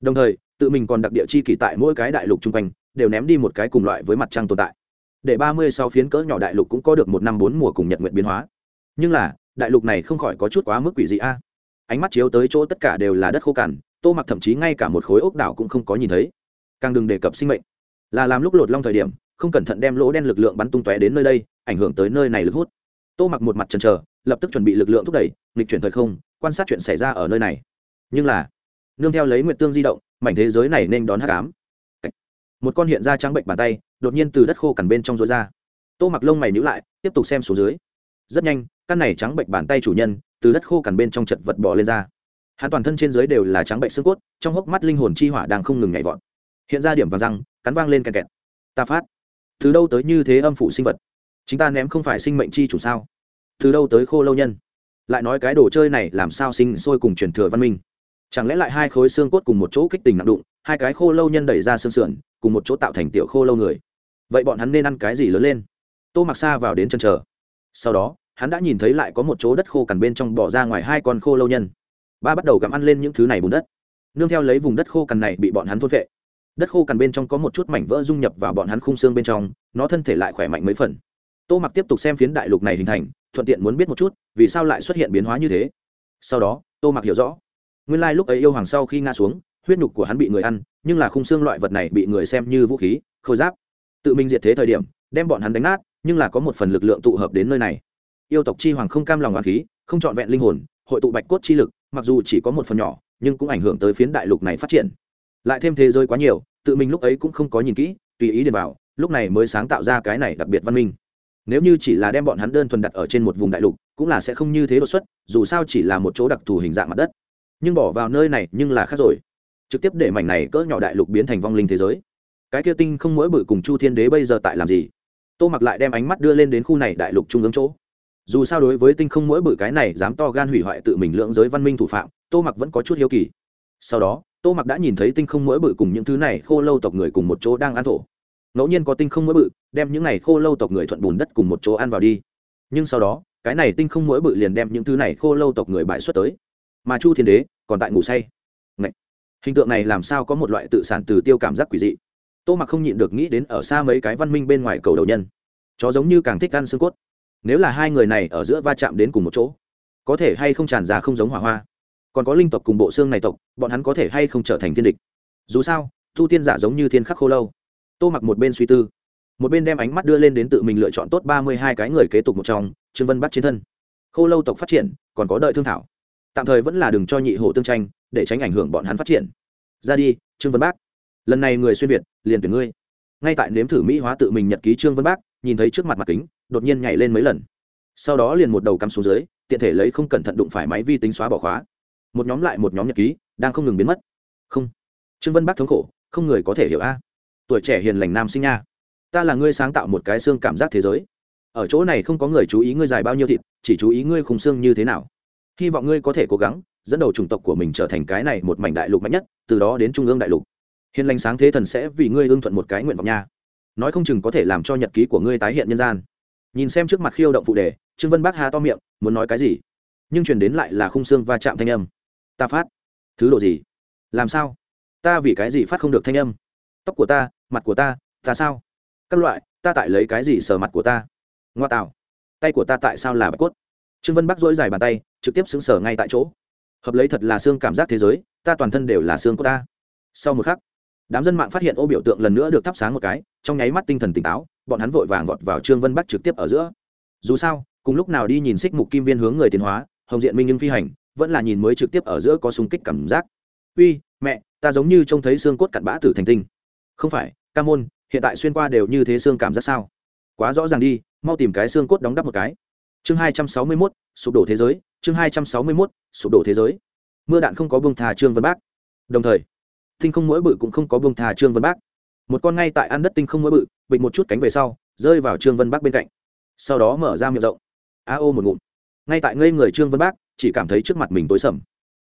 Đồng thời tự mình còn đặc địa chi kỳ tại mỗi cái đại lục chung quanh, đều ném đi một cái cùng loại với mặt trăng tồn tại. Để ba mươi sáu phiến cỡ nhỏ đại lục cũng có được một năm bốn mùa cùng nhật nguyện biến hóa. Nhưng là, đại lục này không khỏi có chút quá mức quỷ dị a. Ánh mắt chiếu tới chỗ tất cả đều là đất khô cằn, tô mặc thậm chí ngay cả một khối ốc đảo cũng không có nhìn thấy. Càng đừng đề cập sinh mệnh. Là làm lúc lột long thời điểm, không cẩn thận đem lỗ đen lực lượng bắn tung tóe đến nơi đây, ảnh hưởng tới nơi này lực hút. Tô mặc một mặt chần trờ lập tức chuẩn bị lực lượng thúc đẩy, nghịch chuyển thời không, quan sát chuyện xảy ra ở nơi này. Nhưng là, nương theo lấy nguyện tương di động mảnh thế giới này nên đón hắc ám một con hiện ra trắng bệnh bàn tay, đột nhiên từ đất khô cằn bên trong rối ra. Tô mặc lông mày nhữ lại, tiếp tục xem xuống dưới. Rất nhanh, căn này trắng bệnh bàn tay chủ nhân, từ đất khô cằn bên trong chật vật bỏ lên ra. Hắn toàn thân trên dưới đều là trắng bệnh xương cốt, trong hốc mắt linh hồn chi hỏa đang không ngừng nhảy vọt. Hiện ra điểm vàng răng, cắn vang lên kẹt kẹt. Ta phát. Từ đâu tới như thế âm phụ sinh vật? Chúng ta ném không phải sinh mệnh chi chủ sao? Từ đâu tới khô lâu nhân? Lại nói cái đồ chơi này làm sao sinh sôi cùng truyền thừa văn minh? Chẳng lẽ lại hai khối xương cốt cùng một chỗ kích tình nặng đụng, hai cái khô lâu nhân đẩy ra xương sườn, cùng một chỗ tạo thành tiểu khô lâu người? Vậy bọn hắn nên ăn cái gì lớn lên? Tô mặc xa vào đến chân chờ. Sau đó, hắn đã nhìn thấy lại có một chỗ đất khô cằn bên trong bỏ ra ngoài hai con khô lâu nhân. Ba bắt đầu gặm ăn lên những thứ này bùn đất. Nương theo lấy vùng đất khô cằn này bị bọn hắn thôn vệ đất khô cằn bên trong có một chút mảnh vỡ dung nhập vào bọn hắn khung xương bên trong, nó thân thể lại khỏe mạnh mấy phần. Tô mặc tiếp tục xem phiến đại lục này hình thành, thuận tiện muốn biết một chút, vì sao lại xuất hiện biến hóa như thế. Sau đó, tô mặc hiểu rõ nguyên lai lúc ấy yêu hoàng sau khi ngã xuống, huyết nhục của hắn bị người ăn, nhưng là khung xương loại vật này bị người xem như vũ khí, khôi giáp. Tự mình diệt thế thời điểm, đem bọn hắn đánh nát, nhưng là có một phần lực lượng tụ hợp đến nơi này. Yêu tộc chi hoàng không cam lòng hoàng khí, không trọn vẹn linh hồn, hội tụ bạch cốt chi lực, mặc dù chỉ có một phần nhỏ, nhưng cũng ảnh hưởng tới phiến đại lục này phát triển. Lại thêm thế giới quá nhiều, tự mình lúc ấy cũng không có nhìn kỹ, tùy ý điền vào, lúc này mới sáng tạo ra cái này đặc biệt văn minh. Nếu như chỉ là đem bọn hắn đơn thuần đặt ở trên một vùng đại lục, cũng là sẽ không như thế đột xuất, dù sao chỉ là một chỗ đặc thù hình dạng mặt đất nhưng bỏ vào nơi này nhưng là khác rồi. Trực tiếp để mảnh này cỡ nhỏ đại lục biến thành vong linh thế giới. Cái kia tinh không mỗi bự cùng chu thiên đế bây giờ tại làm gì? Tô mặc lại đem ánh mắt đưa lên đến khu này đại lục trung ương chỗ. Dù sao đối với tinh không mỗi bự cái này dám to gan hủy hoại tự mình lượng giới văn minh thủ phạm, tô mặc vẫn có chút hiếu kỳ. Sau đó, tô mặc đã nhìn thấy tinh không mỗi bự cùng những thứ này khô lâu tộc người cùng một chỗ đang ăn thổ. Ngẫu nhiên có tinh không mỗi bự, đem những này khô lâu tộc người thuận bùn đất cùng một chỗ ăn vào đi. Nhưng sau đó, cái này tinh không mỗi bự liền đem những thứ này khô lâu tộc người bại xuất tới mà chu thiên đế còn tại ngủ say. Ngậy! hình tượng này làm sao có một loại tự sản từ tiêu cảm giác quỷ dị? Tô mặc không nhịn được nghĩ đến ở xa mấy cái văn minh bên ngoài cầu đầu nhân. Chó giống như càng thích ăn xương cốt. Nếu là hai người này ở giữa va chạm đến cùng một chỗ, có thể hay không tràn ra không giống hỏa hoa. Còn có linh tộc cùng bộ xương này tộc, bọn hắn có thể hay không trở thành thiên địch? Dù sao, thu tiên giả giống như thiên khắc khô lâu. Tô mặc một bên suy tư, một bên đem ánh mắt đưa lên đến tự mình lựa chọn tốt ba mươi hai cái người kế tục một trong, trương vân bắt trên thân. Khô lâu tộc phát triển, còn có đợi thương thảo tạm thời vẫn là đừng cho nhị hổ tương tranh, để tránh ảnh hưởng bọn hắn phát triển. Ra đi, trương vân bác. Lần này người xuyên việt, liền tuyển ngươi. Ngay tại nếm thử mỹ hóa tự mình nhật ký trương vân bác, nhìn thấy trước mặt mặt kính, đột nhiên nhảy lên mấy lần. Sau đó liền một đầu cắm xuống dưới, tiện thể lấy không cẩn thận đụng phải máy vi tính xóa bỏ khóa. Một nhóm lại một nhóm nhật ký, đang không ngừng biến mất. Không. Trương vân bác thống khổ, không người có thể hiểu a. Tuổi trẻ hiền lành nam sinh nha. Ta là ngươi sáng tạo một cái xương cảm giác thế giới. Ở chỗ này không có người chú ý ngươi dài bao nhiêu thịt, chỉ chú ý ngươi khung xương như thế nào hy vọng ngươi có thể cố gắng, dẫn đầu chủng tộc của mình trở thành cái này một mảnh đại lục mạnh nhất, từ đó đến trung ương đại lục. Hiền lành sáng thế thần sẽ vì ngươi ưng thuận một cái nguyện vọng nha. Nói không chừng có thể làm cho nhật ký của ngươi tái hiện nhân gian. Nhìn xem trước mặt khiêu động phụ đề, trương vân bác hà to miệng, muốn nói cái gì? Nhưng truyền đến lại là khung xương va chạm thanh âm. Ta phát. Thứ độ gì? Làm sao? Ta vì cái gì phát không được thanh âm? Tóc của ta, mặt của ta ta sao? Các loại, ta tại lấy cái gì sờ mặt của ta? Ngoa tạo. Tay của ta tại sao là bạch cốt? Trương vân bắc dỗi dài bàn tay trực tiếp xứng sở ngay tại chỗ. Hợp lấy thật là xương cảm giác thế giới, ta toàn thân đều là xương của ta. Sau một khắc, đám dân mạng phát hiện ô biểu tượng lần nữa được thắp sáng một cái, trong nháy mắt tinh thần tỉnh táo, bọn hắn vội vàng vọt vào trương vân bắc trực tiếp ở giữa. Dù sao, cùng lúc nào đi nhìn xích mục kim viên hướng người tiến hóa, hồng diện minh nhưng phi hành, vẫn là nhìn mới trực tiếp ở giữa có súng kích cảm giác. Uy, mẹ, ta giống như trông thấy xương cốt cặn bã tử thành tinh. Không phải, ca môn, hiện tại xuyên qua đều như thế xương cảm giác sao? Quá rõ ràng đi, mau tìm cái xương cốt đóng đắp một cái. Chương hai trăm sáu mươi mốt, sụp đổ thế giới chương hai trăm sáu mươi mốt, sụp đổ thế giới. Mưa đạn không có bông thà trương vân bác. Đồng thời, tinh không mỗi bự cũng không có bông thà trương vân bác. Một con ngay tại ăn đất tinh không mỗi bự, bịch một chút cánh về sau, rơi vào trương vân bác bên cạnh. Sau đó mở ra miệng rộng. A ô một ngụm. Ngay tại ngây người trương vân bác, chỉ cảm thấy trước mặt mình tối sầm.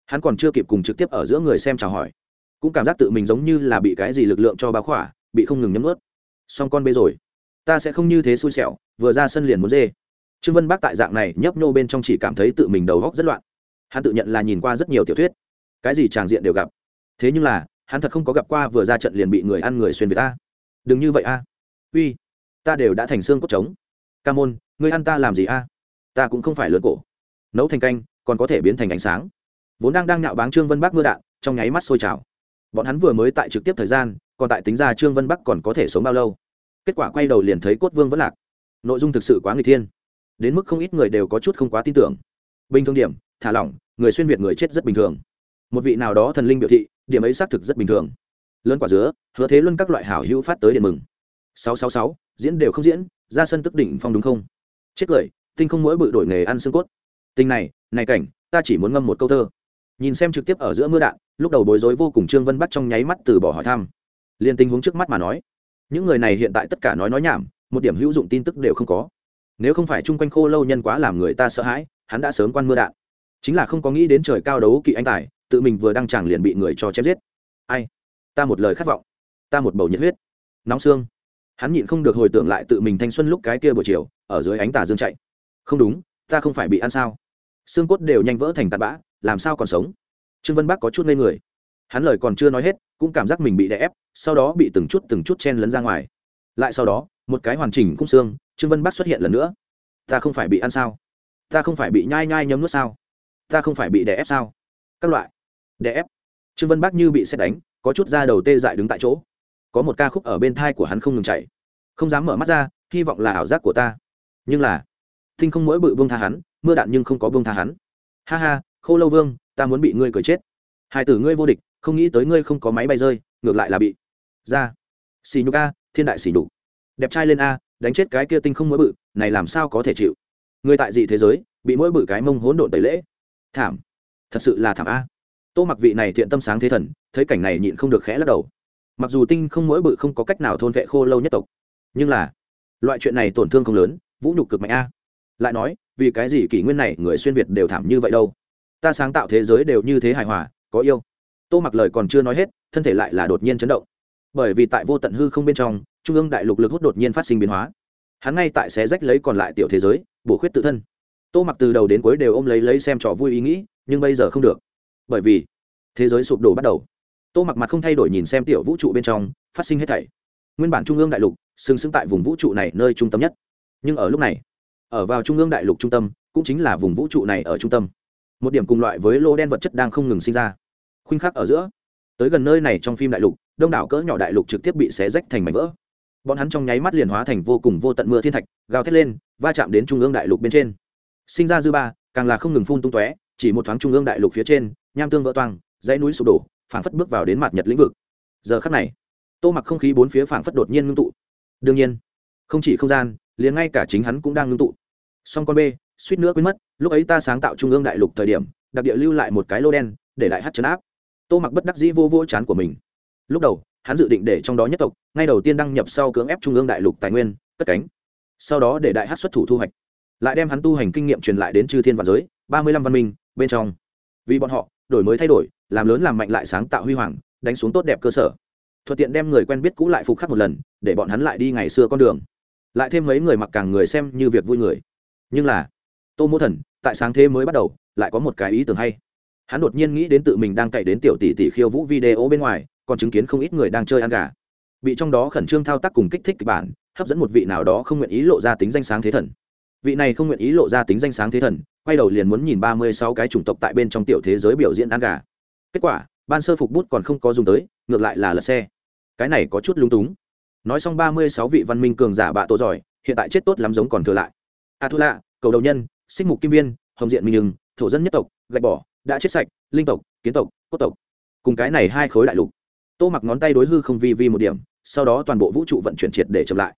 Hắn còn chưa kịp cùng trực tiếp ở giữa người xem chào hỏi. Cũng cảm giác tự mình giống như là bị cái gì lực lượng cho bá khỏa, bị không ngừng nhấm ướt xong con bê rồi. Ta sẽ không như thế xui xẻo, vừa ra sân liền muốn dê trương vân bác tại dạng này nhấp nhô bên trong chỉ cảm thấy tự mình đầu góc rất loạn. Hắn tự nhận là nhìn qua rất nhiều tiểu thuyết. Cái gì tràng diện đều gặp. Thế nhưng là, hắn thật không có gặp qua vừa ra trận liền bị người ăn người xuyên Việt ta. Đừng như vậy a. Uy, ta đều đã thành xương cốt trống. Ca môn, ngươi ăn ta làm gì a? Ta cũng không phải lớn cổ. Nấu thành canh, còn có thể biến thành ánh sáng. Vốn đang đang nhạo báng trương vân bắc mưa đạn, trong nháy mắt sôi trào. Bọn hắn vừa mới tại trực tiếp thời gian, còn tại tính ra trương vân bắc còn có thể sống bao lâu. Kết quả quay đầu liền thấy cốt vương vẫn lạc. Nội dung thực sự quá người thiên đến mức không ít người đều có chút không quá tin tưởng. Bình thường điểm, thả lỏng, người xuyên việt người chết rất bình thường. Một vị nào đó thần linh biểu thị, điểm ấy xác thực rất bình thường. Lớn quả dứa, hứa thế luân các loại hảo hữu phát tới điện mừng. Sáu sáu sáu, diễn đều không diễn, ra sân tức đỉnh phong đúng không? Chết cười, tinh không mỗi bự đổi nghề ăn xương cốt. Tình này này cảnh, ta chỉ muốn ngâm một câu thơ. Nhìn xem trực tiếp ở giữa mưa đạn, lúc đầu bối rối vô cùng trương vân bắt trong nháy mắt từ bỏ hỏi thăm. Liên tình huống trước mắt mà nói, những người này hiện tại tất cả nói nói nhảm, một điểm hữu dụng tin tức đều không có nếu không phải chung quanh khô lâu nhân quá làm người ta sợ hãi, hắn đã sớm quan mưa đạn. Chính là không có nghĩ đến trời cao đấu kỵ anh tài, tự mình vừa đăng chẳng liền bị người cho chém giết. Ai? Ta một lời khát vọng. Ta một bầu nhiệt huyết. Nóng xương. Hắn nhịn không được hồi tưởng lại tự mình thanh xuân lúc cái kia buổi chiều, ở dưới ánh tà dương chạy. Không đúng, ta không phải bị ăn sao? Xương cốt đều nhanh vỡ thành tạt bã, làm sao còn sống? Trương vân bắc có chút ngây người. Hắn lời còn chưa nói hết, cũng cảm giác mình bị đè ép, sau đó bị từng chút từng chút chen lấn ra ngoài. Lại sau đó một cái hoàn chỉnh khung xương, trương vân bắc xuất hiện lần nữa. Ta không phải bị ăn sao? Ta không phải bị nhai nhai nhấm nuốt sao? Ta không phải bị đè ép sao? Các loại. Đè ép. Trương vân bắc như bị xét đánh, có chút da đầu tê dại đứng tại chỗ. Có một ca khúc ở bên thai của hắn không ngừng chạy không dám mở mắt ra, hy vọng là ảo giác của ta. Nhưng là, thinh không mỗi bự vương tha hắn, mưa đạn nhưng không có vương tha hắn. Ha ha, khô lâu vương, ta muốn bị ngươi cười chết. Hai tử ngươi vô địch, không nghĩ tới ngươi không có máy bay rơi, ngược lại là bị. Ra. Xì nhục a, thiên đại xì nhục đẹp trai lên a, đánh chết cái kia tinh không mỗi bự, này làm sao có thể chịu? Người tại dị thế giới, bị mỗi bự cái mông hỗn độn tẩy lễ. Thảm. Thật sự là thảm a. Tô mặc vị này thiện tâm sáng thế thần, thấy cảnh này nhịn không được khẽ lắc đầu. Mặc dù tinh không mỗi bự không có cách nào thôn vệ khô lâu nhất tộc, nhưng là, loại chuyện này tổn thương không lớn, vũ nhục cực mạnh a. Lại nói, vì cái gì kỷ nguyên này người xuyên việt đều thảm như vậy đâu? Ta sáng tạo thế giới đều như thế hài hòa, có yêu. Tô mặc lời còn chưa nói hết, thân thể lại là đột nhiên chấn động. Bởi vì tại vô tận hư không bên trong trung ương đại lục lực hút đột nhiên phát sinh biến hóa. Hắn ngay tại xé rách lấy còn lại tiểu thế giới, bổ khuyết tự thân. Tô mặc từ đầu đến cuối đều ôm lấy lấy xem trò vui ý nghĩ, nhưng bây giờ không được. Bởi vì, thế giới sụp đổ bắt đầu. Tô mặc mặt không thay đổi nhìn xem tiểu vũ trụ bên trong, phát sinh hết thảy. Nguyên bản trung ương đại lục, sừng sững tại vùng vũ trụ này nơi trung tâm nhất. Nhưng ở lúc này, ở vào trung ương đại lục trung tâm, cũng chính là vùng vũ trụ này ở trung tâm. Một điểm cùng loại với lô đen vật chất đang không ngừng sinh ra. Khuynh khắc ở giữa, tới gần nơi này trong phim đại lục, đông đảo cỡ nhỏ đại lục trực tiếp bị xé rách thành mảnh vỡ bọn hắn trong nháy mắt liền hóa thành vô cùng vô tận mưa thiên thạch, gào thét lên, va chạm đến trung ương đại lục bên trên. Sinh ra dư ba, càng là không ngừng phun tung tóe, chỉ một thoáng trung ương đại lục phía trên, nham tương vỡ toang, dãy núi sụp đổ, phảng phất bước vào đến mặt nhật lĩnh vực. Giờ khắc này, tô mặc không khí bốn phía phảng phất đột nhiên ngưng tụ. Đương nhiên, không chỉ không gian, liền ngay cả chính hắn cũng đang ngưng tụ. Song con b suýt nữa quên mất, lúc ấy ta sáng tạo trung ương đại lục thời điểm, đặc địa lưu lại một cái lô đen, để đại hát chấn áp. Tô mặc bất đắc dĩ vô vô chán của mình. Lúc đầu hắn dự định để trong đó nhất tộc, ngay đầu tiên đăng nhập sau cưỡng ép trung ương đại lục tài nguyên, cất cánh. Sau đó để đại hát xuất thủ thu hoạch. Lại đem hắn tu hành kinh nghiệm truyền lại đến chư thiên và giới, ba mươi lăm văn minh, bên trong. Vì bọn họ, đổi mới thay đổi, làm lớn làm mạnh lại sáng tạo huy hoàng, đánh xuống tốt đẹp cơ sở. Thuận tiện đem người quen biết cũ lại phục khắc một lần, để bọn hắn lại đi ngày xưa con đường. Lại thêm mấy người mặc càng người xem như việc vui người. Nhưng là, tô mô thần, tại sáng thế mới bắt đầu, lại có một cái ý tưởng hay. Hắn đột nhiên nghĩ đến tự mình đang cậy đến tiểu tỷ tỷ khiêu vũ video bên ngoài còn chứng kiến không ít người đang chơi ăn gà. Bị trong đó khẩn trương thao tác cùng kích thích kịch bản, hấp dẫn một vị nào đó không nguyện ý lộ ra tính danh sáng thế thần. Vị này không nguyện ý lộ ra tính danh sáng thế thần, quay đầu liền muốn nhìn ba mươi sáu cái chủng tộc tại bên trong tiểu thế giới biểu diễn ăn gà. Kết quả, ban sơ phục bút còn không có dùng tới, ngược lại là lật xe. Cái này có chút lung túng. Nói xong ba mươi sáu vị văn minh cường giả bạ tổ giỏi, hiện tại chết tốt lắm giống còn thừa lại. A thu lạ cầu đầu nhân sinh mục kim viên, hồng diện minh nhưng thổ dân nhất tộc, gạch bỏ, đã chết sạch, linh tộc, kiến tộc, cốt tộc. Cùng cái này hai khối đại lục tô mặc ngón tay đối hư không vi vi một điểm, sau đó toàn bộ vũ trụ vận chuyển triệt để chậm lại.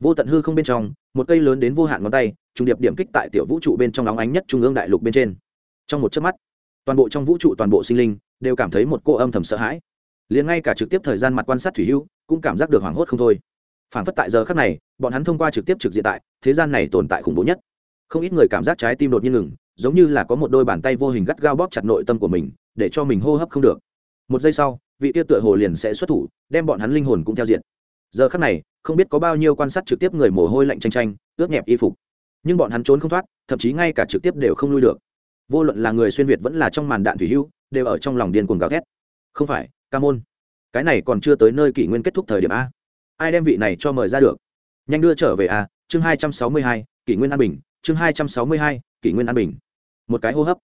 Vô tận hư không bên trong, một cây lớn đến vô hạn ngón tay, trùng điệp điểm kích tại tiểu vũ trụ bên trong nóng ánh nhất trung ương đại lục bên trên. Trong một chớp mắt, toàn bộ trong vũ trụ toàn bộ sinh linh đều cảm thấy một cô âm thầm sợ hãi. Liền ngay cả trực tiếp thời gian mặt quan sát thủy hưu cũng cảm giác được hoảng hốt không thôi. Phản phất tại giờ khắc này, bọn hắn thông qua trực tiếp trực diện tại, thế gian này tồn tại khủng bố nhất. Không ít người cảm giác trái tim đột nhiên ngừng, giống như là có một đôi bàn tay vô hình gắt gao bóp chặt nội tâm của mình, để cho mình hô hấp không được. Một giây sau vị kia tựa hồ liền sẽ xuất thủ, đem bọn hắn linh hồn cũng theo diện giờ khắc này, không biết có bao nhiêu quan sát trực tiếp người mồ hôi lạnh tranh tranh ướt nhẹp y phục. Nhưng bọn hắn trốn không thoát, thậm chí ngay cả trực tiếp đều không lui được. Vô luận là người xuyên việt vẫn là trong màn đạn thủy hưu, đều ở trong lòng điên cuồng gào thét. Không phải, ca môn. Cái này còn chưa tới nơi kỷ nguyên kết thúc thời điểm a. Ai đem vị này cho mời ra được? Nhanh đưa trở về a, chương hai trăm sáu mươi hai, kỷ nguyên an bình, chương hai trăm sáu mươi hai, kỷ nguyên an bình. Một cái hô hấp,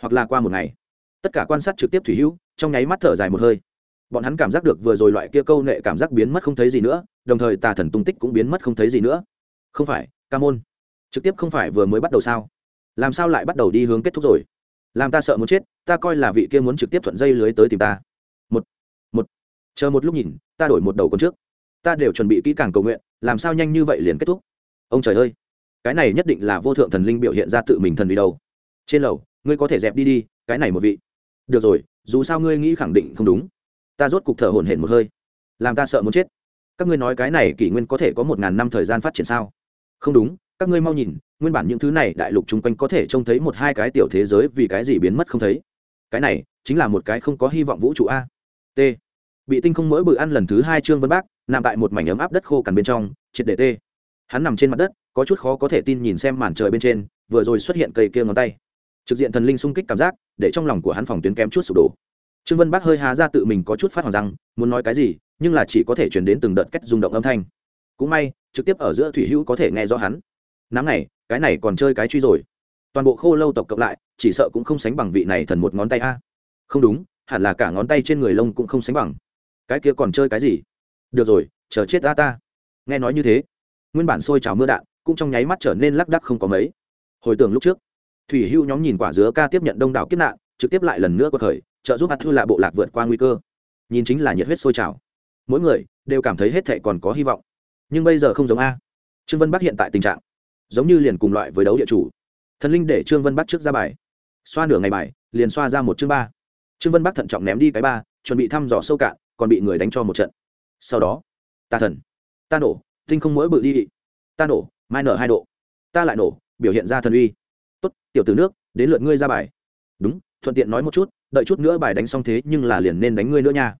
hoặc là qua một ngày. Tất cả quan sát trực tiếp thủy hữu trong nháy mắt thở dài một hơi bọn hắn cảm giác được vừa rồi loại kia câu nệ cảm giác biến mất không thấy gì nữa, đồng thời tà thần tung tích cũng biến mất không thấy gì nữa. Không phải, ca môn. Trực tiếp không phải vừa mới bắt đầu sao? Làm sao lại bắt đầu đi hướng kết thúc rồi? Làm ta sợ muốn chết, ta coi là vị kia muốn trực tiếp thuận dây lưới tới tìm ta. Một một. Chờ một lúc nhìn, ta đổi một đầu con trước. Ta đều chuẩn bị kỹ càng cầu nguyện, làm sao nhanh như vậy liền kết thúc? Ông trời ơi! Cái này nhất định là vô thượng thần linh biểu hiện ra tự mình thần đi đâu. Trên lầu, ngươi có thể dẹp đi đi, cái này một vị. Được rồi, dù sao ngươi nghĩ khẳng định không đúng ta rốt cục thở hổn hển một hơi. Làm ta sợ muốn chết. Các ngươi nói cái này kỷ nguyên có thể có một ngàn năm thời gian phát triển sao? Không đúng, các ngươi mau nhìn, nguyên bản những thứ này đại lục chung quanh có thể trông thấy một hai cái tiểu thế giới vì cái gì biến mất không thấy? Cái này chính là một cái không có hy vọng vũ trụ a. T. Bị tinh không mỗi bự ăn lần thứ hai trương vân bác nằm tại một mảnh ấm áp đất khô cằn bên trong, triệt để tê. Hắn nằm trên mặt đất, có chút khó có thể tin nhìn xem màn trời bên trên, vừa rồi xuất hiện cây kia ngón tay. Trực diện thần linh sung kích cảm giác, để trong lòng của hắn phòng tuyến kém chút sụp đổ trương vân bác hơi há ra tự mình có chút phát hoàng rằng, muốn nói cái gì, nhưng là chỉ có thể chuyển đến từng đợt cách rung động âm thanh. Cũng may, trực tiếp ở giữa thủy hữu có thể nghe rõ hắn. Nắm này, cái này còn chơi cái truy rồi. Toàn bộ khô lâu tộc cộng lại, chỉ sợ cũng không sánh bằng vị này thần một ngón tay a. Không đúng, hẳn là cả ngón tay trên người lông cũng không sánh bằng. Cái kia còn chơi cái gì? Được rồi, chờ chết ra ta. Nghe nói như thế, nguyên bản sôi trào mưa đạn cũng trong nháy mắt trở nên lắc đắc không có mấy. Hồi tưởng lúc trước, thủy hưu nhóm nhìn quả dứa ca tiếp nhận đông đảo kiếp nạn, trực tiếp lại lần nữa có khởi trợ giúp hạt thư lạ bộ lạc vượt qua nguy cơ. Nhìn chính là nhiệt huyết sôi trào. Mỗi người đều cảm thấy hết thệ còn có hy vọng. Nhưng bây giờ không giống a. Trương vân bắc hiện tại tình trạng giống như liền cùng loại với đấu địa chủ. Thần linh để trương vân bắc trước ra bài. Xoa nửa ngày bài, liền xoa ra một chương ba. Trương vân bắc thận trọng ném đi cái ba, chuẩn bị thăm dò sâu cạn, còn bị người đánh cho một trận. Sau đó, ta thần, ta nổ, tinh không mỗi bự đi. Ta nổ, mai nở hai độ. Ta lại nổ, biểu hiện ra thần uy. Tốt, tiểu tử nước, đến lượt ngươi ra bài. Đúng thuận tiện nói một chút, đợi chút nữa bài đánh xong thế nhưng là liền nên đánh ngươi nữa nha.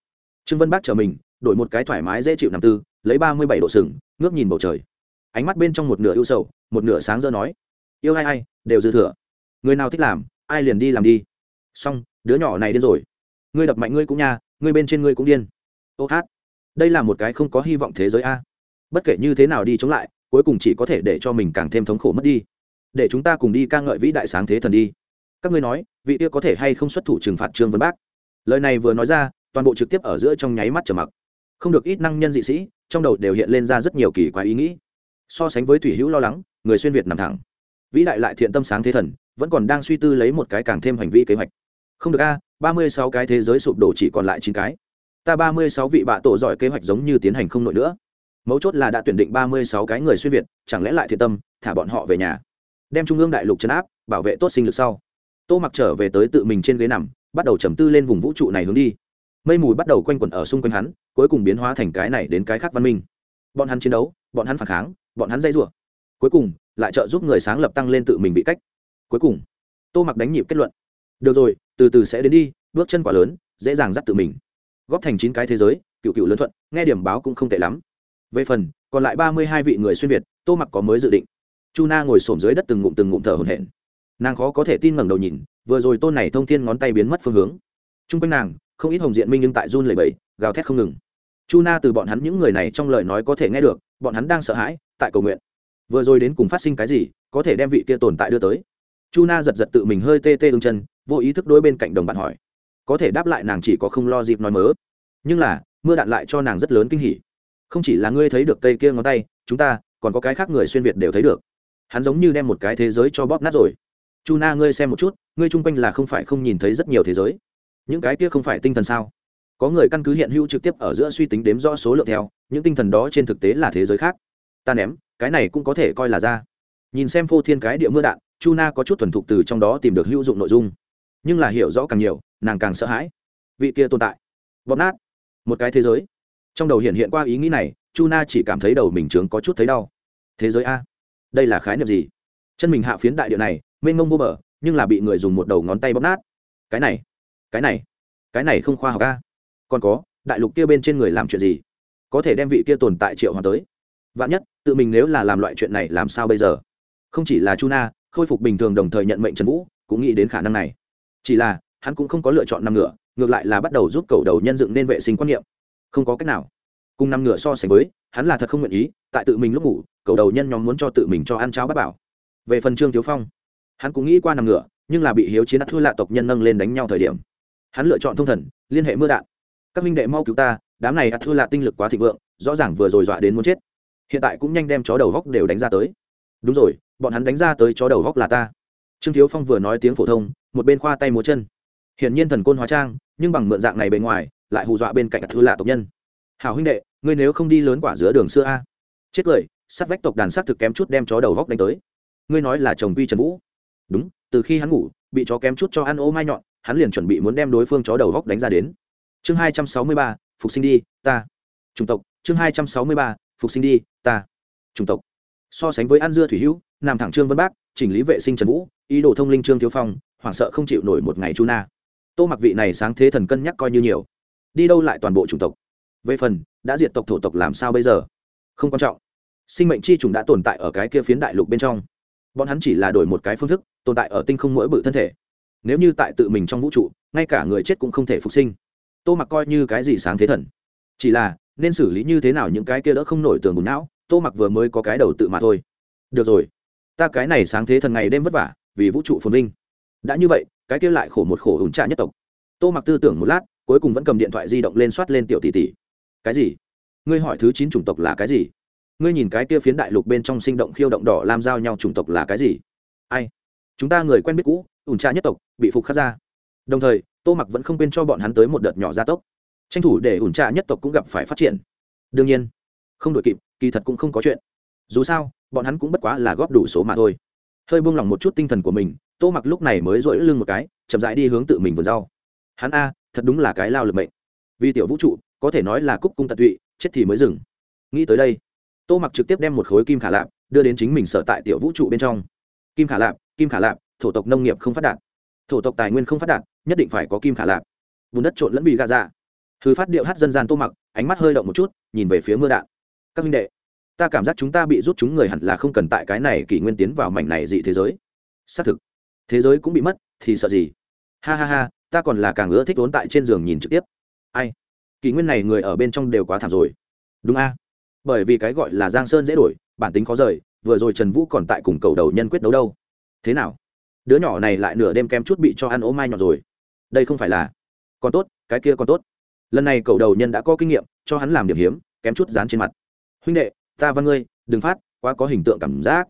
Trương vân bác chờ mình, đổi một cái thoải mái dễ chịu nằm tư, lấy ba mươi bảy độ sừng, ngước nhìn bầu trời. Ánh mắt bên trong một nửa ưu sầu, một nửa sáng giờ nói, yêu ai ai, đều dư thừa. Người nào thích làm, ai liền đi làm đi. Xong, đứa nhỏ này điên rồi. Ngươi đập mạnh ngươi cũng nha, ngươi bên trên ngươi cũng điên. Ô hát, đây là một cái không có hy vọng thế giới a. Bất kể như thế nào đi chống lại, cuối cùng chỉ có thể để cho mình càng thêm thống khổ mất đi. Để chúng ta cùng đi ca ngợi vĩ đại sáng thế thần đi các ngươi nói, vị kia có thể hay không xuất thủ trừng phạt trương vân bác? Lời này vừa nói ra, toàn bộ trực tiếp ở giữa trong nháy mắt trở mặc. Không được ít năng nhân dị sĩ, trong đầu đều hiện lên ra rất nhiều kỳ quái ý nghĩ. So sánh với thủy hữu lo lắng, người xuyên việt nằm thẳng. Vĩ đại lại thiện tâm sáng thế thần, vẫn còn đang suy tư lấy một cái càng thêm hành vi kế hoạch. Không được a, ba mươi sáu cái thế giới sụp đổ chỉ còn lại chín cái. Ta ba mươi sáu vị bạ tổ giỏi kế hoạch giống như tiến hành không nổi nữa. Mấu chốt là đã tuyển định ba mươi sáu cái người xuyên việt, chẳng lẽ lại thiện tâm, thả bọn họ về nhà. Đem trung ương đại lục chấn áp, bảo vệ tốt sinh lực sau tô mặc trở về tới tự mình trên ghế nằm, bắt đầu trầm tư lên vùng vũ trụ này hướng đi. Mây mù bắt đầu quanh quẩn ở xung quanh hắn, cuối cùng biến hóa thành cái này đến cái khác văn minh. Bọn hắn chiến đấu, bọn hắn phản kháng, bọn hắn dây rủa. Cuối cùng, lại trợ giúp người sáng lập tăng lên tự mình bị cách. Cuối cùng, tô mặc đánh nhịp kết luận. Được rồi, từ từ sẽ đến đi, bước chân quả lớn, dễ dàng dắt tự mình. Góp thành chín cái thế giới, cựu cựu lớn thuận, nghe điểm báo cũng không tệ lắm. Về phần, còn lại ba mươi hai vị người xuyên việt, tô mặc có mới dự định. Chu na ngồi xổm dưới đất từng ngụm từng ngụm thở hổn hển nàng khó có thể tin ngẩng đầu nhìn, vừa rồi tôn này thông thiên ngón tay biến mất phương hướng. T r u n g quanh nàng, không ít hồng diện minh nhưng tại run lầy bẫy gào thét không ngừng. Chu na từ bọn hắn những người này trong lời nói có thể nghe được, bọn hắn đang sợ hãi, tại cầu nguyện. Vừa rồi đến cùng phát sinh cái gì, có thể đem vị kia tồn tại đưa tới. Chu na giật giật tự mình hơi tê tê ưng chân, vô ý thức đôi bên cạnh đồng bạn hỏi. Có thể đáp lại nàng chỉ có không lo dịp nói mớ. Nhưng là, mưa đạn lại cho nàng rất lớn kinh hỉ. Không chỉ là ngươi thấy được cây kia ngón tay, chúng ta, còn có cái khác người xuyên việt đều thấy được. Hắn giống như đem một cái thế giới cho bóp nát rồi chu na, ngươi xem một chút, ngươi chung quanh là không phải không nhìn thấy rất nhiều thế giới. Những cái kia không phải tinh thần sao? Có người căn cứ hiện hữu trực tiếp ở giữa suy tính đếm rõ số lượng theo, những tinh thần đó trên thực tế là thế giới khác. Ta ném, cái này cũng có thể coi là ra. Nhìn xem phô thiên cái địa mưa đạn, chu na có chút thuần thục từ trong đó tìm được hữu dụng nội dung. Nhưng là hiểu rõ càng nhiều, nàng càng sợ hãi. Vị kia tồn tại. Bóp nát. Một cái thế giới. Trong đầu hiện hiện qua ý nghĩ này, chu na chỉ cảm thấy đầu mình trướng có chút thấy đau. Thế giới a. Đây là khái niệm gì? Chân mình hạ phiến đại địa này mênh mông vô bờ, nhưng là bị người dùng một đầu ngón tay bóp nát. Cái này cái này cái này không khoa học ca còn có, đại lục kia bên trên người làm chuyện gì? Có thể đem vị kia tồn tại triệu hoàng tới. Vạn nhất, tự mình nếu là làm loại chuyện này làm sao bây giờ? Không chỉ là chu na khôi phục bình thường đồng thời nhận mệnh trần vũ, cũng nghĩ đến khả năng này. Chỉ là, hắn cũng không có lựa chọn nằm ngựa ngược lại là bắt đầu giúp cầu đầu nhân dựng nên vệ sinh quan niệm. Không có cách nào. Cùng nằm ngựa so sánh với, hắn là thật không nguyện ý, tại tự mình lúc ngủ, cầu đầu nhân nhóm muốn cho tự mình cho ăn cháo bát bảo. Về phần trương thiếu phong hắn cũng nghĩ qua nằm ngửa nhưng là bị hiếu chiến đã thua lạ tộc nhân nâng lên đánh nhau thời điểm. Hắn lựa chọn thông thần, liên hệ mưa đạn. Các minh đệ mau cứu ta, đám này đã thua lạ tinh lực quá thịnh vượng, rõ ràng vừa rồi dọa đến muốn chết. Hiện tại cũng nhanh đem chó đầu góc đều đánh ra tới. Đúng rồi, bọn hắn đánh ra tới chó đầu góc là ta. Trương thiếu phong vừa nói tiếng phổ thông, một bên khoa tay múa chân. Hiển nhiên thần côn hóa trang, nhưng bằng mượn dạng này bề ngoài, lại hù dọa bên cạnh thư lạ tộc nhân. Hảo huynh đệ, ngươi nếu không đi lớn quả giữa đường xưa a. Chết cười, sát vách tộc đàn sát thực kém chút đem chó đầu góc đánh tới. Ngươi nói là chồng quy trần vũ đúng, từ khi hắn ngủ, bị chó kém chút cho ăn ô mai nhọn, hắn liền chuẩn bị muốn đem đối phương chó đầu góc đánh ra đến. Chương hai trăm sáu mươi ba, phục sinh đi, ta. Chủng tộc, chương hai trăm sáu mươi ba, phục sinh đi, ta. Chủng tộc. So sánh với ăn dưa thủy hữu nam thẳng trương vân bác, chỉnh lý vệ sinh trần vũ, ý đồ thông linh trương thiếu phong, hoảng sợ không chịu nổi một ngày chu na. Tô mặc vị này sáng thế thần cân nhắc coi như nhiều. Đi đâu lại toàn bộ chủng tộc? Về phần, đã diệt tộc thổ tộc làm sao bây giờ? Không quan trọng. Sinh mệnh chi trùng đã tồn tại ở cái kia phiến đại lục bên trong bọn hắn chỉ là đổi một cái phương thức, tồn tại ở tinh không mỗi bự thân thể. Nếu như tại tự mình trong vũ trụ, ngay cả người chết cũng không thể phục sinh. Tô mặc coi như cái gì sáng thế thần. Chỉ là, nên xử lý như thế nào những cái kia đỡ không nổi tường bùn não, tô mặc vừa mới có cái đầu tự mà thôi. Được rồi, ta cái này sáng thế thần ngày đêm vất vả, vì vũ trụ phồn vinh. Đã như vậy, cái kia lại khổ một khổ ủn trạ nhất tộc. Tô mặc tư tưởng một lát, cuối cùng vẫn cầm điện thoại di động lên soát lên tiểu tỷ tỷ. Cái gì? Ngươi hỏi thứ chín chủng tộc là cái gì? Ngươi nhìn cái kia phiến đại lục bên trong sinh động khiêu động đỏ làm giao nhau chủng tộc là cái gì? Ai? Chúng ta người quen biết cũ, ủn trà nhất tộc, bị phục khắc ra. Đồng thời, tô mặc vẫn không quên cho bọn hắn tới một đợt nhỏ gia tốc. Tranh thủ để ủn trà nhất tộc cũng gặp phải phát triển. Đương nhiên, không đội kịp, kỳ thật cũng không có chuyện. Dù sao, bọn hắn cũng bất quá là góp đủ số mà thôi. Hơi buông lỏng một chút tinh thần của mình, tô mặc lúc này mới dội lưng một cái, chậm rãi đi hướng tự mình vườn rau. Hắn a, thật đúng là cái lao lực mệnh. Vì tiểu vũ trụ, có thể nói là cúc cung tận tụy, chết thì mới dừng. Nghĩ tới đây tô mặc trực tiếp đem một khối kim khả lạp đưa đến chính mình sở tại tiểu vũ trụ bên trong. Kim khả lạp, kim khả lạp, thổ tộc nông nghiệp không phát đạt. Thổ tộc tài nguyên không phát đạt, nhất định phải có kim khả lạp. Bùn đất trộn lẫn bị gà dạ. ra thư phát điệu hát dân gian tô mặc, ánh mắt hơi động một chút, nhìn về phía mưa đạn. Các minh đệ, ta cảm giác chúng ta bị rút chúng người hẳn là không cần tại cái này kỷ nguyên tiến vào mảnh này dị thế giới. Xác thực, thế giới cũng bị mất, thì sợ gì? Ha ha ha, ta còn là càng ưa thích vốn tại trên giường nhìn trực tiếp. Ai? Kỷ nguyên này người ở bên trong đều quá thảm rồi. Đúng a bởi vì cái gọi là giang sơn dễ đổi, bản tính khó rời, vừa rồi trần vũ còn tại cùng cầu đầu nhân quyết đấu đâu. Thế nào? Đứa nhỏ này lại nửa đêm kem chút bị cho ăn ố mai nhọt rồi. Đây không phải là còn tốt, cái kia còn tốt. Lần này cầu đầu nhân đã có kinh nghiệm, cho hắn làm điểm hiếm, kém chút dán trên mặt. Huynh đệ, ta văn ngươi, đừng phát, quá có hình tượng cảm giác.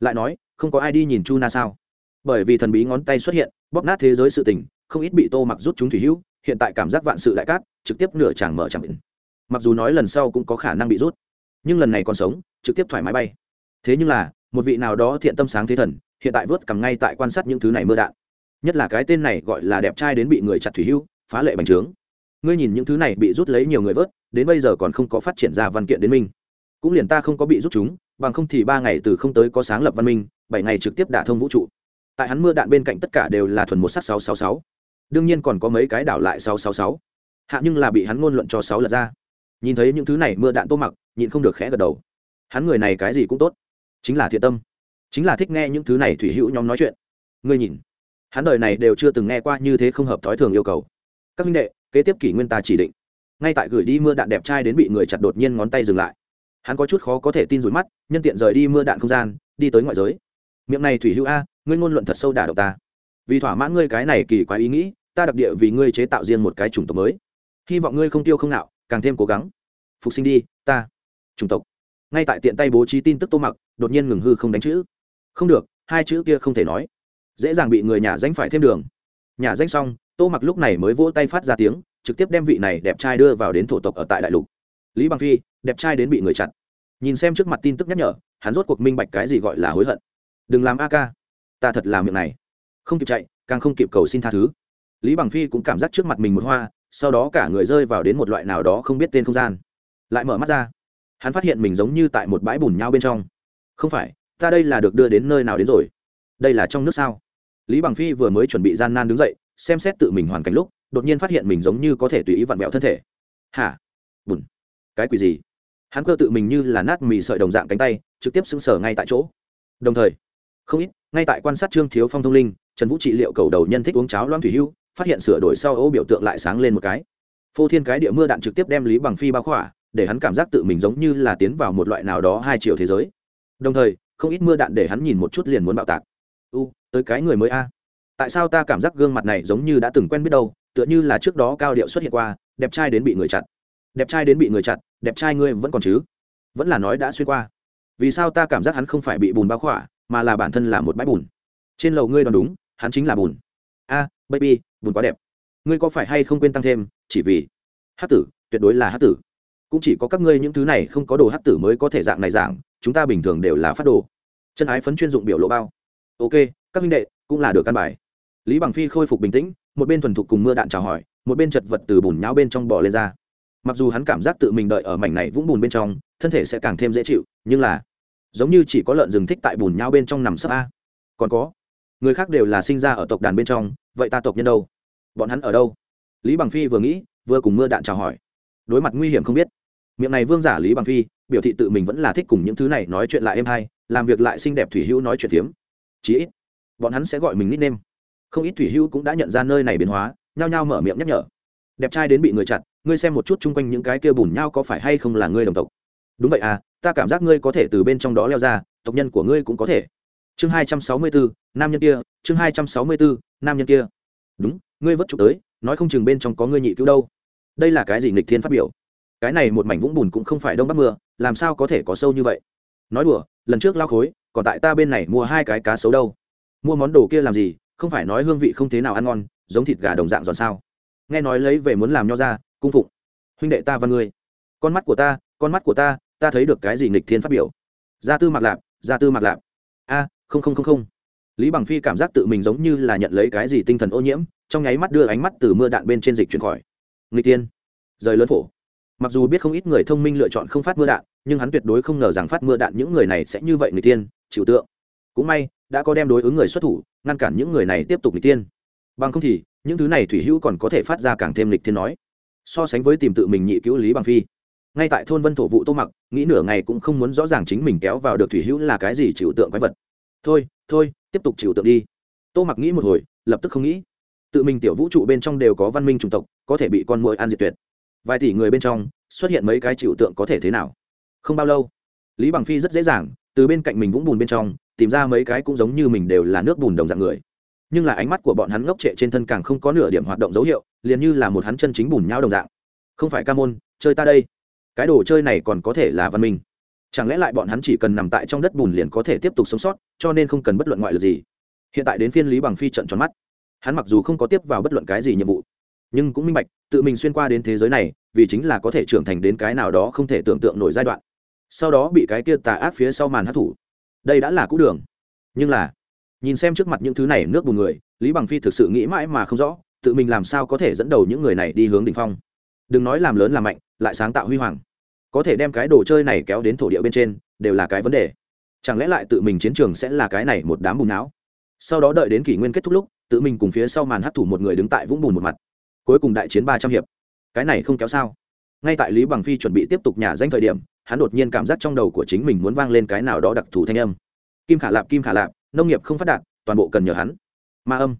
Lại nói, không có ai đi nhìn chu na sao? Bởi vì thần bí ngón tay xuất hiện, bóp nát thế giới sự tình, không ít bị tô mặc rút chúng thủy hữu, hiện tại cảm giác vạn sự đại cát, trực tiếp nửa chàng mở chẳng định mặc dù nói lần sau cũng có khả năng bị rút nhưng lần này còn sống trực tiếp thoải mái bay. Thế nhưng là một vị nào đó thiện tâm sáng thế thần hiện tại vớt cầm ngay tại quan sát những thứ này mưa đạn. Nhất là cái tên này gọi là đẹp trai đến bị người chặt thủy hưu, phá lệ bành trướng. Ngươi nhìn những thứ này bị rút lấy nhiều người vớt đến bây giờ còn không có phát triển ra văn kiện đến minh cũng liền ta không có bị rút chúng bằng không thì ba ngày từ không tới có sáng lập văn minh bảy ngày trực tiếp đả thông vũ trụ. Tại hắn mưa đạn bên cạnh tất cả đều là thuần một sắc sáu sáu sáu. Đương nhiên còn có mấy cái đảo lại sáu sáu sáu. Hạ nhưng là bị hắn ngôn luận cho sáu lật ra nhìn thấy những thứ này mưa đạn tô mặc, nhịn không được khẽ gật đầu. Hắn người này cái gì cũng tốt, chính là thiện tâm, chính là thích nghe những thứ này thủy hữu nhóm nói chuyện. Ngươi nhìn, hắn đời này đều chưa từng nghe qua như thế không hợp thói thường yêu cầu. Các minh đệ, kế tiếp kỷ nguyên ta chỉ định. Ngay tại gửi đi mưa đạn đẹp trai đến bị người chặt đột nhiên ngón tay dừng lại. Hắn có chút khó có thể tin rủi mắt, nhân tiện rời đi mưa đạn không gian, đi tới ngoại giới. Miệng này thủy hữu a, ngươi ngôn luận thật sâu đả động ta. Vì thỏa mãn ngươi cái này kỳ quái ý nghĩ, ta đặc địa vì ngươi chế tạo riêng một cái chủng tộc mới. Hy vọng ngươi không tiêu không nạo càng thêm cố gắng. Phục sinh đi, ta. Chủng tộc. Ngay tại tiện tay bố trí tin tức tô mặc, đột nhiên ngừng hư không đánh chữ. Không được, hai chữ kia không thể nói. Dễ dàng bị người nhà danh phải thêm đường. Nhà danh xong, tô mặc lúc này mới vỗ tay phát ra tiếng, trực tiếp đem vị này đẹp trai đưa vào đến thổ tộc ở tại đại lục. Lý bằng phi, đẹp trai đến bị người chặn. Nhìn xem trước mặt tin tức nhắc nhở, hắn rốt cuộc minh bạch cái gì gọi là hối hận. Đừng làm a ca. Ta thật làm miệng này. Không kịp chạy, càng không kịp cầu xin tha thứ. Lý bằng phi cũng cảm giác trước mặt mình một hoa sau đó cả người rơi vào đến một loại nào đó không biết tên không gian. Lại mở mắt ra, hắn phát hiện mình giống như tại một bãi bùn nhau bên trong. Không phải, ta đây là được đưa đến nơi nào đến rồi? Đây là trong nước sao? Lý bằng phi vừa mới chuẩn bị gian nan đứng dậy, xem xét tự mình hoàn cảnh lúc, đột nhiên phát hiện mình giống như có thể tùy ý vặn vẹo thân thể. Hả? Bùn? Cái quỷ gì? Hắn cơ tự mình như là nát mì sợi đồng dạng cánh tay, trực tiếp sững sở ngay tại chỗ. Đồng thời, không ít, ngay tại quan sát trương thiếu phong thông linh, trần vũ trị liệu cầu đầu nhân thích uống cháo loan thủy hưu phát hiện sửa đổi sau ô biểu tượng lại sáng lên một cái. Phô thiên cái địa mưa đạn trực tiếp đem lý bằng phi bao khỏa để hắn cảm giác tự mình giống như là tiến vào một loại nào đó hai triệu thế giới. Đồng thời không ít mưa đạn để hắn nhìn một chút liền muốn bạo tạc. U tới cái người mới a. Tại sao ta cảm giác gương mặt này giống như đã từng quen biết đâu tựa như là trước đó cao điệu xuất hiện qua đẹp trai đến bị người chặt. đẹp trai đến bị người chặt, đẹp trai ngươi vẫn còn chứ? Vẫn là nói đã xuyên qua. Vì sao ta cảm giác hắn không phải bị bùn bao khỏa mà là bản thân là một bãi bùn? Trên lầu ngươi đoán đúng hắn chính là bùn. A baby bùn quá đẹp. Ngươi có phải hay không quên tăng thêm, chỉ vì hát tử, tuyệt đối là hát tử. Cũng chỉ có các ngươi những thứ này không có đồ hát tử mới có thể dạng này dạng, chúng ta bình thường đều là phát đồ. Chân ái phấn chuyên dụng biểu lộ bao. Ok, các minh đệ, cũng là được căn bài. Lý bằng phi khôi phục bình tĩnh, một bên thuần thục cùng mưa đạn chào hỏi, một bên chật vật từ bùn nháo bên trong bò lên ra. Mặc dù hắn cảm giác tự mình đợi ở mảnh này vũng bùn bên trong, thân thể sẽ càng thêm dễ chịu, nhưng là giống như chỉ có lợn rừng thích tại bùn nhão bên trong nằm sấp a. Còn có, người khác đều là sinh ra ở tộc đàn bên trong vậy ta tộc nhân đâu? Bọn hắn ở đâu? Lý bằng phi vừa nghĩ, vừa cùng mưa đạn chào hỏi. Đối mặt nguy hiểm không biết. Miệng này vương giả lý bằng phi, biểu thị tự mình vẫn là thích cùng những thứ này nói chuyện lại êm hay, làm việc lại xinh đẹp thủy hữu nói chuyện phiếm. Chí ít, bọn hắn sẽ gọi mình nít nêm không ít thủy hữu cũng đã nhận ra nơi này biến hóa, nhao nhao mở miệng nhắc nhở. Đẹp trai đến bị người chặt, ngươi xem một chút chung quanh những cái kia bùn nhau có phải hay không là ngươi đồng tộc? Đúng vậy à ta cảm giác ngươi có thể từ bên trong đó leo ra, tộc nhân của ngươi cũng có thể. Chương hai trăm sáu mươi bốn nam nhân kia, chương hai trăm sáu mươi bốn, nam nhân kia. Đúng, ngươi vất trục tới, nói không chừng bên trong có ngươi nhị cứu đâu. Đây là cái gì nghịch thiên phát biểu? Cái này một mảnh vũng bùn cũng không phải đông bắc mưa, làm sao có thể có sâu như vậy? Nói đùa, lần trước lao khối, còn tại ta bên này mua hai cái cá sấu đâu. Mua món đồ kia làm gì, không phải nói hương vị không thế nào ăn ngon, giống thịt gà đồng dạng giòn sao? Nghe nói lấy về muốn làm nho ra, cung phụng. Huynh đệ ta và ngươi. Con mắt của ta, con mắt của ta ta thấy được cái gì nghịch thiên phát biểu? Gia tư mặc lạp, gia tư mặc lạp. A, không không không không lý bằng phi cảm giác tự mình giống như là nhận lấy cái gì tinh thần ô nhiễm, trong nháy mắt đưa ánh mắt từ mưa đạn bên trên dịch chuyển khỏi. Người tiên rời lớn phổ. Mặc dù biết không ít người thông minh lựa chọn không phát mưa đạn, nhưng hắn tuyệt đối không ngờ rằng phát mưa đạn những người này sẽ như vậy người tiên chịu tượng. Cũng may, đã có đem đối ứng người xuất thủ, ngăn cản những người này tiếp tục người tiên bằng không thì, những thứ này thủy hữu còn có thể phát ra càng thêm lịch thiên nói. So sánh với tìm tự mình nhị cứu lý bằng phi, ngay tại thôn vân thổ vụ tô mặc, nghĩ nửa ngày cũng không muốn rõ ràng chính mình kéo vào được thủy hữu là cái gì, chịu tượng quái vật. Thôi thôi tiếp tục chịu tượng đi. Tô mặc nghĩ một hồi, lập tức không nghĩ. Tự mình tiểu vũ trụ bên trong đều có văn minh chủng tộc, có thể bị con mũi ăn diệt tuyệt. Vài tỷ người bên trong, xuất hiện mấy cái chịu tượng có thể thế nào? Không bao lâu, lý bằng phi rất dễ dàng, từ bên cạnh mình vũng bùn bên trong, tìm ra mấy cái cũng giống như mình đều là nước bùn đồng dạng người. Nhưng là ánh mắt của bọn hắn ngốc trệ trên thân càng không có nửa điểm hoạt động dấu hiệu, liền như là một hắn chân chính bùn nhau đồng dạng. Không phải ca môn, chơi ta đây. Cái đồ chơi này còn có thể là văn minh chẳng lẽ lại bọn hắn chỉ cần nằm tại trong đất bùn liền có thể tiếp tục sống sót, cho nên không cần bất luận ngoại lực gì? Hiện tại đến phiên lý bằng phi trận tròn mắt. Hắn mặc dù không có tiếp vào bất luận cái gì nhiệm vụ, nhưng cũng minh bạch, tự mình xuyên qua đến thế giới này, vì chính là có thể trưởng thành đến cái nào đó không thể tưởng tượng nổi giai đoạn. Sau đó bị cái kia tà ác phía sau màn hát thủ đây đã là cũ đường. Nhưng là, nhìn xem trước mặt những thứ này nước bùn người, lý bằng phi thực sự nghĩ mãi mà không rõ, tự mình làm sao có thể dẫn đầu những người này đi hướng đ ỉ n h phong. Đừng nói làm lớn làm mạnh, lại sáng tạo huy hoàng có thể đem cái đồ chơi này kéo đến thổ địa bên trên, đều là cái vấn đề. Chẳng lẽ lại tự mình chiến trường sẽ là cái này một đám bùn não? Sau đó đợi đến kỷ nguyên kết thúc lúc, tự mình cùng phía sau màn hấp thủ một người đứng tại vũng bùn một mặt. Cuối cùng đại chiến ba trăm hiệp. Cái này không kéo sao? Ngay tại lý bằng phi chuẩn bị tiếp tục nhà danh thời điểm, hắn đột nhiên cảm giác trong đầu của chính mình muốn vang lên cái nào đó đặc thù thanh âm. Kim khả lạp, kim khả lạp, nông nghiệp không phát đạt, toàn bộ cần nhờ hắn. Ma âm.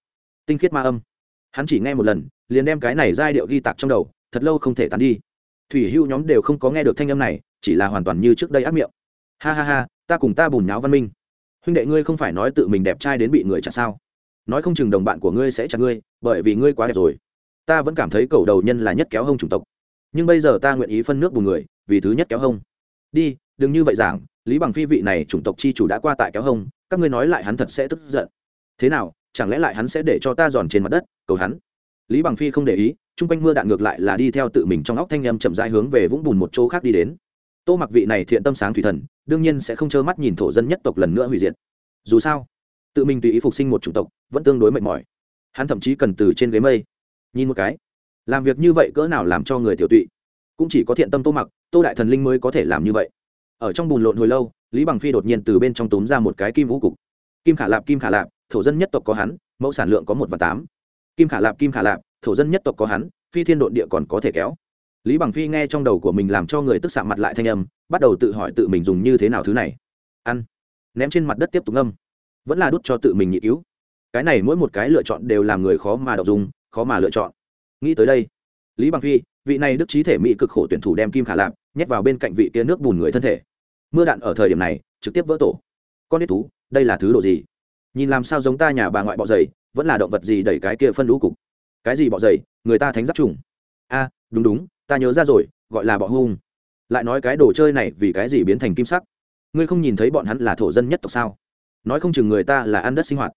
Tinh khiết ma âm. Hắn chỉ nghe một lần, liền đem cái này giai điệu ghi tạc trong đầu, thật lâu không thể tán đi thủy hưu nhóm đều không có nghe được thanh âm này, chỉ là hoàn toàn như trước đây ác miệng. Ha ha ha, ta cùng ta bùn nháo văn minh. Huynh đệ ngươi không phải nói tự mình đẹp trai đến bị người chặt sao? Nói không chừng đồng bạn của ngươi sẽ chặt ngươi, bởi vì ngươi quá đẹp rồi. Ta vẫn cảm thấy cầu đầu nhân là nhất kéo hông chủng tộc. Nhưng bây giờ ta nguyện ý phân nước bùn người, vì thứ nhất kéo hông. Đi, đừng như vậy giảng, lý bằng phi vị này chủng tộc chi chủ đã qua tại kéo hông, các ngươi nói lại hắn thật sẽ tức giận. Thế nào, chẳng lẽ lại hắn sẽ để cho ta giòn trên mặt đất, cầu hắn? Lý bằng phi không để ý chung quanh mưa đạn ngược lại là đi theo tự mình trong óc thanh em chậm rãi hướng về vũng bùn một chỗ khác đi đến. Tô mặc vị này thiện tâm sáng thủy thần, đương nhiên sẽ không trơ mắt nhìn thổ dân nhất tộc lần nữa hủy diệt. Dù sao, tự mình tùy ý phục sinh một chủng tộc, vẫn tương đối mệt mỏi. Hắn thậm chí cần từ trên ghế mây. Nhìn một cái, làm việc như vậy cỡ nào làm cho người tiểu tụy? Cũng chỉ có thiện tâm tô mặc, tô đại thần linh mới có thể làm như vậy. Ở trong bùn lộn hồi lâu, lý bằng phi đột nhiên từ bên trong túm ra một cái kim vũ cục. Kim khả lạp, kim khả lạp, thổ dân nhất tộc có hắn, mẫu sản lượng có một và tám. Kim khả lạp, kim khả lạp thổ dân nhất tộc có hắn, phi thiên độn địa còn có thể kéo. Lý bằng phi nghe trong đầu của mình làm cho người tức sạm mặt lại thanh âm, bắt đầu tự hỏi tự mình dùng như thế nào thứ này. Ăn. Ném trên mặt đất tiếp tục ngâm. Vẫn là đút cho tự mình nhị cứu. Cái này mỗi một cái lựa chọn đều làm người khó mà đọc dùng khó mà lựa chọn. Nghĩ tới đây, lý bằng phi, vị này đức trí thể mỹ cực khổ tuyển thủ đem kim khả lạp nhét vào bên cạnh vị tia nước bùn người thân thể. Mưa đạn ở thời điểm này, trực tiếp vỡ tổ. Con đít thú, đây là thứ đồ gì? Nhìn làm sao giống ta nhà bà ngoại bọ dày vẫn là động vật gì đẩy cái kia phân lũ cục? Cái gì bọ dày người ta thánh giáp trùng. A, đúng đúng, ta nhớ ra rồi, gọi là bọ hung. Lại nói cái đồ chơi này vì cái gì biến thành kim sắc? Ngươi không nhìn thấy bọn hắn là thổ dân nhất tộc sao? Nói không chừng người ta là ăn đất sinh hoạt.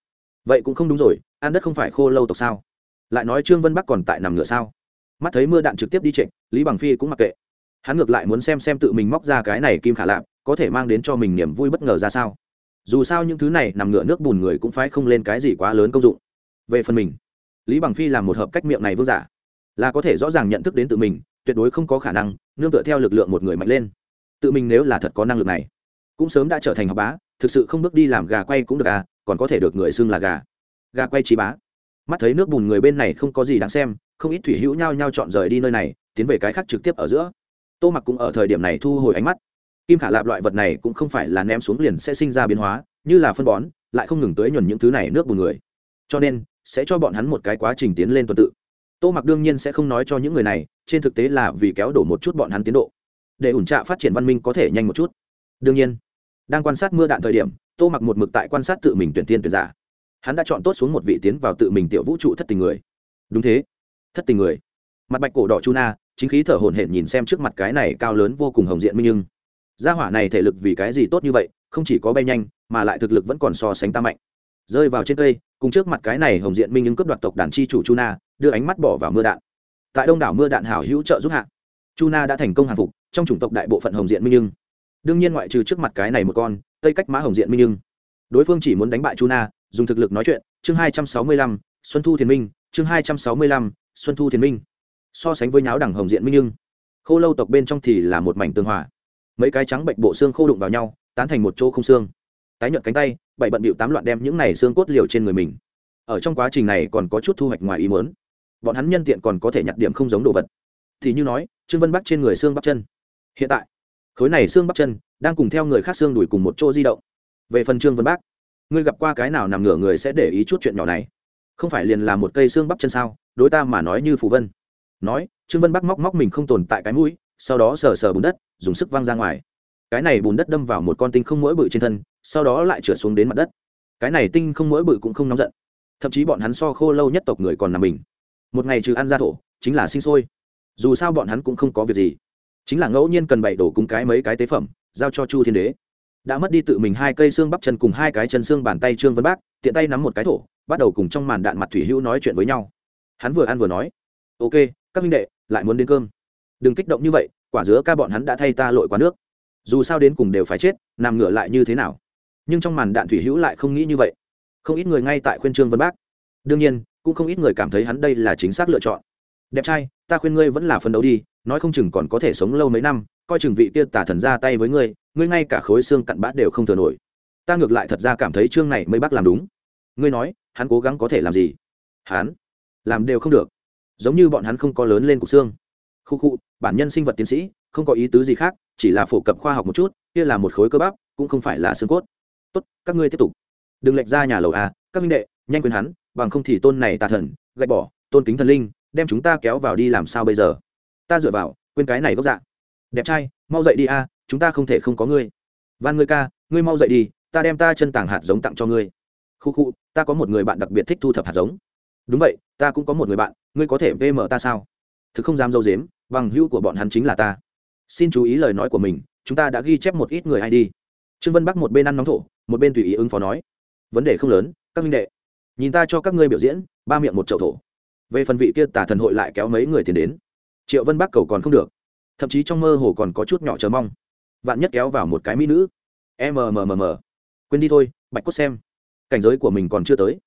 Vậy cũng không đúng rồi, ăn đất không phải khô lâu tộc sao? Lại nói trương vân bắc còn tại nằm ngựa sao? Mắt thấy mưa đạn trực tiếp đi trịnh, lý bằng phi cũng mặc kệ. Hắn ngược lại muốn xem xem tự mình móc ra cái này kim khả lạp, có thể mang đến cho mình niềm vui bất ngờ ra sao? Dù sao những thứ này nằm ngựa nước bùn người cũng phải không lên cái gì quá lớn công dụng. Về phần mình lý bằng phi làm một hợp cách miệng này vương giả là có thể rõ ràng nhận thức đến tự mình tuyệt đối không có khả năng nương tựa theo lực lượng một người mạnh lên tự mình nếu là thật có năng lực này cũng sớm đã trở thành học bá thực sự không bước đi làm gà quay cũng được à còn có thể được người xưng là gà gà quay trí bá mắt thấy nước bùn người bên này không có gì đáng xem không ít thủy hữu nhau nhau chọn rời đi nơi này tiến về cái khác trực tiếp ở giữa tô mặc cũng ở thời điểm này thu hồi ánh mắt kim khả lạp loại vật này cũng không phải là ném xuống liền sẽ sinh ra biến hóa như là phân bón lại không ngừng tới nhuần những thứ này nước bùn người cho nên sẽ cho bọn hắn một cái quá trình tiến lên tuần tự. Tô mặc đương nhiên sẽ không nói cho những người này, trên thực tế là vì kéo đổ một chút bọn hắn tiến độ. Để ủn trạ phát triển văn minh có thể nhanh một chút. Đương nhiên, đang quan sát mưa đạn thời điểm, tô mặc một mực tại quan sát tự mình tuyển tiên tuyển giả. Hắn đã chọn tốt xuống một vị tiến vào tự mình tiểu vũ trụ thất tình người. Đúng thế, thất tình người. Mặt bạch cổ đỏ chu na, chính khí thở hổn hển nhìn xem trước mặt cái này cao lớn vô cùng hồng diện minh nhưng. Gia hỏa này thể lực vì cái gì tốt như vậy, không chỉ có bay nhanh, mà lại thực lực vẫn còn so sánh ta mạnh. Rơi vào trên cây cùng trước mặt cái này hồng diện minh ứng cướp đoạt tộc đàn chi chủ chu na đưa ánh mắt bỏ vào mưa đạn. Tại đông đảo mưa đạn hảo hữu trợ giúp hạ chu na đã thành công hàng phục trong chủng tộc đại bộ phận hồng diện minh nhưng đương nhiên ngoại trừ trước mặt cái này một con, tây cách mã hồng diện minh nhưng đối phương chỉ muốn đánh bại chu na dùng thực lực nói chuyện, chương hai trăm sáu mươi lăm, xuân thu thiền minh, chương hai trăm sáu mươi lăm, xuân thu thiền minh. So sánh với nháo đẳng hồng diện minh nhưng khô lâu tộc bên trong thì là một mảnh tương hòa. Mấy cái trắng bệnh bộ xương khô đụng vào nhau, tán thành một chỗ không xương. Tái nhợt cánh tay bảy bận bịu tám loạn đem những này xương cốt liều trên người mình. Ở trong quá trình này còn có chút thu hoạch ngoài ý muốn. Bọn hắn nhân tiện còn có thể nhặt điểm không giống đồ vật. Thì như nói, trương vân bắc trên người xương bắp chân. Hiện tại, khối này xương bắp chân đang cùng theo người khác xương đuổi cùng một chỗ di động. Về phần trương vân bắc, ngươi gặp qua cái nào nằm ngửa người sẽ để ý chút chuyện nhỏ này? Không phải liền là một cây xương bắp chân sao? Đối ta mà nói như phù vân. Nói, trương vân bắc móc móc mình không tồn tại cái mũi, sau đó sờ sờ bùn đất, dùng sức văng ra ngoài. Cái này bùn đất đâm vào một con tinh không mỗi bự trên thân sau đó lại trượt xuống đến mặt đất. Cái này tinh không mỗi bự cũng không nóng giận. Thậm chí bọn hắn so khô lâu nhất tộc người còn nằm mình. Một ngày trừ ăn ra thổ, chính là sinh sôi. Dù sao bọn hắn cũng không có việc gì. Chính là ngẫu nhiên cần bày đổ cúng cái mấy cái tế phẩm, giao cho chu thiên đế. Đã mất đi tự mình hai cây xương bắp chân cùng hai cái chân xương bàn tay trương vân bác, tiện tay nắm một cái thổ, bắt đầu cùng trong màn đạn mặt thủy hữu nói chuyện với nhau. Hắn vừa ăn vừa nói, ok, các minh đệ, lại muốn đến cơm. Đừng kích động như vậy, quả dứa ca bọn hắn đã thay ta lội qua nước. Dù sao đến cùng đều phải chết, nằm ngửa lại như thế nào? Nhưng trong màn đạn thủy hữu lại không nghĩ như vậy. Không ít người ngay tại khuyên trương vân bác. Đương nhiên, cũng không ít người cảm thấy hắn đây là chính xác lựa chọn. Đẹp trai, ta khuyên ngươi vẫn là phấn đấu đi, nói không chừng còn có thể sống lâu mấy năm, coi chừng vị kia tả thần ra tay với ngươi ngươi ngay cả khối xương cặn bát đều không thừa nổi. Ta ngược lại thật ra cảm thấy chương này mới bác làm đúng. Ngươi nói, hắn cố gắng có thể làm gì? Hắn làm đều không được. Giống như bọn hắn không có lớn lên cục xương. Khu khu, bản nhân sinh vật tiến sĩ, không có ý tứ gì khác, chỉ là phổ cập khoa học một chút, kia là một khối cơ bắp, cũng không phải là xương cốt tốt, các ngươi tiếp tục. Đừng lệch ra nhà lầu à? các minh đệ, nhanh quên hắn, bằng không thì tôn này tà thần, gạch bỏ, tôn kính thần linh, đem chúng ta kéo vào đi làm sao bây giờ? Ta dựa vào, quên cái này gốc dạ. Đẹp trai, mau dậy đi a, chúng ta không thể không có ngươi. Van ngươi ca, ngươi mau dậy đi, ta đem ta chân tàng hạt giống tặng cho ngươi. Khu khu, ta có một người bạn đặc biệt thích thu thập hạt giống. Đúng vậy, ta cũng có một người bạn, ngươi có thể vm ta sao? Thực không dám dâu dếm, bằng hữu của bọn hắn chính là ta. Xin chú ý lời nói của mình, chúng ta đã ghi chép một ít người hay đi trương vân bắc một bên ăn nóng thổ một bên tùy ý ứng phó nói, vấn đề không lớn, các minh đệ, nhìn ta cho các ngươi biểu diễn, ba miệng một chậu thổ. Về phần vị kia tả thần hội lại kéo mấy người tiền đến. Triệu vân bắc cầu còn không được, thậm chí trong mơ hồ còn có chút nhỏ chờ mong. Vạn nhất kéo vào một cái mỹ nữ. Mmm quên đi thôi, bạch cốt xem. Cảnh giới của mình còn chưa tới.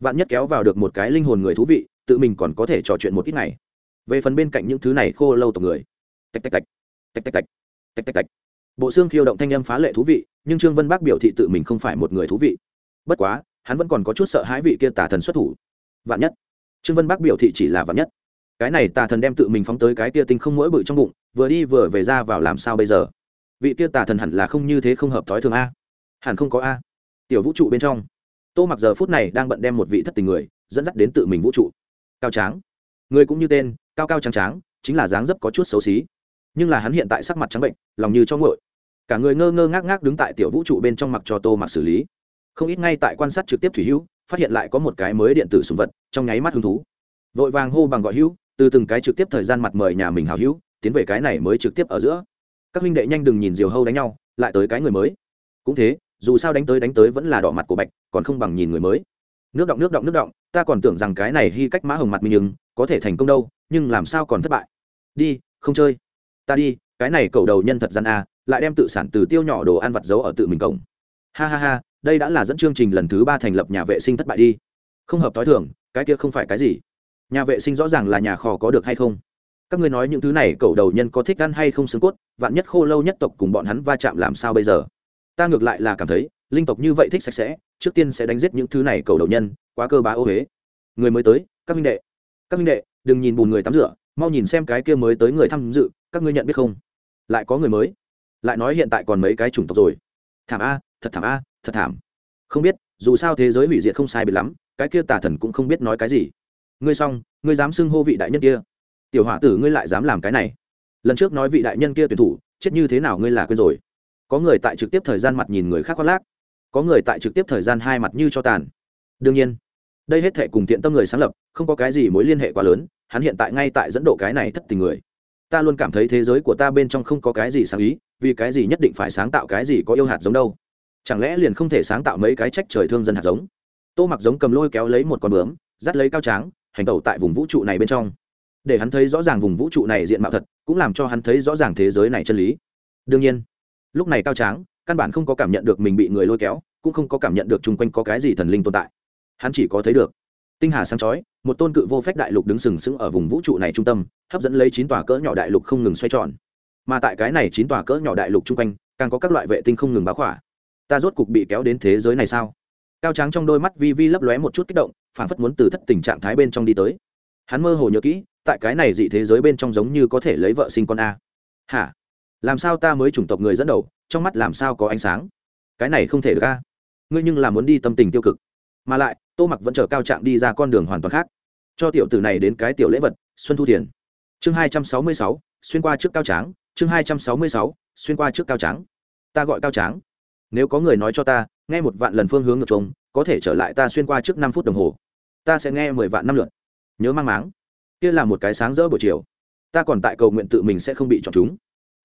Vạn nhất kéo vào được một cái linh hồn người thú vị, tự mình còn có thể trò chuyện một ít ngày. Về phần bên cạnh những thứ này khô lâu tộc người. Tạch tạch tạch. Tạch tạch tạch. Tạch tạch tạch bộ xương khiêu động thanh âm phá lệ thú vị, nhưng trương vân bác biểu thị tự mình không phải một người thú vị. Bất quá, hắn vẫn còn có chút sợ hãi vị kia tà thần xuất thủ. Vạn nhất. Trương vân bác biểu thị chỉ là vạn nhất. Cái này tà thần đem tự mình phóng tới cái kia tinh không mỗi bự trong bụng, vừa đi vừa về ra vào làm sao bây giờ? Vị kia tà thần hẳn là không như thế không hợp thói thường a. Hẳn không có a. Tiểu vũ trụ bên trong. Tô mặc giờ phút này đang bận đem một vị thất tình người, dẫn dắt đến tự mình vũ trụ. Cao tráng. Người cũng như tên, cao cao trắng tráng, chính là dáng dấp có chút xấu xí. Nhưng là hắn hiện tại sắc mặt trắng bệnh, lòng như cho ngội cả người ngơ ngơ ngác ngác đứng tại tiểu vũ trụ bên trong mặc cho tô mặc xử lý. Không ít ngay tại quan sát trực tiếp thủy hữu, phát hiện lại có một cái mới điện tử sùng vật, trong nháy mắt hứng thú. Vội vàng hô bằng gọi hữu, từ từng cái trực tiếp thời gian mặt mời nhà mình hào hữu, tiến về cái này mới trực tiếp ở giữa. Các huynh đệ nhanh đừng nhìn diều hâu đánh nhau, lại tới cái người mới. Cũng thế, dù sao đánh tới đánh tới vẫn là đỏ mặt của bạch, còn không bằng nhìn người mới. Nước động nước động nước động, ta còn tưởng rằng cái này hy cách mã hồng mặt mình nhưng, có thể thành công đâu, nhưng làm sao còn thất bại. Đi, không chơi. Ta đi, cái này cầu đầu nhân thật gian a lại đem tự sản từ tiêu nhỏ đồ ăn vặt giấu ở tự mình cổng. Ha ha ha, đây đã là dẫn chương trình lần thứ ba thành lập nhà vệ sinh thất bại đi. Không hợp t h o i thường, cái kia không phải cái gì. Nhà vệ sinh rõ ràng là nhà kho có được hay không? Các ngươi nói những thứ này cầu đầu nhân có thích ăn hay không xương cốt, vạn nhất khô lâu nhất tộc cùng bọn hắn va chạm làm sao bây giờ? Ta ngược lại là cảm thấy, linh tộc như vậy thích sạch sẽ, trước tiên sẽ đánh giết những thứ này cầu đầu nhân, quá cơ bá ô huế người mới tới, các minh đệ. Các minh đệ, đừng nhìn bùn người tắm rửa, mau nhìn xem cái kia mới tới người tham dự, các ngươi nhận biết không? Lại có người mới lại nói hiện tại còn mấy cái chủng tộc rồi. Thảm a, thật thảm a, thật thảm. Không biết, dù sao thế giới hủy diệt không sai biệt lắm, cái kia tà thần cũng không biết nói cái gì. Ngươi xong, ngươi dám xưng hô vị đại nhân kia. Tiểu hỏa tử, ngươi lại dám làm cái này. Lần trước nói vị đại nhân kia tuyển thủ, chết như thế nào ngươi là quên rồi. Có người tại trực tiếp thời gian mặt nhìn người khác khoác lác. Có người tại trực tiếp thời gian hai mặt như cho tàn. Đương nhiên, đây hết thể cùng tiện tâm người sáng lập, không có cái gì mối liên hệ quá lớn, hắn hiện tại ngay tại dẫn độ cái này thất tình người ta luôn cảm thấy thế giới của ta bên trong không có cái gì sáng ý, vì cái gì nhất định phải sáng tạo cái gì có yêu hạt giống đâu? Chẳng lẽ liền không thể sáng tạo mấy cái trách trời thương dân hạt giống? Tô mặc giống cầm lôi kéo lấy một con bướm, dắt lấy cao tráng, hành tẩu tại vùng vũ trụ này bên trong. Để hắn thấy rõ ràng vùng vũ trụ này diện mạo thật, cũng làm cho hắn thấy rõ ràng thế giới này chân lý. Đương nhiên, lúc này cao tráng, căn bản không có cảm nhận được mình bị người lôi kéo, cũng không có cảm nhận được chung quanh có cái gì thần linh tồn tại. Hắn chỉ có thấy được tinh hà sáng chói, một tôn cự vô phép đại lục đứng sừng sững ở vùng vũ trụ này trung tâm, hấp dẫn lấy chín tòa cỡ nhỏ đại lục không ngừng xoay tròn. Mà tại cái này chín tòa cỡ nhỏ đại lục chung quanh, càng có các loại vệ tinh không ngừng báo khỏa. Ta rốt cục bị kéo đến thế giới này sao? Cao tráng trong đôi mắt vi vi lấp lóe một chút kích động phản phất muốn từ thất tình trạng thái bên trong đi tới. Hắn mơ hồ nhớ kỹ, tại cái này dị thế giới bên trong giống như có thể lấy vợ sinh con a. Hả? Làm sao ta mới chủng tộc người dẫn đầu, trong mắt làm sao có ánh sáng? Cái này không thể được a. Ngươi nhưng là muốn đi tâm tình tiêu cực mà lại, tô mặc vẫn chờ cao trạng đi ra con đường hoàn toàn khác. Cho tiểu tử này đến cái tiểu lễ vật, xuân thu tiền chương hai trăm sáu mươi sáu, xuyên qua trước cao tráng, chương hai trăm sáu mươi sáu, xuyên qua trước cao tráng. Ta gọi cao tráng. Nếu có người nói cho ta, nghe một vạn lần phương hướng ngược trống có thể trở lại ta xuyên qua trước năm phút đồng hồ. Ta sẽ nghe mười vạn năm lượt. Nhớ mang máng. Kia là một cái sáng rỡ buổi chiều. Ta còn tại cầu nguyện tự mình sẽ không bị chọn chúng.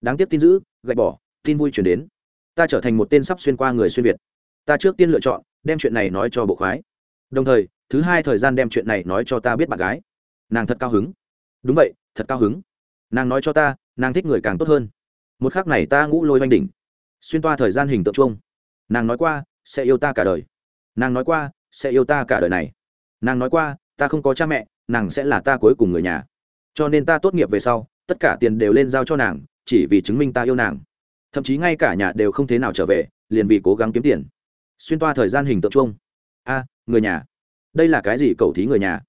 Đáng tiếc tin giữ, gạch bỏ, tin vui chuyển đến. Ta trở thành một tên sắp xuyên qua người xuyên việt. Ta trước tiên lựa chọn đem chuyện này nói cho bộ khoái. Đồng thời, thứ hai thời gian đem chuyện này nói cho ta biết bạn gái. Nàng thật cao hứng. Đúng vậy, thật cao hứng. Nàng nói cho ta, nàng thích người càng tốt hơn. Một khác này ta ngũ lôi oanh đỉnh. Xuyên toa thời gian hình tượng chung. Nàng nói qua, sẽ yêu ta cả đời. Nàng nói qua, sẽ yêu ta cả đời này. Nàng nói qua, ta không có cha mẹ, nàng sẽ là ta cuối cùng người nhà. Cho nên ta tốt nghiệp về sau, tất cả tiền đều lên giao cho nàng, chỉ vì chứng minh ta yêu nàng. Thậm chí ngay cả nhà đều không thế nào trở về, liền vì cố gắng kiếm tiền xuyên toa thời gian hình tượng chung a, người nhà. Đây là cái gì cầu thí người nhà?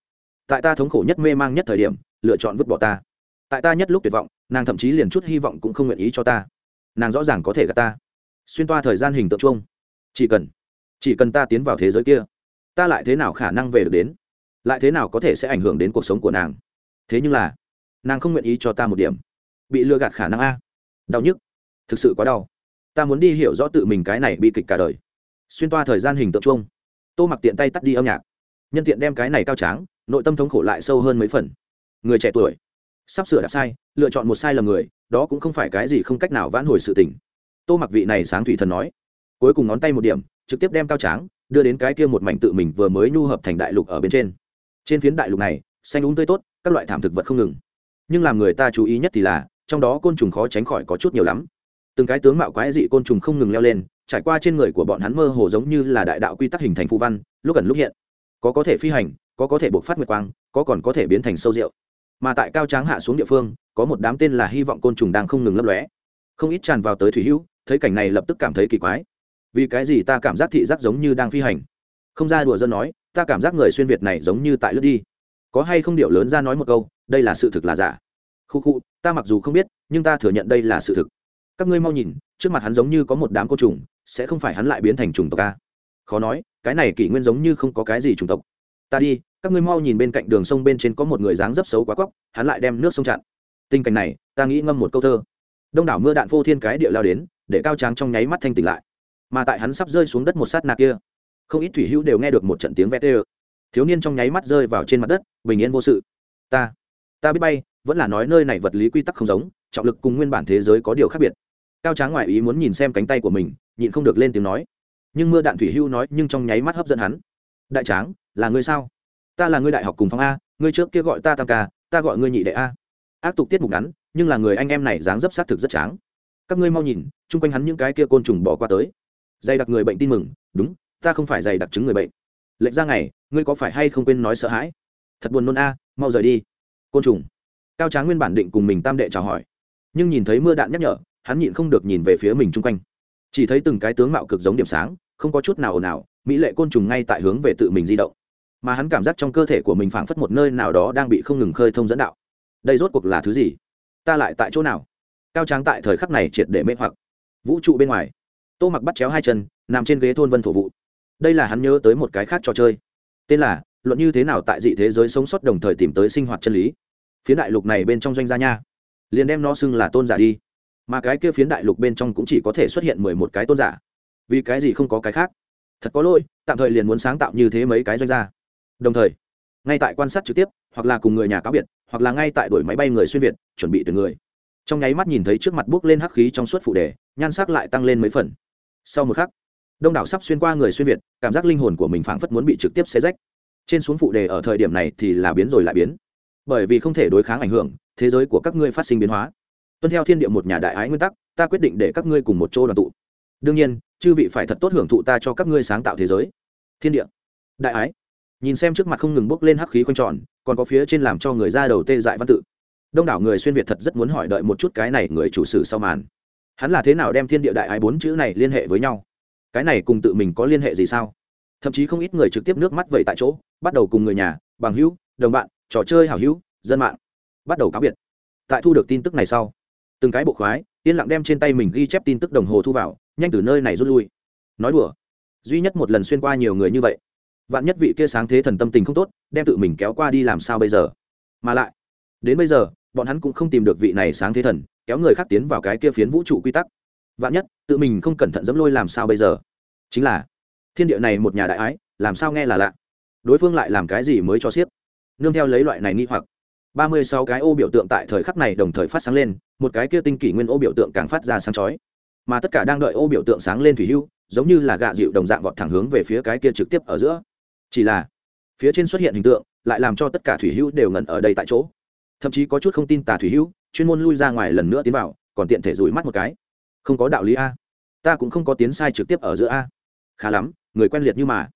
Tại ta thống khổ nhất mê mang nhất thời điểm, lựa chọn vứt bỏ ta. Tại ta nhất lúc tuyệt vọng, nàng thậm chí liền chút hy vọng cũng không nguyện ý cho ta. Nàng rõ ràng có thể gặp ta. Xuyên toa thời gian hình tượng chung chỉ cần chỉ cần ta tiến vào thế giới kia, ta lại thế nào khả năng về được đến? Lại thế nào có thể sẽ ảnh hưởng đến cuộc sống của nàng? Thế nhưng là, nàng không nguyện ý cho ta một điểm. Bị lừa gạt khả năng a. Đau nhức. Thực sự quá đau. Ta muốn đi hiểu rõ tự mình cái này bi kịch cả đời xuyên toa thời gian hình tượng chung tô mặc tiện tay tắt đi âm nhạc. Nhân tiện đem cái này cao tráng, nội tâm thống khổ lại sâu hơn mấy phần. Người trẻ tuổi, sắp sửa đạp sai, lựa chọn một sai lầm người, đó cũng không phải cái gì không cách nào vãn hồi sự tình. Tô mặc vị này sáng thủy thần nói. Cuối cùng ngón tay một điểm, trực tiếp đem cao tráng, đưa đến cái kia một mảnh tự mình vừa mới nhu hợp thành đại lục ở bên trên. Trên phiến đại lục này, xanh úng tươi tốt, các loại thảm thực vật không ngừng. Nhưng làm người ta chú ý nhất thì là, trong đó côn trùng khó tránh khỏi có chút nhiều lắm. Từng cái tướng mạo quái dị côn trùng không ngừng leo lên trải qua trên người của bọn hắn mơ hồ giống như là đại đạo quy tắc hình thành phù văn, lúc gần lúc hiện. Có có thể phi hành, có có thể buộc phát nguyệt quang, có còn có thể biến thành sâu rượu. Mà tại cao tráng hạ xuống địa phương, có một đám tên là hy vọng côn trùng đang không ngừng lấp lóe. Không ít tràn vào tới thủy hữu, thấy cảnh này lập tức cảm thấy kỳ quái. Vì cái gì ta cảm giác thị giác giống như đang phi hành? Không ra đùa dân nói, ta cảm giác người xuyên việt này giống như tại lướt đi. Có hay không điệu lớn ra nói một câu, đây là sự thực là giả? Khu khu, ta mặc dù không biết, nhưng ta thừa nhận đây là sự thực. Các ngươi mau nhìn, trước mặt hắn giống như có một đám côn trùng sẽ không phải hắn lại biến thành trùng tộc a. Khó nói, cái này kỷ nguyên giống như không có cái gì trùng tộc. Ta đi, các ngươi mau nhìn bên cạnh đường sông bên trên có một người dáng dấp xấu quá cóc hắn lại đem nước sông chặn. Tình cảnh này, ta nghĩ ngâm một câu thơ. Đông đảo mưa đạn phô thiên cái địa lao đến, để cao tráng trong nháy mắt thanh tỉnh lại. Mà tại hắn sắp rơi xuống đất một sát nạ kia, không ít thủy hữu đều nghe được một trận tiếng vét ê thiếu niên trong nháy mắt rơi vào trên mặt đất, bình yên vô sự. Ta ta biết bay, vẫn là nói nơi này vật lý quy tắc không giống, trọng lực cùng nguyên bản thế giới có điều khác biệt. Cao tráng ngoại ý muốn nhìn xem cánh tay của mình nhịn không được lên tiếng nói. Nhưng mưa đạn thủy hưu nói nhưng trong nháy mắt hấp dẫn hắn. Đại tráng, là ngươi sao? Ta là ngươi đại học cùng phòng a ngươi trước kia gọi ta tam ca, ta gọi ngươi nhị đệ a. Ác tục tiết mục ngắn, nhưng là người anh em này dáng dấp xác thực rất tráng. Các ngươi mau nhìn, chung quanh hắn những cái kia côn trùng bỏ qua tới. Dày đặc người bệnh tin mừng, đúng, ta không phải dày đặc chứng người bệnh. Lệnh ra ngày, ngươi có phải hay không quên nói sợ hãi? Thật buồn nôn a, mau rời đi. Côn trùng. Cao tráng nguyên bản định cùng mình tam đệ chào hỏi, nhưng nhìn thấy mưa đạn nhắc nhở, hắn nhịn không được nhìn về phía mình chung quanh chỉ thấy từng cái tướng mạo cực giống điểm sáng, không có chút nào ồn ào, mỹ lệ côn trùng ngay tại hướng về tự mình di động. Mà hắn cảm giác trong cơ thể của mình phảng phất một nơi nào đó đang bị không ngừng khơi thông dẫn đạo. Đây rốt cuộc là thứ gì? Ta lại tại chỗ nào? Cao tráng tại thời khắc này triệt để mê hoặc. Vũ trụ bên ngoài. Tô mặc bắt chéo hai chân, nằm trên ghế thôn vân thổ vụ đây là hắn nhớ tới một cái khác trò chơi. Tên là, luận như thế nào tại dị thế giới sống sót đồng thời tìm tới sinh hoạt chân lý. Phía đại lục này bên trong doanh gia nha. Liền đem nó xưng là tôn giả đi mà cái kia phiến đại lục bên trong cũng chỉ có thể xuất hiện mười một cái tôn giả. Vì cái gì không có cái khác? Thật có lỗi, tạm thời liền muốn sáng tạo như thế mấy cái doanh gia. Đồng thời, ngay tại quan sát trực tiếp, hoặc là cùng người nhà cáo biệt, hoặc là ngay tại đuổi máy bay người xuyên việt, chuẩn bị tuyển người. Trong nháy mắt nhìn thấy trước mặt bước lên hắc khí trong suốt phụ đề, nhan sắc lại tăng lên mấy phần. Sau một khắc, đông đảo sắp xuyên qua người xuyên việt, cảm giác linh hồn của mình phảng phất muốn bị trực tiếp xé rách. Trên xuống phụ đề ở thời điểm này thì là biến rồi lại biến. Bởi vì không thể đối kháng ảnh hưởng, thế giới của các ngươi phát sinh biến hóa tuân theo thiên địa một nhà đại ái nguyên tắc, ta quyết định để các ngươi cùng một chỗ đoàn tụ. Đương nhiên, chư vị phải thật tốt hưởng thụ ta cho các ngươi sáng tạo thế giới. Thiên địa. Đại ái. Nhìn xem trước mặt không ngừng bốc lên hắc khí quanh tròn, còn có phía trên làm cho người ra đầu tê dại văn tự. Đông đảo người xuyên việt thật rất muốn hỏi đợi một chút cái này người chủ sử sau màn. Hắn là thế nào đem thiên địa đại ái bốn chữ này liên hệ với nhau? Cái này cùng tự mình có liên hệ gì sao? Thậm chí không ít người trực tiếp nước mắt vậy tại chỗ, bắt đầu cùng người nhà, bằng hữu, đồng bạn, trò chơi hảo hữu, dân mạng, bắt đầu cáo biệt. Tại thu được tin tức này sau từng cái bộ khoái, yên lặng đem trên tay mình ghi chép tin tức đồng hồ thu vào, nhanh từ nơi này rút lui. Nói đùa, duy nhất một lần xuyên qua nhiều người như vậy, vạn nhất vị kia sáng thế thần tâm tình không tốt, đem tự mình kéo qua đi làm sao bây giờ? Mà lại, đến bây giờ, bọn hắn cũng không tìm được vị này sáng thế thần, kéo người khác tiến vào cái kia phiến vũ trụ quy tắc. Vạn nhất, tự mình không cẩn thận dẫm lôi làm sao bây giờ? Chính là, thiên địa này một nhà đại ái, làm sao nghe là lạ? Đối phương lại làm cái gì mới cho xiếc? Nương theo lấy loại này nghi hoặc. Ba mươi sáu cái ô biểu tượng tại thời khắc này đồng thời phát sáng lên một cái kia tinh kỷ nguyên ô biểu tượng càng phát ra sáng chói. Mà tất cả đang đợi ô biểu tượng sáng lên thủy hưu, giống như là gạ dịu đồng dạng vọt thẳng hướng về phía cái kia trực tiếp ở giữa. Chỉ là, phía trên xuất hiện hình tượng, lại làm cho tất cả thủy hưu đều ngẩn ở đây tại chỗ. Thậm chí có chút không tin tà thủy hưu, chuyên môn lui ra ngoài lần nữa tiến vào, còn tiện thể rủi mắt một cái. Không có đạo lý a. Ta cũng không có tiến sai trực tiếp ở giữa a. Khá lắm, người quen liệt như mà.